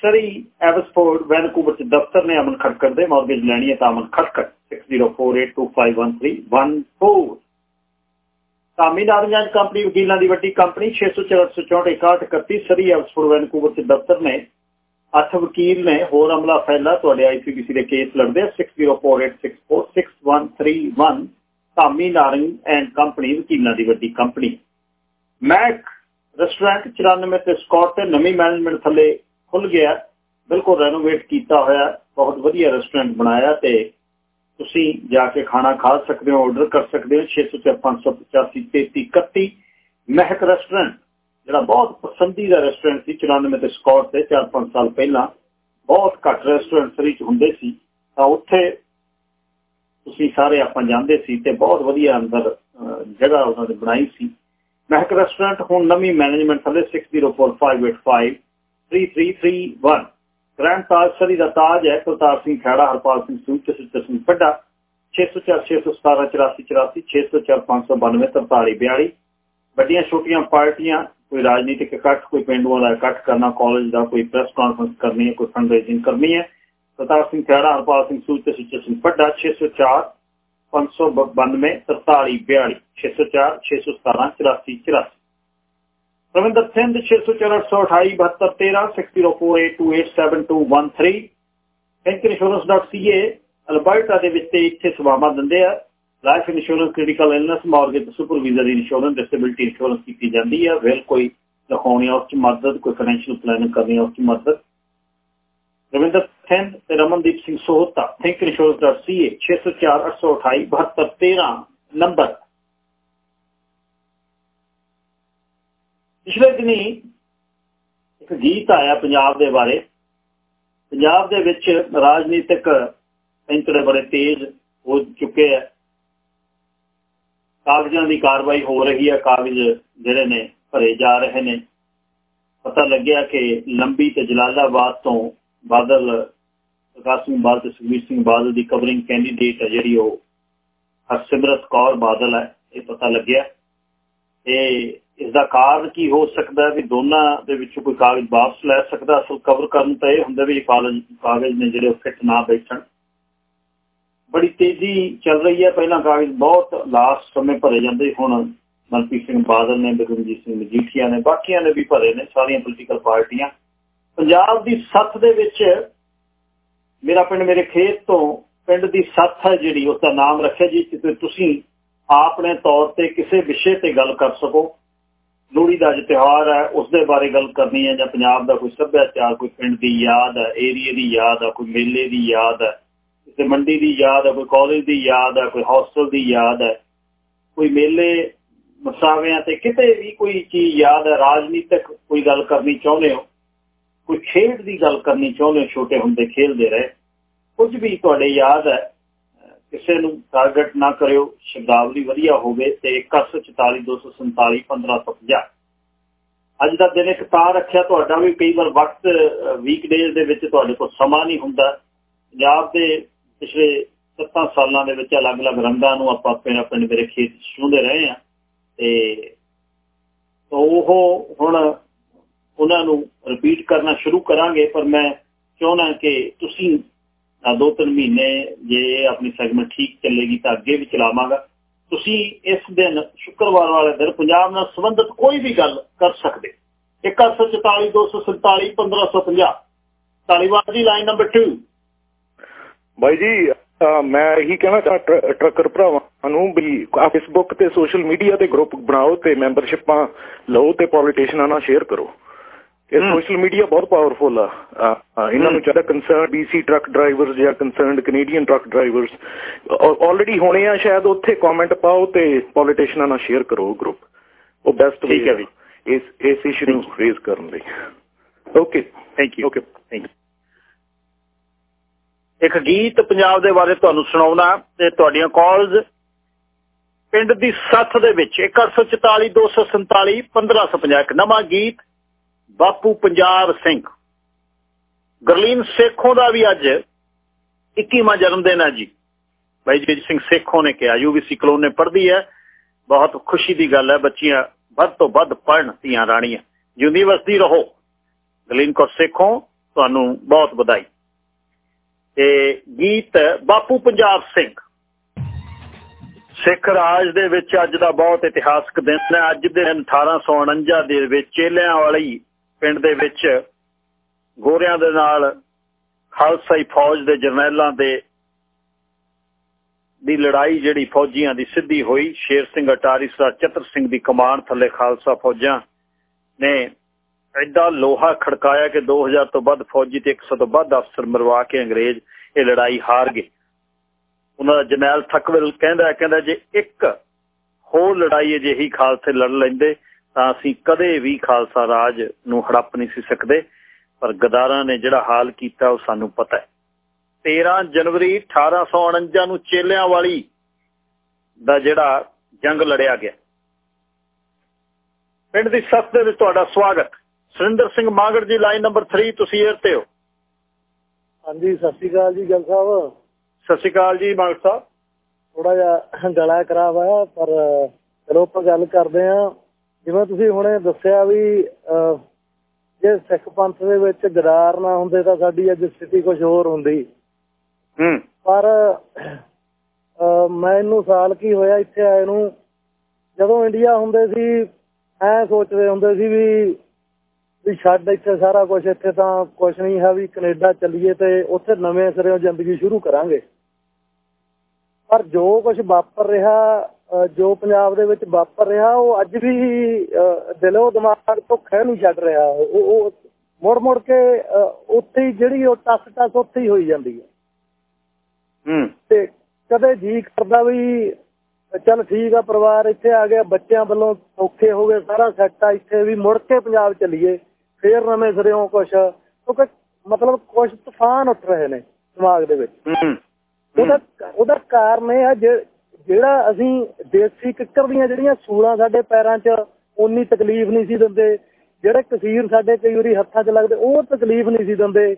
ਸਰੀ ਐਵਸਫੋਰਡ ਵੈਨਕੂਵਰ ਚ ਦਫ਼ਤਰ ਨੇ ਅਮਨ ਖੜਕੜ ਦੇ ਮਾਰਗੇਜ ਲੈਣੀ ਹੈ ਤਾਂ ਅਮਨ ਖੜਕੜ 6048251314 ਤਾਮਿਲਨਾਡੂ ਕੰਪਨੀ ਵਕੀਲਾਂ ਦੀ ਵੱਡੀ ਕੰਪਨੀ 604646131 ਸਰੀ ਐਵਸਫੋਰਡ ਵੈਨਕੂਵਰ ਚ ਦਫ਼ਤਰ ਨੇ ਅੱਠ ਵਕੀਲ ਨੇ ਹੋਰ ਅਮਲਾ ਫੈਲਾ ਤੁਹਾਡੇ ਆਈਸੀਬੀਸੀ ਦੇ ਕੇਸ ਲੜਦੇ 6048646131 ਤਾਮੀ ਐਂਡ ਕੰਪਨੀ ਵਕੀਲਾਂ ਦੀ ਵੱਡੀ ਕੰਪਨੀ ਮੈਕ ਰੈਸਟੋਰੈਂਟ 94 ਤੇ ਸਕਾਟ ਤੇ ਨਵੀਂ ਮੈਨੇਜਮੈਂਟ ਥੱਲੇ ਖੁੱਲ ਗਿਆ ਬਿਲਕੁਲ ਰੈਨੋਵੇਟ ਕੀਤਾ ਹੋਇਆ ਬਹੁਤ ਵਧੀਆ ਰੈਸਟੋਰੈਂਟ ਬਣਾਇਆ ਤੇ ਤੁਸੀਂ ਜਾ ਕੇ ਖਾਣਾ ਖਾ ਸਕਦੇ ਹੋ ਆਰਡਰ ਕਰ ਸਕਦੇ ਹੋ। 604 3331 ਮਹਿਕ ਰੈਸਟੋਰੈਂਟ ਜਿਹੜਾ ਬਹੁਤ ਪਸੰਦੀਦਾ ਰੈਸਟੋਰੈਂਟ ਸੀ। 94 ਤੇ ਸਕਾਟ ਤੇ 4-5 ਸਾਲ ਪਹਿਲਾਂ ਬਹੁਤ ਘੱਟ ਰੈਸਟੋਰੈਂਟ ਸਰੀ ਚ ਹੁੰਦੇ ਸੀ। ਤਾਂ ਉੱਥੇ ਤੁਸੀਂ ਸਾਰੇ ਆਪਾਂ ਜਾਂਦੇ ਸੀ ਤੇ ਬਹੁਤ ਵਧੀਆ ਅੰਦਰ ਜਗ੍ਹਾ ਉਹਨਾਂ ਨੇ ਬਣਾਈ ਸੀ। ਮਹਿਕ ਰੈਸਟੋਰੈਂਟ ਹੁਣ ਨਵੀਂ ਮੈਨੇਜਮੈਂਟ ਥੱਲੇ 604585 3331 ਗ੍ਰੈਂਡ ਤਾਜ ਸਰੀ ਦਾ ਤਾਜ ਹੈ ਕੁਲਤਾਰ ਸਿੰਘ ਖੇੜਾ ਹਰਪਾਲ ਸਿੰਘ ਸੂਚ ਤੇ ਸਿੰਘ ਪੱਡਾ 604 617 84 84 604 592 43 42 ਵੱਡੀਆਂ ਛੋਟੀਆਂ ਪਾਰਟੀਆਂ ਕੋਈ ਰਾਜਨੀਤਿਕ ਇਕੱਠ ਕੋਈ ਪਿੰਡੂਆਂ ਦਾ ਇਕੱਠ ਕਰਨਾ ਕਾਲਜ ਦਾ ਕੋਈ ਪ੍ਰੈਸ ਕਾਨਫਰੰਸ ਕਰਨੀ ਹੈ ਕੋਈ ਫੰਡਰੇਜ਼ਿੰਗ ਕਰਨੀ ਹੈ ਕੁਲਤਾਰ ਸਿੰਘ ਖੇੜਾ ਹਰਪਾਲ ਸਿੰਘ ਸੂਚ ਤੇ ਸੁੱਚਾ ਸਿੰਘ ਪੱਡਾ 604 592 43 42 604 617 84 84 ਰਵਿੰਦਰ ਸਿੰਘ 60482713 bankinsurance.ca ਅਲਬਰਟਾ ਦੇ ਵਿੱਚ ਇੱਥੇ ਸੇਵਾਵਾਂ ਦਿੰਦੇ ਆ life insurance critical illness mortgage super visa ਦੀ ਇੰਸ਼ੋਰੈਂਸ ਡਿਸੇਬਿਲਟੀ ਇੰਸ਼ੋਰੈਂਸ ਕੀਤੀ ਜਾਂਦੀ ਹੈ ਵੈਲ ਕੋਈ ਲਿਖਾਉਣੀ ਉਸ ਚ ਮਦਦ ਕੋਈ ਫਾਈਨੈਂਸ਼ੀਅਲ ਪਲਾਨਿੰਗ ਕਰਨੀ ਉਸ ਚ ਮਦਦ ਰਵਿੰਦਰ ਸਿੰਘ ਤੇ ਰਮਨਦੀਪ ਸਿੰਘ ਸੋਹਤਾ thinkinsurance.ca 604828 ਨੰਬਰ ਪਿਛਲੇ ਦਿਨੀ ਇੱਕ ਗੀਤ ਆਇਆ ਪੰਜਾਬ ਦੇ ਬਾਰੇ। ਪੰਜਾਬ ਦੇ ਵਿੱਚ ਰਾਜਨੀਤਿਕ ਪੈਂਤੜੇ ਬੜੇ ਤੇਜ਼ ਹੋ ਚੁੱਕੇ ਆ। ਕਾਗਜ਼ਾਂ ਦੀ ਕਾਰਵਾਈ ਹੋ ਰਹੀ ਹੈ ਕਾਗਜ਼ ਜਿਹੜੇ ਨੇ ਭਰੇ ਜਾ ਰਹੇ ਨੇ। ਪਤਾ ਲੱਗਿਆ ਕਿ ਲੰਬੀ ਤੇ ਜਲਾਲਾਬਾਦ ਤੋਂ ਬਾਦਲ, ਪ੍ਰਕਾਸ਼ ਸਿੰਘ ਬਾਦਲ ਤੇ ਸੁਖਬੀਰ ਸਿੰਘ ਬਾਦਲ ਦੀ ਕਵਰਿੰਗ ਕੈਂਡੀਡੇਟ ਹੈ ਜਿਹੜੀ ਉਹ ਹਰਸਿਮਰਤ ਕੌਰ ਬਾਦਲ ਹੈ ਇਹ ਪਤਾ ਲੱਗਿਆ। ਤੇ ਇਸ ਦਾ ਕਾਰਨ ਕੀ ਹੋ ਸਕਦਾ ਵੀ ਦੋਨਾਂ ਦੇ ਵਿੱਚੋਂ ਕੋਈ ਕਾਗਜ਼ ਵਾਪਸ ਲੈ ਸਕਦਾ? ਅਸਲ ਕਵਰ ਕਰਨ ਤਾਂ ਇਹ ਹੁੰਦਾ ਵੀ ਕਾਗਜ਼ ਕਾਗਜ਼ ਨੇ ਜਿਹੜੇ ਫਿੱਟ ਨਾ ਬੈਠਣ। ਬੜੀ ਤੇਜ਼ੀ ਚੱਲ ਰਹੀ ਹੈ। ਪਹਿਲਾਂ ਕਾਗਜ਼ ਬਹੁਤ ਲਾਸਟ ਸਮੇਂ ਭਰੇ ਜਾਂਦੇ ਹੁਣ ਮਨਪ੍ਰੀਤ ਸਿੰਘ ਬਾਦਲ ਨੇ ਬਿਕਰਮਜੀਤ ਸਿੰਘ ਮਜੀਠੀਆ ਨੇ, ਬਾਕੀਆਂ ਨੇ ਵੀ ਭਰੇ ਨੇ, ਸਾਰੀਆਂ ਪੋਲੀਟੀਕਲ ਪਾਰਟੀਆਂ। ਪੰਜਾਬ ਦੀ ਸੱਤ ਦੇ ਵਿੱਚ ਮੇਰਾ ਪਿੰਡ ਮੇਰੇ ਖੇਤ ਤੋਂ ਪਿੰਡ ਦੀ ਸੱਤ ਹੈ ਜਿਹੜੀ, ਉਸ ਦਾ ਨਾਮ ਰੱਖਿਆ ਜੀ। ਕਿ ਤੁਸੀਂ ਆਪਣੇ ਤੌਰ ਤੇ ਕਿਸੇ ਵਿਸ਼ੇ ਤੇ ਗੱਲ ਕਰ ਸਕੋ। ਲੋਹੜੀ ਦਾ ਤਿਉਹਾਰ ਹੈ ਉਸ ਦੇ ਬਾਰੇ ਗੱਲ ਕਰਨੀ ਹੈ ਜਾਂ ਪੰਜਾਬ ਦਾ ਕੋਈ ਸੱਭਿਆਚਾਰ, ਕੋਈ ਪਿੰਡ ਦੀ ਯਾਦ ਹੈ ਏਰੀਆ ਦੀ ਯਾਦ ਹੈ, ਕੋਈ ਮੇਲੇ ਦੀ ਯਾਦ ਹੈ, ਕਿਸੇ ਮੰਡੀ ਦੀ ਯਾਦ ਹੈ, ਕੋਈ ਕਾਲਜ ਦੀ ਯਾਦ ਹੈ, ਕੋਈ ਹੌਸਟਲ ਦੀ ਯਾਦ ਹੈ, ਕੋਈ ਮੇਲੇ, ਮਸਾਵਿਆਂ ਤੇ ਕਿਤੇ ਵੀ ਕੋਈ ਚੀਜ਼ ਯਾਦ ਹੈ, ਰਾਜਨੀਤਿਕ ਕੋਈ ਗੱਲ ਕਰਨੀ ਚਾਹੁੰਦੇ ਹੋ, ਕੋਈ ਖੇਡ ਦੀ ਗੱਲ ਕਰਨੀ ਚਾਹੁੰਦੇ ਹੋ, ਛੋਟੇ ਹੁੰਦੇ ਖੇਡਦੇ ਰਹੇ, ਕੁਝ ਵੀ ਤੁਹਾਡੇ ਯਾਦ ਹੈ ਕਿਸੇ ਨੂੰ ਟਾਰਗੇਟ ਨਾ ਕਰਿਓ, ਸ਼ਬਦਾਵਲੀ ਵਧੀਆ ਹੋਵੇ ਤੇ 1442471550 ਅੱਜ ਦਾ ਦਿਨ ਇੱਕ ਤਾਂ ਰੱਖਿਆ ਤੁਹਾਡਾ ਵੀ ਕਈ ਵਾਰ ਵਕਤ ਵੀਕਡੇਜ਼ ਦੇ ਵਿੱਚ ਤੁਹਾਡੇ ਕੋਲ ਸਮਾਂ ਨਹੀਂ ਹੁੰਦਾ। ਪੰਜਾਬ ਦੇ ਪਿਛਲੇ 7 ਸਾਲਾਂ ਦੇ ਵਿੱਚ ਅਲੱਗ-ਅਲੱਗ ਰੰਗਾਂ ਨੂੰ ਆਪਾਂ ਪਿੰਡ ਆਪਣੇ ਮੇਰੇ ਖੇਤ ਛੂਹਦੇ ਰਹੇ ਆ ਤੇ ਉਹ ਹੁਣ ਉਹਨਾਂ ਨੂੰ ਰਿਪੀਟ ਕਰਨਾ ਸ਼ੁਰੂ ਕਰਾਂਗੇ, ਪਰ ਮੈਂ ਚਾਹੁੰਦਾ ਕਿ ਤੁਸੀਂ ਦੋ ਤਿੰਨ ਮਹੀਨੇ ਜੇ ਆਪਣੀ ਸੈਗਮੈਂਟ ਠੀਕ ਚੱਲੇਗੀ ਤਾਂ ਅੱਗੇ ਵੀ ਚਲਾਵਾਂਗਾ। ਤੁਸੀਂ ਇਸ ਦਿਨ ਸ਼ੁੱਕਰਵਾਰ ਵਾਲੇ ਦਿਨ ਪੰਜਾਬ ਨਾਲ ਸੰਬੰਧਿਤ ਕੋਈ ਵੀ ਗੱਲ ਕਰ ਸਕਦੇ। 1442471550 ਤਾਲੀਬਾਨ ਦੀ ਲਾਈਨ ਨੰਬਰ 2 ਬਾਈ ਜੀ ਮੈਂ ਇਹੀ ਕਹਿਣਾ ਚਾਹ ਟਰੱਕਰ ਭਰਾਵਾਂ ਨੂੰ ਵੀ ਫੇਸਬੁੱਕ ਤੇ ਸੋਸ਼ਲ ਮੀਡੀਆ ਤੇ ਗਰੁੱਪ ਬਣਾਓ ਤੇ ਮੈਂਬਰਸ਼ਿਪਾਂ ਲਓ ਤੇ ਪੋਲੀਟੀਸ਼ੀਅਨਾਂ ਨਾਲ ਸ਼ੇਅਰ ਕਰੋ। ਇਹ ਸੋਸ਼ਲ ਮੀਡੀਆ ਬਹੁਤ ਪਾਵਰਫੁਲ ਆ। ਇਹਨਾਂ ਨੂੰ ਚਾਹਦਾ ਕੰਸਰਨ ਬੀਸੀ ਟਰੱਕ ਡਰਾਈਵਰਸ ਜਾਂ concerned Canadian truck drivers already ਹੋਣੇ ਆ ਸ਼ਾਇਦ ਉੱਥੇ ਕਮੈਂਟ ਪਾਓ ਤੇ ਪੋਲੀਟੀਸ਼ੀਅਨਾਂ ਨਾਲ ਸ਼ੇਅਰ ਕਰੋ ਗਰੁੱਪ ਉਹ ਬੈਸਟ ਠੀਕ ਹੈ ਵੀ ਇਸ ਇਸ ਇਸ਼ੂ ਨੂੰ ਰੇਜ਼ ਕਰਨ ਲਈ। Okay thank you okay thank you ਇੱਕ ਗੀਤ ਪੰਜਾਬ ਦੇ ਬਾਰੇ ਤੁਹਾਨੂੰ ਸੁਣਾਉਣਾ ਤੇ ਤੁਹਾਡੀਆਂ ਕਾਲਸ ਪਿੰਡ ਦੀ ਸੱਥ ਦੇ ਵਿੱਚ 1442471550 ਇੱਕ ਨਵਾਂ ਗੀਤ ਬਾਪੂ ਪੰਜਾਬ ਸਿੰਘ। ਗਰਲੀਨ ਸੇਖੋਂ ਦਾ ਵੀ ਅੱਜ 21ਵਾਂ ਜਨਮ ਦਿਨ ਹੈ ਜੀ। ਬਾਈ ਜੀ, ਸਿੰਘ ਸੇਖੋਂ ਨੇ ਕਿਹਾ ਯੂਬੀਸੀ ਕਲੋਨ ਨੇ ਪੜ੍ਹਦੀ ਹੈ। ਬਹੁਤ ਖੁਸ਼ੀ ਦੀ ਗੱਲ ਹੈ, ਬੱਚੀਆਂ ਵੱਧ ਤੋਂ ਵੱਧ ਪੜ੍ਹਨ ਧੀਆਂ ਰਾਣੀਆਂ। ਜਿਉਂਦੀ ਰਹੋ। ਗਰਲੀਨ ਕੌਰ ਸੇਖੋਂ, ਤੁਹਾਨੂੰ ਬਹੁਤ ਵਧਾਈ। ਤੇ ਗੀਤ ਬਾਪੂ ਪੰਜਾਬ ਸਿੰਘ। ਸਿੱਖ ਰਾਜ ਦੇ ਵਿੱਚ ਅੱਜ ਦਾ ਬਹੁਤ ਇਤਿਹਾਸਕ ਦਿਨ ਹੈ। ਅੱਜ ਦੇ ਦਿਨ 1849 ਦੇ ਵਿੱਚ ਚੇਲਿਆਂ ਵਾਲੀ ਪਿੰਡ ਦੇ ਵਿੱਚ ਗੋਰਿਆਂ ਦੇ ਨਾਲ ਖਾਲਸਾਈ ਫੌਜ ਦੇ ਜਰਨੈਲਾਂ ਦੇ ਦੀ ਲੜਾਈ ਜਿਹੜੀ ਫੌਜੀਆਂ ਦੀ ਸਿੱਧੀ ਹੋਈ। ਸ਼ੇਰ ਸਿੰਘ ਅਟਾਰੀ ਸਰ ਚਤਰ ਸਿੰਘ ਦੀ ਕਮਾਨ ਥੱਲੇ ਖਾਲਸਾ ਫੌਜਾਂ ਨੇ ਐਡਾ ਲੋਹਾ ਖੜਕਾਇਆ ਕਿ 2000 ਤੋਂ ਵੱਧ ਫੌਜੀ ਤੇ 100 ਤੋਂ ਵੱਧ ਅਫਸਰ ਮਰਵਾ ਕੇ ਅੰਗਰੇਜ਼ ਇਹ ਲੜਾਈ ਹਾਰ ਗਏ। ਉਹਨਾਂ ਦਾ ਜਨਰਲ ਥਕਵਿਲ ਕਹਿੰਦਾ ਕਹਿੰਦਾ ਜੇ ਇੱਕ ਹੋਰ ਲੜਾਈ ਅਜਿਹੀ ਖਾਲਸੇ ਲੜ ਲੈਂਦੇ ਤਾਂ ਅਸੀਂ ਕਦੇ ਵੀ ਖਾਲਸਾ ਰਾਜ ਨੂੰ ਹੜੱਪ ਨਹੀਂ ਸੀ ਸਕਦੇ ਪਰ ਗਦਾਰਾਂ ਨੇ ਜਿਹੜਾ ਹਾਲ ਕੀਤਾ ਉਹ ਸਾਨੂੰ ਪਤਾ ਹੈ। 13 ਜਨਵਰੀ 1849 ਨੂੰ ਚੇਲਿਆਂ ਵਾਲੀ ਦਾ ਜਿਹੜਾ ਜੰਗ ਲੜਿਆ ਗਿਆ। ਪਿੰਡ ਦੀ ਸੱਤ ਦੇ ਵਿੱਚ ਤੁਹਾਡਾ ਸਵਾਗਤ। ਸੁਰਿੰਦਰ ਸਿੰਘ ਮਾਗੜ ਜੀ ਲਾਈਨ ਨੰਬਰ 3 ਤੁਸੀਂ 에ਅਰ ਤੇ ਹੋ। ਹਾਂਜੀ ਸਤਿ ਸ਼੍ਰੀ ਅਕਾਲ ਜੀ ਗੱਲ ਸਾਹਿਬ। ਸਤਿ ਸ਼੍ਰੀ ਅਕਾਲ ਜੀ ਮਾਗੜ ਸਾਹਿਬ। ਥੋੜਾ ਜਿਹਾ ਗਲਾ ਖਰਾਬ ਆ ਪਰ ਚਲੋ ਆਪਾਂ ਗੱਲ ਕਰਦੇ ਆ ਜਿਵੇਂ ਤੁਸੀਂ ਹੁਣੇ ਦੱਸਿਆ ਵੀ ਜੇ ਸਿੱਖ ਪੰਥ ਦੇ ਵਿੱਚ ਗਦਾਰ ਨਾ ਹੁੰਦੇ ਤਾਂ ਸਾਡੀ ਅੱਜ ਸਥਿਤੀ ਕੁਝ ਹੋਰ ਹੁੰਦੀ। ਹੂੰ। ਪਰ ਮੈਨੂੰ ਸਾਲ ਕੀ ਹੋਇਆ ਇੱਥੇ ਆਏ ਨੂੰ ਜਦੋਂ ਇੰਡੀਆ ਹੁੰਦੇ ਸੀ ਐ ਸੋਚਦੇ ਹੁੰਦੇ ਸੀ ਵੀ ਵੀ ਛੱਡ ਇੱਥੇ ਸਾਰਾ ਕੁਝ ਇੱਥੇ ਤਾਂ ਕੁਝ ਨਹੀਂ ਹੈ ਵੀ ਕੈਨੇਡਾ ਚੱਲੀਏ ਤੇ ਉੱਥੇ ਨਵੇਂ ਸਿਰੋਂ ਜ਼ਿੰਦਗੀ ਸ਼ੁਰੂ ਕਰਾਂਗੇ। ਪਰ ਜੋ ਕੁਝ ਵਾਪਰ ਰਿਹਾ ਜੋ ਪੰਜਾਬ ਦੇ ਵਿੱਚ ਵਾਪਰ ਰਿਹਾ ਉਹ ਅੱਜ ਵੀ ਦਿਲੋਂ ਦਿਮਾਗ ਤੋਂ ਖਹਿ ਨਹੀਂ ਛੱਡ ਰਿਹਾ। ਉਹ ਮੁੜ ਮੁੜ ਕੇ ਉੱਥੇ ਹੀ ਜਿਹੜੀ ਉਹ ਟੱਸ ਟੱਸ ਉੱਥੇ ਹੀ ਹੋਈ ਜਾਂਦੀ ਹੈ। ਹੂੰ। ਤੇ ਕਦੇ ਜੀ ਕਰਦਾ ਵੀ ਚੱਲ ਠੀਕ ਆ ਪਰਿਵਾਰ ਇੱਥੇ ਆ ਗਿਆ ਬੱਚਿਆਂ ਵੱਲੋਂ ਔਖੇ ਹੋ ਗਏ ਸਾਰਾ ਸੈੱਟ ਆ ਇੱਥੇ ਵੀ ਮੁੜ ਕੇ ਪੰਜਾਬ ਚੱਲੀਏ ਫੇਰ ਨਵੇਂ ਸਿਰਿਓਂ ਕੁਛ। ਕਿਉਂਕਿ ਮਤਲਬ ਕੁਛ ਤੂਫਾਨ ਉੱਠ ਰਹੇ ਨੇ ਦਿਮਾਗ ਦੇ ਵਿੱਚ। ਉਹਦਾ ਉਹਦਾ ਕਾਰਨ ਇਹ ਹੈ ਜਿਹੜਾ ਅਸੀਂ ਦੇਸੀ ਕਿੱਕਰ ਦੀਆਂ ਜਿਹੜੀਆਂ ਸੂਲਾਂ ਸਾਡੇ ਪੈਰਾਂ 'ਚ ਉਨੀ ਤਕਲੀਫ ਨਹੀਂ ਸੀ ਦਿੰਦੇ। ਜਿਹੜੇ ਕਸੀਰ ਸਾਡੇ ਕਈ ਵਾਰੀ ਹੱਥਾਂ 'ਚ ਲੱਗਦੇ ਉਹ ਤਕਲੀਫ ਨਹੀਂ ਸੀ ਦਿੰਦੇ।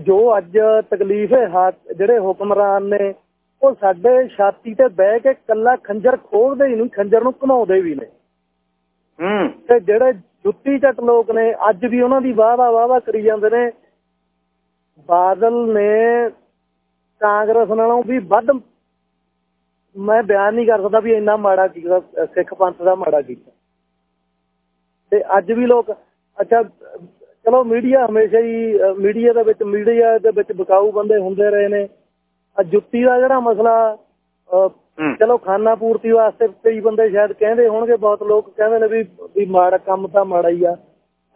ਜੋ ਅੱਜ ਤਕਲੀਫ ਹੈ ਜਿਹੜੇ ਹੁਕਮਰਾਨ ਨੇ ਉਹ ਸਾਡੇ ਛਾਤੀ ਤੇ ਬਹਿ ਕੇ ਕੱਲਾ ਖੰਜਰ ਖੋਲਦੇ ਹੀ ਨਹੀਂ ਖੰਜਰ ਨੂੰ ਘਮਾਉਂਦੇ ਵੀ ਨੇ। ਹੂੰ। ਤੇ ਜਿਹੜੇ ਜੁੱਤੀ ਚੱਟ ਲੋਕ ਨੇ ਅੱਜ ਵੀ ਉਹਨਾਂ ਦੀ ਵਾਹ ਵਾਹ ਵਾਹ ਕਰੀ ਜਾਂਦੇ ਨੇ। ਬਾਦਲ ਨੇ ਕਾਂਗਰਸ ਨਾਲੋਂ ਵੀ ਵੱਧ ਮੈਂ ਬਿਆਨ ਨਹੀਂ ਕਰ ਸਕਦਾ ਵੀ ਇੰਨਾ ਮਾੜਾ ਕੀਤਾ ਸਿੱਖ ਪੰਥ ਦਾ ਮਾੜਾ ਕੀਤਾ। ਤੇ ਅੱਜ ਵੀ ਲੋਕ ਅੱਛਾ ਚਲੋ ਮੀਡੀਆ ਹਮੇਸ਼ਾ ਹੀ ਮੀਡੀਆ ਦੇ ਵਿੱਚ ਮੀਡੀਆ ਦੇ ਵਿੱਚ ਬਕਾਊ ਬੰਦੇ ਹੁੰਦੇ ਰਹੇ ਨੇ। ਆ ਜੁੱਤੀ ਦਾ ਜਿਹੜਾ ਮਸਲਾ ਚਲੋ ਖਾਨਾ ਪੂਰਤੀ ਵਾਸਤੇ ਕਈ ਬੰਦੇ ਸ਼ਾਇਦ ਕਹਿੰਦੇ ਹੋਣਗੇ ਬਹੁਤ ਲੋਕ ਕਹਿੰਦੇ ਨੇ ਵੀ ਵੀ ਮਾੜਾ ਕੰਮ ਤਾਂ ਮਾੜਾ ਹੀ ਆ।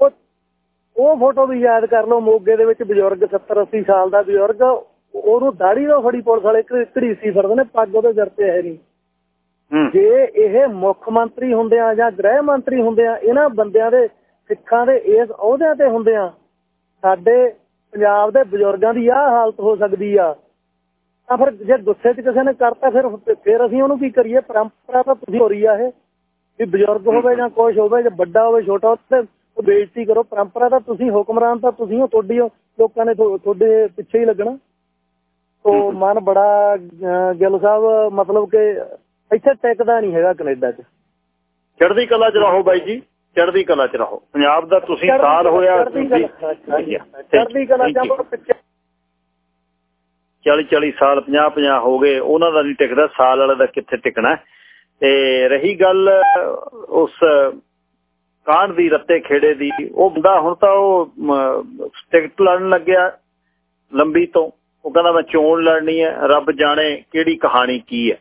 ਉਹ ਉਹ ਫੋਟੋ ਵੀ ਯਾਦ ਕਰ ਲਓ ਮੋਗੇ ਦੇ ਵਿੱਚ ਬਜ਼ੁਰਗ 70 80 ਸਾਲ ਦਾ ਬਜ਼ੁਰਗ ਉਹਨੂੰ ਦਾੜੀ ਦਾ ਫੜੀ ਪੁਲਿਸ ਵਾਲੇ ਘੜੀਸੀ ਫਿਰਦੇ ਨੇ ਪੱਗ ਉਹਦੇ ਸਿਰ ਤੇ ਹੈ ਨਹੀਂ। ਜੇ ਇਹ ਮੁੱਖ ਮੰਤਰੀ ਹੁੰਦੇ ਆ ਜਾਂ ਗ੍ਰਹਿ ਮੰਤਰੀ ਹੁੰਦੇ ਆ ਇਹਨਾਂ ਬੰਦਿਆਂ ਦੇ ਸਿੱਖਾਂ ਦੇ ਇਸ ਅਹੁਦਿਆਂ ਤੇ ਹੁੰਦੇ ਆ ਸਾਡੇ ਪੰਜਾਬ ਦੇ ਬਜ਼ੁਰਗਾਂ ਦੀ ਆਹ ਹਾਲਤ ਹੋ ਸਕਦੀ ਆ। ਤਾਂ ਫਿਰ ਜੇ ਗੁੱਸੇ 'ਚ ਕਿਸੇ ਨੇ ਕਰਤਾ ਫਿਰ ਫਿਰ ਅਸੀਂ ਉਹਨੂੰ ਕੀ ਕਰੀਏ? ਪਰੰਪਰਾ ਤਾਂ ਤੁਸੀਂ ਹੋ ਰਹੀ ਆ ਇਹ। ਵੀ ਬਜ਼ੁਰਗ ਹੋਵੇ ਜਾਂ ਕੁਛ ਹੋਵੇ ਜਾਂ ਵੱਡਾ ਹੋਵੇ ਛੋਟਾ ਹੋਵੇ ਉਹ ਬੇਇੱਜ਼ਤੀ ਕਰੋ। ਪਰੰਪਰਾ ਤਾਂ ਤੁਸੀਂ ਹੁਕਮਰਾਨ ਤਾਂ ਤੁਸੀਂ ਹੋ ਤੁਹਾਡੀ ਲੋਕਾਂ ਨੇ ਤੁਹਾਡੇ ਪਿੱਛੇ ਹੀ ਲੱਗਣਾ। ਤੋ ਮਨ ਬੜਾ ਗਿੱਲ ਸਾਹਿਬ ਮਤਲਬ ਕਿ ਇੱਥੇ ਟਿਕਦਾ ਨਹੀਂ ਹੈਗਾ ਕੈਨੇਡਾ 'ਚ। ਚੜ੍ਹਦੀ ਕਲਾ 'ਚ ਰਹੋ ਬਾਈ ਜੀ ਚੜ੍ਹਦੀ ਕਲਾ 'ਚ ਰਹੋ। ਪੰਜਾਬ ਦਾ ਤੁਸੀਂ ਸਾਲ ਹੋਇਆ ਚੜ੍ਹਦੀ ਕਲਾ। 'ਚ ਪਿੱਛੇ 40 40 ਸਾਲ 50 50 ਹੋ ਗਏ ਉਹਨਾਂ ਦਾ ਨਹੀਂ ਟਿਕਦਾ ਸਾਲ ਵਾਲੇ ਦਾ ਕਿੱਥੇ ਟਿਕਣਾ ਤੇ ਰਹੀ ਗੱਲ ਉਸ ਕਾਂਡ ਦੀ ਰੱਤੇ ਖੇੜੇ ਦੀ ਉਹ ਬੰਦਾ ਹੁਣ ਤਾਂ ਉਹ ਟਿਕਟ ਲੜਨ ਲੱਗਿਆ ਲੰਬੀ ਤੋਂ। ਉਹ ਕਹਿੰਦਾ ਮੈਂ ਚੋਣ ਲੜਨੀ ਹੈ ਰੱਬ ਜਾਣੇ ਕਿਹੜੀ ਕਹਾਣੀ ਕੀ ਹੈ।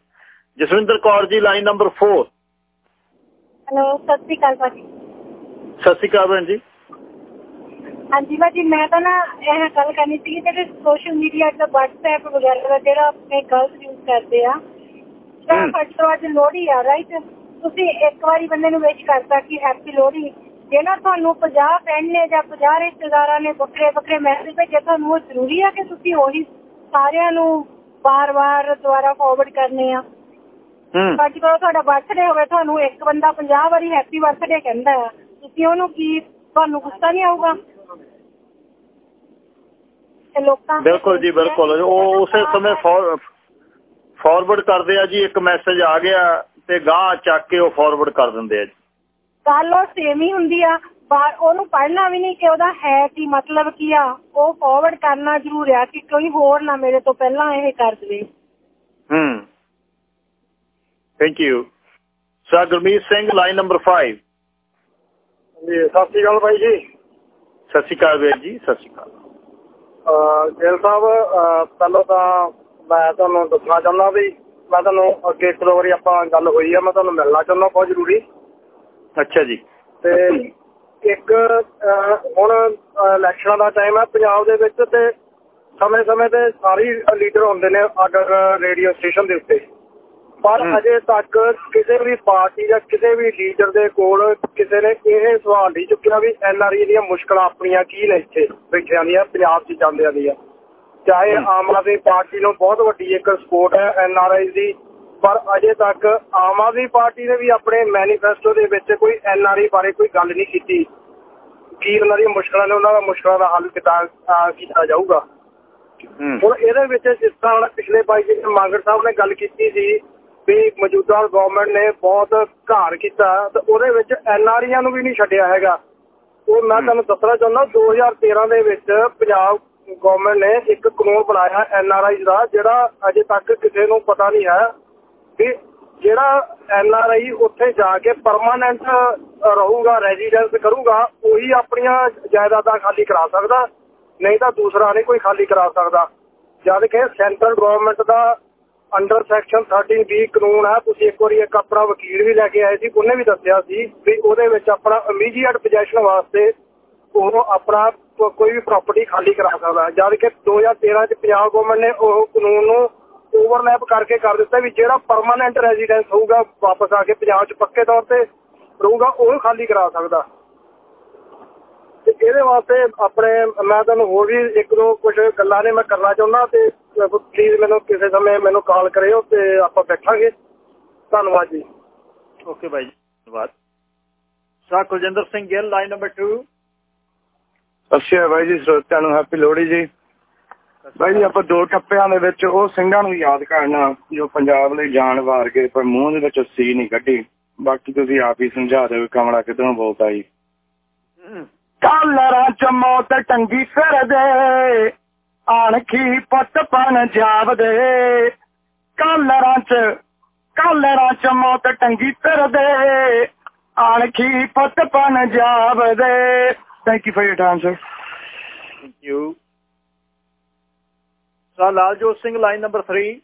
Jaswinder Kaur ji line number 4 hello ਸਤਿ ਸ਼੍ਰੀ ਅਕਾਲ ਭਾਜੀ। ਸਤਿ ਸ਼੍ਰੀ ਅਕਾਲ ਭੈਣ ਜੀ। ਹਾਂਜੀ ਭਾਜੀ ਮੈਂ ਤਾਂ ਨਾ ਇਹ ਗੱਲ ਕਰਨੀ ਸੀ ਜਿਹੜੇ ਸੋਸ਼ਲ ਮੀਡੀਆ ਦਾ WhatsApp ਵਗੈਰਾ ਦਾ ਜਿਹੜਾ ਆਪਣੇ ਗਲਤ ਯੂਜ਼ ਕਰਦੇ ਆ ਤੋਂ ਅੱਜ ਲੋਹੜੀ ਆ ਰਾਈਟ ਤੁਸੀਂ ਇੱਕ ਵਾਰੀ ਬੰਦੇ ਨੂੰ ਵਿਸ਼ ਕਰਤਾ ਕਿ ਹੈਪੀ ਲੋਹੜੀ ਜੇ ਨਾ ਤੁਹਾਨੂੰ 50 ਫਰੈਂਡ ਨੇ ਜਾਂ 50 ਰਿਸ਼ਤੇਦਾਰਾਂ ਨੇ ਵੱਖਰੇ ਵੱਖਰੇ ਮੈਸੇਜ ਭੇਜੇ ਤੁਹਾਨੂੰ ਉਹ ਜ਼ਰੂਰੀ ਆ ਕਿ ਤੁਸੀਂ ਉਹੀ ਸਾਰਿਆਂ ਨੂੰ ਵਾਰ-ਵਾਰ ਦੁਬਾਰਾ ਫਾਰਵਰਡ ਕਰਨੇ ਆ? ਬਾਕੀ ਕੋਲ ਤੁਹਾਡਾ ਬਰਥਡੇ ਹੋਵੇ ਤੁਹਾਨੂੰ ਇੱਕ ਬੰਦਾ 50 ਵਾਰੀ ਹੈਪੀ ਬਰਥਡੇ ਕਹਿੰਦਾ ਆ। ਤੁਸੀਂ ਉਹਨੂੰ ਕੀ ਤੁਹਾਨੂੰ ਗੁੱਸਾ ਨਹੀਂ ਆਊਗਾ? ਲੋਕਾਂ ਬਿਲਕੁਲ ਜੀ ਬਿਲਕੁਲ। ਉਹ ਉਸੇ ਸਮੇਂ ਫਾਰਵਰਡ ਕਰਦੇ ਆ ਜੀ ਇੱਕ ਮੈਸੇਜ ਆ ਗਿਆ ਤੇ ਗਾਂ ਚੱਕ ਕੇ ਉਹ ਫਾਰਵਰਡ ਕਰ ਦਿੰਦੇ ਆ ਜੀ। ਗੱਲ ਉਹ ਸੇਮ ਹੀ ਹੁੰਦੀ ਆ। ਉਹਨੂੰ ਪੜ੍ਹਨਾ ਵੀ ਨਹੀਂ ਕਿ ਉਹਦਾ ਹੈ ਕੀ ਮਤਲਬ ਕੀ ਆ। ਉਹ ਫਾਰਵਰਡ ਕਰਨਾ ਜ਼ਰੂਰ ਆ ਕਿ ਕੋਈ ਹੋਰ ਨਾ ਮੇਰੇ ਤੋਂ ਪਹਿਲਾਂ ਇਹ ਕਰ ਦੇਵੇ। ਹੂੰ। Thank you sir Gurmeet Singh line number 5 ji ਸਤਿ ਸ਼੍ਰੀ ਅਕਾਲ ਭਾਈ ਜੀ। ਸਤਿ ਸ਼੍ਰੀ ਅਕਾਲ ਵੀਰ ਜੀ ਸਤਿ ਸ਼੍ਰੀ ਅਕਾਲ। ਜੇਲ ਸਾਹਿਬ ਪਹਿਲਾਂ ਤਾਂ ਮੈਂ ਤੁਹਾਨੂੰ ਦੱਸਣਾ ਚਾਹੁੰਦਾ ਵੀ ਮੈਂ ਤੁਹਾਨੂੰ ਅੱਗੇ ਇੱਕ ਦੋ ਵਾਰੀ ਆਪਾਂ ਗੱਲ ਹੋਈ ਆ ਮੈਂ ਤੁਹਾਨੂੰ ਮਿਲਣਾ ਚਾਹੁੰਦਾ ਬਹੁਤ ਜ਼ਰੂਰੀ। ਅੱਛਾ ਜੀ। ਤੇ ਇੱਕ ਹੁਣ ਇਲੈਕਸ਼ਨਾਂ ਦਾ ਟਾਈਮ ਹੈ ਪੰਜਾਬ ਦੇ ਵਿੱਚ ਤੇ ਸਮੇਂ-ਸਮੇਂ ਤੇ ਸਾਰੇ ਲੀਡਰ ਹੁੰਦੇ ਨੇ ਆਰਡਰ ਰੇਡੀਓ ਸਟੇਸ਼ਨ ਦੇ ਉੱਤੇ। ਪਰ ਅਜੇ ਤੱਕ ਕਿਸੇ ਵੀ ਪਾਰਟੀ ਜਾਂ ਕਿਸੇ ਵੀ ਲੀਡਰ ਦੇ ਕੋਲ ਕਿਸੇ ਨੇ ਇਹ ਸਵਾਲ ਨਹੀਂ ਚੁੱਕਿਆ ਵੀ ਐਨਆਰਆਈ ਦੀਆਂ ਮੁਸ਼ਕਲਾਂ ਆਪਣੀਆਂ ਕੀ ਨੇ ਇੱਥੇ ਬੈਠਿਆਂ ਦੀਆਂ ਪੰਜਾਬ 'ਚ ਜਾਂਦਿਆਂ ਦੀਆਂ। ਚਾਹੇ ਆਮ ਆਦਮੀ ਪਾਰਟੀ ਨੂੰ ਬਹੁਤ ਵੱਡੀ ਇੱਕ ਸਪੋਰਟ ਹੈ ਐਨਆਰਆਈ ਦੀ ਪਰ ਅਜੇ ਤੱਕ ਆਮ ਆਦਮੀ ਪਾਰਟੀ ਨੇ ਵੀ ਆਪਣੇ ਮੈਨੀਫੈਸਟੋ ਦੇ ਵਿੱਚ ਕੋਈ ਐਨਆਰਆਈ ਬਾਰੇ ਕੋਈ ਗੱਲ ਨਹੀਂ ਕੀਤੀ। ਕੀ ਉਹਨਾਂ ਦੀਆਂ ਮੁਸ਼ਕਲਾਂ ਨੇ ਉਹਨਾਂ ਦਾ ਮੁਸ਼ਕਲਾਂ ਦਾ ਹੱਲ ਕਿੱਦਾਂ ਕੀਤਾ ਜਾਊਗਾ? ਹੁਣ ਇਹਦੇ ਵਿੱਚ ਜਿਸ ਤਰ੍ਹਾਂ ਪਿਛਲੇ ਬਾਈ ਜੀ ਮਾਂਗੜ ਸਾਹਿਬ ਨੇ ਗੱਲ ਕੀਤੀ ਸੀ ਵੀ ਮੌਜੂਦਾ ਗਵਰਨਮੈਂਟ ਨੇ ਬਹੁਤ ਘਾਰ ਕੀਤਾ ਤੇ ਉਹਦੇ ਵਿੱਚ ਐਨਆਰਆਈਆਂ ਨੂੰ ਵੀ ਨਹੀਂ ਛੱਡਿਆ ਹੈਗਾ। ਉਹ ਮੈਂ ਤੁਹਾਨੂੰ ਦੱਸਣਾ ਚਾਹੁੰਦਾ 2013 ਦੇ ਵਿੱਚ ਪੰਜਾਬ ਗਵਰਨਮੈਂਟ ਨੇ ਇੱਕ ਕਾਨੂੰਨ ਬਣਾਇਆ ਐਨਆਰਆਈ ਦਾ ਜਿਹੜਾ ਅਜੇ ਤੱਕ ਕਿਸੇ ਨੂੰ ਪਤਾ ਨਹੀਂ ਹੈ। ਕਿ ਜਿਹੜਾ ਐਨਆਰਆਈ ਉੱਥੇ ਜਾ ਕੇ ਪਰਮਾਨੈਂਟ ਰਹੂਗਾ ਰੈਜ਼ੀਡੈਂਸ ਕਰੂਗਾ, ਉਹੀ ਆਪਣੀਆਂ ਜਾਇਦਾਦਾਂ ਖਾਲੀ ਕਰਾ ਸਕਦਾ, ਨਹੀਂ ਤਾਂ ਦੂਸਰਾ ਨਹੀਂ ਕੋਈ ਖਾਲੀ ਕਰਾ ਸਕਦਾ। ਜਦ ਕਿ ਸੈਂਟਰਲ ਗਵਰਨਮੈਂਟ ਦਾ ਅੰਡਰ ਸੈਕਸ਼ਨ 13 ਬੀ ਕਾਨੂੰਨ ਹੈ, ਤੁਸੀਂ ਇੱਕ ਵਾਰੀ ਇੱਕ ਆਪਣਾ ਵਕੀਲ ਵੀ ਲੈ ਕੇ ਆਏ ਸੀ, ਉਹਨੇ ਵੀ ਦੱਸਿਆ ਸੀ ਵੀ ਉਹਦੇ ਵਿੱਚ ਆਪਣਾ ਇਮੀਡੀਏਟ ਪੋਜੈਸ਼ਨ ਵਾਸਤੇ ਉਹ ਆਪਣਾ ਕੋਈ ਵੀ ਪ੍ਰਾਪਰਟੀ ਖਾਲੀ ਕਰਾ ਸਕਦਾ। ਜਦ ਕਿ 2013 ਚ ਪੰਜਾਬ ਗਵਰਨਮੈਂਟ ਨੇ ਉਹ ਕਾਨੂੰਨ ਨੂੰ ਓਵਰਲੈਪ ਕਰਕੇ ਕਰ ਦਿੱਤਾ ਵੀ ਜਿਹੜਾ ਪਰਮਾਨੈਂਟ ਰੈਜ਼ੀਡੈਂਸ ਹੋਊਗਾ ਵਾਪਸ ਆ ਕੇ ਪੰਜਾਬ 'ਚ ਪੱਕੇ ਤੌਰ ਤੇ ਰਹੂਗਾ ਉਹ ਖਾਲੀ ਕਰਾ ਸਕਦਾ। ਤੇ ਇਹਦੇ ਵਾਸਤੇ ਆਪਣੇ ਮੈਂ ਤੁਹਾਨੂੰ ਹੋਰ ਵੀ ਇੱਕ ਦੋ ਕੁਝ ਗੱਲਾਂ ਨੇ ਮੈਂ ਕਰਨਾ ਚਾਹੁੰਦਾ ਤੇ ਪਲੀਜ਼ ਮੈਨੂੰ ਕਿਸੇ ਸਮੇਂ ਮੈਨੂੰ ਕਾਲ ਕਰਿਓ ਤੇ ਆਪਾਂ ਬੈਠਾਂਗੇ। ਧੰਨਵਾਦ ਜੀ। ਓਕੇ ਬਾਈ ਜੀ ਧੰਨਵਾਦ। ਸਾ ਕੁਲਜਿੰਦਰ ਸਿੰਘ ਗਿੱਲ ਲਾਈਨ ਨੰਬਰ 2 ਅੱਛਾ ਬਾਈ ਜੀ ਸਰੋਤਿਆਂ ਨੂੰ ਹੈਪੀ ਲੋਹੜੀ ਜੀ। ਬਾਈ ਆਪਾਂ ਦੋ ਟੱਪਿਆਂ ਦੇ ਵਿੱਚ ਉਹ ਸਿੰਘਾਂ ਨੂੰ ਯਾਦ ਕਰਨਾ ਜੋ ਪੰਜਾਬ ਲਈ ਜਾਨ ਵਾਰ ਕੇ ਪਰ ਮੂੰਹ ਦੇ ਵਿੱਚ ਸੀ ਨਹੀਂ ਕੱਢੀ। ਬਾਕੀ ਤੁਸੀਂ ਆਪ ਹੀ ਸਮਝਾ ਦਿਓ ਕਮਲਾ ਕਿਦੋਂ ਬੋਲਦਾ ਜੀ ਕਾਲਰਾਂ ਚ ਮੌਤ ਟੰਗੀ ਫਿਰਦੇ ਆਣਖੀ ਪੱਟ ਪਨ ਜਾਵਦੇ ਕਾਲਰਾਂ ਚ ਕਾਲਰਾਂ ਚ ਮੌਤ ਟੰਗੀ ਫਿਰਦੇ ਆਣਖੀ ਪੱਟ ਪਨ ਜਾਵਦੇ thank you for your time sir thank you ਸਾ ਲਾਲਜੋਤ ਸਿੰਘ, ਲਾਈਨ ਨੰਬਰ 3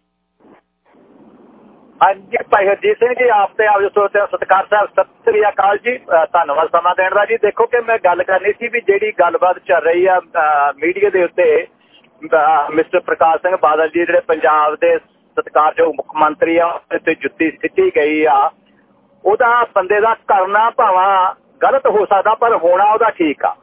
ਹਾਂਜੀ, ਭਾਈ ਹਰਜੀਤ ਸਿੰਘ ਜੀ, ਆਪ ਤੇ ਆਪ ਜੋ ਸਤਿਕਾਰ ਸਾਹਿਬ, ਸਤਿ ਸ੍ਰੀ ਅਕਾਲ ਜੀ। ਧੰਨਵਾਦ ਸਮਾਂ ਦੇਣ ਦਾ ਜੀ। ਦੇਖੋ ਕਿ ਮੈਂ ਗੱਲ ਕਰਨੀ ਸੀ ਵੀ ਜਿਹੜੀ ਗੱਲਬਾਤ ਚੱਲ ਰਹੀ ਆ ਮੀਡੀਆ ਦੇ ਉੱਤੇ ਮਿਸਟਰ ਪ੍ਰਕਾਸ਼ ਸਿੰਘ ਬਾਦਲ ਜੀ, ਜਿਹੜੇ ਪੰਜਾਬ ਦੇ ਸਤਿਕਾਰਯੋਗ ਮੁੱਖ ਮੰਤਰੀ ਆ, ਉਹਦੇ ਤੇ ਜੁੱਤੀ ਸਿੱਟੀ ਗਈ ਆ। ਉਹਦਾ ਬੰਦੇ ਦਾ ਕਰਨਾ ਭਾਵਾਂ ਗਲਤ ਹੋ ਸਕਦਾ, ਪਰ ਹੋਣਾ ਉਹਦਾ ਠੀਕ ਆ।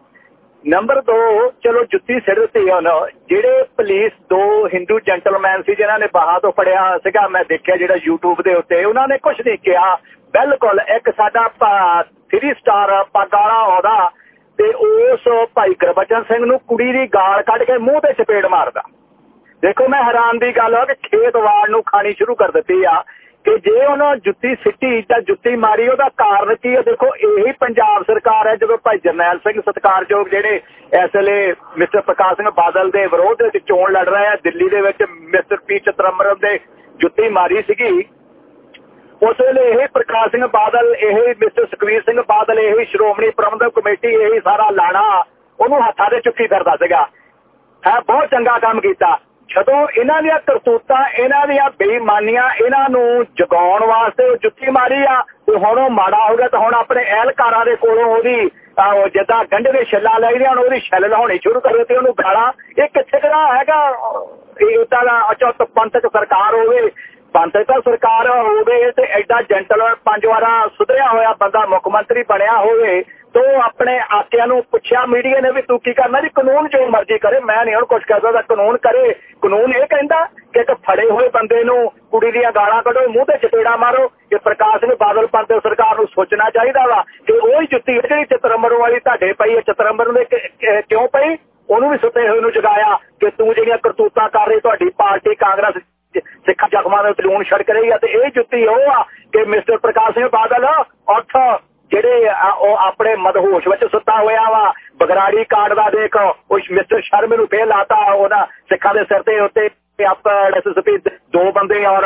ਨੰਬਰ 2 ਚਲੋ ਜੁੱਤੀ ਸਿਰ ਦਿੱਤੀ ਉਹਨ ਜਿਹੜੇ ਪੁਲਿਸ ਦੋ ਹਿੰਦੂ ਜੈਂਟਲਮੈਨ ਸੀ, ਜਿਨ੍ਹਾਂ ਨੇ ਬਾਹਾਂ ਤੋਂ ਫੜਿਆ ਸੀਗਾ, ਮੈਂ ਦੇਖਿਆ ਜਿਹੜਾ YouTube ਦੇ ਉੱਤੇ, ਉਹਨਾਂ ਨੇ ਕੁਝ ਨਹੀਂ ਕਿਹਾ। ਬਿਲਕੁਲ, ਇੱਕ ਸਾਡਾ 3 ਸਟਾਰ ਪਗਾਲਾ ਆਉਂਦਾ ਤੇ ਉਸ ਭਾਈ ਗੁਰਬਚਨ ਸਿੰਘ ਨੂੰ ਕੁੜੀ ਦੀ ਗਾਲ ਕੱਢ ਕੇ ਮੂੰਹ ਤੇ ਚਪੇੜ ਮਾਰਦਾ। ਦੇਖੋ, ਮੈਂ ਹੈਰਾਨ ਦੀ ਗੱਲ ਆ ਕਿ ਖੇਤ ਵਾੜ ਨੂੰ ਖਾਣੀ ਸ਼ੁਰੂ ਕਰ ਦਿੱਤੀ ਆ। ਕਿ ਜੇ ਉਹਨਾਂ ਜੁੱਤੀ ਸਿੱਟੀ ਤਾਂ ਜੁੱਤੀ ਮਾਰੀ, ਉਹਦਾ ਕਾਰਨ ਕੀ ਹੈ? ਦੇਖੋ, ਇਹੀ ਪੰਜਾਬ ਸਰਕਾਰ ਹੈ, ਜਦੋਂ ਭਾਈ ਜਰਨੈਲ ਸਿੰਘ ਸਤਕਾਰਯੋਗ ਜਿਹੜੇ ਇਸ ਵੇਲੇ ਮਿਸਟਰ ਪ੍ਰਕਾਸ਼ ਸਿੰਘ ਬਾਦਲ ਦੇ ਵਿਰੋਧ ਵਿੱਚ ਚੋਣ ਲੜ ਰਹੇ ਆ, ਦਿੱਲੀ ਦੇ ਵਿੱਚ ਮਿਸਟਰ ਪੀ ਚਤਰੰਬਰਮ ਦੇ ਜੁੱਤੀ ਮਾਰੀ ਸੀਗੀ, ਉਸ ਵੇਲੇ ਇਹ ਪ੍ਰਕਾਸ਼ ਸਿੰਘ ਬਾਦਲ, ਇਹ ਮਿਸਟਰ ਸੁਖਵੀਰ ਸਿੰਘ ਬਾਦਲ, ਇਹ ਸ਼੍ਰੋਮਣੀ ਪ੍ਰਬੰਧਕ ਕਮੇਟੀ, ਇਹ ਸਾਰਾ ਲਾਣਾ ਉਹਨੂੰ ਹੱਥਾਂ ਦੇ ਚੁੱਕੀ ਕਰਦਾ ਸੀਗਾ। ਹੈ, ਬਹੁਤ ਚੰਗਾ ਕੰਮ ਕੀਤਾ। ਜਦੋਂ ਇਹਨਾਂ ਦੀਆਂ ਕਰਤੂਤਾਂ, ਇਹਨਾਂ ਦੀਆਂ ਬੇਈਮਾਨੀਆਂ ਇਹਨਾਂ ਨੂੰ ਜਗਾਉਣ ਵਾਸਤੇ ਉਹ ਜੁੱਤੀ ਮਾਰੀ ਆ, ਤੇ ਹੁਣ ਉਹ ਮਾੜਾ ਹੋ ਗਿਆ ਤਾਂ ਹੁਣ ਆਪਣੇ ਅਹਿਲਕਾਰਾਂ ਦੇ ਕੋਲੋਂ ਉਹਦੀ ਜਿੱਦਾਂ ਗੰਢੇ ਦੇ ਛੱਲਾ ਲੈ ਰਹੀਆਂ ਉਹਦੀ ਛੱਲ ਲਾਉਣੀ ਸ਼ੁਰੂ ਕਰੇ ਤੇ ਉਹਨੂੰ ਗਾਲਾਂ। ਇਹ ਕਿੱਥੇ ਕਿਹੜਾ ਹੈਗਾ? ਇਹ ਦਾ ਅਚੋਤ ਪੰਥਕ ਸਰਕਾਰ ਹੋਵੇ, ਪੰਥਕ ਸਰਕਾਰ ਹੋਵੇ ਤੇ ਐਡਾ ਜੈਂਟਲ ਪੰਜ ਵਾਰਾਂ ਸੁਧਰਿਆ ਹੋਇਆ ਬੰਦਾ ਮੁੱਖ ਮੰਤਰੀ ਬਣਿਆ ਹੋਵੇ ਤੋਂ ਆਪਣੇ ਆਕਿਆਂ ਨੂੰ ਪੁੱਛਿਆ, ਮੀਡੀਆ ਨੇ ਵੀ ਤੂੰ ਕੀ ਕਰਨਾ ਜੀ? ਕਾਨੂੰਨ ਜੋ ਮਰਜ਼ੀ ਕਰੇ, ਮੈਂ ਨਹੀਂ ਹੁਣ ਕੁਝ ਕਹਿ ਸਕਦਾ, ਕਾਨੂੰਨ ਕਰੇ। ਕਾਨੂੰਨ ਇਹ ਕਹਿੰਦਾ ਕਿ ਇੱਕ ਫੜੇ ਹੋਏ ਬੰਦੇ ਨੂੰ ਕੁੜੀ ਦੀਆਂ ਗਾਲਾਂ ਕੱਢੋ, ਮੂੰਹ ਤੇ ਚਪੇੜਾ ਮਾਰੋ, ਕਿ ਪ੍ਰਕਾਸ਼ ਸਿੰਘ ਬਾਦਲ ਪੰਥ ਸਰਕਾਰ ਨੂੰ ਸੋਚਣਾ ਚਾਹੀਦਾ ਵਾ। ਕਿ ਉਹ ਹੀ ਜੁੱਤੀ ਜਿਹੜੀ ਚਤਰੰਬਰ ਵਾਲੀ ਤੁਹਾਡੇ ਪਈ ਹੈ, ਚਤਰੰਬਰ ਦੇ ਕਿਉਂ ਪਈ? ਉਹਨੂੰ ਵੀ ਸੁੱਤੇ ਹੋਏ ਨੂੰ ਜਗਾਇਆ ਕਿ ਤੂੰ ਜਿਹੜੀਆਂ ਕਰਤੂਤਾਂ ਕਰ ਰਹੀ, ਤੁਹਾਡੀ ਪਾਰਟੀ ਕਾਂਗਰਸ ਸਿੱਖਾਂ ਜ਼ਖਮਾਂ ਦੇ ਤਲੂਣ ਛੜਕ ਰਹੀ ਆ, ਤੇ ਇਹ ਜੁੱਤੀ ਉਹ ਆ ਕਿ ਮਿਸਟਰ ਪ੍ਰਕਾਸ਼ ਸਿੰਘ ਬਾਦਲ ਉੱਠ ਜਿਹੜੇ ਉਹ ਆਪਣੇ ਮਦਹੋਸ਼ ਵਿੱਚ ਸੁੱਤਾ ਹੋਇਆ ਵਾ, ਬਗਰਾੜੀ ਕਾਂਡ ਦਾ ਦੇਖ, ਉਹ ਮਿਸਟਰ ਸ਼ਰਮੇ ਨੂੰ ਫੇਰ ਲਾਤਾ ਉਹਦਾ ਸਿੱਖਾਂ ਦੇ ਸਿਰ ਤੇ ਉੱਤੇ ਆਪਾਂ ਐਸਐਸਪੀ ਦੋ ਬੰਦੇ ਔਰ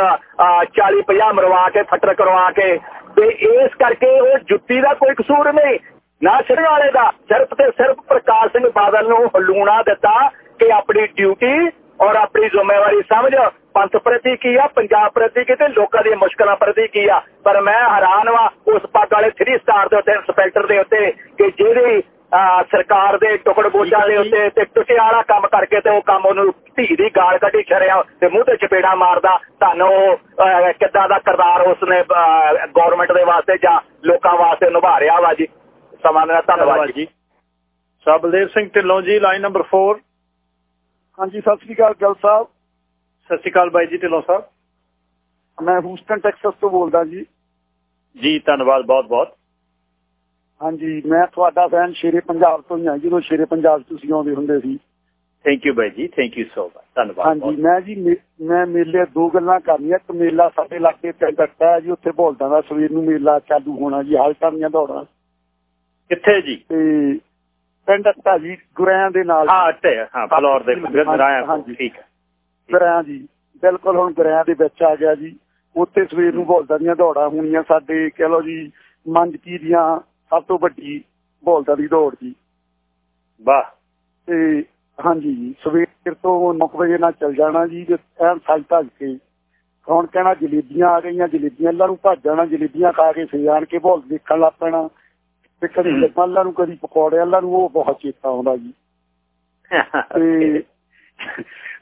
40 50 ਮਰਵਾ ਕੇ ਫੱਟਰ ਕਰਵਾ ਕੇ, ਤੇ ਇਸ ਕਰਕੇ ਉਹ ਜੁੱਤੀ ਦਾ ਕੋਈ ਕਸੂਰ ਨਹੀਂ, ਨਾ ਸਿਰ ਵਾਲੇ ਦਾ, ਸਿਰਫ ਤੇ ਸਿਰਫ ਪ੍ਰਕਾਸ਼ ਸਿੰਘ ਬਾਦਲ ਨੂੰ ਹਲੂਣਾ ਦਿੱਤਾ ਕਿ ਆਪਣੀ ਡਿਊਟੀ ਔਰ ਆਪਣੀ ਜ਼ਿੰਮੇਵਾਰੀ ਸਮਝ ਪੰਥ ਪ੍ਰਤੀ ਕੀ ਆ ਪੰਜਾਬ ਪ੍ਰਤੀ ਕੀ ਤੇ ਲੋਕਾਂ ਦੀਆਂ ਮੁਸ਼ਕਲਾਂ ਪ੍ਰਤੀ ਕੀ ਆ? ਪਰ ਮੈਂ ਹੈਰਾਨ ਵਾਂ ਉਸ ਪੱਗ ਵਾਲੇ 3 ਸਟਾਰ ਦੇ ਉੱਤੇ ਇੰਸਪੈਕਟਰ ਦੇ ਉੱਤੇ ਕਿ ਜਿਹੜੀ ਸਰਕਾਰ ਦੇ ਟੁਕੜ ਬੋਝਾਂ ਦੇ ਉੱਤੇ ਤੇ ਟੁੱਟਿਆ ਵਾਲਾ ਕੰਮ ਕਰਕੇ ਤੇ ਉਹ ਕੰਮ ਉਹਨੂੰ ਧੀ ਦੀ ਗਾਲ ਕੱਢੀ ਛੜਿਆ ਤੇ ਮੂੰਹ ਤੇ ਚਪੇੜਾ ਮਾਰਦਾ ਤੁਹਾਨੂੰ ਕਿੱਦਾਂ ਦਾ ਕਰਦਾਰ ਉਸਨੇ ਗਵਰਨਮੈਂਟ ਦੇ ਵਾਸਤੇ ਜਾਂ ਲੋਕਾਂ ਵਾਸਤੇ ਨਿਭਾ ਰਿਹਾ ਵਾ ਜੀ? ਸਮਾਂ ਦਾ ਧੰਨਵਾਦ ਜੀ। ਸਬਲਦੇਵ ਸਿੰਘ ਢਿੱਲੋਂ ਜੀ ਲਾਈਨ ਨੰਬਰ 4 ਹਾਂਜੀ ਸਤਿ ਸ੍ਰੀ ਅਕਾਲ ਗੱਲ ਸਾਹਿਬ। ਸਤਿ ਸ੍ਰੀ ਅਕਾਲ ਬਾਈ ਜੀ ਢਿੱਲੋਂ ਸਾਹਿਬ। ਮੈਂ ਹੂਸਟਨ ਟੈਕਸਸ ਤੋਂ ਬੋਲਦਾ ਜੀ। ਜੀ ਧੰਨਵਾਦ ਬਹੁਤ ਬਹੁਤ। ਹਾਂਜੀ ਮੈਂ ਤੁਹਾਡਾ ਫੈਨ ਸ਼ੇਰੇ ਪੰਜਾਬ ਤੋਂ ਹੀ ਹਾਂ ਜਦੋਂ ਸ਼ੇਰੇ ਪੰਜਾਬ ਤੁਸੀਂ ਆਉਂਦੇ ਹੁੰਦੇ ਸੀ। ਥੈਂਕ ਯੂ ਬਾਈ ਜੀ ਥੈਂਕ ਯੂ ਸੋ ਮਚ ਧੰਨਵਾਦ ਹਾਂਜੀ ਮੈਂ ਜੀ ਮੈਂ ਮੇਲੇ ਦੋ ਗੱਲਾਂ ਕਰਨੀਆਂ ਇੱਕ ਮੇਲਾ ਸਾਡੇ ਇਲਾਕੇ ਤੇ ਡੱਟਾ ਹੈ ਜੀ ਉੱਥੇ ਬੋਲਦਾ ਦਾ ਸਵੇਰ ਨੂੰ ਮੇਲਾ ਚਾਲੂ ਹੋਣਾ ਜੀ ਹਾਲ ਦੀਆਂ ਦੌੜਾਂ। ਕਿੱਥੇ ਜੀ? ਤੇ ਪਿੰਡ ਅੱਟਾ ਜੀ ਗੁਰਿਆਂ ਦੇ ਨਾਲ। ਹਾਂ ਅੱਟੇ ਹਾਂ ਫਲੋਰ ਦੇ ਗੁਰਿਆਂ ਠੀਕ ਹੈ। ਗੁਰਿਆਂ ਜੀ। ਬਿਲਕੁਲ ਹੁਣ ਗੁਰਿਆਂ ਦੇ ਵਿੱਚ ਆ ਗਿਆ ਜੀ। ਉੱਥੇ ਸਵੇਰ ਨੂੰ ਬੋਲਦਾ ਦੀਆਂ ਦੌੜਾਂ ਹੋਣੀਆਂ। ਸਾਡੇ ਕਹ ਲਓ ਜੀ ਮੰਜਕੀ ਦੀਆਂ ਸਭ ਤੋਂ ਵੱਡੀ ਬੋਲਦਾ ਦੀ ਦੌੜ ਜੀ। ਵਾਹ। ਤੇ ਹਾਂਜੀ ਜੀ ਸਵੇਰ ਤੋਂ 9 ਵਜੇ ਨਾਲ ਚੱਲ ਜਾਣਾ ਜੀ ਐਨ ਸੱਜ ਭੱਜ ਕੇ। ਹੁਣ ਕਹਿਣਾ ਜਲੇਬੀਆਂ ਆ ਗਈਆਂ ਜਲੇਬੀਆਂ ਇਹਨਾਂ ਨੂੰ ਭੱਜ ਜਾਣਾ ਜਲੇਬੀਆਂ ਖਾ ਕੇ ਸੇ ਆਣ ਕੇ ਬੋਲ ਦੇਖਣ ਲੱਗ ਪੈਣਾ। ਤੇ ਕਦੀ ਲੱਭਾਂ ਨੂੰ ਕਦੀ ਪਕੌੜਿਆਂ ਲਾਂ ਨੂੰ ਉਹ ਬਹੁਤ ਚੇਤਾ ਆਉਂਦਾ ਜੀ। ਤੇ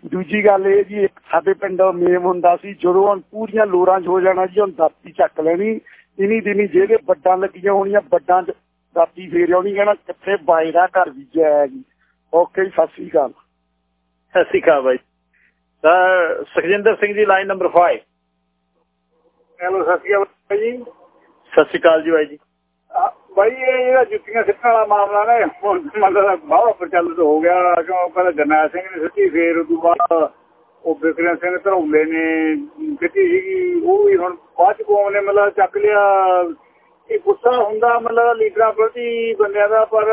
ਦੂਜੀ ਗੱਲ ਇਹ ਜੀ ਸਾਡੇ ਪਿੰਡ ਮੇਮ ਹੁੰਦਾ ਸੀ ਜਦੋਂ ਹੁਣ ਪੂਰੀਆਂ ਲੋਰਾਂ 'ਚ ਹੋ ਜਾਣਾ ਜੀ ਹੁਣ ਦਾਤੀ ਚੱਕ ਲੈਣੀ ਇਨੀ ਦਿਨੀ ਜਿਹੜੇ ਵੱਡਾਂ ਲੱਗੀਆਂ ਹੋਣੀਆਂ ਵੱਡਾਂ 'ਚ ਦਾਤੀ ਫੇਰ ਆਉਣੀ ਕਹਿਣਾ ਕਿੱਥੇ ਦਾ ਘਰ ਬੀਜਿਆ ਹੈ ਜੀ। ਓਕੇ ਜੀ ਸਤਿ ਸ੍ਰੀ ਅਕਾਲ। ਸਤਿ ਸ਼੍ਰੀ ਅਕਾਲ ਬਾਈ। Sir Sukhjinder Singh ji line number 5 hello ਸਤਿ ਸ਼੍ਰੀ ਅਕਾਲ ਜੀ। ਸਤਿ ਸ਼੍ਰੀ ਅਕਾਲ ਜੀ ਬਾਈ ਜੀ। ਬਾਈ, ਇਹ ਜਿਹੜਾ ਜੁੱਤੀਆਂ ਸਿੱਟਣ ਵਾਲਾ ਮਾਮਲਾ ਨਾ, ਹੁਣ ਮਤਲਬ ਬਹੁਤ ਪ੍ਰਚਲਿਤ ਹੋ ਗਿਆ, ਕਿਉਂ ਪਹਿਲਾਂ ਜਰਨੈਲ ਸਿੰਘ ਨੇ ਸਿੱਟੀ, ਫੇਰ ਉਦੋਂ ਬਾਅਦ ਉਹ ਬਿਕਰਮ ਸਿੰਘ ਧਰੌਲੇ ਨੇ, ਸਿੱਟੀ ਸੀਗੀ, ਉਹ ਵੀ ਹੁਣ ਬਾਅਦ ਚ ਕੌਮ ਨੇ ਮਤਲਬ ਚੱਕ ਲਿਆ। ਇਹ ਗੁੱਸਾ ਹੁੰਦਾ ਮਤਲਬ ਲੀਡਰਾਂ ਪ੍ਰਤੀ ਬੰਦਿਆਂ ਦਾ, ਪਰ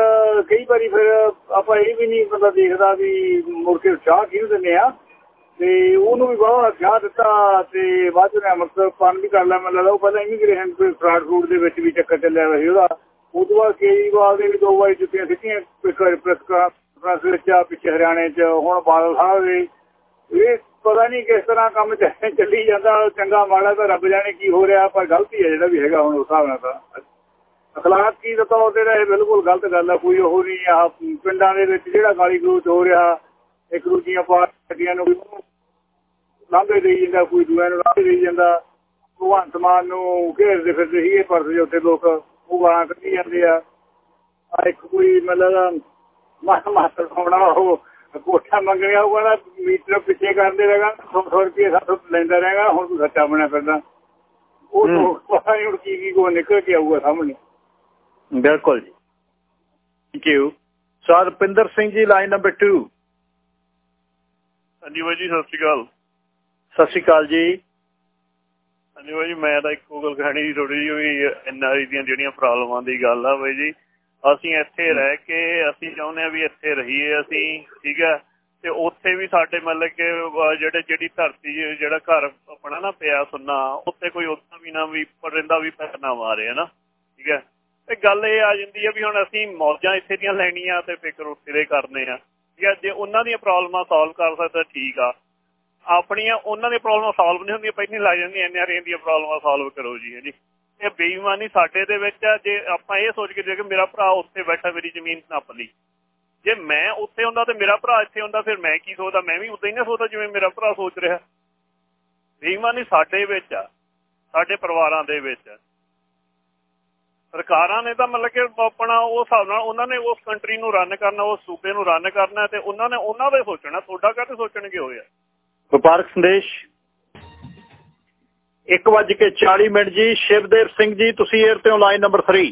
ਕਈ ਵਾਰੀ ਫਿਰ ਆਪਾਂ ਇਹ ਵੀ ਨਹੀਂ ਮਤਲਬ ਦੇਖਦਾ ਵੀ ਮੁੜ ਕੇ ਚਾਹ ਕਿਹਨੂੰ ਦਿੰਦੇ ਆ। ਤੇ ਉਹਨੂੰ ਵੀ ਬਹੁਤ ਚਾਹ ਦਿੱਤਾ ਤੇ ਬਾਅਦ ਚ ਮਤਲਬ ਪਾਣ ਵੀ ਕਰ ਲਿਆ, ਮਤਲਬ ਉਹ ਪਹਿਲਾਂ ਇਮੀਗ੍ਰੇਸ਼ਨ ਕੋਈ ਫਰਾਡ ਫੂਡ ਦੇ ਵਿੱਚ ਵੀ ਚੱਕਰ ਚੱਲਿਆ ਹੋਇਆ ਸੀ ਉਹਦਾ। ਉਹ ਤੋਂ ਬਾਅਦ ਕੇਜਰੀਵਾਲ ਦੇ ਵੀ ਦੋ ਵਾਰੀ ਜੁੱਤੀਆਂ ਸਿੱਟੀਆਂ ਪ੍ਰੈਸ ਵਿੱਚ ਆ, ਪਿੱਛੇ ਹਰਿਆਣੇ 'ਚ, ਹੁਣ ਬਾਦਲ ਸਾਹਿਬ ਦੇ ਇਹ ਪਤਾ ਨਹੀਂ ਕਿਸ ਤਰ੍ਹਾਂ ਕੰਮ ਚੱਲੀ ਜਾਂਦਾ, ਚੰਗਾ ਮਾੜਾ ਤਾਂ ਰੱਬ ਜਾਣੇ ਕੀ ਹੋ ਰਿਹਾ, ਪਰ ਗਲਤੀ ਹੈ ਜਿਹੜਾ ਵੀ ਹੈਗਾ ਹੁਣ ਉਸ ਹਿਸਾਬ ਨਾਲ ਤਾਂ। ਅਖਲਾਕ ਕੀ ਦਾ ਤੌਰ ਤੇ ਇਹ ਬਿਲਕੁਲ ਗਲਤ ਗੱਲ ਆ, ਕੋਈ ਉਹ ਨਹੀਂ ਆ। ਪਿੰਡਾਂ ਦੇ ਵਿੱਚ ਜਿਹੜਾ ਗਾਲੀ ਗਲੋਚ ਹੋ ਰਿਹਾ, ਇੱਕ ਦੂਜੀਆਂ ਪਾਰਟੀਆਂ ਨੂੰ ਲਾਂਘੇ ਦੇਈ ਜਾਂਦਾ, ਕੋਈ ਦੂਆਂ ਨੂੰ ਲਾਂਘੇ ਦੇਈ ਜਾਂਦਾ। ਭਗਵੰਤ ਮਾਨ ਨੂੰ ਘੇਰਦੇ ਫਿਰਦੇ ਸੀਗੇ ਪਰਦੇ ਉੱਤੇ ਲੋਕ ਉਹ ਗਾਲਾਂ ਕੱਢੀ ਜਾਂਦੇ ਆ। ਆ ਇੱਕ ਕੋਈ ਮਤਲਬ ਮਾਸਟਰ ਮਾਸਟਰ ਹੋਣਾ ਉਹ ਕੋਠਾ ਮੰਗਿਆ ਉਹ ਕਹਿੰਦਾ ਮੀਟਰ ਪਿੱਛੇ ਕਰਦੇ ਰਹੇਗਾ 100 ਰੁਪਏ ਸਾਥੋਂ ਲੈਂਦਾ ਰਹੇਗਾ ਹੁਣ ਤੂੰ ਸੱਚਾ ਬਣਿਆ ਫਿਰਦਾ। ਉਹ ਪਤਾ ਨਹੀਂ ਹੁਣ ਕੀ ਕੀ ਕੋ ਨਿਕਲ ਕੇ ਆਊਗਾ ਸਾਹਮਣੇ। ਬਿਲਕੁਲ ਜੀ। Thank you sir Rupinder Singh ji line number 2 ਹਾਂਜੀ ਬਾਈ ਜੀ ਸਤਿ ਸ਼੍ਰੀ ਅਕਾਲ। ਸਤਿ ਸ਼੍ਰੀ ਅਕਾਲ ਜੀ। ਹਾਂਜੀ ਬਾਈ ਜੀ ਮੈਂ ਤਾਂ ਇੱਕ ਗੂਗਲ ਕਹਾਣੀ ਦੀ ਥੋੜੀ ਜਿਹੀ ਵੀ ਐਨਆਰਆਈ ਦੀਆਂ ਜਿਹੜੀਆਂ ਪ੍ਰੋਬਲਮਾਂ ਦੀ ਗੱਲ ਆ ਬਾਈ ਜੀ। ਅਸੀਂ ਇੱਥੇ ਰਹਿ ਕੇ ਅਸੀਂ ਚਾਹੁੰਦੇ ਆ ਵੀ ਇੱਥੇ ਰਹੀਏ ਅਸੀਂ ਠੀਕ ਹੈ ਤੇ ਉੱਥੇ ਵੀ ਸਾਡੇ ਮਤਲਬ ਕਿ ਜਿਹੜੇ ਜਿਹੜੀ ਧਰਤੀ ਜਿਹੜਾ ਘਰ ਆਪਣਾ ਨਾ ਪਿਆ ਸੁੰਨਾ ਉੱਥੇ ਕੋਈ ਉਦਾਂ ਵੀ ਨਾ ਵੀ ਪਰਿੰਦਾ ਵੀ ਪੈਣਾ ਮਾਰੇ ਹਨਾ? ਠੀਕ ਹੈ ਤੇ ਗੱਲ ਇਹ ਆ ਜਾਂਦੀ ਹੈ ਵੀ ਹੁਣ ਅਸੀਂ ਮੌਜਾਂ ਇੱਥੇ ਦੀਆਂ ਲੈਣੀਆਂ ਤੇ ਫਿਕਰ ਉੱਥੇ ਦੇ ਕਰਨੇ ਆ। ਠੀਕ ਹੈ ਜੇ ਉਹਨਾਂ ਦੀਆਂ ਪ੍ਰੋਬਲਮਾਂ ਸੋਲਵ ਕਰ ਸਕਦਾ ਠੀਕ ਆ। ਆਪਣੀਆਂ ਉਹਨਾਂ ਦੀਆਂ ਪ੍ਰੋਬਲਮਾਂ ਸੋਲਵ ਨਹੀਂ ਹੁੰਦੀਆਂ, ਪਹਿਲਾਂ ਲੱਗ ਜਾਂਦੀਆਂ ਐਨਆਰਏ ਦੀਆਂ ਪ੍ਰੋਬਲਮਾਂ ਸੋਲਵ ਕਰੋ ਜੀ ਜੀ। ਇਹ ਬੇਈਮਾਨੀ ਸਾਡੇ ਦੇ ਵਿੱਚ ਆ, ਜੇ ਆਪਾਂ ਇਹ ਸੋਚ ਕੇ ਜੇ ਕਿ ਮੇਰਾ ਭਰਾ ਉੱਥੇ ਬੈਠਾ ਮੇਰੀ ਜ਼ਮੀਨ ਨੱਪ ਲਈ। ਜੇ ਮੈਂ ਉੱਥੇ ਹੁੰਦਾ ਤੇ ਮੇਰਾ ਭਰਾ ਇੱਥੇ ਹੁੰਦਾ, ਫਿਰ ਮੈਂ ਕੀ ਸੋਚਦਾ? ਮੈਂ ਵੀ ਉਦਾਂ ਹੀ ਨਾ ਸੋਚਦਾ ਜਿਵੇਂ ਮੇਰਾ ਭਰਾ ਸੋਚ ਰਿਹਾ। ਬੇਈਮਾਨੀ ਸਾਡੇ ਵਿੱਚ ਆ, ਸਾਡੇ ਪਰਿਵਾਰਾਂ ਦੇ ਵਿੱਚ ਸਰਕਾਰਾਂ ਨੇ ਤਾਂ ਮਤਲਬ ਕਿ ਆਪਣਾ ਉਹ ਹਿਸਾਬ ਨਾਲ ਉਹਨਾਂ ਨੇ ਉਸ ਕੰਟਰੀ ਨੂੰ ਰਨ ਕਰਨਾ, ਉਸ ਸੂਬੇ ਨੂੰ ਰਨ ਕਰਨਾ ਤੇ ਉਹਨਾਂ ਨੇ ਉਹਨਾਂ ਦਾ ਸੋਚਣਾ, ਤੁਹਾਡਾ ਕਾਹਤੇ ਸੋਚਣਗੇ ਹੋਇਆ ਵਪਾਰਕ ਸੰਦੇਸ਼। 1:40 ਮਿੰਟ ਜੀ ਸ਼ਿਵਦੇਵ ਸਿੰਘ ਜੀ ਤੁਸੀਂ 에ਅਰ ਤੇ ਲਾਈਨ ਨੰਬਰ 3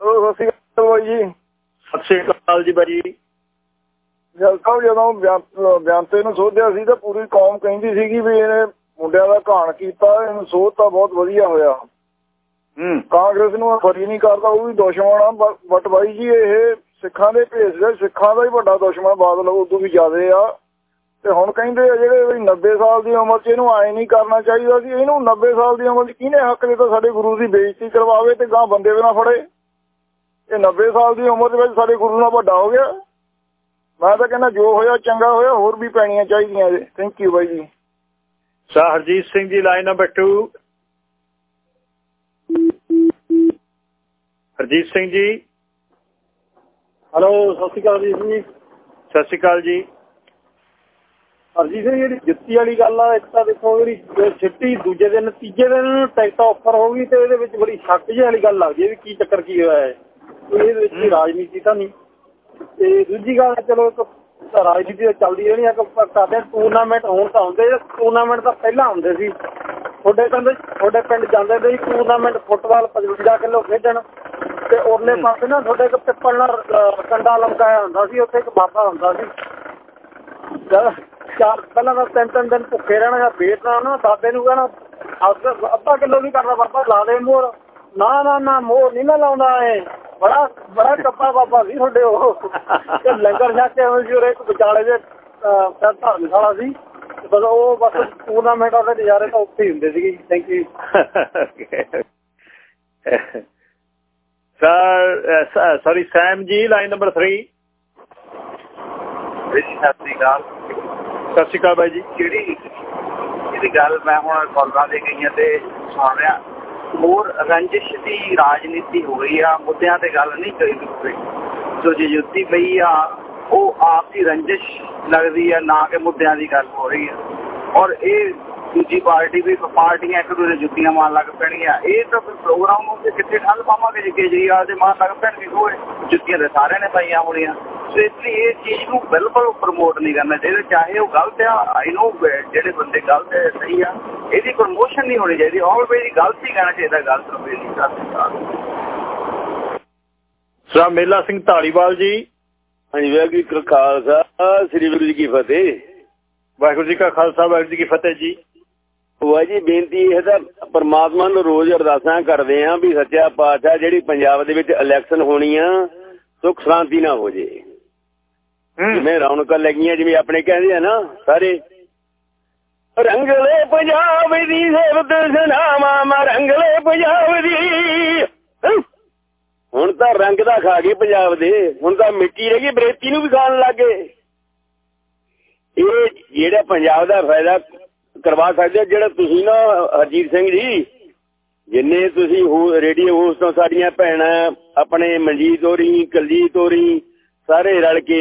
ਸਤਿ ਸ਼੍ਰੀ ਅਕਾਲ ਜੀ। ਸਤਿ ਸ਼੍ਰੀ ਅਕਾਲ ਜੀ ਬਾਜੀ ਜਦ ਜਦੋਂ ਬਿਆਨਤੇ ਨੂੰ ਸੋਧਿਆ ਸੀ ਤਾਂ ਪੂਰੀ ਕੌਮ ਕਹਿੰਦੀ ਸੀਗੀ ਵੀ ਇਹਨੇ ਮੁੰਡਿਆਂ ਦਾ ਘਾਣ ਕੀਤਾ ਇਹਨੂੰ ਸੋਧ ਤਾਂ ਬਹੁਤ ਵਧੀਆ ਹੋਇਆ। ਹੂੰ। ਕਾਂਗਰਸ ਨੂੰ ਫਰੀ ਨਹੀਂ ਕਰਦਾ ਉਹ ਵੀ ਦੁਸ਼ਮਣ ਆ ਬਟ ਬਾਈ ਜੀ ਇਹ ਸਿੱਖਾਂ ਦੇ ਭੇਸ ਸਿੱਖਾਂ ਦਾ ਹੀ ਵੱਡਾ ਦੁਸ਼ਮਣ ਬਾਦਲ ਉਦੋਂ ਵੀ ਜ਼ਿਆਦੇ ਆ। ਤੇ ਹੁਣ ਕਹਿੰਦੇ ਆ ਜਿਹੜੇ ਵੀ 90 ਸਾਲ ਦੀ ਉਮਰ 'ਚ ਇਹਨੂੰ ਆਏ ਨਹੀਂ ਕਰਨਾ ਚਾਹੀਦਾ ਸੀ, ਇਹਨੂੰ 90 ਸਾਲ ਦੀ ਉਮਰ 'ਚ ਕਿਹਨੇ ਹੱਕ ਦਿੱਤਾ ਸਾਡੇ ਗੁਰੂ ਦੀ ਬੇਇੱਜ਼ਤੀ ਕਰਵਾਵੇ ਤੇ ਗਾਂ ਬੰਦੇ ਵੀ ਨਾ ਫੜੇ? ਇਹ 90 ਸਾਲ ਦੀ ਉਮਰ ਦੇ ਵਿੱਚ ਸਾਡੇ ਗੁਰੂ ਨਾਲ ਵੱਡਾ ਹੋ ਗਿਆ। ਮੈਂ ਤਾਂ ਕਹਿੰਦਾ ਜੋ ਹੋਇਆ ਚੰਗਾ ਹੋਇਆ, ਹੋਰ ਵੀ ਪੈਣੀਆਂ ਚਾਹੀਦੀਆਂ ਥੈਂਕ ਯੂ ਬਾਈ ਜੀ। Sir, Harjeet Singh ji line number 2 Harjeet Singh ji. Hello ਸਤਿ ਸ਼੍ਰੀ ਅਕਾਲ ਜੀ। ਜੀ ਸਤਿ ਸ਼੍ਰੀ ਅਕਾਲ ਜੀ। ਅਰਜੀ ਸਿੰਘ ਜਿਹੜੀ ਜੁੱਤੀ ਵਾਲੀ ਗੱਲ ਆ ਇੱਕ ਤਾਂ ਦੇਖੋ ਜਿਹੜੀ ਛਿੱਟੀ ਦੂਜੇ ਦਿਨ ਤੀਜੇ ਦਿਨ ਟਿਕਟ ਆਫਰ ਹੋ ਗਈ ਤੇ ਇਹਦੇ ਵਿੱਚ ਬੜੀ ਸ਼ੱਕ ਜਿਹੀ ਵਾਲੀ ਗੱਲ ਲੱਗਦੀ ਹੈ ਵੀ ਕੀ ਚੱਕਰ ਕੀ ਹੋਇਆ ਹੈ। ਇਹਦੇ ਵਿੱਚ ਰਾਜਨੀਤੀ ਤਾਂ ਨਹੀਂ। ਤੇ ਦੂਜੀ ਗੱਲ ਚਲੋ ਇੱਕ ਰਾਜਨੀਤੀ ਚੱਲਦੀ ਰਹਿਣੀ ਆ ਕਰਦੇ ਟੂਰਨਾਮੈਂਟ ਹੋਣ ਤਾਂ ਹੁੰਦੇ ਟੂਰਨਾਮੈਂਟ ਤਾਂ ਪਹਿਲਾਂ ਹੁੰਦੇ ਸੀ। ਤੁਹਾਡੇ ਪਿੰਡ ਤੁਹਾਡੇ ਪਿੰਡ ਜਾਂਦੇ ਸੀ ਟੂਰਨਾਮੈਂਟ ਫੁੱਟਬਾਲ 55 ਕਿਲੋ ਖੇਡਣ। ਤੇ ਉਹਨੇ ਪਾਸੇ ਨਾ ਤੁਹਾਡੇ ਇੱਕ ਪਿੱਪਲ ਨਾਲ ਕੰਡਾ ਲਮਕਾਇਆ ਹੁੰਦਾ ਸੀ ਉੱਥੇ ਇੱਕ ਬਾਬਾ ਹੁੰਦਾ ਸੀ। ਚਾਰ ਪਹਿਲਾਂ ਤਾਂ ਤਿੰਨ ਤਿੰਨ ਦਿਨ ਭੁੱਖੇ ਰਹਿਣਾ ਜਾਂ ਵੇਟ ਨਾ ਨਾ ਬਾਬੇ ਨੂੰ ਕਹਿਣਾ ਅੱਧਾ ਕਿਲੋ ਨਹੀਂ ਕਰਦਾ ਬਾਬਾ ਲਾ ਦੇ ਮੋਰ। ਨਾ ਨਾ ਨਾ ਮੋਰ ਨਹੀਂ ਮੈਂ ਲਾਉਂਦਾ ਏ ਬੜਾ ਬੜਾ ਕੱਪਾ ਬਾਬਾ ਸੀ ਤੁਹਾਡੇ ਉਹ। ਤੇ ਲੰਗਰ ਛਕ ਕੇ ਆਉਂਦੇ ਸੀ ਉਹ ਇੱਕ ਵਿਚਾਲੇ ਦੇ ਧਰਮਸ਼ਾਲਾ ਸੀ। ਬਸ ਉਹ ਬਸ ਟੂਰਨਾਮੈਂਟ ਉਹਦੇ ਨਜ਼ਾਰੇ ਤਾਂ ਉੱਥੇ ਹੀ ਹੁੰਦੇ ਸੀਗੇ thank you sir sorry Sam ji line number 3 ਸਤਿ ਸ਼੍ਰੀ ਅਕਾਲ। ਸਤਿ ਸ਼੍ਰੀ ਅਕਾਲ ਬਾਈ ਜੀ। ਜਿਹੜੀ ਇਹਦੀ ਗੱਲ ਮੈਂ ਹੁਣ ਕਾਲਾਂ ਦੇ ਗਈਆਂ ਤੇ ਸੁਣ ਰਿਹਾ। ਹੋਰ ਰੰਜਿਸ਼ ਦੀ ਰਾਜਨੀਤੀ ਹੋ ਗਈ ਆ ਮੁੱਦਿਆਂ ਤੇ ਗੱਲ ਨਹੀਂ ਕਰੀ ਜੋ ਜੇ ਜੁੱਤੀ ਪਈ ਆ ਉਹ ਆਪਸੀ ਰੰਜਿਸ਼ ਲੱਗਦੀ ਆ ਨਾ ਕਿ ਮੁੱਦਿਆਂ ਦੀ ਗੱਲ ਹੋ ਰਹੀ ਆ। ਔਰ ਇਹ ਦੂਜੀ ਪਾਰਟੀ ਵੀ ਪਾਰਟੀਆਂ ਇੱਕ ਦੂਜੇ ਜੁੱਤੀਆਂ ਮਾਰਨ ਲੱਗ ਪੈਣਗੀਆਂ। ਇਹ ਤਾਂ ਫਿਰ ਪ੍ਰੋਗਰਾਮ ਨੂੰ ਤੇ ਕਿੱਥੇ ਠੱਲ ਪਾਵਾਂਗੇ ਜੇ? ਕੇਜਰੀਵਾਲ ਦੇ ਮਾਰਨ ਲੱਗ ਪੈਣਗੇ ਹੋਏ ਜੁੱਤੀਆਂ ਦੇ ਸਾਰਿਆਂ ਨੇ ਪਾਈਆਂ ਹੋਣੀਆਂ। ਸੋ ਇਸ ਲਈ ਇਹ ਚੀਜ਼ ਨੂੰ ਬਿਲਕੁਲ ਪ੍ਰਮੋਟ ਨਹੀਂ ਕਰਨਾ ਚਾਹੀਦਾ। ਚਾਹੇ ਉਹ ਗਲਤ ਆ ਆਈ نو ਜਿਹੜੇ ਬੰਦੇ ਗਲਤ ਹੈ ਸਹੀ ਆ ਇਹਦੀ ਪ੍ਰਮੋਸ਼ਨ ਨਹੀਂ ਹੋਣੀ ਚਾਹੀਦੀ। ਆਲਵੇਜ਼ ਗਲਤ ਹੀ ਕਹਿਣਾ ਚਾਹੀਦਾ ਗਲਤ ਨੂੰ ਵੀ ਨਹੀਂ ਕਰਨਾ ਸਰਾ ਮੇਲਾ ਸਿੰਘ ਢਾਲੀਵਾਲ ਜੀ। ਹਾਂਜੀ ਵਾਹਿਗੁਰੂ ਜੀ ਕਾ ਖਾਲਸਾ ਸ੍ਰੀ ਗੁਰੂ ਜੀ ਕੀ ਫਤਿਹ। ਵਾਹਿਗੁਰੂ ਜੀ ਕਾ ਖਾਲਸਾ ਵਾਹਿਗੁਰੂ ਜੀ ਕੀ ਫਤਿਹ ਜੀ। ਵਾਹ ਜੀ ਬੇਨਤੀ ਇਹ ਤਾਂ ਪਰਮਾਤਮਾ ਨੂੰ ਰੋਜ਼ ਅਰਦਾਸਾਂ ਕਰਦੇ ਆਂ ਵੀ ਸੱਚਾ ਪਾਤਸ਼ਾਹ ਜਿਹੜੀ ਪੰਜਾਬ ਦੇ ਵਿੱਚ ਇਲੈਕਸ਼ਨ ਹੋਣੀ ਆ ਸੁਖ ਸ਼ਾਂਤੀ ਨਾ ਹੋ ਜੇ। ਜਿਵੇਂ ਰੌਣਕਾਂ ਲੱਗੀਆਂ ਜਿਵੇਂ ਆਪਣੇ ਕਹਿੰਦੇ ਆ ਨਾ ਸਾਰੇ ਰੰਗਲੇ ਪੰਜਾਬ ਦੀ ਸੇਵਤ ਸਨਾਮਾ ਮਾ ਰੰਗਲੇ ਪੰਜਾਬ ਦੀ। ਹੁਣ ਤਾਂ ਰੰਗ ਦਾ ਖਾ ਗਏ ਪੰਜਾਬ ਦੇ ਹੁਣ ਤਾਂ ਮਿੱਟੀ ਰਹਿ ਗਈ ਬਰੇਤੀ ਨੂੰ ਵੀ ਖਾਣ ਲੱਗੇ ਇਹ ਜਿਹੜਾ ਪੰਜਾਬ ਦਾ ਫਾਇਦਾ ਕਰਵਾ ਸਕਦੇ ਜਿਹੜਾ ਤੁਸੀਂ ਨਾ, ਹਰਜੀਤ ਸਿੰਘ ਜੀ, ਜਿੰਨੇ ਤੁਸੀਂ ਰੇਡੀਓ ਹੋਸਟ ਤੋਂ ਸਾਡੀਆਂ ਭੈਣਾਂ, ਆਪਣੇ ਮਨਜੀਤ ਹੋਰੀ, ਕਲਜੀਤ ਹੋਰੀ, ਸਾਰੇ ਰਲ ਕੇ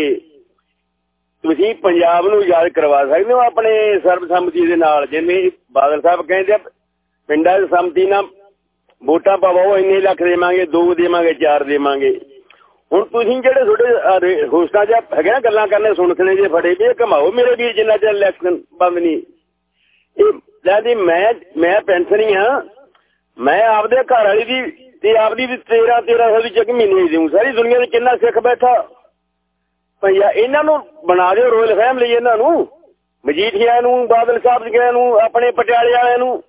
ਤੁਸੀਂ ਪੰਜਾਬ ਨੂੰ ਯਾਦ ਕਰਵਾ ਸਕਦੇ ਹੋ ਆਪਣੇ ਸਰਬਸੰਮਤੀ ਦੇ ਨਾਲ, ਜਿਵੇਂ ਬਾਦਲ ਸਾਹਿਬ ਕਹਿੰਦੇ ਆ, ਪਿੰਡਾਂ ਦੀ ਸੰਮਤੀ ਨਾਲ ਵੋਟਾਂ ਪਾਵੋ ਇੰਨੇ ਲੱਖ ਦੇਵਾਂਗੇ, ਦੋ ਦੇਵਾਂਗੇ, ਚਾਰ ਦੇਵਾਂਗੇ। ਹੁਣ ਤੁਸੀਂ ਜਿਹੜੇ ਤੁਹਾਡੇ ਹੋਸਟਾਂ 'ਚ ਹੈਗੇ ਨਾ ਗੱਲਾਂ ਕਰਨੇ, ਸੁਣਖਣੇ ਜੇ ਫੜੇ ਵੀ ਕਮਾਓ ਮੇਰੇ ਵੀਰ ਜਿੰਨਾ ਚਿਰ ਇਲੈਕਸ਼ਨ ਬੰਦ ਨਹੀਂ। ਲੈਦੀ ਮੈਂ ਮੈਂ ਪੈਨਸ਼ਨੀ ਆ ਮੈਂ ਆਪਦੇ ਘਰ ਵਾਲੀ ਦੀ ਤੇ ਆਪਦੀ ਵੀ 13 1300 ਦੀ ਚੱਕ ਮਹੀਨੇ ਦੇਉਂ ਸਾਰੀ ਦੁਨੀਆ 'ਚ ਕਿੰਨਾ ਸਿੱਖ ਬੈਠਾ। ਭਈਆ ਇਹਨਾਂ ਨੂੰ ਬਣਾ ਦਿਓ ਰੋਇਲ ਫੈਮਿਲੀ ਇਹਨਾਂ ਨੂੰ। ਮਜੀਠੀਆ ਨੂੰ ਬਾਦਲ ਸਾਹਿਬ ਜੀ ਨੂੰ ਆਪਣੇ ਪਟਿਆਲੇ ਵਾਲਿਆਂ ਨੂੰ।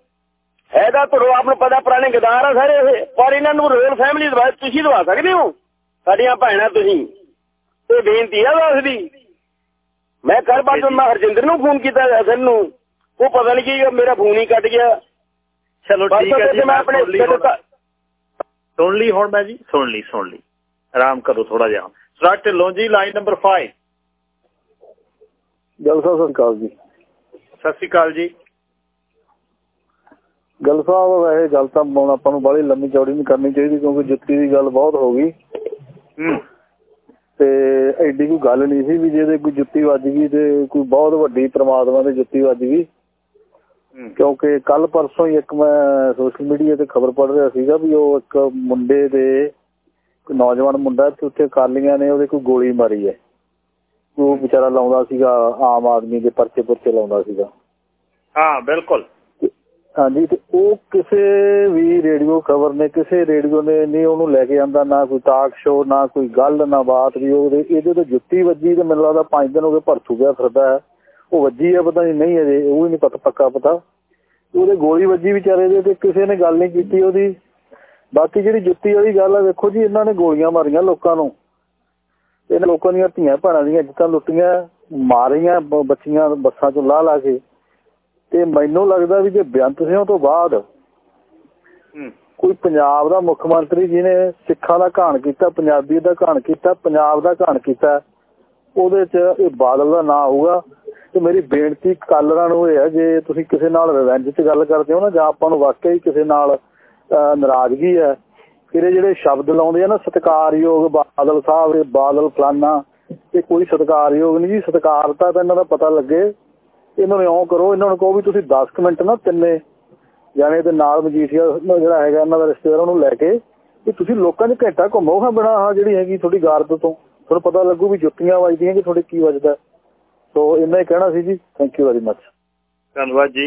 ਹੈਗਾ ਤੁਹਾਨੂੰ ਆਪ ਨੂੰ ਪਤਾ ਪੁਰਾਣੇ ਗਦਾਰ ਆ ਸਾਰੇ ਇਹ। ਪਰ ਇਹਨਾਂ ਨੂੰ ਰੋਇਲ ਫੈਮਿਲੀ ਦਵਾ ਤੁਸੀਂ ਦਵਾ ਸਕਦੇ ਹੋ। ਸਾਡੀਆਂ ਭੈਣਾਂ ਤੁਸੀਂ। ਤੇ ਬੇਨਤੀ ਆ ਦੱਸਦੀ ਮੈਂ ਕੱਲ ਬਾਅਦ ਮੈਂ ਹਰਜਿੰਦਰ ਨੂੰ ਫੋਨ ਕੀਤਾ ਅਸਲ ਨੂੰ। ਉਹ ਪਤਾ ਨਹੀਂ ਕਿ ਮੇਰਾ ਫੋਨ ਹੀ ਕੱਟ ਗਿਆ। ਚਲੋ ਠੀਕ ਹੈ ਜੀ ਮੈਂ ਆਪਣੇ ਸੁਣ ਲਈ ਹੁਣ। ਮੈਂ ਜੀ ਸੁਣ ਲਈ ਸੁਣ ਲਈ। ਆਰਾਮ ਕਰੋ ਥੋੜਾ ਜਿਹਾ। ਸਰਾ ਢਿੱਲੋਂ ਜੀ ਲਾਈਨ ਨੰਬਰ 5 ਗੱਲ ਸਾਹਿਬ ਸਤਿ ਅਕਾਲ ਜੀ। ਸਤਿ ਸ਼੍ਰੀ ਅਕਾਲ ਜੀ। ਗੱਲ ਸਾਹਿਬ ਵੈਸੇ ਗੱਲ ਤਾਂ ਹੁਣ ਆਪਾਂ ਨੂੰ ਬਾਹਲੀ ਲੰਮੀ ਚੌੜੀ ਨਹੀਂ ਕਰਨੀ ਚਾਹੀਦੀ ਕਿਉਂਕਿ ਜੁੱਤੀ ਦੀ ਗੱਲ ਬਹੁਤ ਹੋ ਗਈ। ਤੇ ਐਡੀ ਕੋਈ ਗੱਲ ਨਹੀਂ ਸੀ ਵੀ ਜਿਹਦੇ ਕੋਈ ਜੁੱਤੀ ਵੱਜ ਗਈ ਤੇ ਕੋਈ ਬਹੁਤ ਵੱਡੀ ਪ੍ਰਮਾਤਮਾ ਦੀ ਜੁੱਤੀ ਵੱਜ ਗਈ। ਕਿਉਂਕਿ ਕੱਲ ਪਰਸੋਂ ਹੀ ਇੱਕ ਮੈਂ ਸੋਸ਼ਲ ਮੀਡੀਆ ਤੇ ਖਬਰ ਪੜ੍ਹ ਰਿਹਾ ਸੀਗਾ ਵੀ ਉਹ ਇੱਕ ਮੁੰਡੇ ਦੇ ਨੌਜਵਾਨ ਮੁੰਡਾ ਤੇ ਉੱਥੇ ਕਾਲੀਆਂ ਨੇ ਉਹਦੇ ਕੋਈ ਗੋਲੀ ਮਾਰੀ ਹੈ। ਉਹ ਵਿਚਾਰਾ ਲਾਉਂਦਾ ਸੀਗਾ ਆਮ ਆਦਮੀ ਦੇ ਪਰਚੇ ਪੁਰਚੇ ਲਾਉਂਦਾ ਸੀਗਾ। ਹਾਂ ਬਿਲਕੁਲ। ਹਾਂਜੀ ਤੇ ਉਹ ਕਿਸੇ ਵੀ ਰੇਡੀਓ ਖਬਰ ਨੇ ਕਿਸੇ ਰੇਡੀਓ ਨੇ ਨਹੀਂ ਉਹਨੂੰ ਲੈ ਕੇ ਆਂਦਾ ਨਾ ਕੋਈ ਟਾਕ ਸ਼ੋ ਨਾ ਕੋਈ ਗੱਲ ਨਾ ਬਾਤ ਵੀ ਉਹਦੇ ਇਹਦੇ ਤੇ ਜੁੱਤੀ ਵੱਜੀ ਤੇ ਮੈਨੂੰ ਲੱਗਦਾ 5 ਦਿਨ ਹੋ ਗਏ ਭਰਥੂ ਗਿਆ ਫਿਰਦਾ ਹੈ। ਉਹ ਵੱਜੀ ਆ ਪਤਾ ਨਹੀਂ ਨਹੀਂ ਅਜੇ ਉਹ ਵੀ ਨਹੀਂ ਪਤਾ ਪੱਕਾ ਪਤਾ। ਉਹਦੇ ਗੋਲੀ ਵੱਜੀ ਵਿਚਾਰੇ ਦੇ ਤੇ ਕਿਸੇ ਨੇ ਗੱਲ ਨਹੀਂ ਕੀਤੀ ਉਹਦੀ। ਬਾਕੀ ਜਿਹੜੀ ਜੁੱਤੀ ਵਾਲੀ ਗੱਲ ਆ ਵੇਖੋ ਜੀ ਇਹਨਾਂ ਨੇ ਗੋਲੀਆਂ ਮਾਰੀਆਂ ਲੋਕਾਂ ਨੂੰ। ਇਹਨਾਂ ਲੋਕਾਂ ਦੀਆਂ ਧੀਆਂ ਭੈਣਾਂ ਦੀਆਂ ਇੱਜ਼ਤਾਂ ਲੁੱਟੀਆਂ ਮਾਰੀਆਂ ਬੱਚੀਆਂ ਬੱਸਾਂ ਚੋਂ ਲਾ ਲਾ ਕੇ। ਤੇ ਮੈਨੂੰ ਲੱਗਦਾ ਵੀ ਜੇ ਬੇਅੰਤ ਸਿੰਘ ਤੋਂ ਬਾਅਦ ਕੋਈ ਪੰਜਾਬ ਦਾ ਮੁੱਖ ਮੰਤਰੀ ਜਿਹਨੇ ਸਿੱਖਾਂ ਦਾ ਘਾਣ ਕੀਤਾ ਪੰਜਾਬੀ ਦਾ ਘਾਣ ਕੀਤਾ ਪੰਜਾਬ ਦਾ ਘਾਣ ਕੀਤਾ ਉਹਦੇ 'ਚ ਇਹ ਬਾਦਲ ਦਾ ਨਾਂ ਆਊਗਾ ਤੇ ਮੇਰੀ ਬੇਨਤੀ ਕਾਲਰਾਂ ਨੂੰ ਇਹ ਹੈ, ਜੇ ਤੁਸੀਂ ਕਿਸੇ ਨਾਲ ਰਿਵੈਂਜ 'ਚ ਗੱਲ ਕਰਦੇ ਹੋ ਨਾ, ਜਾਂ ਆਪਾਂ ਨੂੰ ਵਾਕਿਆ ਹੀ ਕਿਸੇ ਨਾਲ ਨਾਰਾਜ਼ਗੀ ਹੈ, ਫਿਰ ਜਿਹੜੇ ਸ਼ਬਦ ਲਾਉਂਦੇ ਆ ਨਾ, ਸਤਿਕਾਰਯੋਗ ਬਾਦਲ ਸਾਹਿਬ ਦੇ ਬਾਦਲ ਫਲਾਨਾ, ਇਹ ਕੋਈ ਸਤਿਕਾਰਯੋਗ ਨਹੀਂ ਜੀ ਸਤਿਕਾਰਤਾ ਤਾਂ ਇਹਨਾਂ ਦਾ ਪਤਾ ਲੱਗੇ। ਇਹਨਾਂ ਨੂੰ ਇਉਂ ਕਰੋ, ਇਹਨਾਂ ਨੂੰ ਕਹੋ ਵੀ ਤੁਸੀਂ 10 ਮਿੰਟ ਨਾ ਤਿੰਨੇ ਜਾਣੇ ਤੇ ਨਾਲ ਮਜੀਠੀਆ ਜਿਹੜਾ ਹੈਗਾ, ਇਹਨਾਂ ਦਾ ਰਿਸ਼ਤੇਦਾਰ ਉਹਨੂੰ ਲੈ ਕੇ, ਵੀ ਤੁਸੀਂ ਲੋਕਾਂ 'ਚ ਘੰਟਾ ਘੁੰਮੋ। ਹਾਂ, ਬਣਾ ਆ ਜਿਹੜੀ ਹੈਗੀ ਤੁਹਾਡੀ ਗਾਰਦ ਤੋਂ। ਤੁਹਾਨੂੰ ਪਤਾ ਲੱਗੂ ਵੀ ਜੁੱਤੀਆਂ ਵੱਜਦੀਆਂ ਕਿ ਤੁਹਾਡੇ ਕੀ ਵੱਜਦਾ। ਸੋ ਇੰਨਾ ਹੀ ਕਹਿਣਾ ਸੀ ਜੀ। ਥੈਂਕ ਯੂ ਵੈਰੀ ਮੱਚ ਧੰਨਵਾਦ ਜੀ।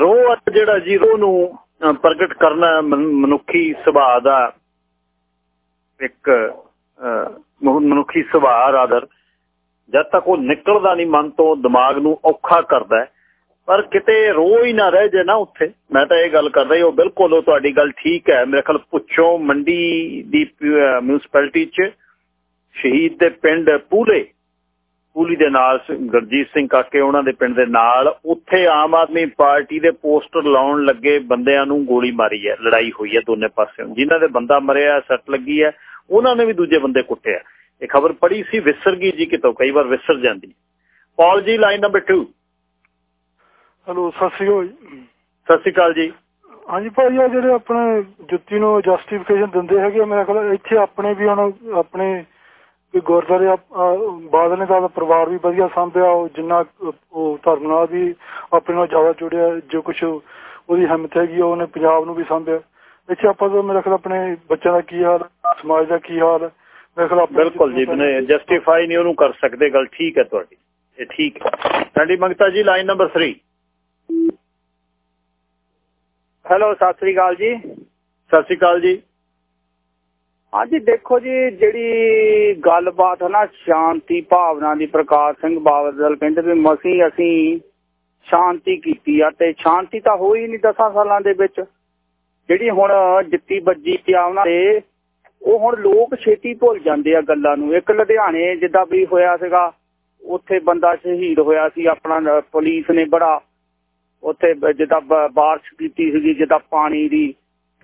ਰੋਹ ਜਿਹੜਾ ਜੀ, ਰੋਹ ਨੂੰ ਪ੍ਰਗਟ ਕਰਨਾ ਮਨੁੱਖੀ ਸੁਭਾਅ ਦਾ ਇੱਕ ਮਨੁੱਖੀ ਸੁਭਾਅ ਆਦਰ ਜਦ ਤੱਕ ਉਹ ਨਿਕਲਦਾ ਨਹੀਂ ਮਨ ਤੋਂ, ਦਿਮਾਗ ਨੂੰ ਔਖਾ ਕਰਦਾ ਪਰ ਕਿਤੇ ਰੋ ਹੀ ਨਾ ਰਹਿ ਜੇ ਨਾ ਉੱਥੇ। ਮੈਂ ਤਾਂ ਇਹ ਗੱਲ ਕਰਦਾ ਉਹ ਬਿਲਕੁਲ ਉਹ ਤੁਹਾਡੀ ਗੱਲ ਠੀਕ ਹੈ। ਮੇਰੇ ਖਿਆਲ ਪੁੱਛੋ ਮੰਡੀ ਦੀ ਮਿਊਨਿਸਪੈਲਿਟੀ 'ਚ ਸ਼ਹੀਦ ਦੇ ਪਿੰਡ ਪੂਲੇ ਪੂਲੀ ਦੇ ਨਾਲ ਗਰਜੀਤ ਸਿੰਘ ਕਾਕੇ ਉਹਨਾਂ ਦੇ ਪਿੰਡ ਦੇ ਨਾਲ ਉੱਥੇ ਆਮ ਆਦਮੀ ਪਾਰਟੀ ਦੇ ਪੋਸਟਰ ਲਾਉਣ ਲੱਗੇ ਬੰਦਿਆਂ ਨੂੰ ਗੋਲੀ ਮਾਰੀ ਹੈ ਲੜਾਈ ਹੋਈ ਹੈ ਦੋਨੇ ਪਾਸਿਓਂ। ਜਿਨ੍ਹਾਂ ਦੇ ਬੰਦਾ ਮਰਿਆ ਸੱਟ ਲੱਗੀ ਹੈ ਉਹਨਾਂ ਨੇ ਵੀ ਦੂਜੇ ਬੰਦੇ ਕੁੱਟਿਆ ਇਹ ਖਬਰ ਪੜੀ ਸੀ ਵਿਸਰ ਗਈ ਜੀ ਕਿਤੋਂ ਕਈ ਵਾਰ ਵਿਸਰ ਜਾਂਦੀ। ਪੌਲ ਜੀ ਲਾਈਨ ਨੰਬਰ 2 ਹਲੋ ਸਤਿ ਸ੍ਰੀ ਅਕਾਲ ਸਤਿ ਸ੍ਰੀ ਅਕਾਲ ਜੀ। ਹਾਂਜੀ ਭਾਈ ਆ ਜਿਹੜੇ ਆਪਣੇ ਜੁੱਤੀ ਨੂੰ ਜਸਟੀਫਿਕੇਸ਼ਨ ਦਿੰਦੇ ਹੈਗੇ ਮੇਰੇ ਖਿਆਲ ਇੱਥੇ ਆਪਣੇ ਵੀ ਹੁਣ ਆਪਣੇ ਵੀ ਗੁਰਦਾਰੇ ਬਾਦਲ ਨੇ ਦਾ ਪਰਿਵਾਰ ਵੀ ਵਧੀਆ ਸੰਭਿਆ ਉਹ ਜਿੰਨਾ ਉਹ ਧਰਮ ਨਾਲ ਵੀ ਆਪਣੇ ਨਾਲ ਜ਼ਿਆਦਾ ਜੁੜਿਆ ਜੋ ਕੁਝ ਉਹਦੀ ਹਿੰਮਤ ਹੈਗੀ ਉਹਨੇ ਪੰਜਾਬ ਨੂੰ ਵੀ ਸਾਂਭਿਆ। ਇੱਥੇ ਆਪਾਂ ਤਾਂ ਮੇਰੇ ਖਿਆਲ ਆਪਣੇ ਬੱਚਿਆਂ ਦਾ ਕੀ ਹਾਲ ਸਮਾਜ ਦਾ ਕੀ ਹਾਲ ਮੇਰੇ ਖਿਆਲ ਬਿਲਕੁਲ ਜੀ ਬਨੇ ਜਸਟੀਫਾਈ ਨਹੀਂ ਉਹਨੂੰ ਕਰ ਸਕਦੇ ਗੱਲ ਠੀਕ ਹੈ ਤੁਹਾਡੀ। ਇਹ ਠੀਕ ਹੈ। ਸਾਡੀ ਮੰਗਤਾ ਜੀ ਲਾਈਨ ਨੰਬਰ 3 ਹੈਲੋ ਸਤਿ ਸ੍ਰੀ ਅਕਾਲ ਜੀ। ਸਤਿ ਸ੍ਰੀ ਅਕਾਲ ਜੀ। ਹਾਂਜੀ, ਦੇਖੋ ਜੀ, ਜਿਹੜੀ ਗੱਲਬਾਤ ਹੈ ਨਾ ਸ਼ਾਂਤੀ ਭਾਵਨਾ ਦੀ, ਪ੍ਰਕਾਸ਼ ਸਿੰਘ ਬਾਦਲ ਕਹਿੰਦੇ ਵੀ ਮਸੀਂ ਅਸੀਂ ਸ਼ਾਂਤੀ ਕੀਤੀ ਆ ਤੇ ਸ਼ਾਂਤੀ ਤਾਂ ਹੋਈ ਨਹੀਂ 10 ਸਾਲਾਂ ਦੇ ਵਿੱਚ। ਜਿਹੜੀ ਹੁਣ ਜਿੱਤੀ ਵੱਜੀ ਆ ਉਹਨਾਂ ਦੇ, ਉਹ ਹੁਣ ਲੋਕ ਛੇਤੀ ਭੁੱਲ ਜਾਂਦੇ ਆ ਗੱਲਾਂ ਨੂੰ। ਇੱਕ ਲੁਧਿਆਣੇ ਜਿੱਦਾਂ ਵੀ ਹੋਇਆ ਸੀਗਾ, ਉੱਥੇ ਬੰਦਾ ਸ਼ਹੀਦ ਹੋਇਆ ਸੀ, ਆਪਣਾ ਪੁਲਿਸ ਨੇ ਬੜਾ, ਉੱਥੇ ਜਿੱਦਾਂ ਬਾਰਿਸ਼ ਕੀਤੀ ਸੀਗੀ, ਜਿੱਦਾਂ ਪਾਣੀ ਦੀ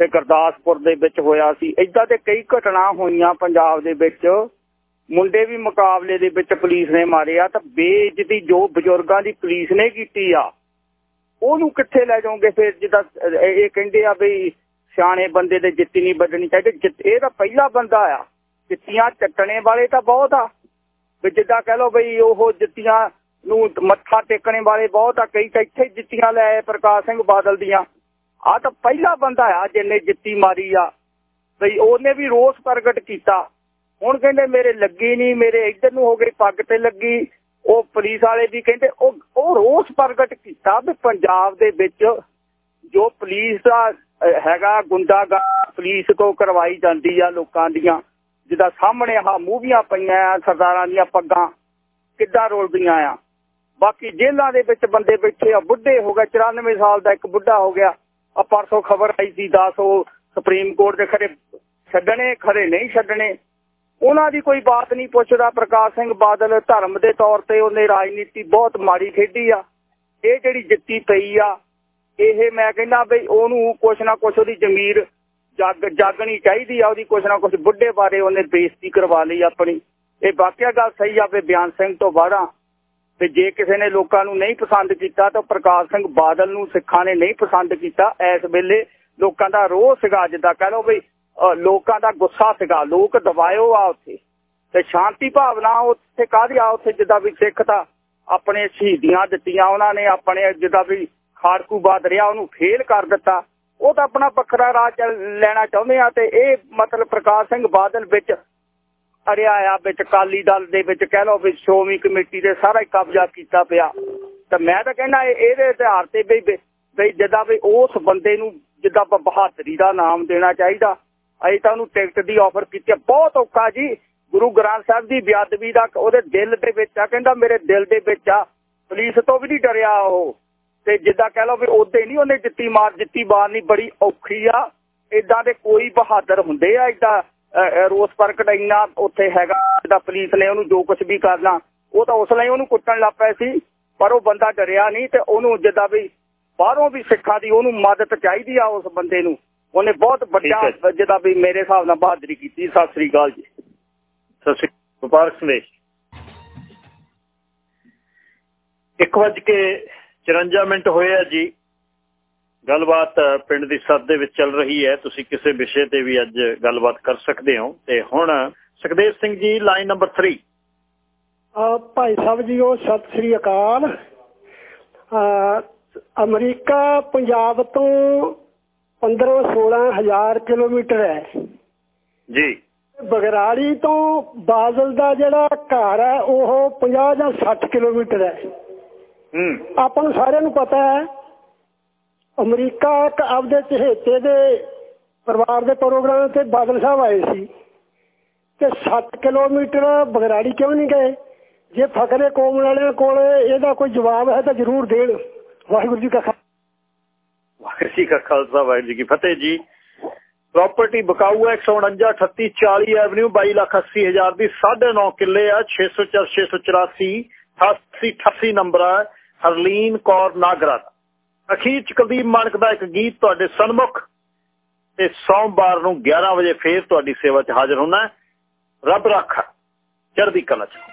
ਤੇ ਗੁਰਦਾਸਪੁਰ ਦੇ ਵਿੱਚ ਹੋਇਆ ਸੀ ਇਦਾਂ ਤੇ ਕਈ ਘਟਨਾ ਹੋਈਆਂ ਪੰਜਾਬ ਦੇ ਵਿੱਚ। ਮੁੰਡੇ ਵੀ ਮੁਕਾਬਲੇ ਦੇ ਵਿੱਚ ਪੁਲਿਸ ਨੇ ਮਾਰਿਆ ਤਾਂ ਬੇਇੱਜ਼ਤੀ ਜੋ ਬਜ਼ੁਰਗਾਂ ਦੀ ਪੁਲਿਸ ਨੇ ਕੀਤੀ ਆ, ਉਹਨੂੰ ਕਿੱਥੇ ਲੈ ਜਾਓਗੇ ਫਿਰ ਜਿੱਦਾਂ, ਇਹ ਕਹਿੰਦੇ ਆ ਬਈ ਸਿਆਣੇ ਬੰਦੇ ਦੇ ਜਿੱਤੀ ਨਹੀਂ ਵੱਜਣੀ ਚਾਹੀਦੀ ਇਹ ਤਾਂ ਪਹਿਲਾ ਬੰਦਾ ਆ। ਜਿੱਤੀਆਂ ਚੱਟਣੇ ਵਾਲੇ ਤਾਂ ਬਹੁਤ ਆ। ਵੀ ਜਿੱਦਾਂ ਕਹਿ ਲਓ ਬਈ ਉਹ ਜਿੱਤੀਆਂ ਨੂੰ ਮੱਥਾ ਟੇਕਣੇ ਵਾਲੇ ਬਹੁਤ ਆ, ਕਈ ਤਾਂ ਇੱਥੇ ਜਿੱਤੀਆਂ ਲੈ ਪ੍ਰਕਾਸ਼ ਸਿੰਘ ਬਾਦਲ ਦੀਆਂ। ਆ ਤਾਂ ਪਹਿਲਾ ਬੰਦਾ ਆ ਜਿਹਨੇ ਜਿੱਤੀ ਮਾਰੀ ਆ। ਬਈ ਉਹਨੇ ਵੀ ਰੋਸ ਪ੍ਰਗਟ ਕੀਤਾ। ਹੁਣ ਕਹਿੰਦੇ ਮੇਰੇ ਲੱਗੀ ਨਹੀਂ, ਮੇਰੇ ਇੱਧਰ ਨੂੰ ਹੋ ਗਈ, ਪੱਗ ਤੇ ਲੱਗੀ। ਉਹ ਪੁਲਿਸ ਵਾਲੇ ਵੀ ਕਹਿੰਦੇ ਉਹ ਉਹ ਰੋਸ ਪ੍ਰਗਟ ਕੀਤਾ ਵੀ ਪੰਜਾਬ ਦੇ ਵਿੱਚ ਜੋ ਪੁਲਿਸ ਦਾ ਹੈਗਾ ਗੁੰਡਾਗਾ ਪੁਲਿਸ ਕੋ ਕਰਵਾਈ ਜਾਂਦੀ ਆ ਲੋਕਾਂ ਦੀਆਂ। ਜਿੱਦਾਂ ਸਾਹਮਣੇ ਆ ਮੂਵੀਆਂ ਪਈਆਂ ਆ, ਸਰਦਾਰਾਂ ਦੀਆਂ ਪੱਗਾਂ, ਕਿੱਦਾਂ ਰੋਲਦੀਆਂ ਆ। ਬਾਕੀ ਜੇਲ੍ਹਾਂ ਦੇ ਵਿੱਚ ਬੰਦੇ ਬੈਠੇ ਆ, ਬੁੱਢੇ ਹੋ ਗਏ 94 ਸਾਲ ਦਾ ਇੱਕ ਬੁੱਢਾ ਹੋ ਗਿਆ। ਆ ਪਰਸੋਂ ਖਬਰ ਆਈ ਸੀ 10 ਉਹ ਸੁਪਰੀਮ ਕੋਰਟ ਦੇ ਖਰੇ ਛੱਡਣੇ, ਖਰੇ ਨਹੀਂ ਛੱਡਣੇ। ਉਹਨਾਂ ਦੀ ਕੋਈ ਬਾਤ ਨਹੀਂ ਪੁੱਛਦਾ। ਪ੍ਰਕਾਸ਼ ਸਿੰਘ ਬਾਦਲ ਧਰਮ ਦੇ ਤੌਰ ਤੇ ਉਹਨੇ ਰਾਜਨੀਤੀ ਬਹੁਤ ਮਾੜੀ ਖੇਡੀ ਆ। ਇਹ ਜਿਹੜੀ ਜਿੱਤੀ ਪਈ ਆ, ਇਹ ਮੈਂ ਕਹਿੰਦਾ ਬਈ ਉਹਨੂੰ ਕੁਛ ਨਾ ਕੁਛ ਉਹਦੀ ਜ਼ਮੀਰ ਜੱਗ, ਜਾਗਣੀ ਚਾਹੀਦੀ ਆ। ਉਹਦੀ ਕੁਛ ਨਾ ਕੁਛ ਬੁੱਢੇ ਬਾਰੇ ਉਹਨੇ ਬੇਇੱਜ਼ਤੀ ਕਰਵਾ ਲਈ ਆਪਣੀ। ਇਹ ਵਾਕਿਆ ਗੱਲ ਸਹੀ ਆ ਵੀ ਬਿਆਨ ਸਿੰਘ ਤੋਂ ਬਾਅਦ ਤੇ ਜੇ ਕਿਸੇ ਨੇ ਲੋਕਾਂ ਨੂੰ ਨਹੀਂ ਪਸੰਦ ਕੀਤਾ ਤਾਂ ਪ੍ਰਕਾਸ਼ ਸਿੰਘ ਬਾਦਲ ਨੂੰ ਸਿੱਖਾਂ ਨੇ ਨਹੀਂ ਪਸੰਦ ਕੀਤਾ। ਇਸ ਵੇਲੇ ਲੋਕਾਂ ਦਾ ਰੋਹ ਸੀਗਾ ਜਿੱਦਾਂ ਕਹ ਲਓ ਬਈ ਲੋਕਾਂ ਦਾ ਗੁੱਸਾ ਸੀਗਾ। ਲੋਕ ਦਬਾਇਓ ਆ ਉੱਥੇ। ਤੇ ਸ਼ਾਂਤੀ ਭਾਵਨਾ ਉੱਥੇ ਕਾਹਦੀ ਆ? ਉੱਥੇ ਜਿੱਦਾਂ ਵੀ ਸਿੱਖ ਤਾਂ ਆਪਣੇ ਸ਼ਹੀਦੀਆਂ ਦਿੱਤੀਆਂ ਉਹਨਾਂ ਨੇ, ਆਪਣੇ ਜਿੱਦਾਂ ਵੀ ਖਾੜਕੂ ਬਾਦਰਿਆ ਉਹਨੂੰ ਫੇਲ ਕਰ ਦਿੱਤਾ। ਉਹ ਤਾਂ ਆਪਣਾ ਵੱਖਰਾ ਰਾਜ ਲੈਣਾ ਚਾਹੁੰਦੇ ਆ ਤੇ ਇਹ ਮਤਲਬ ਪ੍ਰਕਾਸ਼ ਸਿੰਘ ਬਾਦਲ ਵਿੱਚ ਅੜਿਆ ਆ ਵਿੱਚ ਕਾਲੀ ਦਲ ਦੇ ਵਿੱਚ, ਕਹਿ ਲਓ ਵੀ ਸ਼ੋਮੀ ਕਮੇਟੀ ਦੇ ਸਾਰਾ ਹੀ ਕਬਜ਼ਾ ਕੀਤਾ ਪਿਆ। ਤਾਂ ਮੈਂ ਤਾਂ ਕਹਿੰਦਾ ਇਹਦੇ ਇਤਿਹਾਸ ਤੇ ਵੀ ਬਈ ਜਿੱਦਾਂ ਵੀ ਉਸ ਬੰਦੇ ਨੂੰ ਜਿੱਦਾਂ ਬਹਾਦਰੀ ਦਾ ਨਾਮ ਦੇਣਾ ਚਾਹੀਦਾ। ਅਸੀਂ ਤਾਂ ਉਹਨੂੰ ਟਿਕਟ ਦੀ ਆਫਰ ਕੀਤੀ ਬਹੁਤ ਔਖਾ ਜੀ। ਗੁਰੂ ਗ੍ਰੰਥ ਸਾਹਿਬ ਦੀ ਬਿਆਦਵੀ ਦਾ ਉਹਦੇ ਦਿਲ ਦੇ ਵਿੱਚ ਆ। ਕਹਿੰਦਾ ਮੇਰੇ ਦਿਲ ਦੇ ਵਿੱਚ ਆ। ਪੁਲਿਸ ਤੋਂ ਵੀ ਨਹੀਂ ਡਰਿਆ ਉਹ। ਤੇ ਜਿੱਦਾਂ ਕਹਿ ਲਓ ਵੀ ਉਦੋਂ ਨਹੀਂ ਉਹਨੇ ਜਿੱਤੀ, ਮਾਰ ਜਿੱਤੀ, ਮਾਰਨੀ ਬੜੀ ਔਖੀ ਆ। ਇਦਾਂ ਦੇ ਕੋਈ ਬਹਾਦਰ ਹੁੰਦੇ ਆ ਇਦਾਂ ਰੋਸ ਪ੍ਰਗਟ ਇੰਨਾ ਉੱਥੇ ਹੈਗਾ ਜਿੱਦਾਂ ਪੁਲਿਸ ਨੇ ਉਹਨੂੰ ਜੋ ਕੁਝ ਵੀ ਕਰਨਾ ਉਹ ਤਾਂ ਉਸ ਲਈ ਉਹਨੂੰ ਕੁੱਟਣ ਲੱਗ ਪਏ ਸੀ ਪਰ ਉਹ ਬੰਦਾ ਡਰਿਆ ਨਹੀਂ ਤੇ ਉਹਨੂੰ ਜਿੱਦਾਂ ਵੀ ਬਾਹਰੋਂ ਵੀ ਸਿੱਖਾਂ ਦੀ ਉਹਨੂੰ ਮਦਦ ਚਾਹੀਦੀ ਆ ਉਸ ਬੰਦੇ ਨੂੰ ਉਹਨੇ ਬਹੁਤ ਵੱਡਾ ਜਿੱਦਾਂ ਵੀ ਮੇਰੇ ਹਿਸਾਬ ਨਾਲ ਬਹਾਦਰੀ ਕੀਤੀ ਸਤਿ ਸ੍ਰੀ ਅਕਾਲ ਜੀ। ਸਤਿ ਸ੍ਰੀ ਅਕਾਲ ਵਪਾਰਕ ਸੰਦੇਸ਼। 1 ਵਜ ਕੇ 54 ਮਿੰਟ ਹੋਏ ਆ ਜੀ। ਗੱਲਬਾਤ ਪਿੰਡ ਦੀ ਸੱਦ ਦੇ ਵਿੱਚ ਚੱਲ ਰਹੀ ਹੈ। ਤੁਸੀਂ ਕਿਸੇ ਵਿਸ਼ੇ ਤੇ ਵੀ ਅੱਜ ਗੱਲਬਾਤ ਕਰ ਸਕਦੇ ਹੋ। ਤੇ ਹੁਣ ਸੁਖਦੇਵ ਸਿੰਘ ਜੀ ਲਾਈਨ ਨੰਬਰ 3 ਭਾਈ ਸਾਹਿਬ ਜੀ ਉਹ ਸਤਿ ਸ੍ਰੀ ਅਕਾਲ। ਅਮਰੀਕਾ ਪੰਜਾਬ ਤੋਂ 15 16 ਹਜ਼ਾਰ ਕਿਲੋਮੀਟਰ ਹੈ। ਜੀ। ਬਗਰਾੜੀ ਤੋਂ ਬਾਜ਼ਲ ਦਾ ਜਿਹੜਾ ਘਰ ਹੈ ਉਹ 50 ਜਾਂ 60 ਕਿਲੋਮੀਟਰ ਹੈ। ਹੂੰ। ਆਪਾਂ ਨੂੰ ਸਾਰਿਆਂ ਨੂੰ ਪਤਾ ਹੈ ਅਮਰੀਕਾ ਇੱਕ ਆਪਦੇ ਚਹੇਤੇ ਦੇ ਪਰਿਵਾਰ ਦੇ ਪ੍ਰੋਗਰਾਮ ਤੇ ਬਾਦਲ ਸਾਹਿਬ ਆਏ ਸੀ। ਤੇ 7 ਕਿਲੋਮੀਟਰ ਬਗਰਾੜੀ ਕਿਉਂ ਨਹੀਂ ਗਏ? ਜੇ ਫਕਰੇ ਕੌਮ ਵਾਲਿਆਂ ਕੋਲ ਇਹਦਾ ਕੋਈ ਜਵਾਬ ਹੈ ਤਾਂ ਜ਼ਰੂਰ ਦੇਣ। ਵਾਹਿਗੁਰੂ ਜੀ ਕਾ ਵਾਹਿਗੁਰੂ ਜੀ ਕਾ ਖਾਲਸਾ, ਵਾਹਿਗੁਰੂ ਜੀ ਕੀ ਫਤਿਹ ਜੀ। ਪ੍ਰਾਪਰਟੀ ਬਕਾਊ ਹੈ 149 38 40 ਐਵਨਿਊ 22 ਲੱਖ 80 ਹਜ਼ਾਰ ਦੀ 9.5 ਕਿੱਲੇ ਆ 604 684 88 88 ਨੰਬਰ ਆ, ਹਰਲੀਨ ਕੌਰ ਨਾਗਰਾ ਅਖੀਰ ਚ ਕੁਲਦੀਪ ਮਾਨਕ ਦਾ ਇੱਕ ਗੀਤ ਤੁਹਾਡੇ ਸਨਮੁਖ ਤੇ ਸੋਮਵਾਰ ਨੂੰ 11 ਵਜੇ ਫੇਰ ਤੁਹਾਡੀ ਸੇਵਾ 'ਚ ਹਾਜ਼ਰ ਹੋਣਾ ਰੱਬ ਰੱਖਾ, ਚੜ੍ਹਦੀ ਕਲਾ 'ਚ।